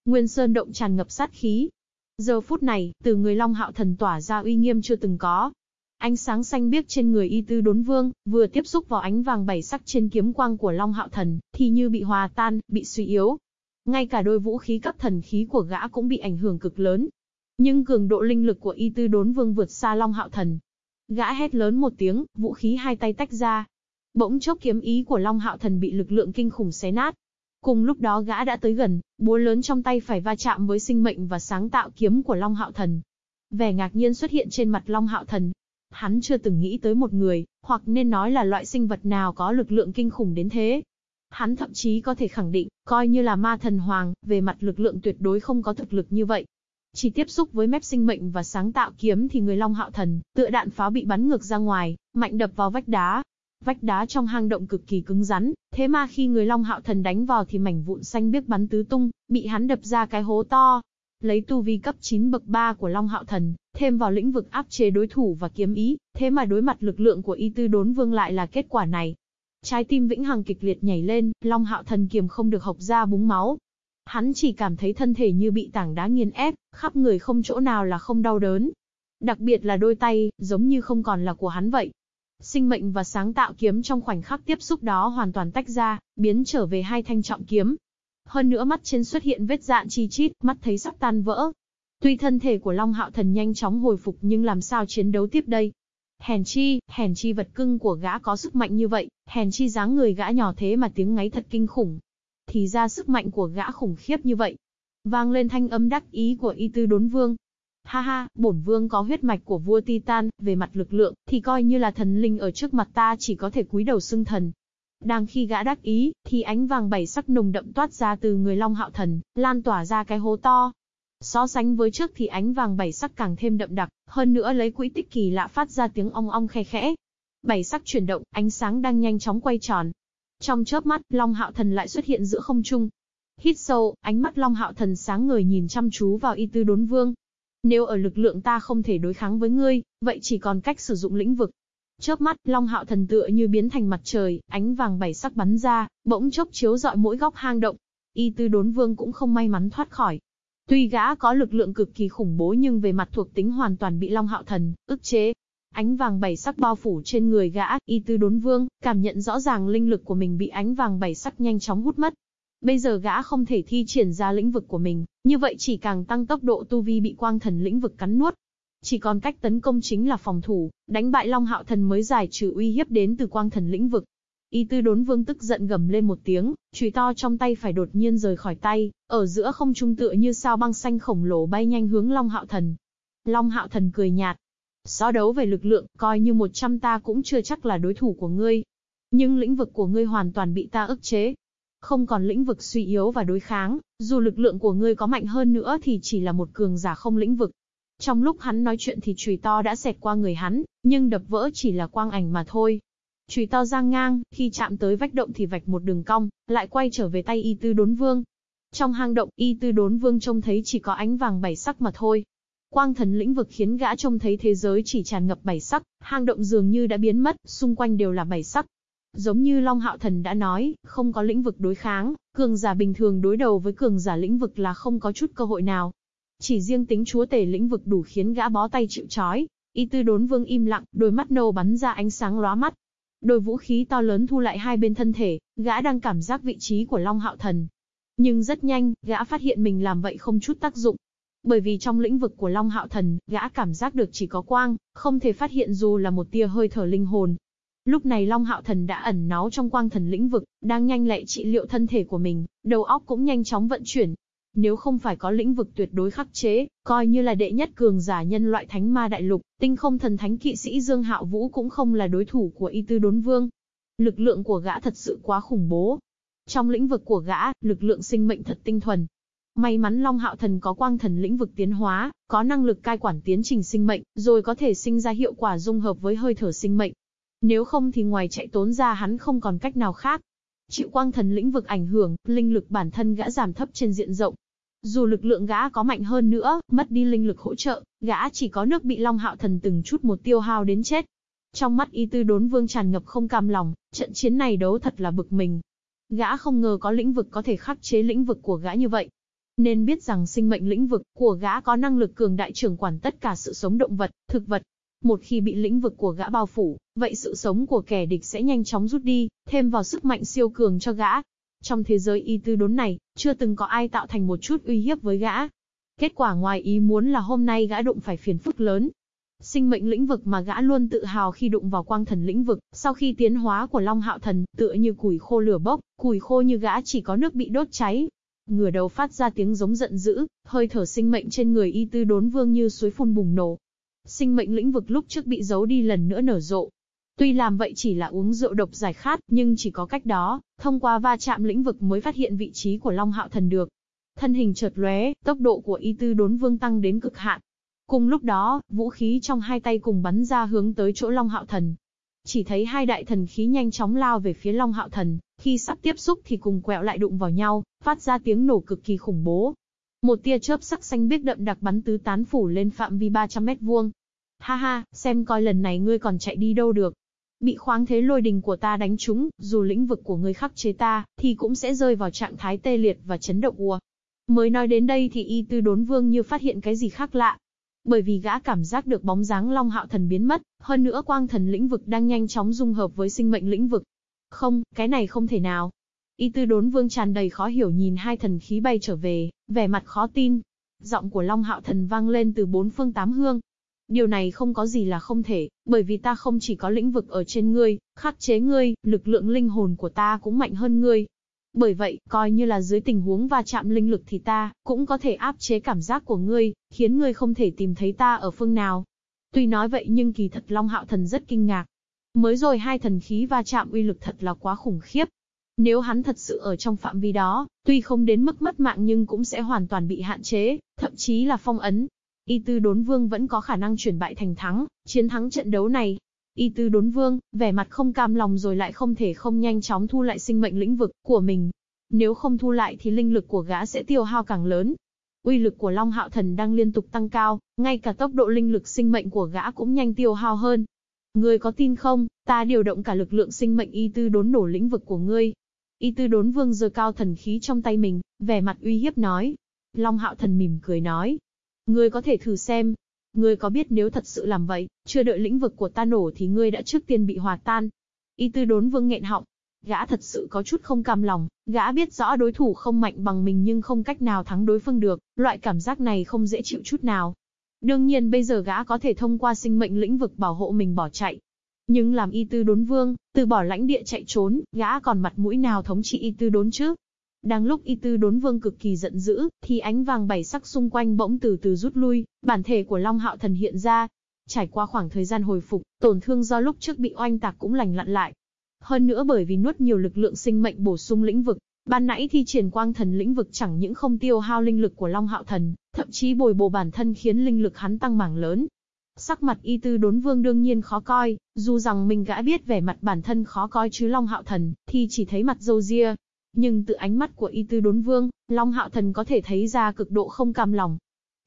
Nguyên Sơn động tràn ngập sát khí. Giờ phút này, từ người Long Hạo Thần tỏa ra uy nghiêm chưa từng có, Ánh sáng xanh biếc trên người y tư đốn vương, vừa tiếp xúc vào ánh vàng bảy sắc trên kiếm quang của Long Hạo Thần, thì như bị hòa tan, bị suy yếu. Ngay cả đôi vũ khí cấp thần khí của gã cũng bị ảnh hưởng cực lớn. Nhưng cường độ linh lực của y tư đốn vương vượt xa Long Hạo Thần. Gã hét lớn một tiếng, vũ khí hai tay tách ra. Bỗng chốc kiếm ý của Long Hạo Thần bị lực lượng kinh khủng xé nát. Cùng lúc đó gã đã tới gần, búa lớn trong tay phải va chạm với sinh mệnh và sáng tạo kiếm của Long Hạo Thần. Vẻ ngạc nhiên xuất hiện trên mặt Long Hạo Thần, Hắn chưa từng nghĩ tới một người, hoặc nên nói là loại sinh vật nào có lực lượng kinh khủng đến thế. Hắn thậm chí có thể khẳng định, coi như là ma thần hoàng, về mặt lực lượng tuyệt đối không có thực lực như vậy. Chỉ tiếp xúc với mép sinh mệnh và sáng tạo kiếm thì người Long Hạo Thần, tựa đạn pháo bị bắn ngược ra ngoài, mạnh đập vào vách đá. Vách đá trong hang động cực kỳ cứng rắn, thế mà khi người Long Hạo Thần đánh vào thì mảnh vụn xanh biếc bắn tứ tung, bị hắn đập ra cái hố to. Lấy tu vi cấp 9 bậc 3 của Long Hạo Thần, thêm vào lĩnh vực áp chế đối thủ và kiếm ý, thế mà đối mặt lực lượng của y tư đốn vương lại là kết quả này. Trái tim vĩnh hằng kịch liệt nhảy lên, Long Hạo Thần kiềm không được hộc ra búng máu, Hắn chỉ cảm thấy thân thể như bị tảng đá nghiền ép, khắp người không chỗ nào là không đau đớn. Đặc biệt là đôi tay, giống như không còn là của hắn vậy. Sinh mệnh và sáng tạo kiếm trong khoảnh khắc tiếp xúc đó hoàn toàn tách ra, biến trở về hai thanh trọng kiếm. Hơn nữa mắt trên xuất hiện vết dạn chi chít, mắt thấy sắp tan vỡ. Tuy thân thể của Long Hạo Thần nhanh chóng hồi phục nhưng làm sao chiến đấu tiếp đây? Hèn chi, hèn chi vật cưng của gã có sức mạnh như vậy, hèn chi dáng người gã nhỏ thế mà tiếng ngáy thật kinh khủng thì ra sức mạnh của gã khủng khiếp như vậy. Vang lên thanh âm đắc ý của y tư đốn vương. Ha ha, bổn vương có huyết mạch của vua Titan, về mặt lực lượng, thì coi như là thần linh ở trước mặt ta chỉ có thể cúi đầu xưng thần. Đang khi gã đắc ý, thì ánh vàng bảy sắc nồng đậm toát ra từ người Long Hạo Thần, lan tỏa ra cái hố to. So sánh với trước thì ánh vàng bảy sắc càng thêm đậm đặc, hơn nữa lấy quỹ tích kỳ lạ phát ra tiếng ong ong khe khẽ. Bảy sắc chuyển động, ánh sáng đang nhanh chóng quay tròn, trong chớp mắt, Long Hạo Thần lại xuất hiện giữa không trung. Hít sâu, ánh mắt Long Hạo Thần sáng ngời nhìn chăm chú vào y tư đốn vương. Nếu ở lực lượng ta không thể đối kháng với ngươi, vậy chỉ còn cách sử dụng lĩnh vực. Chớp mắt, Long Hạo Thần tựa như biến thành mặt trời, ánh vàng bảy sắc bắn ra, bỗng chốc chiếu rọi mỗi góc hang động. Y tư đốn vương cũng không may mắn thoát khỏi. Tuy gã có lực lượng cực kỳ khủng bố nhưng về mặt thuộc tính hoàn toàn bị Long Hạo Thần ức chế. Ánh vàng bảy sắc bao phủ trên người gã, y tư đốn vương, cảm nhận rõ ràng linh lực của mình bị ánh vàng bảy sắc nhanh chóng hút mất. Bây giờ gã không thể thi triển ra lĩnh vực của mình, như vậy chỉ càng tăng tốc độ tu vi bị quang thần lĩnh vực cắn nuốt. Chỉ còn cách tấn công chính là phòng thủ, đánh bại Long Hạo Thần mới giải trừ uy hiếp đến từ quang thần lĩnh vực. Y tư đốn vương tức giận gầm lên một tiếng, chùy to trong tay phải đột nhiên rời khỏi tay, ở giữa không trung tựa như sao băng xanh khổng lồ bay nhanh hướng Long Hạo Thần. Long Hạo Thần cười nhạt, So đấu về lực lượng, coi như 100 ta cũng chưa chắc là đối thủ của ngươi. Nhưng lĩnh vực của ngươi hoàn toàn bị ta ức chế. Không còn lĩnh vực suy yếu và đối kháng, dù lực lượng của ngươi có mạnh hơn nữa thì chỉ là một cường giả không lĩnh vực. Trong lúc hắn nói chuyện thì chùy to đã xẹt qua người hắn, nhưng đập vỡ chỉ là quang ảnh mà thôi. Chùy to giang ngang, khi chạm tới vách động thì vạch một đường cong, lại quay trở về tay y tư đốn vương. Trong hang động, y tư đốn vương trông thấy chỉ có ánh vàng bảy sắc mà thôi, Quang thần lĩnh vực khiến gã trông thấy thế giới chỉ tràn ngập bảy sắc, hang động dường như đã biến mất, xung quanh đều là bảy sắc. Giống như Long Hạo Thần đã nói, không có lĩnh vực đối kháng, cường giả bình thường đối đầu với cường giả lĩnh vực là không có chút cơ hội nào. Chỉ riêng tính chúa tể lĩnh vực đủ khiến gã bó tay chịu chói. Y tư đốn vương im lặng, đôi mắt nâu bắn ra ánh sáng lóa mắt. Đôi vũ khí to lớn thu lại hai bên thân thể, gã đang cảm giác vị trí của Long Hạo Thần. Nhưng rất nhanh, gã phát hiện mình làm vậy không chút tác dụng, bởi vì trong lĩnh vực của Long Hạo Thần, gã cảm giác được chỉ có quang, không thể phát hiện dù là một tia hơi thở linh hồn. Lúc này Long Hạo Thần đã ẩn náu trong quang thần lĩnh vực, đang nhanh lẹ trị liệu thân thể của mình, đầu óc cũng nhanh chóng vận chuyển. Nếu không phải có lĩnh vực tuyệt đối khắc chế, coi như là đệ nhất cường giả nhân loại thánh ma đại lục, tinh không thần thánh kỵ sĩ Dương Hạo Vũ cũng không là đối thủ của y tư đốn vương. Lực lượng của gã thật sự quá khủng bố. Trong lĩnh vực của gã, lực lượng sinh mệnh thật tinh thuần, May mắn Long Hạo Thần có quang thần lĩnh vực tiến hóa, có năng lực cai quản tiến trình sinh mệnh, rồi có thể sinh ra hiệu quả dung hợp với hơi thở sinh mệnh. Nếu không thì ngoài chạy tốn ra hắn không còn cách nào khác. Chịu quang thần lĩnh vực ảnh hưởng, linh lực bản thân gã giảm thấp trên diện rộng. Dù lực lượng gã có mạnh hơn nữa, mất đi linh lực hỗ trợ, gã chỉ có nước bị Long Hạo Thần từng chút một tiêu hao đến chết. Trong mắt y tư đốn vương tràn ngập không cam lòng, trận chiến này đấu thật là bực mình. Gã không ngờ có lĩnh vực có thể khắc chế lĩnh vực của gã như vậy. Nên biết rằng sinh mệnh lĩnh vực của gã có năng lực cường đại trưởng quản tất cả sự sống động vật, thực vật. Một khi bị lĩnh vực của gã bao phủ, vậy sự sống của kẻ địch sẽ nhanh chóng rút đi, thêm vào sức mạnh siêu cường cho gã. Trong thế giới y tư đốn này, chưa từng có ai tạo thành một chút uy hiếp với gã. Kết quả ngoài ý muốn là hôm nay gã đụng phải phiền phức lớn, Sinh mệnh lĩnh vực mà gã luôn tự hào khi đụng vào quang thần lĩnh vực, sau khi tiến hóa của Long Hạo Thần, tựa như củi khô lửa bốc, củi khô như gã chỉ có nước bị đốt cháy, ngửa đầu phát ra tiếng giống giận dữ, hơi thở sinh mệnh trên người y tư đốn vương như suối phun bùng nổ. Sinh mệnh lĩnh vực lúc trước bị giấu đi lần nữa nở rộ. Tuy làm vậy chỉ là uống rượu độc giải khát, nhưng chỉ có cách đó, thông qua va chạm lĩnh vực mới phát hiện vị trí của Long Hạo Thần được. Thân hình chợt lóe, tốc độ của y tư đốn vương tăng đến cực hạn. Cùng lúc đó, vũ khí trong hai tay cùng bắn ra hướng tới chỗ Long Hạo Thần. Chỉ thấy hai đại thần khí nhanh chóng lao về phía Long Hạo Thần, khi sắp tiếp xúc thì cùng quẹo lại đụng vào nhau, phát ra tiếng nổ cực kỳ khủng bố. Một tia chớp sắc xanh biếc đậm đặc bắn tứ tán phủ lên phạm vi 300 mét vuông. Ha ha, xem coi lần này ngươi còn chạy đi đâu được. Bị khoáng thế lôi đình của ta đánh trúng, dù lĩnh vực của ngươi khắc chế ta, thì cũng sẽ rơi vào trạng thái tê liệt và chấn động ùa. Mới nói đến đây thì y tư đốn vương như phát hiện cái gì khác lạ. Bởi vì gã cảm giác được bóng dáng Long Hạo Thần biến mất, hơn nữa quang thần lĩnh vực đang nhanh chóng dung hợp với sinh mệnh lĩnh vực. Không, cái này không thể nào. Y tư đốn vương tràn đầy khó hiểu nhìn hai thần khí bay trở về, vẻ mặt khó tin. Giọng của Long Hạo Thần vang lên từ bốn phương tám hương. Điều này không có gì là không thể, bởi vì ta không chỉ có lĩnh vực ở trên ngươi, khắc chế ngươi, lực lượng linh hồn của ta cũng mạnh hơn ngươi, bởi vậy, coi như là dưới tình huống va chạm linh lực thì ta, cũng có thể áp chế cảm giác của ngươi, khiến ngươi không thể tìm thấy ta ở phương nào. Tuy nói vậy nhưng kỳ thật Long Hạo Thần rất kinh ngạc. Mới rồi hai thần khí va chạm uy lực thật là quá khủng khiếp. Nếu hắn thật sự ở trong phạm vi đó, tuy không đến mức mất mạng nhưng cũng sẽ hoàn toàn bị hạn chế, thậm chí là phong ấn. Y tư đốn vương vẫn có khả năng chuyển bại thành thắng, chiến thắng trận đấu này, Y tư đốn vương, vẻ mặt không cam lòng rồi lại không thể không nhanh chóng thu lại sinh mệnh lĩnh vực của mình. Nếu không thu lại thì linh lực của gã sẽ tiêu hao càng lớn. Uy lực của Long Hạo Thần đang liên tục tăng cao, ngay cả tốc độ linh lực sinh mệnh của gã cũng nhanh tiêu hao hơn. Ngươi có tin không, ta điều động cả lực lượng sinh mệnh y tư đốn nổ lĩnh vực của ngươi. Y tư đốn vương giơ cao thần khí trong tay mình, vẻ mặt uy hiếp nói. Long Hạo Thần mỉm cười nói. Ngươi có thể thử xem, Ngươi có biết nếu thật sự làm vậy, chưa đợi lĩnh vực của ta nổ thì ngươi đã trước tiên bị hòa tan. Y tư đốn vương nghẹn họng. Gã thật sự có chút không cam lòng, gã biết rõ đối thủ không mạnh bằng mình nhưng không cách nào thắng đối phương được, loại cảm giác này không dễ chịu chút nào. Đương nhiên bây giờ gã có thể thông qua sinh mệnh lĩnh vực bảo hộ mình bỏ chạy. Nhưng làm y tư đốn vương, từ bỏ lãnh địa chạy trốn, gã còn mặt mũi nào thống trị y tư đốn chứ? Đang lúc y tư đốn vương cực kỳ giận dữ, thì ánh vàng bảy sắc xung quanh bỗng từ từ rút lui, bản thể của Long Hạo Thần hiện ra. Trải qua khoảng thời gian hồi phục, tổn thương do lúc trước bị oanh tạc cũng lành lặn lại. Hơn nữa bởi vì nuốt nhiều lực lượng sinh mệnh bổ sung lĩnh vực, ban nãy thi triển quang thần lĩnh vực chẳng những không tiêu hao linh lực của Long Hạo Thần, thậm chí bồi bổ bản thân khiến linh lực hắn tăng mảng lớn. Sắc mặt y tư đốn vương đương nhiên khó coi, dù rằng mình gã biết vẻ mặt bản thân khó coi chứ Long Hạo Thần, thì chỉ thấy mặt dâu ria, nhưng từ ánh mắt của y tư đốn vương, Long Hạo Thần có thể thấy ra cực độ không cam lòng.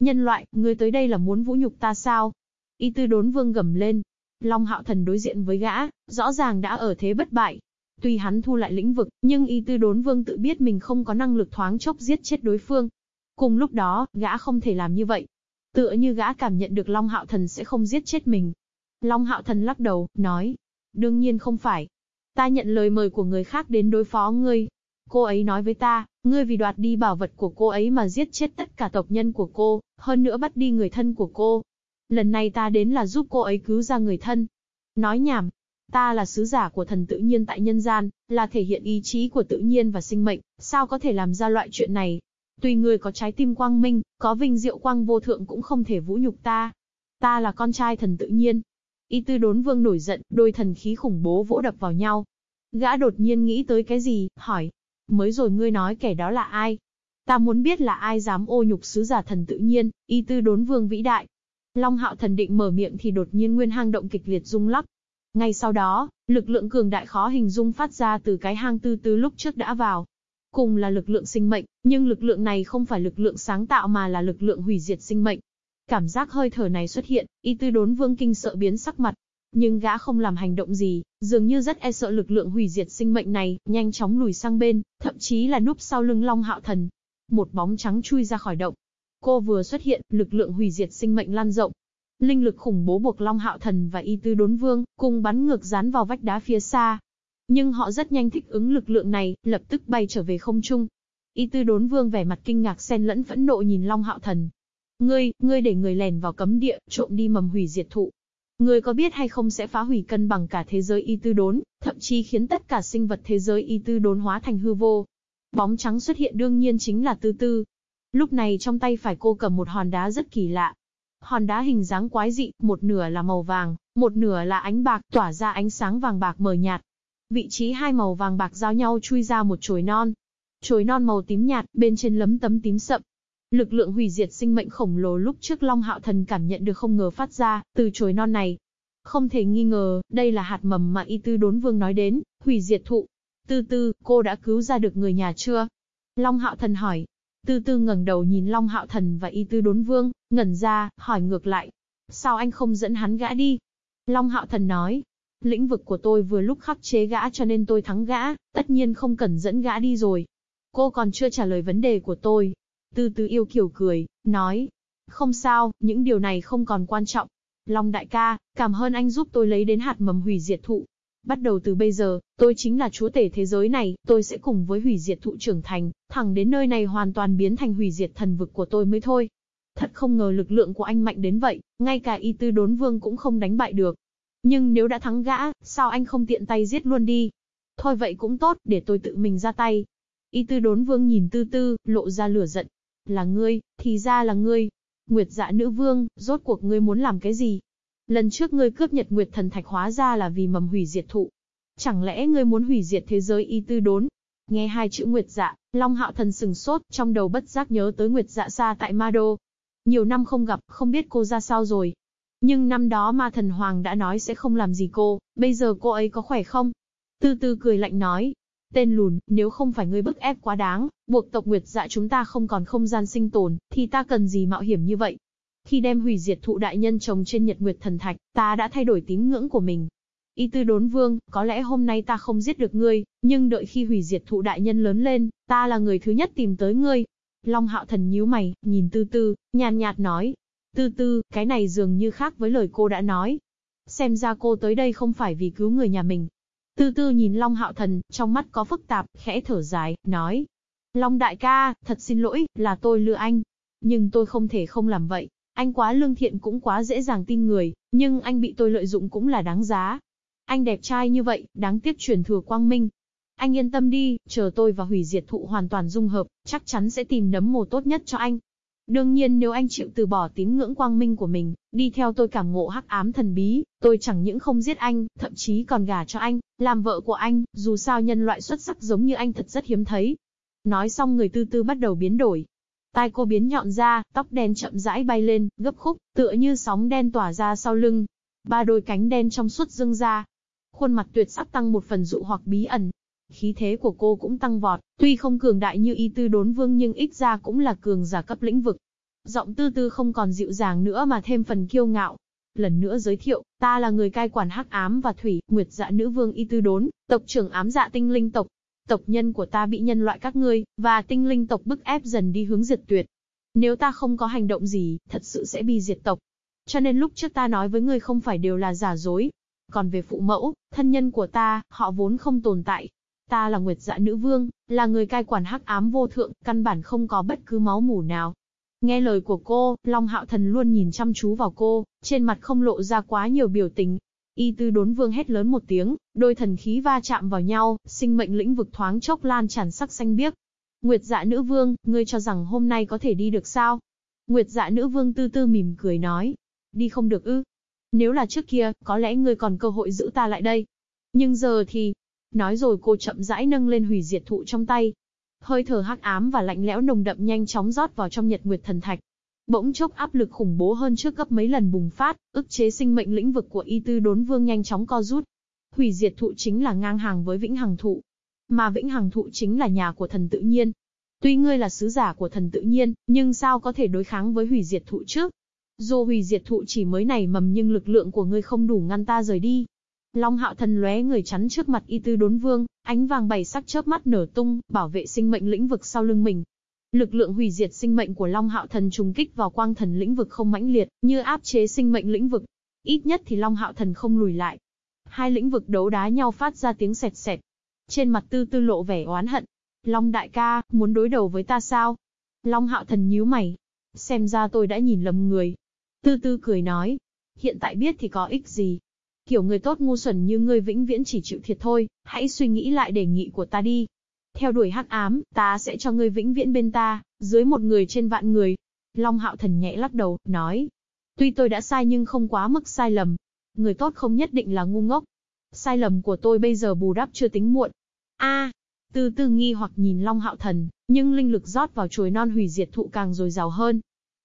Nhân loại, ngươi tới đây là muốn vũ nhục ta sao? Y tư đốn vương gầm lên. Long Hạo Thần đối diện với gã, rõ ràng đã ở thế bất bại. Tuy hắn thu lại lĩnh vực, nhưng y tư đốn vương tự biết mình không có năng lực thoáng chốc giết chết đối phương. Cùng lúc đó, gã không thể làm như vậy. Tựa như gã cảm nhận được Long Hạo Thần sẽ không giết chết mình. Long Hạo Thần lắc đầu, nói. Đương nhiên không phải. Ta nhận lời mời của người khác đến đối phó ngươi, Cô ấy nói với ta, ngươi vì đoạt đi bảo vật của cô ấy mà giết chết tất cả tộc nhân của cô, hơn nữa bắt đi người thân của cô. Lần này ta đến là giúp cô ấy cứu ra người thân. Nói nhảm, ta là sứ giả của thần tự nhiên tại nhân gian, là thể hiện ý chí của tự nhiên và sinh mệnh, sao có thể làm ra loại chuyện này? Tuy ngươi có trái tim quang minh, có vinh diệu quang vô thượng cũng không thể vũ nhục ta. Ta là con trai thần tự nhiên. Y tư đốn vương nổi giận, đôi thần khí khủng bố vỗ đập vào nhau. Gã đột nhiên nghĩ tới cái gì, hỏi, Mới rồi ngươi nói kẻ đó là ai? Ta muốn biết là ai dám ô nhục sứ giả thần tự nhiên, y tư đốn vương vĩ đại. Long hạo thần định mở miệng thì đột nhiên nguyên hang động kịch liệt rung lắc. Ngay sau đó, lực lượng cường đại khó hình dung phát ra từ cái hang tư tư lúc trước đã vào. Cùng là lực lượng sinh mệnh, nhưng lực lượng này không phải lực lượng sáng tạo mà là lực lượng hủy diệt sinh mệnh. Cảm giác hơi thở này xuất hiện, y tư đốn vương kinh sợ biến sắc mặt, nhưng gã không làm hành động gì, dường như rất e sợ lực lượng hủy diệt sinh mệnh này, nhanh chóng lùi sang bên, thậm chí là núp sau lưng Long Hạo Thần. Một bóng trắng chui ra khỏi động. Cô vừa xuất hiện, lực lượng hủy diệt sinh mệnh lan rộng. Linh lực khủng bố buộc Long Hạo Thần và Y Tư Đốn Vương, cùng bắn ngược dán vào vách đá phía xa. Nhưng họ rất nhanh thích ứng lực lượng này, lập tức bay trở về không trung. Y Tư Đốn Vương vẻ mặt kinh ngạc xen lẫn phẫn nộ nhìn Long Hạo Thần. Ngươi, ngươi để người lèn vào cấm địa, trộm đi mầm hủy diệt thụ, Người có biết hay không sẽ phá hủy cân bằng cả thế giới y tư đốn, thậm chí khiến tất cả sinh vật thế giới y tư đốn hóa thành hư vô. Bóng trắng xuất hiện đương nhiên chính là tư tư. Lúc này trong tay phải cô cầm một hòn đá rất kỳ lạ. Hòn đá hình dáng quái dị, một nửa là màu vàng, một nửa là ánh bạc, tỏa ra ánh sáng vàng bạc mờ nhạt. Vị trí hai màu vàng bạc giao nhau chui ra một chồi non. chồi non màu tím nhạt, bên trên lấm tấm tím sậm. Lực lượng hủy diệt sinh mệnh khổng lồ lúc trước Long Hạo Thần cảm nhận được không ngờ phát ra, từ chồi non này. Không thể nghi ngờ, đây là hạt mầm mà Y Tư Đốn Vương nói đến, hủy diệt thụ. Tư tư, cô đã cứu ra được người nhà chưa? Long Hạo Thần hỏi. Tư tư ngẩng đầu nhìn Long Hạo Thần và Y Tư Đốn Vương, ngẩn ra, hỏi ngược lại. Sao anh không dẫn hắn gã đi? Long Hạo Thần nói, lĩnh vực của tôi vừa lúc khắc chế gã cho nên tôi thắng gã, tất nhiên không cần dẫn gã đi rồi. Cô còn chưa trả lời vấn đề của tôi. Tư tư yêu kiểu cười, nói. Không sao, những điều này không còn quan trọng. Long đại ca, cảm ơn anh giúp tôi lấy đến hạt mầm hủy diệt thụ. Bắt đầu từ bây giờ, tôi chính là chúa tể thế giới này, tôi sẽ cùng với hủy diệt thụ trưởng thành, thẳng đến nơi này hoàn toàn biến thành hủy diệt thần vực của tôi mới thôi. Thật không ngờ lực lượng của anh mạnh đến vậy, ngay cả y tư đốn vương cũng không đánh bại được. Nhưng nếu đã thắng gã, sao anh không tiện tay giết luôn đi? Thôi vậy cũng tốt, để tôi tự mình ra tay. Y tư đốn vương nhìn tư tư, lộ ra lửa giận. Là ngươi, thì ra là ngươi. Nguyệt dạ nữ vương, rốt cuộc ngươi muốn làm cái gì? Lần trước ngươi cướp nhật nguyệt thần thạch hóa ra là vì mầm hủy diệt thụ. Chẳng lẽ ngươi muốn hủy diệt thế giới y tư đốn? Nghe hai chữ nguyệt dạ, Long hạo thần sừng sốt, trong đầu bất giác nhớ tới nguyệt dạ xa tại Ma Đô. Nhiều năm không gặp, không biết cô ra sao rồi. Nhưng năm đó ma thần hoàng đã nói sẽ không làm gì cô, bây giờ cô ấy có khỏe không? Tư tư cười lạnh nói. Tên lùn, nếu không phải ngươi bức ép quá đáng, buộc tộc Nguyệt dạ chúng ta không còn không gian sinh tồn, thì ta cần gì mạo hiểm như vậy? Khi đem hủy diệt thụ đại nhân trồng trên Nhật Nguyệt thần thạch, ta đã thay đổi tín ngưỡng của mình. Y tư đốn vương, có lẽ hôm nay ta không giết được ngươi, nhưng đợi khi hủy diệt thụ đại nhân lớn lên, ta là người thứ nhất tìm tới ngươi. Long hạo thần nhíu mày, nhìn tư tư, nhàn nhạt nói, Tư tư, cái này dường như khác với lời cô đã nói. Xem ra cô tới đây không phải vì cứu người nhà mình. Tư tư nhìn Long Hạo Thần, trong mắt có phức tạp, khẽ thở dài, nói. Long đại ca, thật xin lỗi, là tôi lừa anh. Nhưng tôi không thể không làm vậy. Anh quá lương thiện cũng quá dễ dàng tin người, nhưng anh bị tôi lợi dụng cũng là đáng giá. Anh đẹp trai như vậy, đáng tiếc truyền thừa quang minh. Anh yên tâm đi, chờ tôi và hủy diệt thụ hoàn toàn dung hợp, chắc chắn sẽ tìm nấm mồ tốt nhất cho anh. Đương nhiên nếu anh chịu từ bỏ tín ngưỡng quang minh của mình, đi theo tôi cảm ngộ hắc ám thần bí, tôi chẳng những không giết anh, thậm chí còn gả cho anh, làm vợ của anh, dù sao nhân loại xuất sắc giống như anh thật rất hiếm thấy. Nói xong người tư tư bắt đầu biến đổi. Tai cô biến nhọn ra, tóc đen chậm rãi bay lên, gấp khúc, tựa như sóng đen tỏa ra sau lưng. Ba đôi cánh đen trong suốt dưng ra. Khuôn mặt tuyệt sắc tăng một phần dụ hoặc bí ẩn, khí thế của cô cũng tăng vọt, tuy không cường đại như y tư đốn vương nhưng ít ra cũng là cường giả cấp lĩnh vực. Giọng tư tư không còn dịu dàng nữa mà thêm phần kiêu ngạo. Lần nữa giới thiệu, ta là người cai quản hắc ám và thủy, nguyệt dạ nữ vương y tư đốn, tộc trưởng ám dạ tinh linh tộc. Tộc nhân của ta bị nhân loại các ngươi, và tinh linh tộc bức ép dần đi hướng diệt tuyệt. Nếu ta không có hành động gì, thật sự sẽ bị diệt tộc. Cho nên lúc trước ta nói với ngươi không phải đều là giả dối. Còn về phụ mẫu, thân nhân của ta, họ vốn không tồn tại, Ta là Nguyệt Dạ Nữ Vương, là người cai quản hắc ám vô thượng, căn bản không có bất cứ máu mủ nào. Nghe lời của cô, Long Hạo Thần luôn nhìn chăm chú vào cô, trên mặt không lộ ra quá nhiều biểu tình. Y tư đốn vương hét lớn một tiếng, đôi thần khí va chạm vào nhau, sinh mệnh lĩnh vực thoáng chốc lan tràn sắc xanh biếc. Nguyệt dạ nữ vương, ngươi cho rằng hôm nay có thể đi được sao? Nguyệt dạ nữ vương tư tư mỉm cười nói. Đi không được ư? Nếu là trước kia, có lẽ ngươi còn cơ hội giữ ta lại đây. Nhưng giờ thì, Nói rồi cô chậm rãi nâng lên hủy diệt thụ trong tay. Hơi thở hắc ám và lạnh lẽo nồng đậm nhanh chóng rót vào trong nhật nguyệt thần thạch. Bỗng chốc áp lực khủng bố hơn trước gấp mấy lần bùng phát, ức chế sinh mệnh lĩnh vực của y tư đốn vương nhanh chóng co rút. Hủy diệt thụ chính là ngang hàng với vĩnh hằng thụ. Mà vĩnh hằng thụ chính là nhà của thần tự nhiên. Tuy ngươi là sứ giả của thần tự nhiên, nhưng sao có thể đối kháng với hủy diệt thụ trước? Dù hủy diệt thụ chỉ mới nảy mầm nhưng lực lượng của ngươi không đủ ngăn ta rời đi. Long hạo thần lóe người chắn trước mặt y tư đốn vương, ánh vàng bảy sắc chớp mắt nở tung, bảo vệ sinh mệnh lĩnh vực sau lưng mình. Lực lượng hủy diệt sinh mệnh của Long Hạo Thần trùng kích vào quang thần lĩnh vực không mãnh liệt, như áp chế sinh mệnh lĩnh vực. Ít nhất thì Long Hạo Thần không lùi lại. Hai lĩnh vực đấu đá nhau phát ra tiếng sẹt sẹt. Trên mặt tư tư lộ vẻ oán hận. Long đại ca, muốn đối đầu với ta sao? Long Hạo Thần nhíu mày. Xem ra tôi đã nhìn lầm người. Tư tư cười nói. Hiện tại biết thì có ích gì, Kiểu người tốt ngu xuẩn như ngươi vĩnh viễn chỉ chịu thiệt thôi, hãy suy nghĩ lại đề nghị của ta đi. Theo đuổi hắc ám, ta sẽ cho ngươi vĩnh viễn bên ta, dưới một người trên vạn người. Long hạo thần nhẹ lắc đầu, nói. Tuy tôi đã sai nhưng không quá mức sai lầm. Người tốt không nhất định là ngu ngốc. Sai lầm của tôi bây giờ bù đắp chưa tính muộn. a Từ từ nghi hoặc nhìn Long Hạo Thần, nhưng linh lực rót vào chuối non hủy diệt thụ càng dồi dào hơn.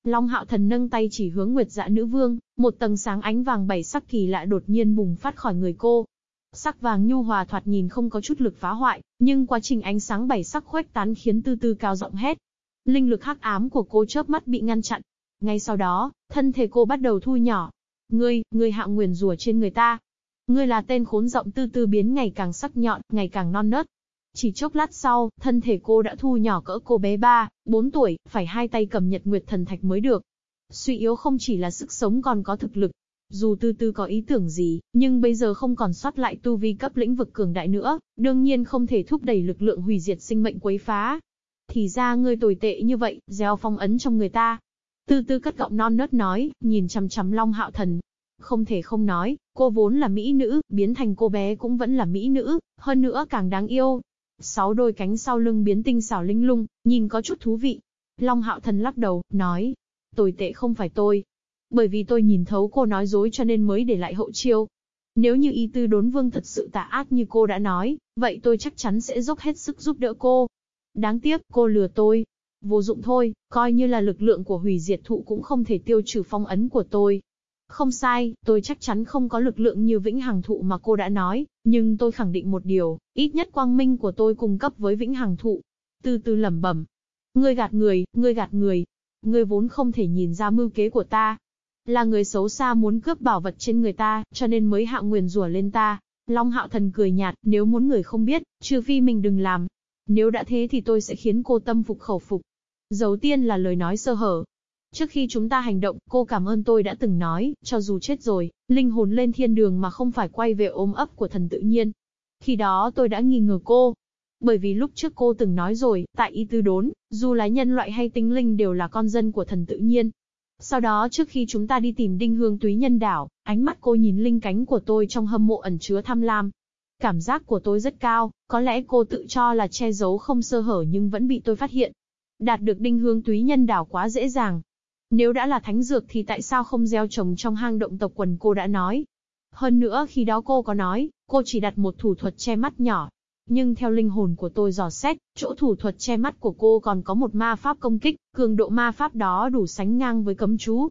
Long Hạo Thần nâng tay chỉ hướng Nguyệt Dạ Nữ Vương, một tầng sáng ánh vàng bảy sắc kỳ lạ đột nhiên bùng phát khỏi người cô. Sắc vàng nhu hòa thoạt nhìn không có chút lực phá hoại, nhưng quá trình ánh sáng bảy sắc khuếch tán khiến Tư Tư cao rộng hết. Linh lực hắc ám của cô chớp mắt bị ngăn chặn. Ngay sau đó, thân thể cô bắt đầu thu nhỏ. Ngươi, ngươi hạ nguyền rủa trên người ta. Ngươi là tên khốn rộng tư tư biến ngày càng sắc nhọn, ngày càng non nớt. Chỉ chốc lát sau, thân thể cô đã thu nhỏ cỡ cô bé 3, 4 tuổi, phải hai tay cầm nhật nguyệt thần thạch mới được. Suy yếu không chỉ là sức sống còn có thực lực. Dù tư tư có ý tưởng gì, nhưng bây giờ không còn sót lại tu vi cấp lĩnh vực cường đại nữa, đương nhiên không thể thúc đẩy lực lượng hủy diệt sinh mệnh quấy phá. Thì ra ngươi tồi tệ như vậy, gieo phong ấn trong người ta. Tư tư cất giọng non nớt nói, nhìn chằm chằm Long Hạo Thần. Không thể không nói, cô vốn là mỹ nữ, biến thành cô bé cũng vẫn là mỹ nữ, hơn nữa càng đáng yêu. Sáu đôi cánh sau lưng biến tinh xảo linh lung, nhìn có chút thú vị. Long Hạo Thần lắc đầu, nói, tồi tệ không phải tôi. Bởi vì tôi nhìn thấu cô nói dối cho nên mới để lại hậu chiêu. Nếu như y tư đốn vương thật sự tà ác như cô đã nói, vậy tôi chắc chắn sẽ dốc hết sức giúp đỡ cô. Đáng tiếc, cô lừa tôi. Vô dụng thôi, coi như là lực lượng của hủy diệt thụ cũng không thể tiêu trừ phong ấn của tôi. Không sai, tôi chắc chắn không có lực lượng như vĩnh hằng thụ mà cô đã nói, nhưng tôi khẳng định một điều, ít nhất quang minh của tôi cung cấp với vĩnh hằng thụ. Từ từ lẩm bẩm. Ngươi gạt người, ngươi gạt người. Ngươi vốn không thể nhìn ra mưu kế của ta. Là người xấu xa muốn cướp bảo vật trên người ta, cho nên mới hạ nguyền rủa lên ta. Long hạo thần cười nhạt, nếu muốn người không biết, trừ phi mình đừng làm, nếu đã thế thì tôi sẽ khiến cô tâm phục khẩu phục. Dấu tiên là lời nói sơ hở. Trước khi chúng ta hành động, cô cảm ơn tôi đã từng nói, cho dù chết rồi, linh hồn lên thiên đường mà không phải quay về ôm ấp của thần tự nhiên. Khi đó tôi đã nghi ngờ cô. Bởi vì lúc trước cô từng nói rồi, tại y tư đốn, dù là nhân loại hay tinh linh đều là con dân của thần tự nhiên. Sau đó trước khi chúng ta đi tìm đinh hương túy nhân đảo, ánh mắt cô nhìn linh cánh của tôi trong hâm mộ ẩn chứa tham lam, Cảm giác của tôi rất cao, có lẽ cô tự cho là che giấu không sơ hở nhưng vẫn bị tôi phát hiện. Đạt được đinh hương túy nhân đảo quá dễ dàng. Nếu đã là thánh dược thì tại sao không gieo trồng trong hang động tộc quần cô đã nói. Hơn nữa khi đó cô có nói, cô chỉ đặt một thủ thuật che mắt nhỏ. Nhưng theo linh hồn của tôi dò xét, chỗ thủ thuật che mắt của cô còn có một ma pháp công kích, cường độ ma pháp đó đủ sánh ngang với cấm chú.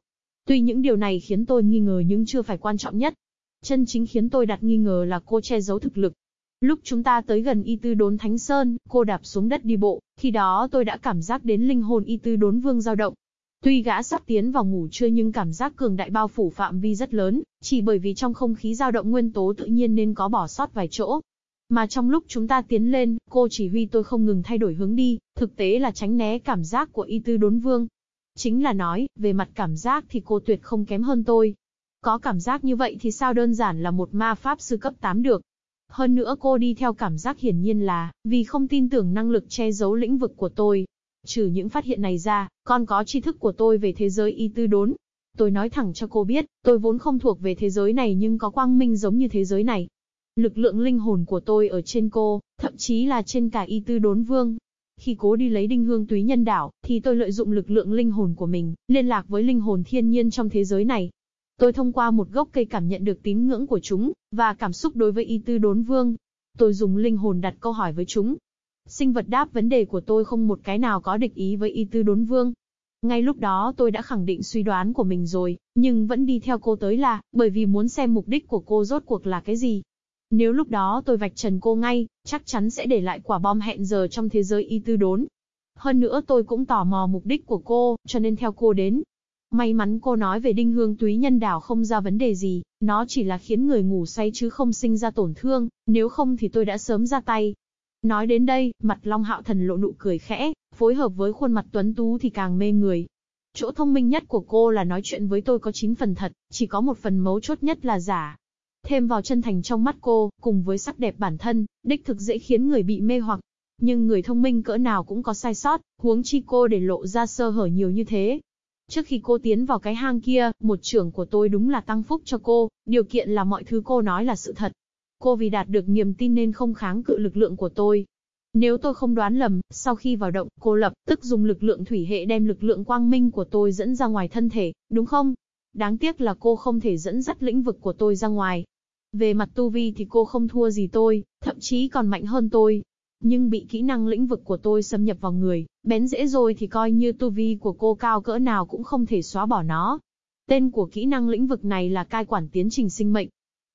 Tuy những điều này khiến tôi nghi ngờ nhưng chưa phải quan trọng nhất. Chân chính khiến tôi đặt nghi ngờ là cô che giấu thực lực. Lúc chúng ta tới gần y tư đốn Thánh Sơn, cô đạp xuống đất đi bộ, khi đó tôi đã cảm giác đến linh hồn y tư đốn vương dao động. Tuy gã sắp tiến vào ngủ trưa nhưng cảm giác cường đại bao phủ phạm vi rất lớn, chỉ bởi vì trong không khí dao động nguyên tố tự nhiên nên có bỏ sót vài chỗ. Mà trong lúc chúng ta tiến lên, cô chỉ huy tôi không ngừng thay đổi hướng đi, thực tế là tránh né cảm giác của y tư đốn vương. Chính là nói, về mặt cảm giác thì cô tuyệt không kém hơn tôi, có cảm giác như vậy thì sao đơn giản là một ma pháp sư cấp 8 được. Hơn nữa cô đi theo cảm giác hiển nhiên là, vì không tin tưởng năng lực che giấu lĩnh vực của tôi. Trừ những phát hiện này ra, còn có tri thức của tôi về thế giới y tư đốn. Tôi nói thẳng cho cô biết, tôi vốn không thuộc về thế giới này nhưng có quang minh giống như thế giới này. Lực lượng linh hồn của tôi ở trên cô, thậm chí là trên cả y tư đốn vương. Khi cố đi lấy đinh hương túy nhân đảo, thì tôi lợi dụng lực lượng linh hồn của mình, liên lạc với linh hồn thiên nhiên trong thế giới này, Tôi thông qua một gốc cây cảm nhận được tín ngưỡng của chúng, và cảm xúc đối với y tư đốn vương. Tôi dùng linh hồn đặt câu hỏi với chúng. Sinh vật đáp vấn đề của tôi không một cái nào có địch ý với y tư đốn vương. Ngay lúc đó tôi đã khẳng định suy đoán của mình rồi, nhưng vẫn đi theo cô tới là, bởi vì muốn xem mục đích của cô rốt cuộc là cái gì. Nếu lúc đó tôi vạch trần cô ngay, chắc chắn sẽ để lại quả bom hẹn giờ trong thế giới y tư đốn. Hơn nữa tôi cũng tò mò mục đích của cô, cho nên theo cô đến, May mắn cô nói về đinh hương túy nhân đảo không ra vấn đề gì, nó chỉ là khiến người ngủ say chứ không sinh ra tổn thương, nếu không thì tôi đã sớm ra tay. Nói đến đây, mặt Long Hạo Thần lộ nụ cười khẽ, phối hợp với khuôn mặt tuấn tú thì càng mê người. Chỗ thông minh nhất của cô là nói chuyện với tôi có 9 phần thật, chỉ có một phần mấu chốt nhất là giả. Thêm vào chân thành trong mắt cô, cùng với sắc đẹp bản thân, đích thực dễ khiến người bị mê hoặc. Nhưng người thông minh cỡ nào cũng có sai sót, huống chi cô để lộ ra sơ hở nhiều như thế, Trước khi cô tiến vào cái hang kia, một trưởng của tôi đúng là tăng phúc cho cô, điều kiện là mọi thứ cô nói là sự thật. Cô vì đạt được niềm tin nên không kháng cự lực lượng của tôi. Nếu tôi không đoán lầm, sau khi vào động, cô lập tức dùng lực lượng thủy hệ đem lực lượng quang minh của tôi dẫn ra ngoài thân thể, đúng không? Đáng tiếc là cô không thể dẫn dắt lĩnh vực của tôi ra ngoài. Về mặt tu vi thì cô không thua gì tôi, thậm chí còn mạnh hơn tôi. Nhưng bị kỹ năng lĩnh vực của tôi xâm nhập vào người, bén dễ rồi thì coi như tu vi của cô cao cỡ nào cũng không thể xóa bỏ nó. Tên của kỹ năng lĩnh vực này là cai quản tiến trình sinh mệnh.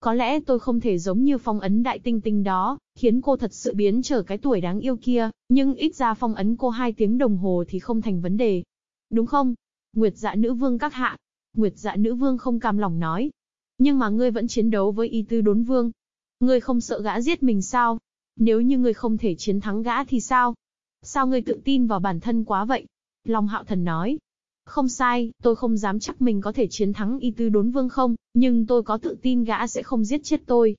Có lẽ tôi không thể giống như phong ấn đại tinh tinh đó, khiến cô thật sự biến trở cái tuổi đáng yêu kia, nhưng ít ra phong ấn cô hai tiếng đồng hồ thì không thành vấn đề. Đúng không? Nguyệt dạ nữ vương các hạ. Nguyệt dạ nữ vương không cam lòng nói. Nhưng mà ngươi vẫn chiến đấu với y tư đốn vương. Ngươi không sợ gã giết mình sao? Nếu như ngươi không thể chiến thắng gã thì sao? Sao ngươi tự tin vào bản thân quá vậy? Long hạo thần nói. Không sai, tôi không dám chắc mình có thể chiến thắng y tư đốn vương không, nhưng tôi có tự tin gã sẽ không giết chết tôi.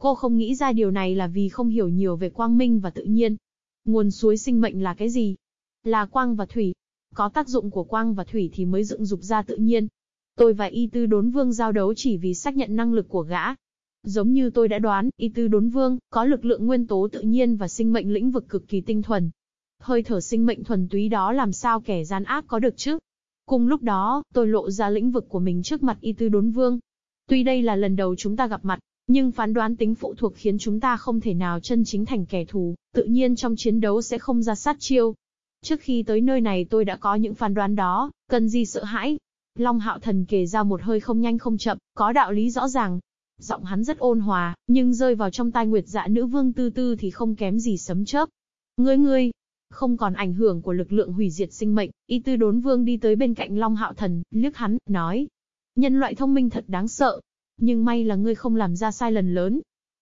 Cô không nghĩ ra điều này là vì không hiểu nhiều về quang minh và tự nhiên. Nguồn suối sinh mệnh là cái gì? Là quang và thủy. Có tác dụng của quang và thủy thì mới dựng dục ra tự nhiên. Tôi và y tư đốn vương giao đấu chỉ vì xác nhận năng lực của gã. Giống như tôi đã đoán, y tư đốn vương, có lực lượng nguyên tố tự nhiên và sinh mệnh lĩnh vực cực kỳ tinh thuần. Hơi thở sinh mệnh thuần túy đó làm sao kẻ gian ác có được chứ? Cùng lúc đó, tôi lộ ra lĩnh vực của mình trước mặt y tư đốn vương. Tuy đây là lần đầu chúng ta gặp mặt, nhưng phán đoán tính phụ thuộc khiến chúng ta không thể nào chân chính thành kẻ thù, tự nhiên trong chiến đấu sẽ không ra sát chiêu. Trước khi tới nơi này tôi đã có những phán đoán đó, cần gì sợ hãi. Long hạo thần kề ra một hơi không nhanh không chậm, có đạo lý rõ ràng. Giọng hắn rất ôn hòa, nhưng rơi vào trong tai nguyệt dạ nữ vương tư tư thì không kém gì sấm chớp. Ngươi ngươi, không còn ảnh hưởng của lực lượng hủy diệt sinh mệnh, y tư đốn vương đi tới bên cạnh Long Hạo Thần, liếc hắn, nói. Nhân loại thông minh thật đáng sợ. Nhưng may là ngươi không làm ra sai lần lớn.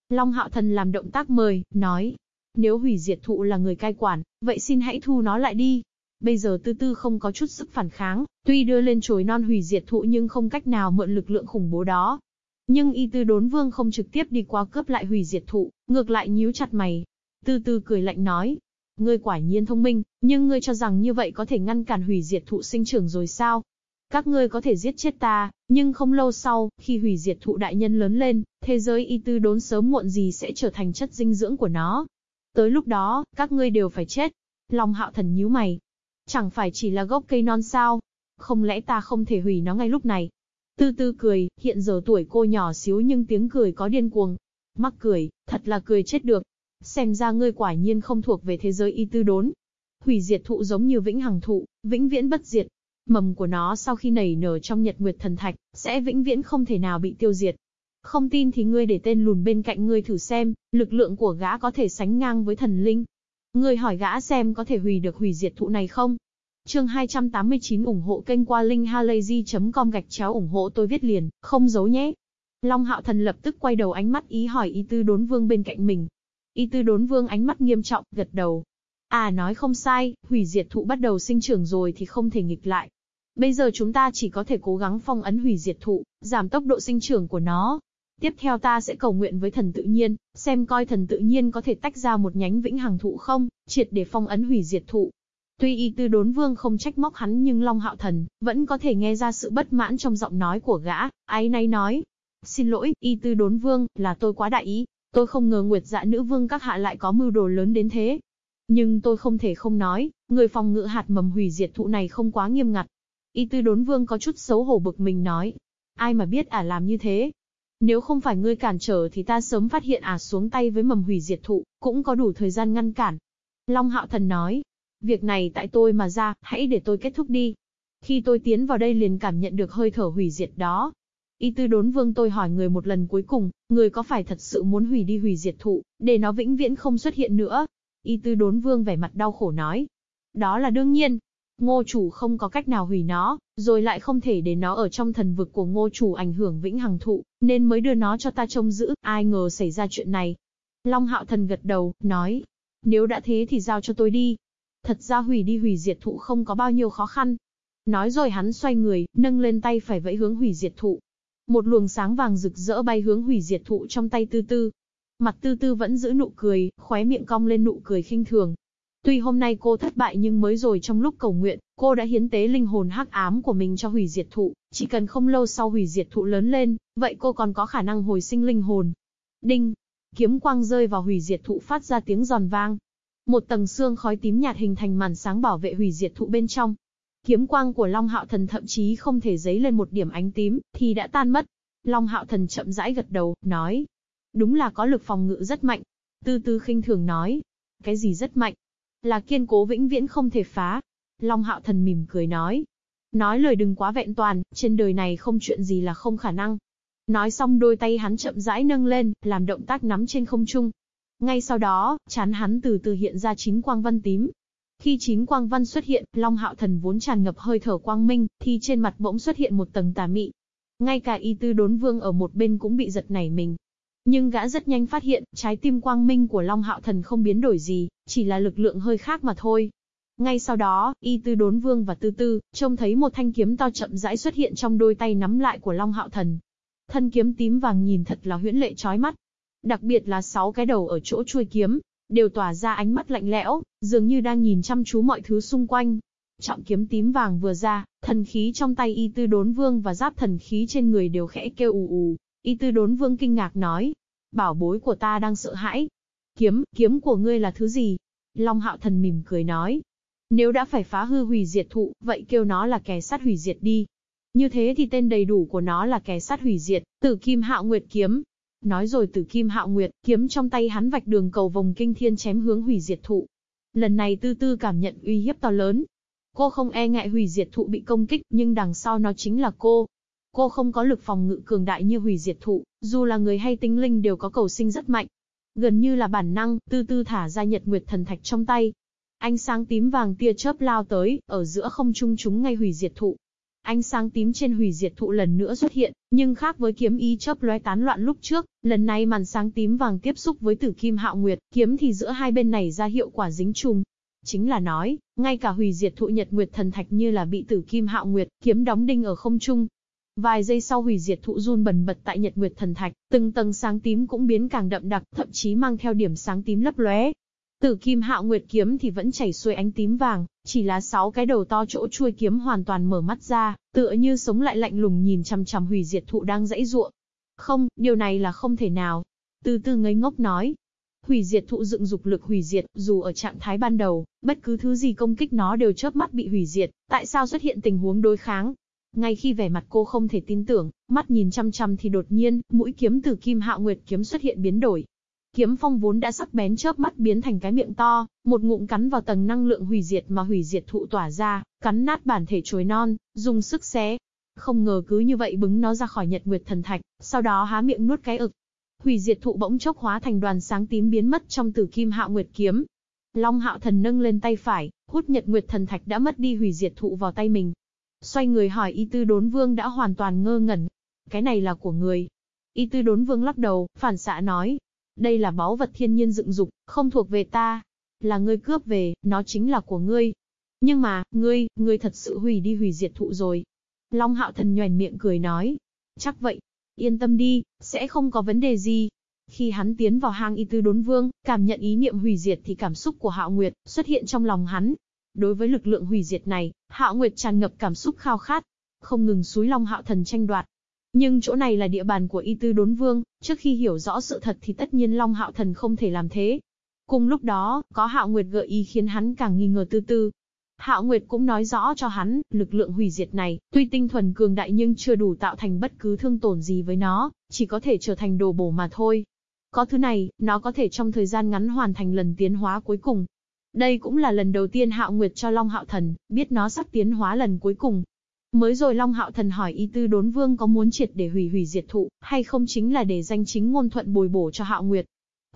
Long Hạo Thần làm động tác mời, nói. Nếu hủy diệt thụ là người cai quản, vậy xin hãy thu nó lại đi. Bây giờ tư tư không có chút sức phản kháng, tuy đưa lên chối non hủy diệt thụ nhưng không cách nào mượn lực lượng khủng bố đó. Nhưng y tư đốn vương không trực tiếp đi qua cướp lại hủy diệt thụ, ngược lại nhíu chặt mày. Tư tư cười lạnh nói, Ngươi quả nhiên thông minh, nhưng ngươi cho rằng như vậy có thể ngăn cản hủy diệt thụ sinh trưởng rồi sao? Các ngươi có thể giết chết ta, nhưng không lâu sau, khi hủy diệt thụ đại nhân lớn lên, thế giới y tư đốn sớm muộn gì sẽ trở thành chất dinh dưỡng của nó. Tới lúc đó, các ngươi đều phải chết. Long hạo thần nhíu mày. Chẳng phải chỉ là gốc cây non sao? Không lẽ ta không thể hủy nó ngay lúc này? Tư tư cười, hiện giờ tuổi cô nhỏ xíu nhưng tiếng cười có điên cuồng. Mắc cười, thật là cười chết được. Xem ra ngươi quả nhiên không thuộc về thế giới y tư đốn. Hủy diệt thụ giống như vĩnh hằng thụ, vĩnh viễn bất diệt. Mầm của nó sau khi nảy nở trong nhật nguyệt thần thạch, sẽ vĩnh viễn không thể nào bị tiêu diệt. Không tin thì ngươi để tên lùn bên cạnh ngươi thử xem, lực lượng của gã có thể sánh ngang với thần linh. Ngươi hỏi gã xem có thể hủy được hủy diệt thụ này không? Chương 289 ủng hộ kênh qua linkhalazy.com gạch chéo ủng hộ tôi viết liền, không giấu nhé. Long Hạo Thần lập tức quay đầu ánh mắt ý hỏi ý tư đốn vương bên cạnh mình, Y tư đốn vương ánh mắt nghiêm trọng, gật đầu. À nói không sai, hủy diệt thụ bắt đầu sinh trưởng rồi thì không thể nghịch lại. Bây giờ chúng ta chỉ có thể cố gắng phong ấn hủy diệt thụ, giảm tốc độ sinh trưởng của nó. Tiếp theo ta sẽ cầu nguyện với thần tự nhiên, xem coi thần tự nhiên có thể tách ra một nhánh vĩnh hằng thụ không, triệt để phong ấn hủy diệt thụ. Tuy y tư đốn vương không trách móc hắn nhưng Long Hạo Thần, vẫn có thể nghe ra sự bất mãn trong giọng nói của gã, ái nay nói. Xin lỗi, y tư đốn vương, là tôi quá đại ý, Tôi không ngờ Nguyệt Dạ nữ vương các hạ lại có mưu đồ lớn đến thế. Nhưng tôi không thể không nói, người phòng ngự hạt mầm hủy diệt thụ này không quá nghiêm ngặt. Y tư đốn vương có chút xấu hổ bực mình nói. Ai mà biết ả à làm như thế. Nếu không phải ngươi cản trở thì ta sớm phát hiện ả à xuống tay với mầm hủy diệt thụ, cũng có đủ thời gian ngăn cản. Long hạo thần nói. Việc này tại tôi mà ra, hãy để tôi kết thúc đi. Khi tôi tiến vào đây liền cảm nhận được hơi thở hủy diệt đó, Y tư đốn vương tôi hỏi người một lần cuối cùng, người có phải thật sự muốn hủy đi hủy diệt thụ, để nó vĩnh viễn không xuất hiện nữa? Y tư đốn vương vẻ mặt đau khổ nói. Đó là đương nhiên. Ngô chủ không có cách nào hủy nó, rồi lại không thể để nó ở trong thần vực của ngô chủ ảnh hưởng vĩnh hằng thụ, nên mới đưa nó cho ta trông giữ, ai ngờ xảy ra chuyện này. Long hạo thần gật đầu, nói. Nếu đã thế thì giao cho tôi đi. Thật ra hủy đi hủy diệt thụ không có bao nhiêu khó khăn. Nói rồi hắn xoay người, nâng lên tay phải vẫy hướng hủy diệt thụ. Một luồng sáng vàng rực rỡ bay hướng hủy diệt thụ trong tay tư tư. Mặt tư tư vẫn giữ nụ cười, khóe miệng cong lên nụ cười khinh thường. Tuy hôm nay cô thất bại nhưng mới rồi trong lúc cầu nguyện, cô đã hiến tế linh hồn hắc ám của mình cho hủy diệt thụ, chỉ cần không lâu sau hủy diệt thụ lớn lên, vậy cô còn có khả năng hồi sinh linh hồn. Đinh! Kiếm quang rơi vào hủy diệt thụ phát ra tiếng giòn vang. Một tầng xương khói tím nhạt hình thành màn sáng bảo vệ hủy diệt thụ bên trong. Kiếm quang của Long Hạo Thần thậm chí không thể giấy lên một điểm ánh tím, thì đã tan mất. Long Hạo Thần chậm rãi gật đầu, nói. Đúng là có lực phòng ngự rất mạnh. Tư tư khinh thường nói. Cái gì rất mạnh? Là kiên cố vĩnh viễn không thể phá. Long hạo thần mỉm cười nói. Nói lời đừng quá vẹn toàn, trên đời này không chuyện gì là không khả năng. Nói xong đôi tay hắn chậm rãi nâng lên, làm động tác nắm trên không trung. Ngay sau đó, chán hắn từ từ hiện ra chín quang văn tím. Khi chín quang văn xuất hiện, Long Hạo Thần vốn tràn ngập hơi thở quang minh, thì trên mặt bỗng xuất hiện một tầng tà mị. Ngay cả y tư đốn vương ở một bên cũng bị giật nảy mình. Nhưng gã rất nhanh phát hiện, trái tim quang minh của Long Hạo Thần không biến đổi gì, chỉ là lực lượng hơi khác mà thôi. Ngay sau đó, y tư đốn vương và tư tư, trông thấy một thanh kiếm to chậm rãi xuất hiện trong đôi tay nắm lại của Long Hạo Thần. Thân kiếm tím vàng nhìn thật là huyễn lệ chói mắt. Đặc biệt là sáu cái đầu ở chỗ chuôi kiếm, đều tỏa ra ánh mắt lạnh lẽo, dường như đang nhìn chăm chú mọi thứ xung quanh. Trọng kiếm tím vàng vừa ra, thần khí trong tay y tư đốn vương và giáp thần khí trên người đều khẽ kêu ù ù. Y tư đốn vương kinh ngạc nói, bảo bối của ta đang sợ hãi. Kiếm, kiếm của ngươi là thứ gì? Long hạo thần mỉm cười nói. Nếu đã phải phá hư hủy diệt thụ, vậy kêu nó là kẻ sát hủy diệt đi. Như thế thì tên đầy đủ của nó là kẻ sát hủy diệt, tử kim hạo nguyệt kiếm. Nói rồi tử kim hạo nguyệt, kiếm trong tay hắn vạch đường cầu vòng kinh thiên chém hướng hủy diệt thụ. Lần này tư tư cảm nhận uy hiếp to lớn. Cô không e ngại hủy diệt thụ bị công kích, nhưng đằng sau nó chính là cô. Cô không có lực phòng ngự cường đại như hủy diệt thụ, dù là người hay tinh linh đều có cầu sinh rất mạnh. Gần như là bản năng, tư tư thả ra nhật nguyệt thần thạch trong tay. Ánh sáng tím vàng tia chớp lao tới, ở giữa không trung chúng ngay hủy diệt thụ. Ánh sáng tím trên hủy diệt thụ lần nữa xuất hiện, nhưng khác với kiếm ý chớp lóe tán loạn lúc trước, lần này màn sáng tím vàng tiếp xúc với tử kim hạo nguyệt, kiếm thì giữa hai bên này ra hiệu quả dính trùng. Chính là nói, ngay cả hủy diệt thụ nhật nguyệt thần thạch như là bị tử kim hạo nguyệt, kiếm đóng đinh ở không trung, Vài giây sau hủy diệt thụ run bần bật tại Nhật Nguyệt Thần Thạch, từng tầng sáng tím cũng biến càng đậm đặc, thậm chí mang theo điểm sáng tím lấp lóe. Tử Kim Hạo Nguyệt kiếm thì vẫn chảy xuôi ánh tím vàng, chỉ là sáu cái đầu to chỗ chuôi kiếm hoàn toàn mở mắt ra, tựa như sống lại lạnh lùng nhìn chằm chằm hủy diệt thụ đang dãy ruộng. Không, điều này là không thể nào. Từ từ ngây ngốc nói. Hủy diệt thụ dựng dục lực hủy diệt, dù ở trạng thái ban đầu, bất cứ thứ gì công kích nó đều chớp mắt bị hủy diệt, tại sao xuất hiện tình huống đối kháng, ngay khi vẻ mặt cô không thể tin tưởng, mắt nhìn chăm chăm thì đột nhiên, mũi kiếm từ kim hạo nguyệt kiếm xuất hiện biến đổi. Kiếm phong vốn đã sắc bén chớp mắt biến thành cái miệng to, một ngụm cắn vào tầng năng lượng hủy diệt mà hủy diệt thụ tỏa ra, cắn nát bản thể chuối non, dùng sức xé. Không ngờ cứ như vậy bứng nó ra khỏi nhật nguyệt thần thạch, sau đó há miệng nuốt cái ực. Hủy diệt thụ bỗng chốc hóa thành đoàn sáng tím biến mất trong tử kim hạo nguyệt kiếm. Long hạo thần nâng lên tay phải, hút nhật nguyệt thần thạch đã mất đi hủy diệt thụ vào tay mình, Xoay người hỏi y tư đốn vương đã hoàn toàn ngơ ngẩn. Cái này là của người. Y tư đốn vương lắc đầu, phản xạ nói. Đây là báu vật thiên nhiên dựng dục, không thuộc về ta. Là ngươi cướp về, nó chính là của ngươi. Nhưng mà, ngươi, ngươi thật sự hủy đi hủy diệt thụ rồi. Long hạo thần nhoèn miệng cười nói. Chắc vậy. Yên tâm đi, sẽ không có vấn đề gì. Khi hắn tiến vào hang y tư đốn vương, cảm nhận ý niệm hủy diệt thì cảm xúc của hạo nguyệt xuất hiện trong lòng hắn, Đối với lực lượng hủy diệt này, Hạo Nguyệt tràn ngập cảm xúc khao khát, không ngừng suối Long Hạo Thần tranh đoạt. Nhưng chỗ này là địa bàn của Y Tư Đốn Vương, trước khi hiểu rõ sự thật thì tất nhiên Long Hạo Thần không thể làm thế. Cùng lúc đó, có Hạo Nguyệt gợi ý khiến hắn càng nghi ngờ tư tư. Hạo Nguyệt cũng nói rõ cho hắn, lực lượng hủy diệt này, tuy tinh thuần cường đại nhưng chưa đủ tạo thành bất cứ thương tổn gì với nó, chỉ có thể trở thành đồ bổ mà thôi. Có thứ này, nó có thể trong thời gian ngắn hoàn thành lần tiến hóa cuối cùng, đây cũng là lần đầu tiên Hạo Nguyệt cho Long Hạo Thần, biết nó sắp tiến hóa lần cuối cùng. Mới rồi Long Hạo Thần hỏi Y Tư Đốn Vương có muốn triệt để hủy hủy diệt thụ, hay không chính là để danh chính ngôn thuận bồi bổ cho Hạo Nguyệt.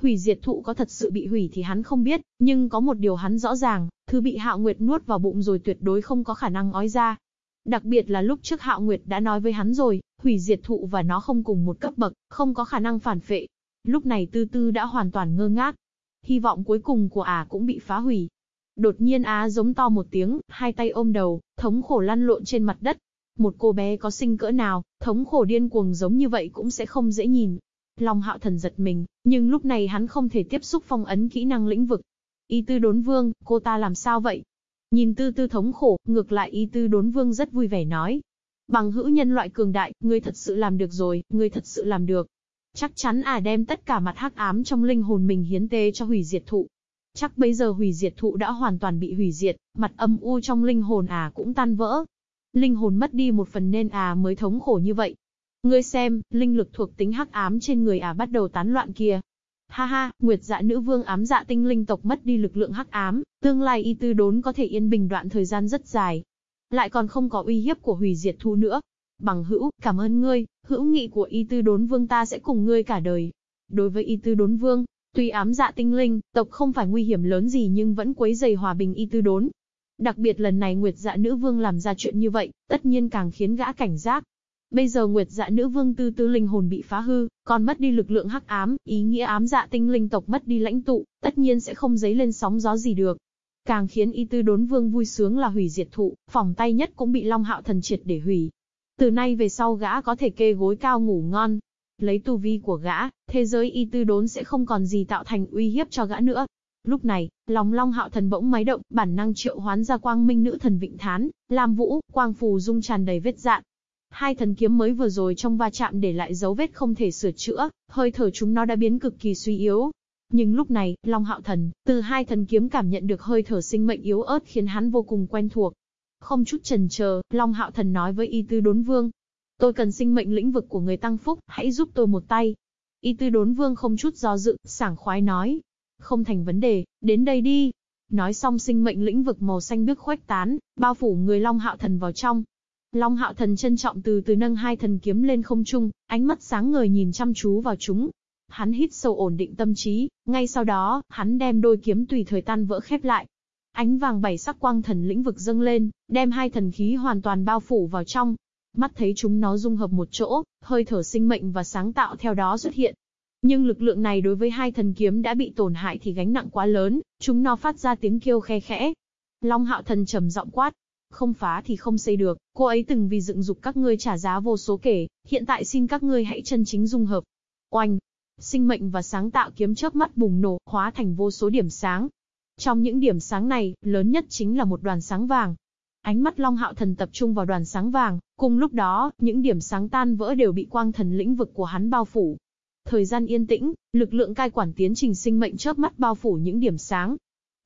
Hủy diệt thụ có thật sự bị hủy thì hắn không biết, nhưng có một điều hắn rõ ràng, thứ bị Hạo Nguyệt nuốt vào bụng rồi tuyệt đối không có khả năng ói ra. Đặc biệt là lúc trước Hạo Nguyệt đã nói với hắn rồi, hủy diệt thụ và nó không cùng một cấp bậc, không có khả năng phản phệ. Lúc này Tư Tư đã hoàn toàn ngơ ngác, hy vọng cuối cùng của ả cũng bị phá hủy. Đột nhiên á giống to một tiếng, hai tay ôm đầu, thống khổ lăn lộn trên mặt đất. Một cô bé có sinh cỡ nào, thống khổ điên cuồng giống như vậy cũng sẽ không dễ nhìn. Long hạo thần giật mình, nhưng lúc này hắn không thể tiếp xúc phong ấn kỹ năng lĩnh vực. Y tư đốn vương, cô ta làm sao vậy? Nhìn tư tư thống khổ, ngược lại y tư đốn vương rất vui vẻ nói. Bằng hữu nhân loại cường đại, ngươi thật sự làm được rồi, ngươi thật sự làm được. Chắc chắn à đem tất cả mặt hắc ám trong linh hồn mình hiến tế cho hủy diệt thụ. Chắc bây giờ hủy diệt thụ đã hoàn toàn bị hủy diệt, mặt âm u trong linh hồn à cũng tan vỡ. Linh hồn mất đi một phần nên à mới thống khổ như vậy. Ngươi xem, linh lực thuộc tính hắc ám trên người à bắt đầu tán loạn kia. Ha ha, Nguyệt Dạ Nữ Vương ám dạ tinh linh tộc mất đi lực lượng hắc ám, tương lai y tư đốn có thể yên bình đoạn thời gian rất dài. Lại còn không có uy hiếp của hủy diệt thu nữa. Bằng hữu, cảm ơn ngươi, hữu nghị của y tư đốn vương ta sẽ cùng ngươi cả đời. Đối với y tư đốn vương, tuy ám dạ tinh linh, tộc không phải nguy hiểm lớn gì nhưng vẫn quấy dày hòa bình y tư đốn. Đặc biệt lần này Nguyệt dạ nữ vương làm ra chuyện như vậy, tất nhiên càng khiến gã cảnh giác. Bây giờ Nguyệt Dạ Nữ Vương tư tư linh hồn bị phá hư, còn mất đi lực lượng hắc ám, ý nghĩa ám dạ tinh linh tộc mất đi lãnh tụ, tất nhiên sẽ không dấy lên sóng gió gì được. Càng khiến Y Tư Đốn Vương vui sướng là hủy diệt thụ, phòng tay nhất cũng bị Long Hạo Thần triệt để hủy. Từ nay về sau gã có thể kê gối cao ngủ ngon. Lấy tu vi của gã, thế giới Y Tư Đốn sẽ không còn gì tạo thành uy hiếp cho gã nữa. Lúc này, lòng Long Hạo Thần bỗng máy động, bản năng triệu hoán ra quang minh nữ thần Vịnh Thán, Lam Vũ, quang phù dung tràn đầy vết dạn, Hai thần kiếm mới vừa rồi trong va chạm để lại dấu vết không thể sửa chữa, hơi thở chúng nó đã biến cực kỳ suy yếu. Nhưng lúc này, Long Hạo Thần, từ hai thần kiếm cảm nhận được hơi thở sinh mệnh yếu ớt khiến hắn vô cùng quen thuộc. Không chút chần chờ, Long Hạo Thần nói với Y Tư Đốn Vương. Tôi cần sinh mệnh lĩnh vực của người tăng phúc, hãy giúp tôi một tay. Y Tư Đốn Vương không chút do dự, sảng khoái nói. Không thành vấn đề, đến đây đi. Nói xong sinh mệnh lĩnh vực màu xanh biếc khuếch tán, bao phủ người Long Hạo Thần vào trong, Long hạo thần trân trọng từ từ nâng hai thần kiếm lên không trung, ánh mắt sáng ngời nhìn chăm chú vào chúng. Hắn hít sâu ổn định tâm trí, ngay sau đó, hắn đem đôi kiếm tùy thời tan vỡ khép lại. Ánh vàng bảy sắc quang thần lĩnh vực dâng lên, đem hai thần khí hoàn toàn bao phủ vào trong. Mắt thấy chúng nó dung hợp một chỗ, hơi thở sinh mệnh và sáng tạo theo đó xuất hiện. Nhưng lực lượng này đối với hai thần kiếm đã bị tổn hại thì gánh nặng quá lớn, chúng nó phát ra tiếng kêu khe khẽ. Long hạo thần trầm giọng quát, không phá thì không xây được, cô ấy từng vì dựng dục các ngươi trả giá vô số kể, hiện tại xin các ngươi hãy chân chính dung hợp. Oanh! Sinh mệnh và sáng tạo kiếm chớp mắt bùng nổ, hóa thành vô số điểm sáng. Trong những điểm sáng này, lớn nhất chính là một đoàn sáng vàng. Ánh mắt Long Hạo Thần tập trung vào đoàn sáng vàng, cùng lúc đó, những điểm sáng tan vỡ đều bị quang thần lĩnh vực của hắn bao phủ. Thời gian yên tĩnh, lực lượng cai quản tiến trình sinh mệnh chớp mắt bao phủ những điểm sáng,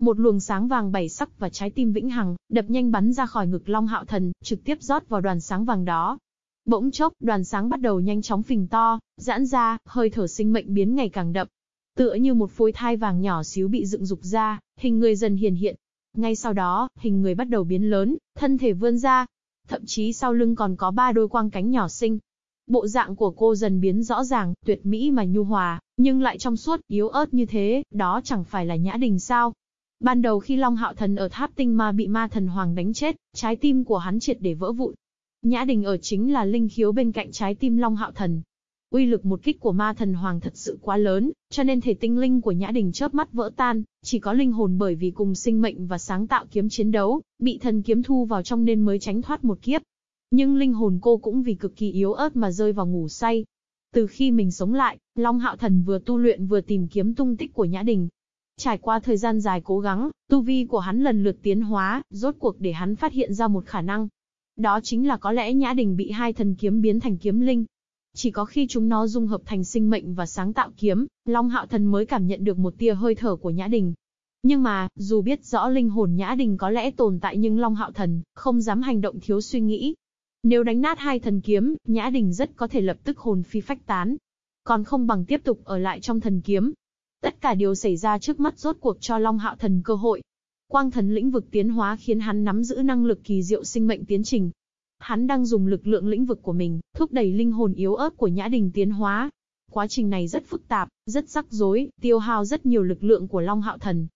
một luồng sáng vàng bảy sắc và trái tim vĩnh hằng, đập nhanh bắn ra khỏi ngực Long Hạo Thần, trực tiếp rót vào đoàn sáng vàng đó. Bỗng chốc, đoàn sáng bắt đầu nhanh chóng phình to, giãn ra, hơi thở sinh mệnh biến ngày càng đậm. Tựa như một phôi thai vàng nhỏ xíu bị dựng dục ra, hình người dần hiện hiện. Ngay sau đó, hình người bắt đầu biến lớn, thân thể vươn ra. Thậm chí sau lưng còn có ba đôi quang cánh nhỏ xinh, bộ dạng của cô dần biến rõ ràng, tuyệt mỹ mà nhu hòa, nhưng lại trong suốt, yếu ớt như thế, đó chẳng phải là Nhã Đình sao? Ban đầu khi Long Hạo Thần ở tháp tinh ma bị ma thần hoàng đánh chết, trái tim của hắn triệt để vỡ vụn. Nhã Đình ở chính là linh khiếu bên cạnh trái tim Long Hạo Thần. Uy lực một kích của ma thần hoàng thật sự quá lớn, cho nên thể tinh linh của Nhã Đình chớp mắt vỡ tan, chỉ có linh hồn bởi vì cùng sinh mệnh và sáng tạo kiếm chiến đấu, bị thần kiếm thu vào trong nên mới tránh thoát một kiếp. Nhưng linh hồn cô cũng vì cực kỳ yếu ớt mà rơi vào ngủ say. Từ khi mình sống lại, Long Hạo Thần vừa tu luyện vừa tìm kiếm tung tích của Nhã Đình, Trải qua thời gian dài cố gắng, tu vi của hắn lần lượt tiến hóa, rốt cuộc để hắn phát hiện ra một khả năng. Đó chính là có lẽ Nhã Đình bị hai thần kiếm biến thành kiếm linh. Chỉ có khi chúng nó dung hợp thành sinh mệnh và sáng tạo kiếm, Long Hạo Thần mới cảm nhận được một tia hơi thở của Nhã Đình. Nhưng mà, dù biết rõ linh hồn Nhã Đình có lẽ tồn tại nhưng Long Hạo Thần không dám hành động thiếu suy nghĩ. Nếu đánh nát hai thần kiếm, Nhã Đình rất có thể lập tức hồn phi phách tán. Còn không bằng tiếp tục ở lại trong thần kiếm, Tất cả điều xảy ra trước mắt rốt cuộc cho Long Hạo Thần cơ hội. Quang thần lĩnh vực tiến hóa khiến hắn nắm giữ năng lực kỳ diệu sinh mệnh tiến trình. Hắn đang dùng lực lượng lĩnh vực của mình, thúc đẩy linh hồn yếu ớt của Nhã Đình tiến hóa. Quá trình này rất phức tạp, rất rắc rối, tiêu hao rất nhiều lực lượng của Long Hạo Thần.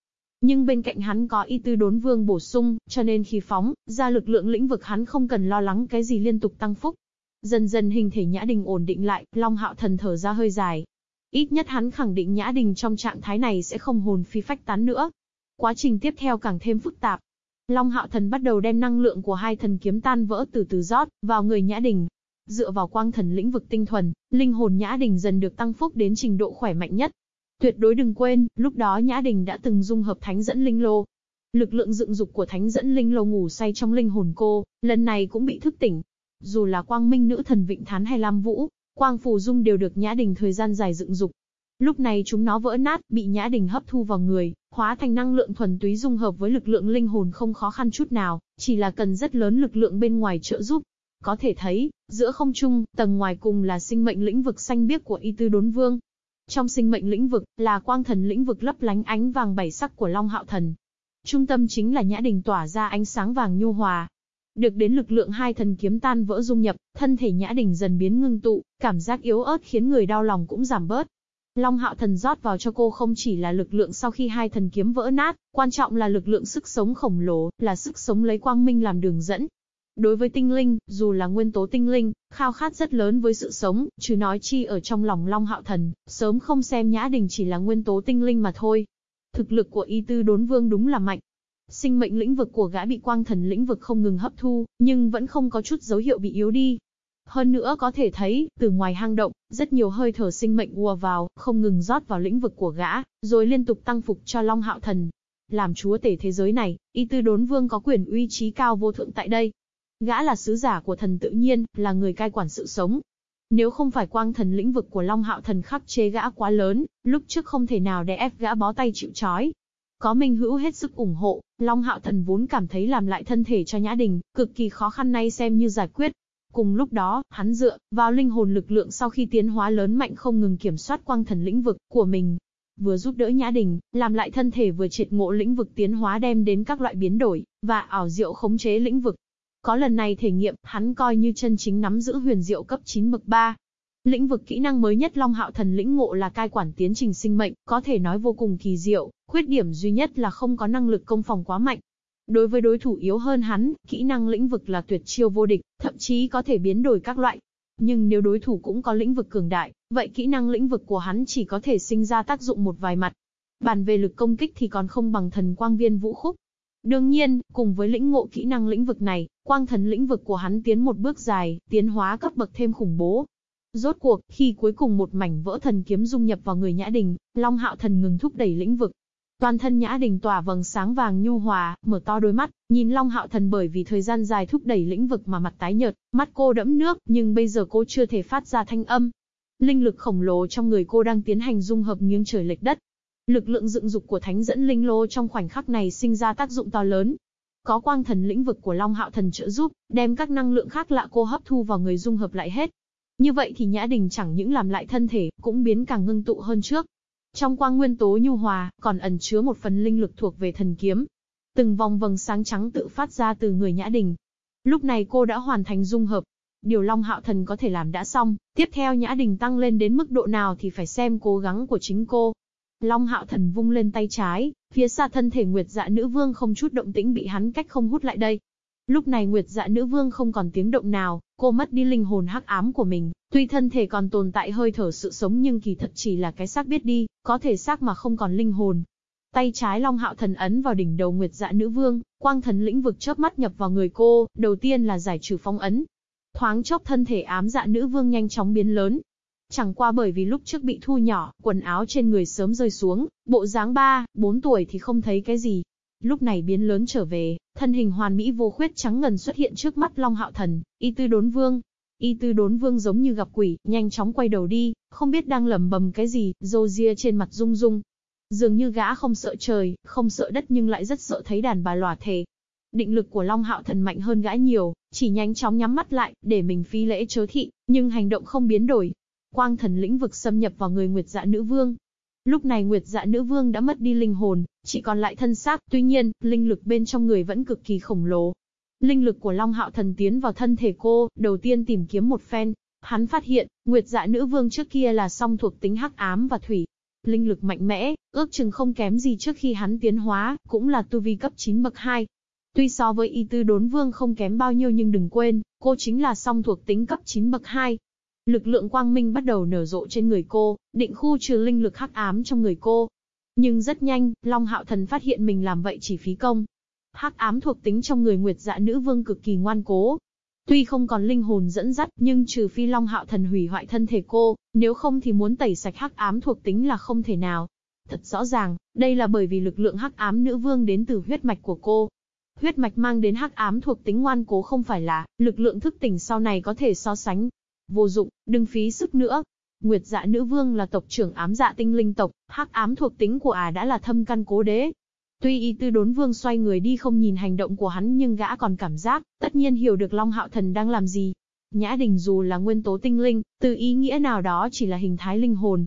Nhưng bên cạnh hắn có y tư đốn vương bổ sung, cho nên khi phóng, ra lực lượng lĩnh vực hắn không cần lo lắng cái gì liên tục tăng phúc. Dần dần hình thể Nhã Đình ổn định lại, Long Hạo Thần thở ra hơi dài, Ít nhất hắn khẳng định Nhã Đình trong trạng thái này sẽ không hồn phi phách tán nữa. Quá trình tiếp theo càng thêm phức tạp. Long Hạo Thần bắt đầu đem năng lượng của hai thần kiếm tan vỡ từ từ rót vào người Nhã Đình. Dựa vào quang thần lĩnh vực tinh thuần, linh hồn Nhã Đình dần được tăng phúc đến trình độ khỏe mạnh nhất. Tuyệt đối đừng quên, lúc đó Nhã Đình đã từng dung hợp thánh dẫn linh lô. Lực lượng dựng dục của thánh dẫn linh lô ngủ say trong linh hồn cô, lần này cũng bị thức tỉnh. Dù là quang minh nữ thần Vịnh Thán hay Lam Vũ, Quang phù dung đều được Nhã Đình thời gian dài dựng dục. Lúc này chúng nó vỡ nát, bị Nhã Đình hấp thu vào người, hóa thành năng lượng thuần túy dung hợp với lực lượng linh hồn không khó khăn chút nào, chỉ là cần rất lớn lực lượng bên ngoài trợ giúp. Có thể thấy, giữa không trung, tầng ngoài cùng là sinh mệnh lĩnh vực xanh biếc của Y Tư Đốn Vương. Trong sinh mệnh lĩnh vực, là quang thần lĩnh vực lấp lánh ánh vàng bảy sắc của Long Hạo Thần. Trung tâm chính là nhã đình tỏa ra ánh sáng vàng nhu hòa. Được đến lực lượng hai thần kiếm tan vỡ dung nhập, thân thể nhã đình dần biến ngưng tụ, cảm giác yếu ớt khiến người đau lòng cũng giảm bớt. Long Hạo Thần rót vào cho cô không chỉ là lực lượng sau khi hai thần kiếm vỡ nát, quan trọng là lực lượng sức sống khổng lồ, là sức sống lấy quang minh làm đường dẫn. Đối với tinh linh, dù là nguyên tố tinh linh, khao khát rất lớn với sự sống, chứ nói chi ở trong lòng Long Hạo Thần, sớm không xem Nhã Đình chỉ là nguyên tố tinh linh mà thôi. Thực lực của y tư đốn vương đúng là mạnh. Sinh mệnh lĩnh vực của gã bị quang thần lĩnh vực không ngừng hấp thu, nhưng vẫn không có chút dấu hiệu bị yếu đi. Hơn nữa có thể thấy, từ ngoài hang động, rất nhiều hơi thở sinh mệnh ùa vào, không ngừng rót vào lĩnh vực của gã, rồi liên tục tăng phục cho Long Hạo Thần. Làm chúa tể thế giới này, y tư đốn vương có quyền uy trí cao vô thượng tại đây. Gã là sứ giả của thần tự nhiên, là người cai quản sự sống. Nếu không phải quang thần lĩnh vực của Long Hạo Thần khắc chế gã quá lớn, lúc trước không thể nào để ép gã bó tay chịu trói. Có Minh Hữu hết sức ủng hộ, Long Hạo Thần vốn cảm thấy làm lại thân thể cho Nhã Đình, cực kỳ khó khăn nay xem như giải quyết. Cùng lúc đó, hắn dựa vào linh hồn lực lượng sau khi tiến hóa lớn mạnh không ngừng kiểm soát quang thần lĩnh vực của mình. Vừa giúp đỡ Nhã Đình, làm lại thân thể vừa triệt ngộ lĩnh vực tiến hóa đem đến các loại biến đổi, và ảo diệu khống chế lĩnh vực. Có lần này thể nghiệm, hắn coi như chân chính nắm giữ huyền diệu cấp 9 bậc 3. Lĩnh vực kỹ năng mới nhất Long Hạo Thần lĩnh ngộ là cai quản tiến trình sinh mệnh, có thể nói vô cùng kỳ diệu, khuyết điểm duy nhất là không có năng lực công phòng quá mạnh. Đối với đối thủ yếu hơn hắn, kỹ năng lĩnh vực là tuyệt chiêu vô địch, thậm chí có thể biến đổi các loại. Nhưng nếu đối thủ cũng có lĩnh vực cường đại, vậy kỹ năng lĩnh vực của hắn chỉ có thể sinh ra tác dụng một vài mặt. Bàn về lực công kích thì còn không bằng thần quang viên vũ khúc. Đương nhiên, cùng với lĩnh ngộ kỹ năng lĩnh vực này, quang thần lĩnh vực của hắn tiến một bước dài, tiến hóa cấp bậc thêm khủng bố. Rốt cuộc, khi cuối cùng một mảnh vỡ thần kiếm dung nhập vào người Nhã Đình, Long Hạo Thần ngừng thúc đẩy lĩnh vực, Toàn thân Nhã Đình tỏa vầng sáng vàng nhu hòa, mở to đôi mắt, nhìn Long Hạo Thần bởi vì thời gian dài thúc đẩy lĩnh vực mà mặt tái nhợt, mắt cô đẫm nước, nhưng bây giờ cô chưa thể phát ra thanh âm. Linh lực khổng lồ trong người cô đang tiến hành dung hợp nghiêng trời lệch đất. Lực lượng dựng dục của thánh dẫn linh lô trong khoảnh khắc này sinh ra tác dụng to lớn. Có quang thần lĩnh vực của Long Hạo Thần trợ giúp, đem các năng lượng khác lạ cô hấp thu vào người dung hợp lại hết. Như vậy thì Nhã Đình chẳng những làm lại thân thể, cũng biến càng ngưng tụ hơn trước. Trong quang nguyên tố nhu hòa, còn ẩn chứa một phần linh lực thuộc về thần kiếm. Từng vòng vầng sáng trắng tự phát ra từ người Nhã Đình. Lúc này cô đã hoàn thành dung hợp. Điều Long Hạo Thần có thể làm đã xong, tiếp theo Nhã Đình tăng lên đến mức độ nào thì phải xem cố gắng của chính cô. Long Hạo Thần vung lên tay trái, phía xa thân thể Nguyệt Dạ Nữ Vương không chút động tĩnh bị hắn cách không hút lại đây. Lúc này Nguyệt Dạ Nữ Vương không còn tiếng động nào, cô mất đi linh hồn hắc ám của mình, tuy thân thể còn tồn tại hơi thở sự sống nhưng kỳ thật chỉ là cái xác biết đi, có thể xác mà không còn linh hồn. Tay trái Long Hạo Thần ấn vào đỉnh đầu Nguyệt Dạ Nữ Vương, quang thần lĩnh vực chớp mắt nhập vào người cô, đầu tiên là giải trừ phong ấn. Thoáng chốc thân thể ám dạ nữ vương nhanh chóng biến lớn, Chẳng qua bởi vì lúc trước bị thu nhỏ, quần áo trên người sớm rơi xuống, bộ dáng 3, 4 tuổi thì không thấy cái gì. Lúc này biến lớn trở về, thân hình hoàn mỹ vô khuyết trắng ngần xuất hiện trước mắt Long Hạo Thần, y tư đốn vương. Y tư đốn vương giống như gặp quỷ, nhanh chóng quay đầu đi, không biết đang lẩm bẩm cái gì, râu ria trên mặt rung rung. Dường như gã không sợ trời, không sợ đất nhưng lại rất sợ thấy đàn bà lòa thể. Định lực của Long Hạo Thần mạnh hơn gã nhiều, chỉ nhanh chóng nhắm mắt lại, để mình phi lễ chớ thị, nhưng hành động không biến đổi, quang thần lĩnh vực xâm nhập vào người Nguyệt Dạ Nữ Vương. Lúc này Nguyệt Dạ Nữ Vương đã mất đi linh hồn, chỉ còn lại thân xác, tuy nhiên, linh lực bên trong người vẫn cực kỳ khổng lồ. Linh lực của Long Hạo Thần tiến vào thân thể cô, đầu tiên tìm kiếm một phen. Hắn phát hiện, Nguyệt Dạ Nữ Vương trước kia là song thuộc tính hắc ám và thủy. Linh lực mạnh mẽ, ước chừng không kém gì trước khi hắn tiến hóa, cũng là tu vi cấp 9 bậc 2. Tuy so với y tư đốn vương không kém bao nhiêu nhưng đừng quên, cô chính là song thuộc tính cấp 9 bậc 2. Lực lượng quang minh bắt đầu nở rộ trên người cô, định khu trừ linh lực hắc ám trong người cô. Nhưng rất nhanh, Long Hạo Thần phát hiện mình làm vậy chỉ phí công. Hắc ám thuộc tính trong người Nguyệt Dạ Nữ Vương cực kỳ ngoan cố. Tuy không còn linh hồn dẫn dắt, nhưng trừ phi Long Hạo Thần hủy hoại thân thể cô, nếu không thì muốn tẩy sạch hắc ám thuộc tính là không thể nào. Thật rõ ràng, đây là bởi vì lực lượng hắc ám nữ vương đến từ huyết mạch của cô. Huyết mạch mang đến hắc ám thuộc tính ngoan cố không phải là lực lượng thức tỉnh sau này có thể so sánh, Vô dụng, đừng phí sức nữa. Nguyệt dạ nữ vương là tộc trưởng ám dạ tinh linh tộc, hắc ám thuộc tính của ả đã là thâm căn cố đế. Tuy y tư đốn vương xoay người đi không nhìn hành động của hắn nhưng gã còn cảm giác, tất nhiên hiểu được Long Hạo Thần đang làm gì. Nhã đình dù là nguyên tố tinh linh, từ ý nghĩa nào đó chỉ là hình thái linh hồn.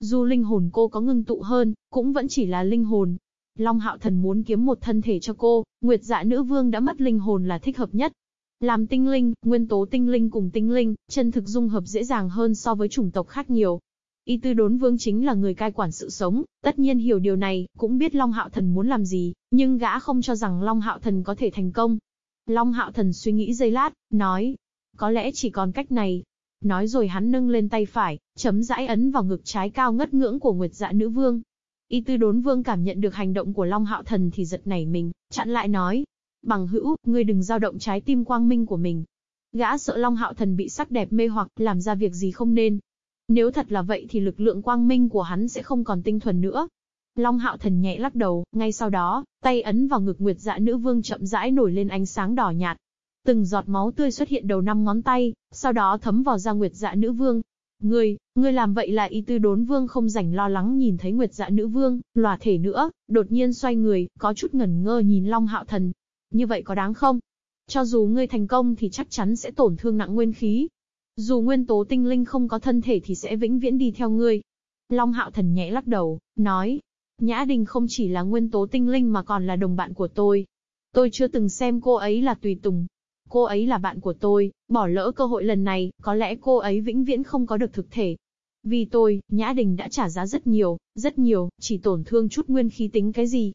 Dù linh hồn cô có ngưng tụ hơn, cũng vẫn chỉ là linh hồn. Long Hạo Thần muốn kiếm một thân thể cho cô, Nguyệt Dạ Nữ Vương đã mất linh hồn là thích hợp nhất. Làm tinh linh, nguyên tố tinh linh cùng tinh linh, chân thực dung hợp dễ dàng hơn so với chủng tộc khác nhiều. Y tư đốn vương chính là người cai quản sự sống, tất nhiên hiểu điều này, cũng biết Long Hạo Thần muốn làm gì, nhưng gã không cho rằng Long Hạo Thần có thể thành công. Long Hạo Thần suy nghĩ giây lát, nói, có lẽ chỉ còn cách này. Nói rồi hắn nâng lên tay phải, chấm rãi ấn vào ngực trái cao ngất ngưỡng của Nguyệt Dạ Nữ Vương. Y tư đốn vương cảm nhận được hành động của Long Hạo Thần thì giật nảy mình, chặn lại nói, bằng hữu, ngươi đừng dao động trái tim quang minh của mình. Gã sợ Long Hạo Thần bị sắc đẹp mê hoặc, làm ra việc gì không nên, nếu thật là vậy thì lực lượng quang minh của hắn sẽ không còn tinh thuần nữa. Long hạo thần nhẹ lắc đầu, ngay sau đó, tay ấn vào ngực Nguyệt Dạ Nữ Vương chậm rãi nổi lên ánh sáng đỏ nhạt. Từng giọt máu tươi xuất hiện đầu năm ngón tay, sau đó thấm vào da Nguyệt Dạ Nữ Vương. Ngươi, ngươi làm vậy là y tư đốn vương không rảnh lo lắng nhìn thấy Nguyệt Dạ Nữ Vương, lòa thể nữa, đột nhiên xoay người, có chút ngẩn ngơ nhìn Long hạo thần. Như vậy có đáng không? Cho dù ngươi thành công thì chắc chắn sẽ tổn thương nặng nguyên khí, dù nguyên tố tinh linh không có thân thể thì sẽ vĩnh viễn đi theo ngươi. Long hạo thần nhẹ lắc đầu, nói, Nhã Đình không chỉ là nguyên tố tinh linh mà còn là đồng bạn của tôi. Tôi chưa từng xem cô ấy là tùy tùng. Cô ấy là bạn của tôi, bỏ lỡ cơ hội lần này, có lẽ cô ấy vĩnh viễn không có được thực thể. Vì tôi, Nhã Đình đã trả giá rất nhiều, rất nhiều, chỉ tổn thương chút nguyên khí tính cái gì.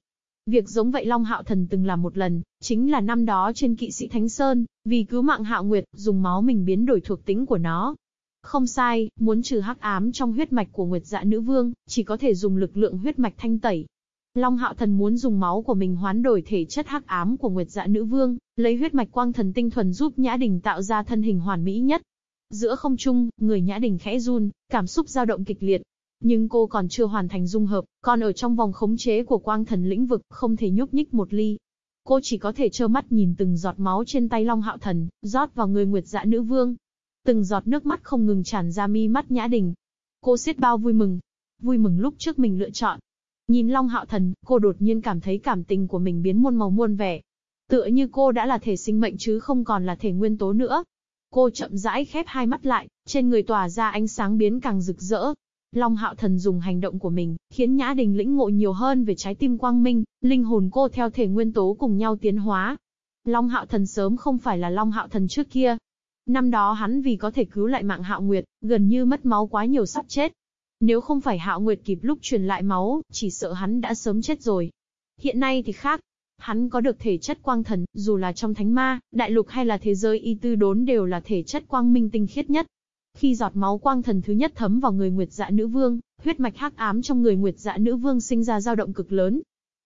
Việc giống vậy Long Hạo Thần từng làm một lần, chính là năm đó trên kỵ sĩ Thánh Sơn, vì cứu mạng Hạo Nguyệt, dùng máu mình biến đổi thuộc tính của nó. Không sai, muốn trừ hắc ám trong huyết mạch của Nguyệt Dạ Nữ Vương, chỉ có thể dùng lực lượng huyết mạch thanh tẩy. Long Hạo Thần muốn dùng máu của mình hoán đổi thể chất hắc ám của Nguyệt Dạ Nữ Vương, lấy huyết mạch quang thần tinh thuần giúp Nhã Đình tạo ra thân hình hoàn mỹ nhất. Giữa không trung, người Nhã Đình khẽ run, cảm xúc dao động kịch liệt, nhưng cô còn chưa hoàn thành dung hợp, còn ở trong vòng khống chế của quang thần lĩnh vực, không thể nhúc nhích một ly. Cô chỉ có thể trơ mắt nhìn từng giọt máu trên tay Long Hạo Thần, rót vào người Nguyệt Dạ Nữ Vương. Từng giọt nước mắt không ngừng tràn ra mi mắt Nhã Đình. Cô xiết bao vui mừng. Vui mừng lúc trước mình lựa chọn. Nhìn Long Hạo Thần, cô đột nhiên cảm thấy cảm tình của mình biến muôn màu muôn vẻ. Tựa như cô đã là thể sinh mệnh chứ không còn là thể nguyên tố nữa. Cô chậm rãi khép hai mắt lại, trên người tỏa ra ánh sáng biến càng rực rỡ, Long Hạo Thần dùng hành động của mình, khiến Nhã Đình lĩnh ngộ nhiều hơn về trái tim quang minh, linh hồn cô theo thể nguyên tố cùng nhau tiến hóa. Long Hạo Thần sớm không phải là Long Hạo Thần trước kia. Năm đó hắn vì có thể cứu lại mạng Hạo Nguyệt, gần như mất máu quá nhiều sắp chết. Nếu không phải Hạo Nguyệt kịp lúc truyền lại máu, chỉ sợ hắn đã sớm chết rồi. Hiện nay thì khác. Hắn có được thể chất quang thần, dù là trong thánh ma, đại lục hay là thế giới y tư đốn đều là thể chất quang minh tinh khiết nhất. Khi giọt máu quang thần thứ nhất thấm vào người Nguyệt Dạ Nữ Vương, huyết mạch hắc ám trong người Nguyệt Dạ Nữ Vương sinh ra dao động cực lớn.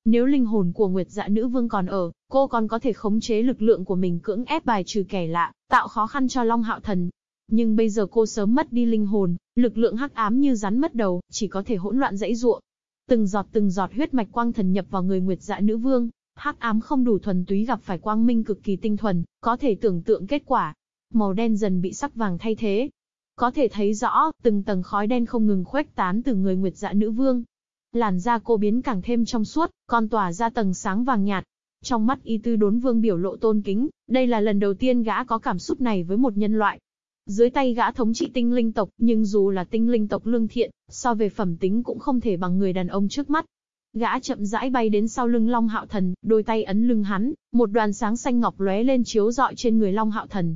Nếu linh hồn của Nguyệt Dạ Nữ Vương còn ở, cô còn có thể khống chế lực lượng của mình cưỡng ép bài trừ kẻ lạ, tạo khó khăn cho Long Hạo Thần. Nhưng bây giờ cô sớm mất đi linh hồn, lực lượng hắc ám như rắn mất đầu, chỉ có thể hỗn loạn dãy ruộng. Từng giọt từng giọt huyết mạch quang thần nhập vào người Nguyệt Dạ Nữ Vương, hắc ám không đủ thuần túy gặp phải quang minh cực kỳ tinh thuần, có thể tưởng tượng kết quả. Màu đen dần bị sắc vàng thay thế, có thể thấy rõ, từng tầng khói đen không ngừng khuếch tán từ người Nguyệt Dạ Nữ Vương. Làn da cô biến càng thêm trong suốt, còn tỏa ra tầng sáng vàng nhạt. Trong mắt Y Tư Đốn Vương biểu lộ tôn kính, đây là lần đầu tiên gã có cảm xúc này với một nhân loại. Dưới tay gã thống trị tinh linh tộc, nhưng dù là tinh linh tộc lương thiện, so về phẩm tính cũng không thể bằng người đàn ông trước mắt. Gã chậm rãi bay đến sau lưng Long Hạo Thần, đôi tay ấn lưng hắn, một đoàn sáng xanh ngọc lóe lên chiếu rọi trên người Long Hạo Thần,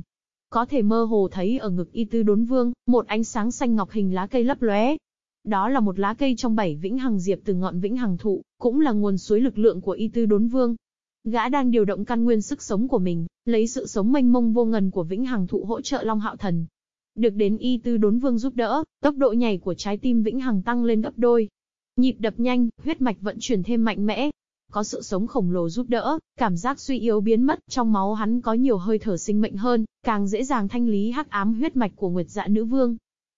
có thể mơ hồ thấy ở ngực y tư đốn vương, một ánh sáng xanh ngọc hình lá cây lấp lóe. Đó là một lá cây trong bảy vĩnh hằng diệp từ ngọn vĩnh hằng thụ, cũng là nguồn suối lực lượng của y tư đốn vương. Gã đang điều động căn nguyên sức sống của mình, lấy sự sống mênh mông vô ngần của vĩnh hằng thụ hỗ trợ Long Hạo Thần. Được đến y tư đốn vương giúp đỡ, tốc độ nhảy của trái tim vĩnh hằng tăng lên gấp đôi. Nhịp đập nhanh, huyết mạch vận chuyển thêm mạnh mẽ, có sự sống khổng lồ giúp đỡ, cảm giác suy yếu biến mất, trong máu hắn có nhiều hơi thở sinh mệnh hơn, càng dễ dàng thanh lý hắc ám huyết mạch của Nguyệt Dạ Nữ Vương.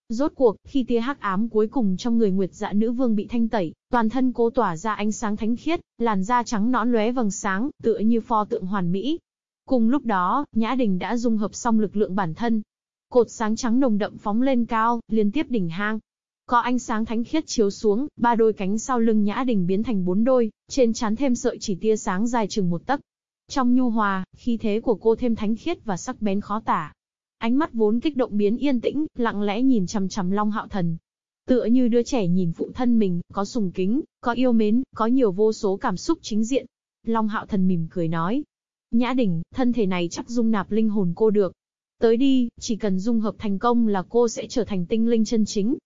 Rốt cuộc, khi tia hắc ám cuối cùng trong người Nguyệt Dạ Nữ Vương bị thanh tẩy, toàn thân cô tỏa ra ánh sáng thánh khiết, làn da trắng nõn lóe vầng sáng, tựa như pho tượng hoàn mỹ. Cùng lúc đó, Nhã Đình đã dung hợp xong lực lượng bản thân. Cột sáng trắng nồng đậm phóng lên cao, liên tiếp đỉnh hang, có ánh sáng thánh khiết chiếu xuống, ba đôi cánh sau lưng Nhã Đình biến thành bốn đôi, trên trán thêm sợi chỉ tia sáng dài chừng một tấc. Trong nhu hòa, khí thế của cô thêm thánh khiết và sắc bén khó tả. Ánh mắt vốn kích động biến yên tĩnh, lặng lẽ nhìn chằm chằm Long Hạo Thần. Tựa như đứa trẻ nhìn phụ thân mình, có sùng kính, có yêu mến, có nhiều vô số cảm xúc chính diện. Long Hạo Thần mỉm cười nói. Nhã đỉnh, thân thể này chắc dung nạp linh hồn cô được. Tới đi, chỉ cần dung hợp thành công là cô sẽ trở thành tinh linh chân chính.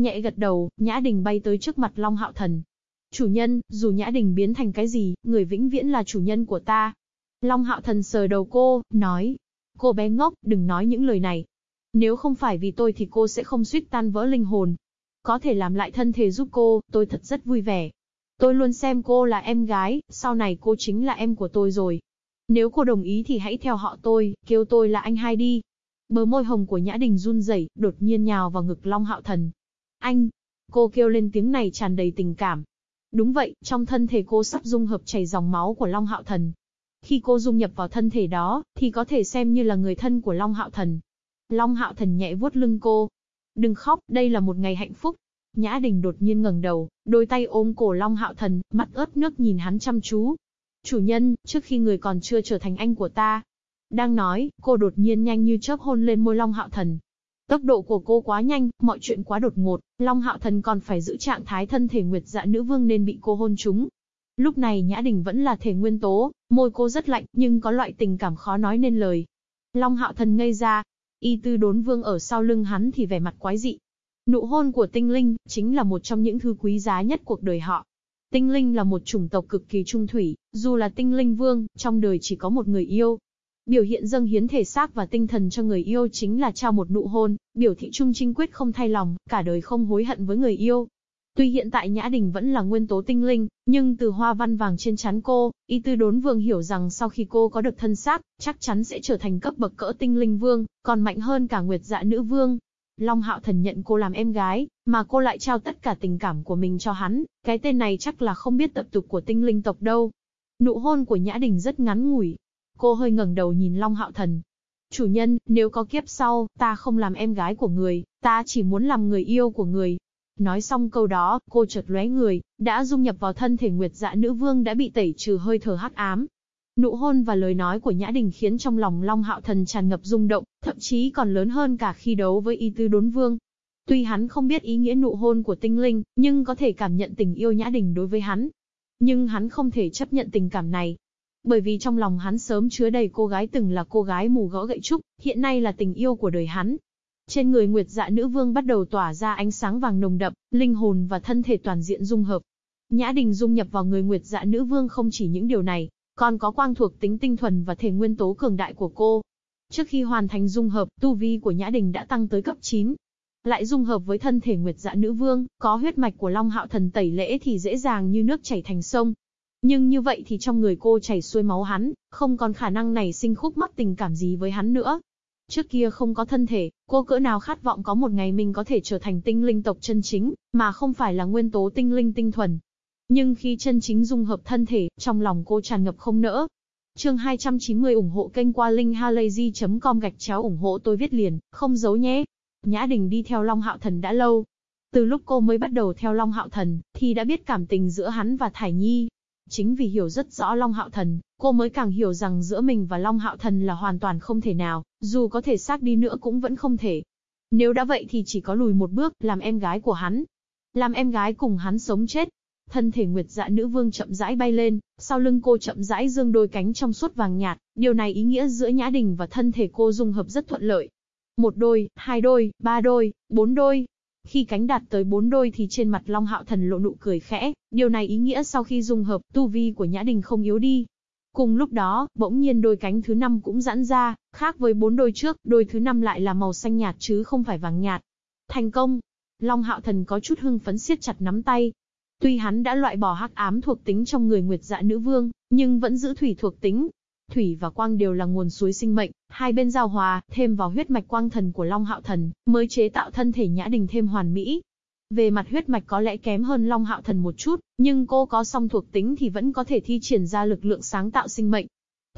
Nhẹ gật đầu, Nhã Đình bay tới trước mặt Long Hạo Thần. Chủ nhân, dù Nhã Đình biến thành cái gì, người vĩnh viễn là chủ nhân của ta. Long Hạo Thần sờ đầu cô, nói. Cô bé ngốc, đừng nói những lời này. Nếu không phải vì tôi thì cô sẽ không suýt tan vỡ linh hồn. Có thể làm lại thân thể giúp cô, tôi thật rất vui vẻ. Tôi luôn xem cô là em gái, sau này cô chính là em của tôi rồi. Nếu cô đồng ý thì hãy theo họ tôi, kêu tôi là anh hai đi. Bờ môi hồng của Nhã Đình run rẩy, đột nhiên nhào vào ngực Long Hạo Thần. Anh! Cô kêu lên tiếng này tràn đầy tình cảm. Đúng vậy, trong thân thể cô sắp dung hợp chảy dòng máu của Long Hạo Thần. Khi cô dung nhập vào thân thể đó, thì có thể xem như là người thân của Long Hạo Thần. Long Hạo Thần nhẹ vuốt lưng cô. Đừng khóc, đây là một ngày hạnh phúc. Nhã Đình đột nhiên ngẩng đầu, đôi tay ôm cổ Long Hạo Thần, mắt ướt nước nhìn hắn chăm chú. Chủ nhân, trước khi người còn chưa trở thành anh của ta. Đang nói, cô đột nhiên nhanh như chớp hôn lên môi Long Hạo Thần. Tốc độ của cô quá nhanh, mọi chuyện quá đột ngột, Long Hạo Thần còn phải giữ trạng thái thân thể nguyệt dạ nữ vương nên bị cô hôn trúng. Lúc này Nhã Đình vẫn là thể nguyên tố, môi cô rất lạnh, nhưng có loại tình cảm khó nói nên lời. Long Hạo Thần ngây ra, y tư đốn vương ở sau lưng hắn thì vẻ mặt quái dị. Nụ hôn của tinh linh, chính là một trong những thứ quý giá nhất cuộc đời họ. Tinh linh là một chủng tộc cực kỳ trung thủy, dù là tinh linh vương, trong đời chỉ có một người yêu. Biểu hiện dâng hiến thể xác và tinh thần cho người yêu chính là trao một nụ hôn, biểu thị trung trinh quyết không thay lòng, cả đời không hối hận với người yêu. Tuy hiện tại Nhã Đình vẫn là nguyên tố tinh linh, nhưng từ hoa văn vàng trên chán cô, y tư đốn vương hiểu rằng sau khi cô có được thân xác, chắc chắn sẽ trở thành cấp bậc cỡ tinh linh vương, còn mạnh hơn cả nguyệt dạ nữ vương. Long Hạo Thần nhận cô làm em gái, mà cô lại trao tất cả tình cảm của mình cho hắn, cái tên này chắc là không biết tập tục của tinh linh tộc đâu. Nụ hôn của Nhã Đình rất ngắn ngủi. Cô hơi ngẩng đầu nhìn Long Hạo Thần. Chủ nhân, nếu có kiếp sau, ta không làm em gái của người, ta chỉ muốn làm người yêu của người. Nói xong câu đó, cô chợt lóe người, đã dung nhập vào thân thể Nguyệt Dạ Nữ Vương đã bị tẩy trừ hơi thở hắc ám, Nụ hôn và lời nói của Nhã Đình khiến trong lòng Long Hạo Thần tràn ngập rung động, thậm chí còn lớn hơn cả khi đấu với Y Tư Đốn Vương. Tuy hắn không biết ý nghĩa nụ hôn của tinh linh, nhưng có thể cảm nhận tình yêu Nhã Đình đối với hắn. Nhưng hắn không thể chấp nhận tình cảm này. Bởi vì trong lòng hắn sớm chứa đầy cô gái từng là cô gái mù gõ gậy trúc, hiện nay là tình yêu của đời hắn. Trên người Nguyệt Dạ Nữ Vương bắt đầu tỏa ra ánh sáng vàng nồng đậm, linh hồn và thân thể toàn diện dung hợp. Nhã Đình dung nhập vào người Nguyệt Dạ Nữ Vương không chỉ những điều này, còn có quang thuộc tính tinh thuần và thể nguyên tố cường đại của cô. Trước khi hoàn thành dung hợp, tu vi của Nhã Đình đã tăng tới cấp 9. Lại dung hợp với thân thể Nguyệt Dạ Nữ Vương, có huyết mạch của Long Hạo Thần tẩy lễ thì dễ dàng như nước chảy thành sông. Nhưng như vậy thì trong người cô chảy xuôi máu hắn, không còn khả năng này sinh khúc mắc tình cảm gì với hắn nữa. Trước kia không có thân thể, cô cỡ nào khát vọng có một ngày mình có thể trở thành tinh linh tộc chân chính, mà không phải là nguyên tố tinh linh tinh thuần. Nhưng khi chân chính dung hợp thân thể, trong lòng cô tràn ngập không nỡ. Chương 290 ủng hộ kênh qua linkhalazy.com gạch chéo ủng hộ tôi viết liền, không giấu nhé. Nhã Đình đi theo Long Hạo Thần đã lâu. Từ lúc cô mới bắt đầu theo Long Hạo Thần, thì đã biết cảm tình giữa hắn và Thải Nhi. Chính vì hiểu rất rõ Long Hạo Thần, cô mới càng hiểu rằng giữa mình và Long Hạo Thần là hoàn toàn không thể nào, dù có thể xác đi nữa cũng vẫn không thể. Nếu đã vậy thì chỉ có lùi một bước, làm em gái của hắn. Làm em gái cùng hắn sống chết, Thân thể Nguyệt Dạ Nữ Vương chậm rãi bay lên, sau lưng cô chậm rãi dương đôi cánh trong suốt vàng nhạt, điều này ý nghĩa giữa Nhã Đình và thân thể cô dung hợp rất thuận lợi. Một đôi, hai đôi, ba đôi, bốn đôi. Khi cánh đạt tới bốn đôi thì trên mặt Long Hạo Thần lộ nụ cười khẽ, điều này ý nghĩa sau khi dung hợp, tu vi của Nhã Đình không yếu đi. Cùng lúc đó, bỗng nhiên đôi cánh thứ năm cũng giãn ra, khác với bốn đôi trước, đôi thứ năm lại là màu xanh nhạt chứ không phải vàng nhạt. Thành công! Long Hạo Thần có chút hưng phấn siết chặt nắm tay, Tuy hắn đã loại bỏ hắc ám thuộc tính trong người Nguyệt Dạ Nữ Vương, nhưng vẫn giữ thủy thuộc tính. Thủy và quang đều là nguồn suối sinh mệnh, hai bên giao hòa, thêm vào huyết mạch quang thần của Long Hạo Thần, mới chế tạo thân thể Nhã Đình thêm hoàn mỹ. Về mặt huyết mạch có lẽ kém hơn Long Hạo Thần một chút, nhưng cô có song thuộc tính thì vẫn có thể thi triển ra lực lượng sáng tạo sinh mệnh.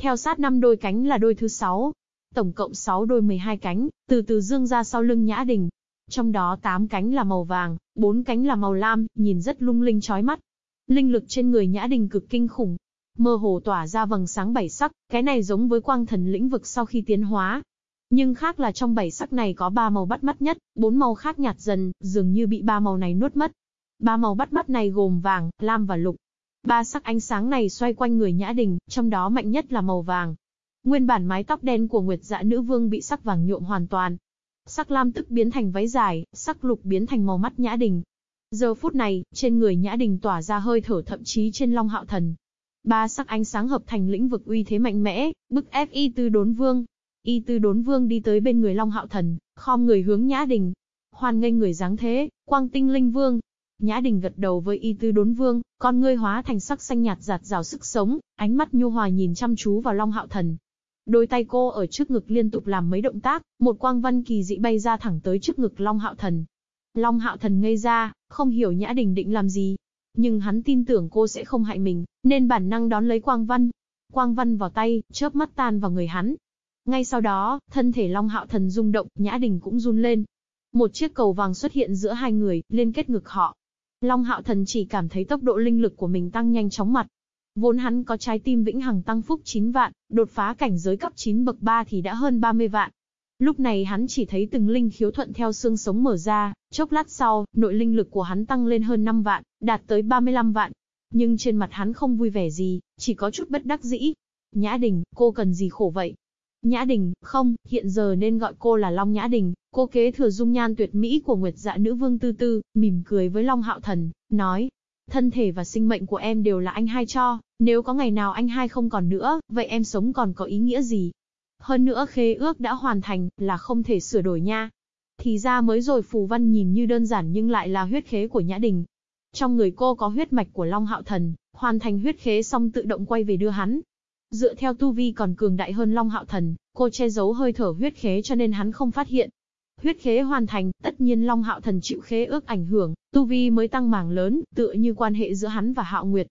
Theo sát năm đôi cánh là đôi thứ sáu, tổng cộng 6 đôi 12 cánh, từ từ dương ra sau lưng Nhã Đình, trong đó 8 cánh là màu vàng, 4 cánh là màu lam, nhìn rất lung linh chói mắt. Linh lực trên người Nhã Đình cực kinh khủng, mơ hồ tỏa ra vầng sáng bảy sắc, cái này giống với quang thần lĩnh vực sau khi tiến hóa. Nhưng khác là trong bảy sắc này có ba màu bắt mắt nhất, bốn màu khác nhạt dần, dường như bị ba màu này nuốt mất. Ba màu bắt mắt này gồm vàng, lam và lục. Ba sắc ánh sáng này xoay quanh người Nhã Đình, trong đó mạnh nhất là màu vàng. Nguyên bản mái tóc đen của Nguyệt Dạ Nữ Vương bị sắc vàng nhuộm hoàn toàn. Sắc lam tức biến thành váy dài, sắc lục biến thành màu mắt Nhã Đình. Giờ phút này, trên người Nhã Đình tỏa ra hơi thở thậm chí trên Long Hạo Thần. Ba sắc ánh sáng hợp thành lĩnh vực uy thế mạnh mẽ, bức ép y tư đốn vương. Y tư đốn vương đi tới bên người Long Hạo Thần, khom người hướng Nhã Đình. Hoan nghênh người dáng thế, quang tinh linh vương, Nhã Đình gật đầu với y tư đốn vương, con ngươi hóa thành sắc xanh nhạt giạt rào sức sống, ánh mắt nhu hòa nhìn chăm chú vào Long Hạo Thần. Đôi tay cô ở trước ngực liên tục làm mấy động tác, một quang văn kỳ dị bay ra thẳng tới trước ngực Long Hạo Thần. Long Hạo Thần ngây ra, không hiểu Nhã Đình định làm gì. Nhưng hắn tin tưởng cô sẽ không hại mình, nên bản năng đón lấy quang văn. Quang văn vào tay, chớp mắt tan vào người hắn. Ngay sau đó, thân thể Long Hạo Thần rung động, Nhã Đình cũng run lên. Một chiếc cầu vàng xuất hiện giữa hai người, liên kết ngực họ. Long Hạo Thần chỉ cảm thấy tốc độ linh lực của mình tăng nhanh chóng mặt. Vốn hắn có trái tim vĩnh hằng tăng phúc 9 vạn, đột phá cảnh giới cấp 9 bậc 3 thì đã hơn 30 vạn. Lúc này hắn chỉ thấy từng linh khiếu thuận theo xương sống mở ra, chốc lát sau, nội linh lực của hắn tăng lên hơn 5 vạn, đạt tới 35 vạn. Nhưng trên mặt hắn không vui vẻ gì, chỉ có chút bất đắc dĩ. Nhã Đình, cô cần gì khổ vậy? Nhã Đình, không, hiện giờ nên gọi cô là Long Nhã Đình, cô kế thừa dung nhan tuyệt mỹ của Nguyệt Dạ Nữ Vương Tư Tư, mỉm cười với Long Hạo Thần, nói, thân thể và sinh mệnh của em đều là anh hai cho, nếu có ngày nào anh hai không còn nữa, vậy em sống còn có ý nghĩa gì? Hơn nữa khế ước đã hoàn thành, là không thể sửa đổi nha. Thì ra mới rồi phù văn nhìn như đơn giản nhưng lại là huyết khế của Nhã Đình. Trong người cô có huyết mạch của Long Hạo Thần, hoàn thành huyết khế xong tự động quay về đưa hắn, Dựa theo tu vi còn cường đại hơn Long Hạo Thần, cô che giấu hơi thở huyết khế cho nên hắn không phát hiện. Huyết khế hoàn thành, tất nhiên Long Hạo Thần chịu khế ước ảnh hưởng, tu vi mới tăng mảng lớn, tựa như quan hệ giữa hắn và Hạo Nguyệt.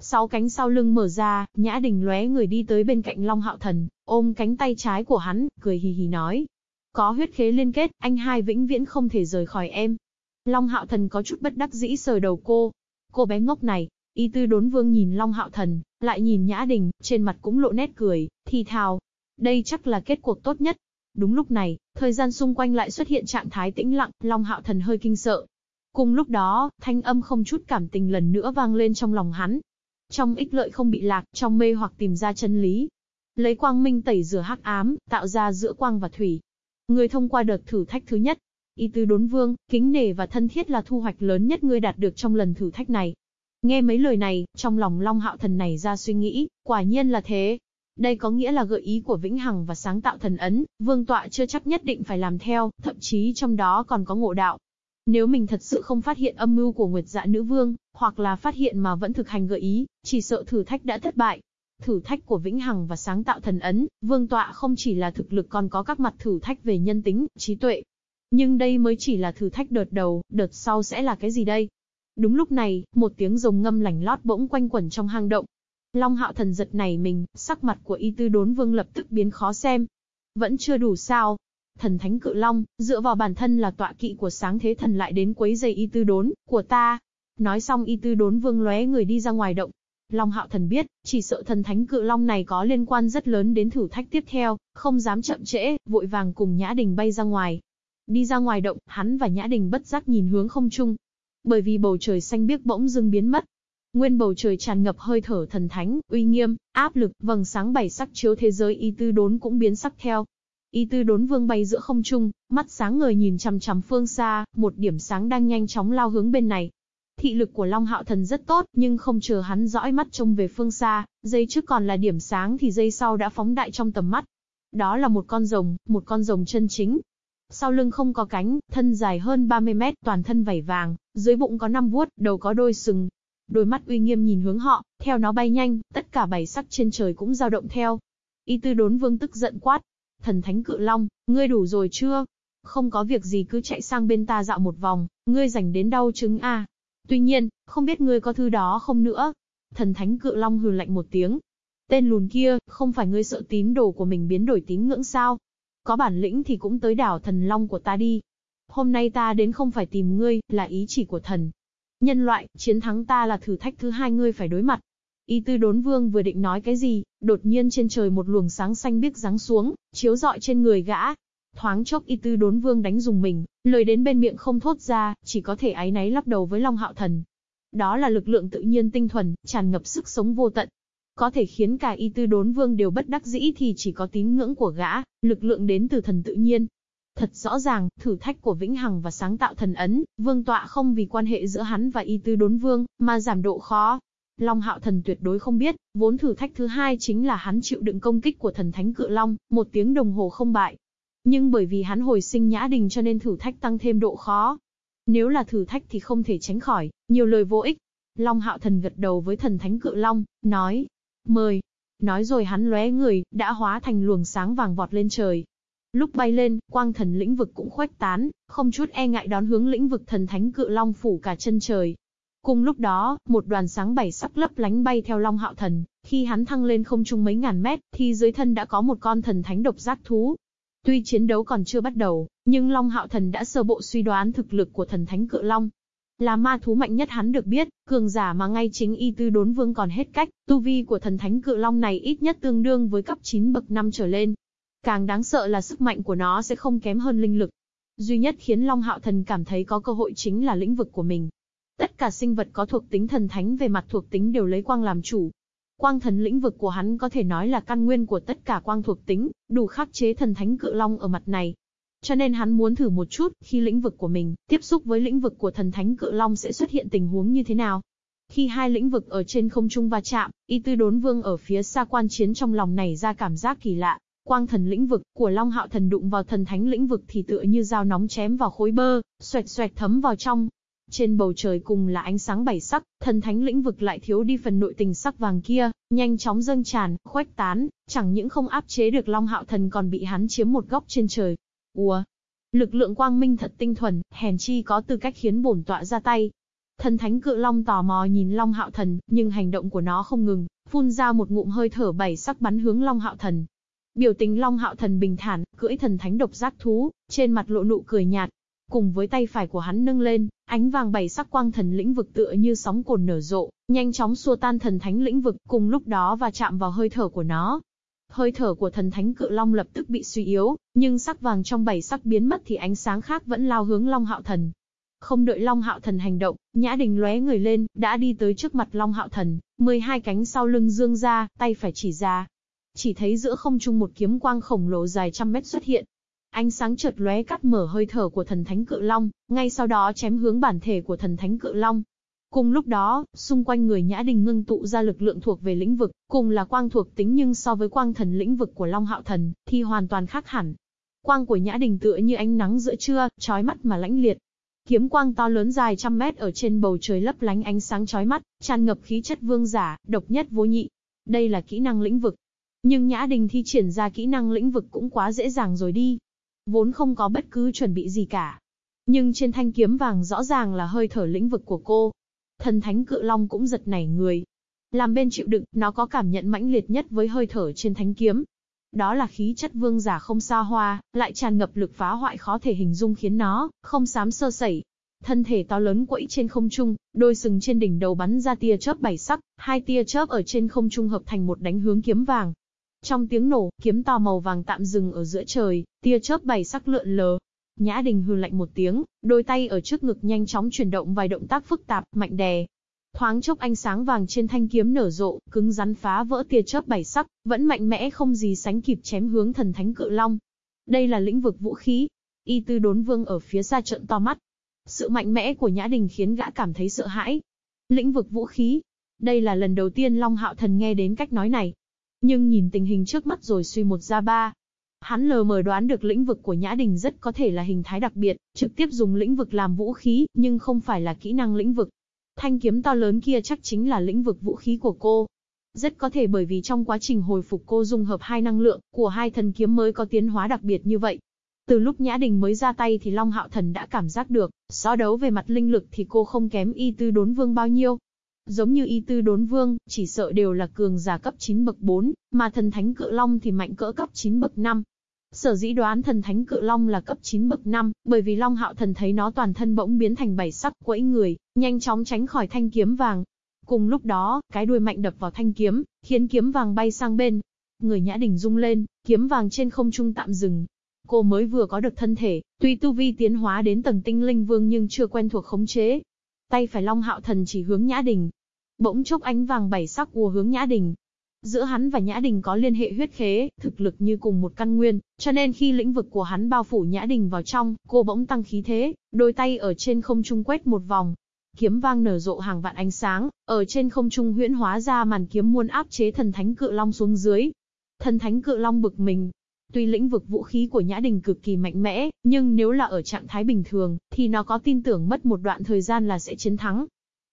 Sáu cánh sau lưng mở ra, Nhã Đình lóe người đi tới bên cạnh Long Hạo Thần, ôm cánh tay trái của hắn, cười hì hì nói. Có huyết khế liên kết, anh hai vĩnh viễn không thể rời khỏi em. Long Hạo Thần có chút bất đắc dĩ sờ đầu cô. Cô bé ngốc này, Y tư đốn vương nhìn Long Hạo Thần, lại nhìn Nhã Đình, trên mặt cũng lộ nét cười, thì thào. Đây chắc là kết cuộc tốt nhất. Đúng lúc này, thời gian xung quanh lại xuất hiện trạng thái tĩnh lặng, Long Hạo Thần hơi kinh sợ. Cùng lúc đó, thanh âm không chút cảm tình lần nữa vang lên trong lòng hắn. Trong ích lợi không bị lạc, trong mê hoặc tìm ra chân lý. Lấy quang minh tẩy rửa hắc ám, tạo ra giữa quang và thủy. Người thông qua đợt thử thách thứ nhất, Y tư đốn vương, kính nể và thân thiết là thu hoạch lớn nhất ngươi đạt được trong lần thử thách này. Nghe mấy lời này, trong lòng Long Hạo Thần này ra suy nghĩ, quả nhiên là thế. Đây có nghĩa là gợi ý của Vĩnh Hằng và sáng tạo thần ấn, vương tọa chưa chắc nhất định phải làm theo, thậm chí trong đó còn có ngộ đạo. Nếu mình thật sự không phát hiện âm mưu của Nguyệt Dạ Nữ Vương, hoặc là phát hiện mà vẫn thực hành gợi ý, chỉ sợ thử thách đã thất bại. Thử thách của Vĩnh Hằng và sáng tạo thần ấn, vương tọa không chỉ là thực lực còn có các mặt thử thách về nhân tính, trí tuệ. Nhưng đây mới chỉ là thử thách đợt đầu, đợt sau sẽ là cái gì đây? Đúng lúc này, một tiếng rồng ngâm lành lót bỗng quanh quẩn trong hang động. Long hạo thần giật này mình, sắc mặt của y tư đốn vương lập tức biến khó xem. Vẫn chưa đủ sao. Thần thánh cự long, dựa vào bản thân là tọa kỵ của sáng thế thần lại đến quấy giày y tư đốn, của ta. Nói xong y tư đốn vương lóe người đi ra ngoài động. Long hạo thần biết, chỉ sợ thần thánh cự long này có liên quan rất lớn đến thử thách tiếp theo, không dám chậm trễ, vội vàng cùng Nhã Đình bay ra ngoài. Đi ra ngoài động, hắn và Nhã Đình bất giác nhìn hướng không trung, bởi vì bầu trời xanh biếc bỗng dưng biến mất. Nguyên bầu trời tràn ngập hơi thở thần thánh, uy nghiêm, áp lực, vầng sáng bảy sắc chiếu thế giới y tư đốn cũng biến sắc theo. Y tư đốn vương bay giữa không trung, mắt sáng ngời nhìn chằm chằm phương xa, một điểm sáng đang nhanh chóng lao hướng bên này. Thị lực của Long Hạo Thần rất tốt, nhưng không chờ hắn dõi mắt trông về phương xa, dây trước còn là điểm sáng thì dây sau đã phóng đại trong tầm mắt. Đó là một con rồng, một con rồng chân chính, sau lưng không có cánh, thân dài hơn 30 mét, toàn thân vảy vàng, dưới bụng có năm vuốt, đầu có đôi sừng. Đôi mắt uy nghiêm nhìn hướng họ, theo nó bay nhanh, tất cả bảy sắc trên trời cũng dao động theo. Y tư đốn vương tức giận quát. Thần thánh cự long, ngươi đủ rồi chưa? Không có việc gì cứ chạy sang bên ta dạo một vòng, ngươi dành đến đau trứng a. À? Tuy nhiên, không biết ngươi có thư đó không nữa. Thần thánh cự long hừ lạnh một tiếng. Tên lùn kia, không phải ngươi sợ tín đồ của mình biến đổi tín ngưỡng sao? Có bản lĩnh thì cũng tới đảo thần long của ta đi. Hôm nay ta đến không phải tìm ngươi, là ý chỉ của thần. Nhân loại, chiến thắng ta là thử thách thứ hai ngươi phải đối mặt. Y tư đốn vương vừa định nói cái gì, đột nhiên trên trời một luồng sáng xanh biếc giáng xuống, chiếu rọi trên người gã. Thoáng chốc y tư đốn vương đánh dùng mình, lời đến bên miệng không thốt ra, chỉ có thể áy náy lắc đầu với Long Hạo Thần. Đó là lực lượng tự nhiên tinh thuần, tràn ngập sức sống vô tận. Có thể khiến cả y tư đốn vương đều bất đắc dĩ thì chỉ có tín ngưỡng của gã, lực lượng đến từ thần tự nhiên. Thật rõ ràng, thử thách của Vĩnh Hằng và sáng tạo thần ấn, vương tọa không vì quan hệ giữa hắn và y tư đốn vương, mà giảm độ khó. Long hạo thần tuyệt đối không biết, vốn thử thách thứ hai chính là hắn chịu đựng công kích của thần thánh cự long, một tiếng đồng hồ không bại. Nhưng bởi vì hắn hồi sinh nhã đình cho nên thử thách tăng thêm độ khó. Nếu là thử thách thì không thể tránh khỏi, nhiều lời vô ích. Long hạo thần gật đầu với thần thánh cự long, nói, mời. Nói rồi hắn lóe người, đã hóa thành luồng sáng vàng vọt lên trời. Lúc bay lên, quang thần lĩnh vực cũng khuếch tán, không chút e ngại đón hướng lĩnh vực thần thánh cự long phủ cả chân trời. Cùng lúc đó, một đoàn sáng bảy sắc lấp lánh bay theo Long Hạo Thần, khi hắn thăng lên không trung mấy ngàn mét, thì dưới thân đã có một con thần thánh độc giác thú. Tuy chiến đấu còn chưa bắt đầu, nhưng Long Hạo Thần đã sơ bộ suy đoán thực lực của thần thánh cự long. Là ma thú mạnh nhất hắn được biết, cường giả mà ngay chính y tư đốn vương còn hết cách, tu vi của thần thánh cự long này ít nhất tương đương với cấp 9 bậc 5 trở lên. Càng đáng sợ là sức mạnh của nó sẽ không kém hơn linh lực. Duy nhất khiến Long Hạo Thần cảm thấy có cơ hội chính là lĩnh vực của mình. Tất cả sinh vật có thuộc tính thần thánh về mặt thuộc tính đều lấy quang làm chủ. Quang thần lĩnh vực của hắn có thể nói là căn nguyên của tất cả quang thuộc tính, đủ khắc chế thần thánh cự long ở mặt này. Cho nên hắn muốn thử một chút, khi lĩnh vực của mình tiếp xúc với lĩnh vực của thần thánh cự long sẽ xuất hiện tình huống như thế nào. Khi hai lĩnh vực ở trên không trung va chạm, y tư đốn vương ở phía xa quan chiến trong lòng này ra cảm giác kỳ lạ. Quang thần lĩnh vực của Long Hạo thần đụng vào thần thánh lĩnh vực thì tựa như dao nóng chém vào khối bơ, xoẹt xoẹt thấm vào trong, trên bầu trời cùng là ánh sáng bảy sắc, thần thánh lĩnh vực lại thiếu đi phần nội tình sắc vàng kia, nhanh chóng dâng tràn, khuếch tán, chẳng những không áp chế được Long Hạo Thần còn bị hắn chiếm một góc trên trời. Ùa! Lực lượng quang minh thật tinh thuần, hèn chi có tư cách khiến bổn tọa ra tay. Thần thánh cự long tò mò nhìn Long Hạo Thần, nhưng hành động của nó không ngừng, phun ra một ngụm hơi thở bảy sắc bắn hướng Long Hạo Thần. Biểu tình Long Hạo Thần bình thản, cưỡi thần thánh độc giác thú, trên mặt lộ nụ cười nhạt, Cùng với tay phải của hắn nâng lên, ánh vàng bảy sắc quang thần lĩnh vực tựa như sóng cồn nở rộ, nhanh chóng xua tan thần thánh lĩnh vực, cùng lúc đó và chạm vào hơi thở của nó. Hơi thở của thần thánh cự long lập tức bị suy yếu, nhưng sắc vàng trong bảy sắc biến mất thì ánh sáng khác vẫn lao hướng Long Hạo Thần. Không đợi Long Hạo Thần hành động, Nhã Đình lóe người lên, đã đi tới trước mặt Long Hạo Thần, 12 cánh sau lưng dương ra, tay phải chỉ ra. Chỉ thấy giữa không trung một kiếm quang khổng lồ dài trăm mét xuất hiện, Ánh sáng chợt lóe cắt mở hơi thở của thần thánh cự long, ngay sau đó chém hướng bản thể của thần thánh cự long. Cùng lúc đó, xung quanh người Nhã Đình ngưng tụ ra lực lượng thuộc về lĩnh vực, cùng là quang thuộc tính nhưng so với quang thần lĩnh vực của Long Hạo Thần, thì hoàn toàn khác hẳn. Quang của Nhã Đình tựa như ánh nắng giữa trưa, chói mắt mà lãnh liệt. Kiếm quang to lớn dài trăm mét ở trên bầu trời lấp lánh ánh sáng chói mắt, tràn ngập khí chất vương giả, độc nhất vô nhị. Đây là kỹ năng lĩnh vực. Nhưng Nhã Đình thi triển ra kỹ năng lĩnh vực cũng quá dễ dàng rồi đi vốn không có bất cứ chuẩn bị gì cả. Nhưng trên thanh kiếm vàng rõ ràng là hơi thở lĩnh vực của cô. Thần thánh cự long cũng giật nảy người. Làm bên chịu đựng, nó có cảm nhận mãnh liệt nhất với hơi thở trên thánh kiếm. Đó là khí chất vương giả không xa hoa, lại tràn ngập lực phá hoại khó thể hình dung khiến nó, không dám sơ sẩy. Thân thể to lớn quẫy trên không trung, đôi sừng trên đỉnh đầu bắn ra tia chớp bảy sắc, hai tia chớp ở trên không trung hợp thành một đánh hướng kiếm vàng, trong tiếng nổ, kiếm to màu vàng tạm dừng ở giữa trời, tia chớp bảy sắc lượn lờ. Nhã Đình hừ lạnh một tiếng, đôi tay ở trước ngực nhanh chóng chuyển động vài động tác phức tạp, mạnh đè. Thoáng chốc ánh sáng vàng trên thanh kiếm nở rộ, cứng rắn phá vỡ tia chớp bảy sắc, vẫn mạnh mẽ không gì sánh kịp chém hướng thần thánh cự long. Đây là lĩnh vực vũ khí. Y tư đốn vương ở phía xa trận to mắt. Sự mạnh mẽ của Nhã Đình khiến gã cảm thấy sợ hãi. Lĩnh vực vũ khí. Đây là lần đầu tiên Long Hạo Thần nghe đến cách nói này, nhưng nhìn tình hình trước mắt rồi suy một ra ba. Hắn lờ mờ đoán được lĩnh vực của Nhã Đình rất có thể là hình thái đặc biệt, trực tiếp dùng lĩnh vực làm vũ khí, nhưng không phải là kỹ năng lĩnh vực. Thanh kiếm to lớn kia chắc chính là lĩnh vực vũ khí của cô. Rất có thể bởi vì trong quá trình hồi phục cô dung hợp hai năng lượng của hai thần kiếm mới có tiến hóa đặc biệt như vậy. Từ lúc Nhã Đình mới ra tay thì Long Hạo Thần đã cảm giác được, so đấu về mặt linh lực thì cô không kém y tư đốn vương bao nhiêu. Giống như y tư đốn vương, chỉ sợ đều là cường giả cấp 9 bậc 4, mà thần thánh cự long thì mạnh cỡ cấp 9 bậc 5. Sở dĩ đoán thần thánh cự long là cấp 9 bậc 5, bởi vì long hạo thần thấy nó toàn thân bỗng biến thành bảy sắc quẫy người, nhanh chóng tránh khỏi thanh kiếm vàng. Cùng lúc đó, cái đuôi mạnh đập vào thanh kiếm, khiến kiếm vàng bay sang bên. Người nhã đỉnh rung lên, kiếm vàng trên không trung tạm dừng. cô mới vừa có được thân thể, tuy tu vi tiến hóa đến tầng tinh linh vương nhưng chưa quen thuộc khống chế. Tay phải Long Hạo Thần chỉ hướng Nhã Đình. Bỗng chốc ánh vàng bảy sắc ùa hướng Nhã Đình. Giữa hắn và Nhã Đình có liên hệ huyết khế, thực lực như cùng một căn nguyên, cho nên khi lĩnh vực của hắn bao phủ Nhã Đình vào trong, cô bỗng tăng khí thế, đôi tay ở trên không trung quét một vòng, kiếm vang nở rộ hàng vạn ánh sáng, ở trên không trung huyễn hóa ra màn kiếm muôn áp chế thần thánh cự long xuống dưới. Thần thánh cự long bực mình. Tuy lĩnh vực vũ khí của Nhã Đình cực kỳ mạnh mẽ, nhưng nếu là ở trạng thái bình thường, thì nó có tin tưởng mất một đoạn thời gian là sẽ chiến thắng.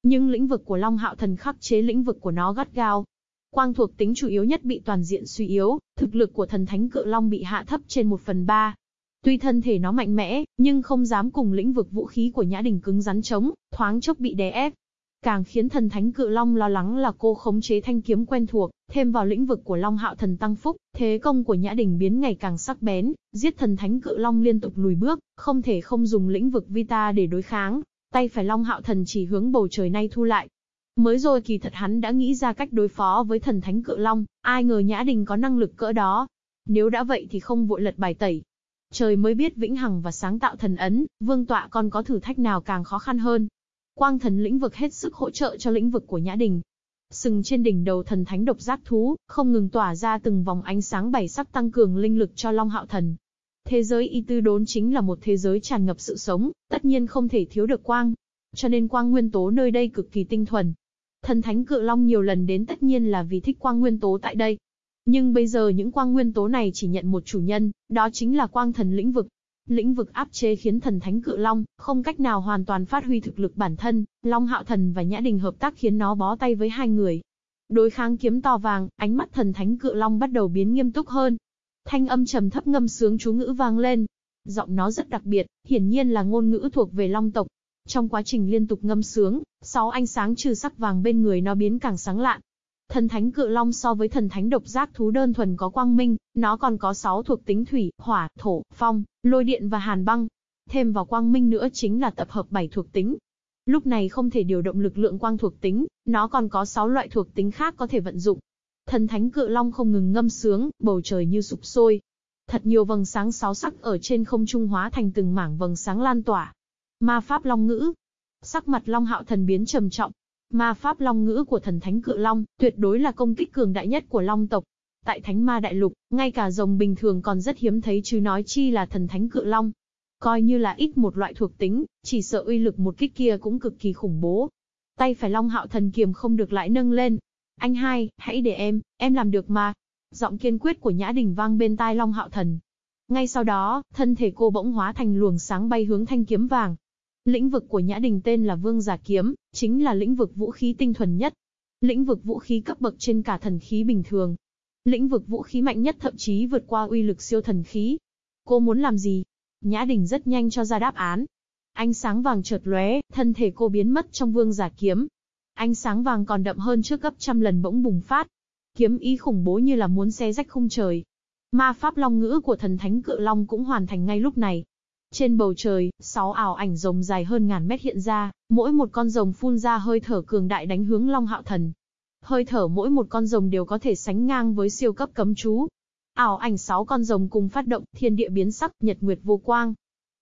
Nhưng lĩnh vực của Long Hạo Thần khắc chế lĩnh vực của nó gắt gao. Quang thuộc tính chủ yếu nhất bị toàn diện suy yếu, thực lực của thần thánh cự long bị hạ thấp trên một phần ba, Tuy thân thể nó mạnh mẽ, nhưng không dám cùng lĩnh vực vũ khí của Nhã Đình cứng rắn chống, thoáng chốc bị đè ép. Càng khiến thần thánh cự long lo lắng là cô khống chế thanh kiếm quen thuộc, thêm vào lĩnh vực của Long Hạo thần tăng phúc, thế công của Nhã Đình biến ngày càng sắc bén, giết thần thánh cự long liên tục lùi bước, không thể không dùng lĩnh vực Vita để đối kháng. Tay phải Long Hạo thần chỉ hướng bầu trời nay thu lại, Mới rồi kỳ thật hắn đã nghĩ ra cách đối phó với thần thánh cự long, ai ngờ Nhã Đình có năng lực cỡ đó. Nếu đã vậy thì không vội lật bài tẩy, Trời mới biết vĩnh hằng và sáng tạo thần ấn, vương tọa còn có thử thách nào càng khó khăn hơn. Quang thần lĩnh vực hết sức hỗ trợ cho lĩnh vực của Nhã Đình. Sừng trên đỉnh đầu thần thánh độc giác thú, không ngừng tỏa ra từng vòng ánh sáng bảy sắc tăng cường linh lực cho Long Hạo Thần. Thế giới y tư đốn chính là một thế giới tràn ngập sự sống, tất nhiên không thể thiếu được quang. Cho nên quang nguyên tố nơi đây cực kỳ tinh thuần. Thần thánh cự long nhiều lần đến tất nhiên là vì thích quang nguyên tố tại đây, nhưng bây giờ những quang nguyên tố này chỉ nhận một chủ nhân, đó chính là quang thần lĩnh vực. Lĩnh vực áp chế khiến thần thánh cự long, không cách nào hoàn toàn phát huy thực lực bản thân, Long Hạo Thần và Nhã Đình hợp tác khiến nó bó tay với hai người. Đối kháng kiếm to vàng, ánh mắt thần thánh cự long bắt đầu biến nghiêm túc hơn. Thanh âm trầm thấp ngâm sướng chú ngữ vang lên. Giọng nó rất đặc biệt, hiển nhiên là ngôn ngữ thuộc về long tộc. Trong quá trình liên tục ngâm sướng, sáu ánh sáng trừ sắc vàng bên người nó biến càng sáng lạn, Thần thánh cự long so với thần thánh độc giác thú đơn thuần có quang minh, nó còn có sáu thuộc tính thủy, hỏa, thổ, phong, lôi điện và hàn băng. Thêm vào quang minh nữa chính là tập hợp bảy thuộc tính. Lúc này không thể điều động lực lượng quang thuộc tính, nó còn có 6 loại thuộc tính khác có thể vận dụng. Thần thánh cự long không ngừng ngâm sướng, bầu trời như sụp sôi. Thật nhiều vầng sáng sáu sắc ở trên không trung hóa thành từng mảng vầng sáng lan tỏa. Ma pháp long ngữ. Sắc mặt long hạo thần biến trầm trọng, Ma pháp long ngữ của thần thánh cự long, tuyệt đối là công kích cường đại nhất của long tộc. Tại thánh ma đại lục, ngay cả rồng bình thường còn rất hiếm thấy chứ nói chi là thần thánh cự long. Coi như là ít một loại thuộc tính, chỉ sợ uy lực một kích kia cũng cực kỳ khủng bố. Tay phải long hạo thần kiềm không được lại nâng lên. Anh hai, hãy để em, em làm được mà. Giọng kiên quyết của Nhã Đình vang bên tai long hạo thần. Ngay sau đó, thân thể cô bỗng hóa thành luồng sáng bay hướng thanh kiếm vàng. Lĩnh vực của Nhã Đình tên là Vương Giả Kiếm, chính là lĩnh vực vũ khí tinh thuần nhất. Lĩnh vực vũ khí cấp bậc trên cả thần khí bình thường. Lĩnh vực vũ khí mạnh nhất thậm chí vượt qua uy lực siêu thần khí. Cô muốn làm gì? Nhã Đình rất nhanh cho ra đáp án. Ánh sáng vàng chợt lóe, thân thể cô biến mất trong Vương Giả Kiếm. Ánh sáng vàng còn đậm hơn trước gấp trăm lần bỗng bùng phát. Kiếm ý khủng bố như là muốn xé rách khung trời. Ma pháp long ngữ của thần thánh cự long cũng hoàn thành ngay lúc này. Trên bầu trời, sáu ảo ảnh rồng dài hơn ngàn mét hiện ra, mỗi một con rồng phun ra hơi thở cường đại đánh hướng Long Hạo Thần. Hơi thở mỗi một con rồng đều có thể sánh ngang với siêu cấp cấm chú. Ảo ảnh sáu con rồng cùng phát động, thiên địa biến sắc, nhật nguyệt vô quang.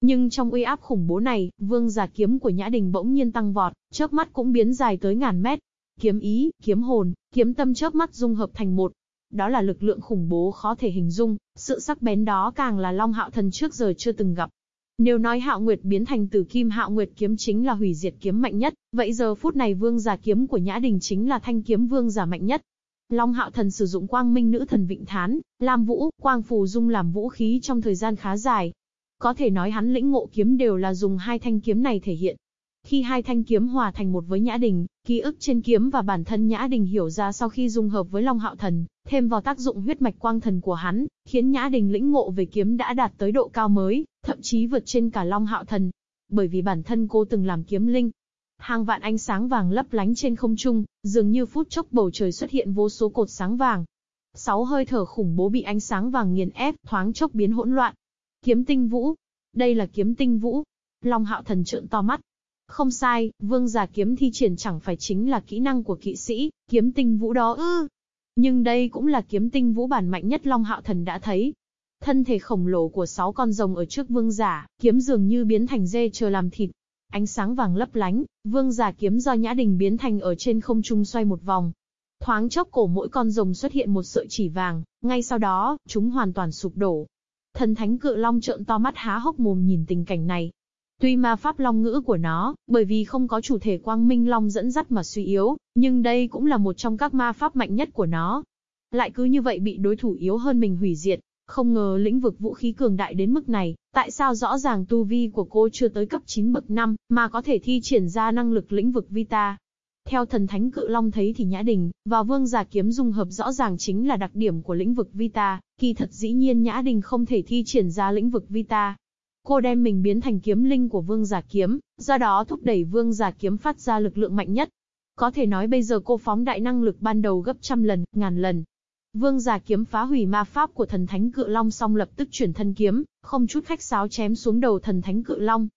Nhưng trong uy áp khủng bố này, vương giả kiếm của Nhã Đình bỗng nhiên tăng vọt, chớp mắt cũng biến dài tới ngàn mét. Kiếm ý, kiếm hồn, kiếm tâm chớp mắt dung hợp thành một, đó là lực lượng khủng bố khó thể hình dung, sự sắc bén đó càng là Long Hạo Thần trước giờ chưa từng gặp. Nếu nói Hạo Nguyệt biến thành từ Kim Hạo Nguyệt kiếm chính là hủy diệt kiếm mạnh nhất, vậy giờ phút này vương giả kiếm của Nhã Đình chính là thanh kiếm vương giả mạnh nhất. Long Hạo Thần sử dụng Quang Minh Nữ Thần Vịnh Thán, Lam Vũ, Quang Phù Dung làm vũ khí trong thời gian khá dài. Có thể nói hắn lĩnh ngộ kiếm đều là dùng hai thanh kiếm này thể hiện. Khi hai thanh kiếm hòa thành một với Nhã Đình, ký ức trên kiếm và bản thân Nhã Đình hiểu ra sau khi dung hợp với Long Hạo Thần, thêm vào tác dụng huyết mạch quang thần của hắn, khiến Nhã Đình lĩnh ngộ về kiếm đã đạt tới độ cao mới, thậm chí vượt trên cả Long Hạo Thần. Bởi vì bản thân cô từng làm kiếm linh. Hàng vạn ánh sáng vàng lấp lánh trên không trung, dường như phút chốc bầu trời xuất hiện vô số cột sáng vàng. Sáu hơi thở khủng bố bị ánh sáng vàng nghiền ép, thoáng chốc biến hỗn loạn. Kiếm tinh vũ. Đây là kiếm tinh vũ. Long Hạo Thần trợn to mắt, không sai, vương giả kiếm thi triển chẳng phải chính là kỹ năng của kỵ sĩ, kiếm tinh vũ đó ư. Nhưng đây cũng là kiếm tinh vũ bản mạnh nhất Long Hạo Thần đã thấy. Thân thể khổng lồ của sáu con rồng ở trước vương giả, kiếm dường như biến thành dê chờ làm thịt. Ánh sáng vàng lấp lánh, vương giả kiếm do Nhã Đình biến thành ở trên không trung xoay một vòng. Thoáng chốc cổ mỗi con rồng xuất hiện một sợi chỉ vàng, ngay sau đó, chúng hoàn toàn sụp đổ. Thần thánh cự long trợn to mắt há hốc mồm nhìn tình cảnh này, Tuy ma pháp long ngữ của nó, bởi vì không có chủ thể quang minh long dẫn dắt mà suy yếu, nhưng đây cũng là một trong các ma pháp mạnh nhất của nó. Lại cứ như vậy bị đối thủ yếu hơn mình hủy diệt, không ngờ lĩnh vực vũ khí cường đại đến mức này, tại sao rõ ràng tu vi của cô chưa tới cấp 9 bậc 5, mà có thể thi triển ra năng lực lĩnh vực Vita. Theo thần thánh cự long thấy thì Nhã Đình, và Vương Giả Kiếm dung hợp rõ ràng chính là đặc điểm của lĩnh vực Vita, kỳ thật dĩ nhiên Nhã Đình không thể thi triển ra lĩnh vực Vita, Cô đem mình biến thành kiếm linh của vương giả kiếm, do đó thúc đẩy vương giả kiếm phát ra lực lượng mạnh nhất. Có thể nói bây giờ cô phóng đại năng lực ban đầu gấp trăm lần, ngàn lần. Vương giả kiếm phá hủy ma pháp của thần thánh cự long xong lập tức chuyển thân kiếm, không chút khách sáo chém xuống đầu thần thánh cự long.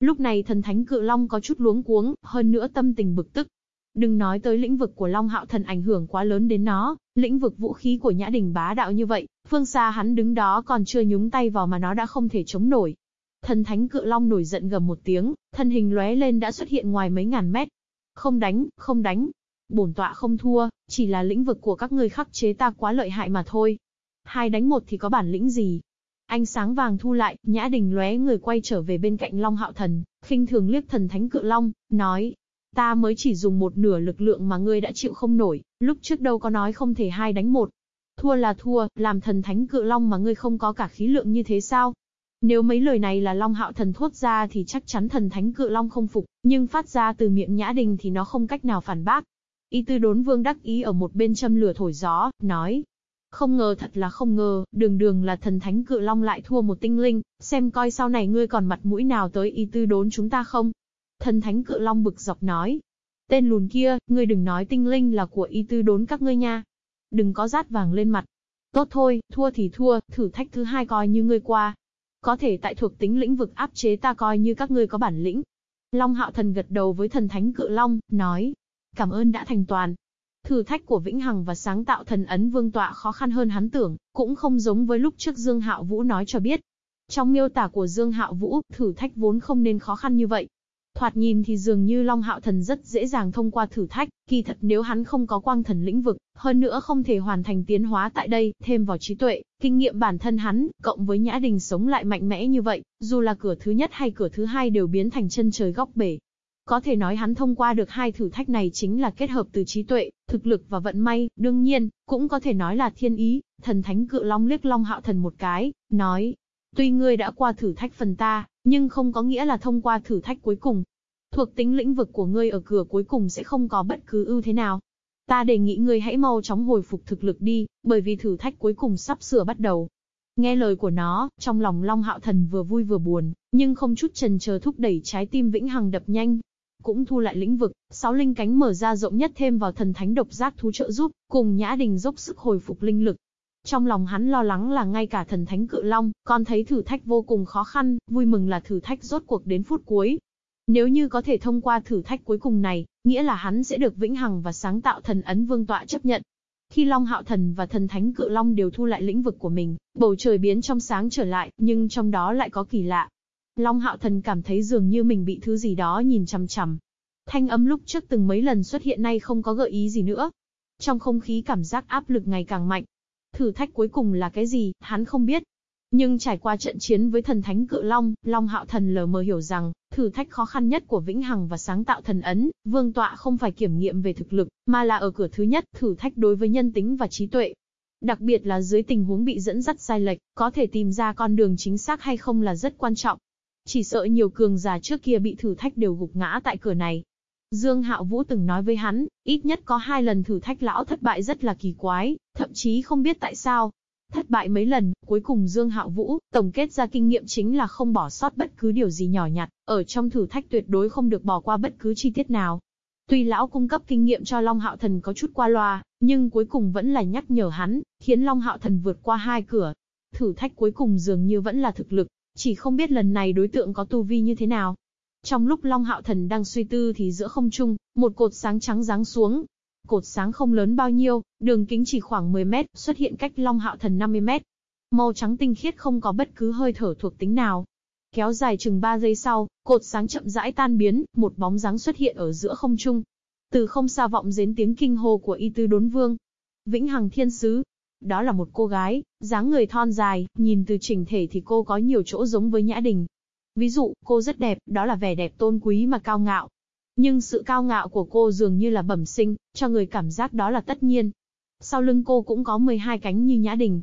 Lúc này thần thánh cự long có chút luống cuống, hơn nữa tâm tình bực tức. Đừng nói tới lĩnh vực của Long Hạo Thần ảnh hưởng quá lớn đến nó, lĩnh vực vũ khí của Nhã Đình bá đạo như vậy, phương xa hắn đứng đó còn chưa nhúng tay vào mà nó đã không thể chống nổi. Thần thánh cự long nổi giận gầm một tiếng, thân hình lóe lên đã xuất hiện ngoài mấy ngàn mét. Không đánh, không đánh. Bổn tọa không thua, chỉ là lĩnh vực của các ngươi khắc chế ta quá lợi hại mà thôi. Hai đánh một thì có bản lĩnh gì? Ánh sáng vàng thu lại, nhã đình lóe người quay trở về bên cạnh Long Hạo Thần, khinh thường liếc thần thánh cự long, nói. Ta mới chỉ dùng một nửa lực lượng mà ngươi đã chịu không nổi, lúc trước đâu có nói không thể hai đánh một. Thua là thua, làm thần thánh cự long mà ngươi không có cả khí lượng như thế sao? Nếu mấy lời này là Long Hạo Thần thốt ra thì chắc chắn thần thánh cự long không phục, nhưng phát ra từ miệng Nhã Đình thì nó không cách nào phản bác. Y tư đốn vương đắc ý ở một bên châm lửa thổi gió, nói. Không ngờ thật là không ngờ, đường đường là thần thánh cự long lại thua một tinh linh, xem coi sau này ngươi còn mặt mũi nào tới y tư đốn chúng ta không? Thần thánh cự long bực dọc nói. Tên lùn kia, ngươi đừng nói tinh linh là của y tư đốn các ngươi nha. Đừng có rát vàng lên mặt. Tốt thôi, thua thì thua, thử thách thứ hai coi như ngươi qua, có thể tại thuộc tính lĩnh vực áp chế ta coi như các ngươi có bản lĩnh. Long hạo thần gật đầu với thần thánh cự long, nói. Cảm ơn đã thành toàn. Thử thách của Vĩnh Hằng và sáng tạo thần ấn vương tọa khó khăn hơn hắn tưởng, cũng không giống với lúc trước Dương Hạo Vũ nói cho biết. Trong miêu tả của Dương Hạo Vũ, thử thách vốn không nên khó khăn như vậy. Thoạt nhìn thì dường như Long Hạo Thần rất dễ dàng thông qua thử thách, kỳ thật nếu hắn không có quang thần lĩnh vực, hơn nữa không thể hoàn thành tiến hóa tại đây, thêm vào trí tuệ, kinh nghiệm bản thân hắn, cộng với Nhã Đình sống lại mạnh mẽ như vậy, dù là cửa thứ nhất hay cửa thứ hai đều biến thành chân trời góc bể. Có thể nói hắn thông qua được hai thử thách này chính là kết hợp từ trí tuệ, thực lực và vận may, đương nhiên, cũng có thể nói là thiên ý, thần thánh cự long liếc Long Hạo Thần một cái, nói, tuy ngươi đã qua thử thách phần ta, nhưng không có nghĩa là thông qua thử thách cuối cùng. Thuộc tính lĩnh vực của ngươi ở cửa cuối cùng sẽ không có bất cứ ưu thế nào. Ta đề nghị ngươi hãy mau chóng hồi phục thực lực đi, bởi vì thử thách cuối cùng sắp sửa bắt đầu. Nghe lời của nó, trong lòng Long Hạo Thần vừa vui vừa buồn, nhưng không chút chần chờ thúc đẩy trái tim vĩnh hằng đập nhanh. Cũng thu lại lĩnh vực, sáu linh cánh mở ra rộng nhất thêm vào thần thánh độc giác thú trợ giúp, cùng Nhã Đình dốc sức hồi phục linh lực, trong lòng hắn lo lắng là ngay cả thần thánh cự long, còn thấy thử thách vô cùng khó khăn, vui mừng là thử thách rốt cuộc đến phút cuối. Nếu như có thể thông qua thử thách cuối cùng này, nghĩa là hắn sẽ được vĩnh hằng và sáng tạo thần ấn vương tọa chấp nhận. Khi Long Hạo Thần và thần thánh cự long đều thu lại lĩnh vực của mình, bầu trời biến trong sáng trở lại, nhưng trong đó lại có kỳ lạ. Long Hạo Thần cảm thấy dường như mình bị thứ gì đó nhìn chằm chằm. Thanh âm lúc trước từng mấy lần xuất hiện nay không có gợi ý gì nữa. Trong không khí cảm giác áp lực ngày càng mạnh, Thử thách cuối cùng là cái gì, hắn không biết. Nhưng trải qua trận chiến với thần thánh cự long, Long Hạo Thần lờ mờ hiểu rằng, thử thách khó khăn nhất của Vĩnh Hằng và sáng tạo thần ấn, vương tọa không phải kiểm nghiệm về thực lực, mà là ở cửa thứ nhất, thử thách đối với nhân tính và trí tuệ. Đặc biệt là dưới tình huống bị dẫn dắt sai lệch, có thể tìm ra con đường chính xác hay không là rất quan trọng. Chỉ sợ nhiều cường giả trước kia bị thử thách đều gục ngã tại cửa này. Dương Hạo Vũ từng nói với hắn, ít nhất có hai lần thử thách lão thất bại rất là kỳ quái, thậm chí không biết tại sao. Thất bại mấy lần, cuối cùng Dương Hạo Vũ, tổng kết ra kinh nghiệm chính là không bỏ sót bất cứ điều gì nhỏ nhặt, ở trong thử thách tuyệt đối không được bỏ qua bất cứ chi tiết nào. Tuy lão cung cấp kinh nghiệm cho Long Hạo Thần có chút qua loa, nhưng cuối cùng vẫn là nhắc nhở hắn, khiến Long Hạo Thần vượt qua hai cửa. Thử thách cuối cùng dường như vẫn là thực lực, chỉ không biết lần này đối tượng có tu vi như thế nào. Trong lúc Long Hạo Thần đang suy tư thì giữa không trung, một cột sáng trắng giáng xuống. Cột sáng không lớn bao nhiêu, đường kính chỉ khoảng 10 mét, xuất hiện cách Long Hạo Thần 50 mét. Màu trắng tinh khiết không có bất cứ hơi thở thuộc tính nào. Kéo dài chừng 3 giây sau, cột sáng chậm rãi tan biến, một bóng dáng xuất hiện ở giữa không trung. Từ không xa vọng đến tiếng kinh hô của y tư đốn vương. Vĩnh Hằng Thiên Sứ. Đó là một cô gái, dáng người thon dài, nhìn từ chỉnh thể thì cô có nhiều chỗ giống với Nhã Đình. Ví dụ, cô rất đẹp, đó là vẻ đẹp tôn quý mà cao ngạo. Nhưng sự cao ngạo của cô dường như là bẩm sinh, cho người cảm giác đó là tất nhiên. Sau lưng cô cũng có 12 cánh như Nhã Đình.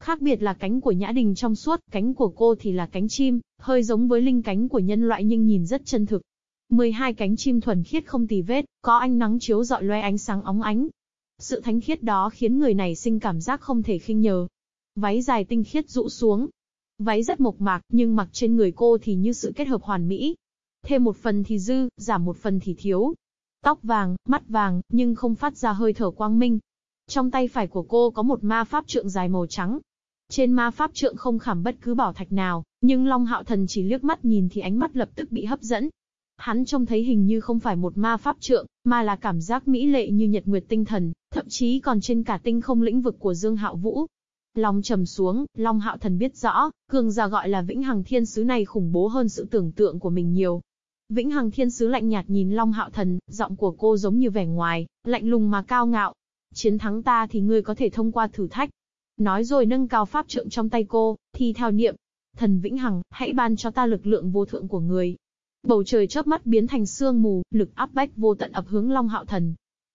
Khác biệt là cánh của Nhã Đình trong suốt, cánh của cô thì là cánh chim, hơi giống với linh cánh của nhân loại nhưng nhìn rất chân thực. 12 cánh chim thuần khiết không tì vết, có ánh nắng chiếu dọi loe ánh sáng óng ánh. Sự thánh khiết đó khiến người này sinh cảm giác không thể khinh nhờ. Váy dài tinh khiết rũ xuống. Váy rất mộc mạc, nhưng mặc trên người cô thì như sự kết hợp hoàn mỹ. Thêm một phần thì dư, giảm một phần thì thiếu. Tóc vàng, mắt vàng, nhưng không phát ra hơi thở quang minh. Trong tay phải của cô có một ma pháp trượng dài màu trắng. Trên ma pháp trượng không khảm bất cứ bảo thạch nào, nhưng Long Hạo Thần chỉ liếc mắt nhìn thì ánh mắt lập tức bị hấp dẫn, Hắn trông thấy hình như không phải một ma pháp trượng, mà là cảm giác mỹ lệ như nhật nguyệt tinh thần, thậm chí còn trên cả tinh không lĩnh vực của Dương Hạo Vũ. Long trầm xuống, Long Hạo Thần biết rõ, cường giả gọi là Vĩnh Hằng Thiên Sứ này khủng bố hơn sự tưởng tượng của mình nhiều. Vĩnh Hằng Thiên Sứ lạnh nhạt nhìn Long Hạo Thần, giọng của cô giống như vẻ ngoài, lạnh lùng mà cao ngạo. Chiến thắng ta thì ngươi có thể thông qua thử thách. Nói rồi nâng cao pháp trượng trong tay cô, thì theo niệm. Thần Vĩnh Hằng, hãy ban cho ta lực lượng vô thượng của người, Bầu trời chớp mắt biến thành sương mù, lực áp bách vô tận ập hướng Long Hạo Thần.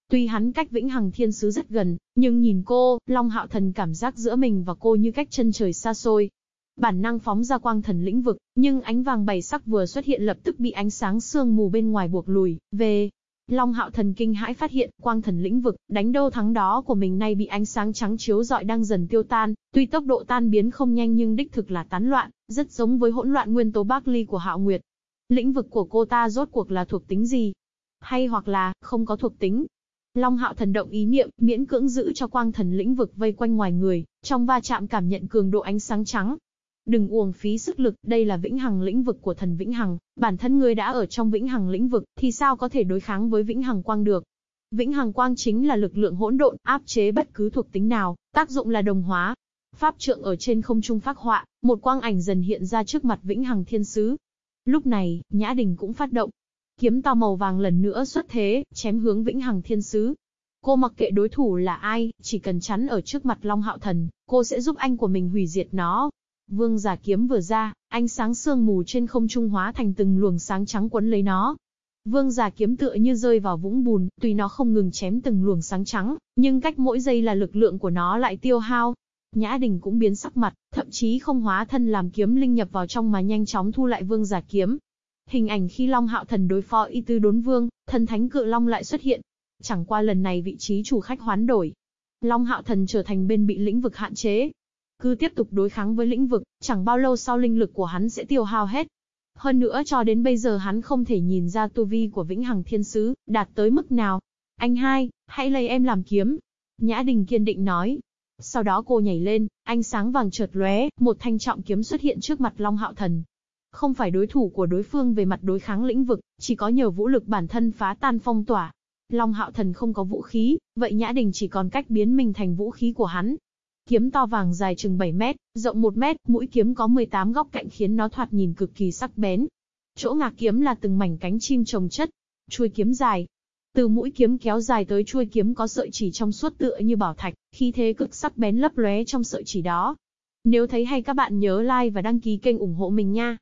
Tuy hắn cách Vĩnh Hằng Thiên Sứ rất gần, nhưng nhìn cô, Long Hạo Thần cảm giác giữa mình và cô như cách chân trời xa xôi. Bản năng phóng ra quang thần lĩnh vực, nhưng ánh vàng bảy sắc vừa xuất hiện lập tức bị ánh sáng sương mù bên ngoài buộc lùi, về. Long Hạo Thần kinh hãi phát hiện, quang thần lĩnh vực, đánh đâu thắng đó của mình nay bị ánh sáng trắng chiếu rọi đang dần tiêu tan, tuy tốc độ tan biến không nhanh nhưng đích thực là tán loạn, rất giống với hỗn loạn nguyên tố Bác Ly của Hạo Nguyệt. Lĩnh vực của cô ta rốt cuộc là thuộc tính gì? Hay hoặc là, không có thuộc tính? Long hạo thần động ý niệm, miễn cưỡng giữ cho quang thần lĩnh vực vây quanh ngoài người, trong va chạm cảm nhận cường độ ánh sáng trắng. Đừng uổng phí sức lực, đây là vĩnh hằng lĩnh vực của thần vĩnh hằng, bản thân người đã ở trong vĩnh hằng lĩnh vực, thì sao có thể đối kháng với vĩnh hằng quang được? Vĩnh hằng quang chính là lực lượng hỗn độn, áp chế bất cứ thuộc tính nào, tác dụng là đồng hóa. Pháp trượng ở trên không trung phác họa, một quang ảnh dần hiện ra trước mặt vĩnh hằng thiên sứ, Lúc này, Nhã Đình cũng phát động. Kiếm to màu vàng lần nữa xuất thế, chém hướng Vĩnh Hằng Thiên Sứ. Cô mặc kệ đối thủ là ai, chỉ cần chắn ở trước mặt Long Hạo Thần, cô sẽ giúp anh của mình hủy diệt nó. Vương giả kiếm vừa ra, ánh sáng sương mù trên không trung hóa thành từng luồng sáng trắng quấn lấy nó. Vương giả kiếm tựa như rơi vào vũng bùn, tuy nó không ngừng chém từng luồng sáng trắng, nhưng cách mỗi giây là lực lượng của nó lại tiêu hao, Nhã Đình cũng biến sắc mặt, thậm chí không hóa thân làm kiếm linh nhập vào trong mà nhanh chóng thu lại vương giả kiếm. Hình ảnh khi Long Hạo Thần đối phó Y Tư Đốn Vương, thần thánh cự long lại xuất hiện. Chẳng qua lần này vị trí chủ khách hoán đổi. Long Hạo Thần trở thành bên bị lĩnh vực hạn chế. Cứ tiếp tục đối kháng với lĩnh vực, chẳng bao lâu sau linh lực của hắn sẽ tiêu hao hết. Hơn nữa cho đến bây giờ hắn không thể nhìn ra tu vi của Vĩnh Hằng Thiên Sứ, đạt tới mức nào. Anh hai, hãy lấy em làm kiếm. Nhã Đình kiên định nói, sau đó cô nhảy lên, ánh sáng vàng chợt lóe, một thanh trọng kiếm xuất hiện trước mặt Long Hạo Thần. Không phải đối thủ của đối phương về mặt đối kháng lĩnh vực, chỉ có nhờ vũ lực bản thân phá tan phong tỏa. Long Hạo Thần không có vũ khí, vậy Nhã Đình chỉ còn cách biến mình thành vũ khí của hắn. Kiếm to vàng dài chừng 7 mét, rộng 1 mét, mũi kiếm có 18 góc cạnh khiến nó thoạt nhìn cực kỳ sắc bén. Chỗ ngạc kiếm là từng mảnh cánh chim trồng chất. Chuôi kiếm dài, từ mũi kiếm kéo dài tới chuôi kiếm có sợi chỉ trong suốt tựa như bảo thạch, khi thế cực sắc bén lấp lóe trong sợi chỉ đó. Nếu thấy hay các bạn nhớ like và đăng ký kênh ủng hộ mình nha.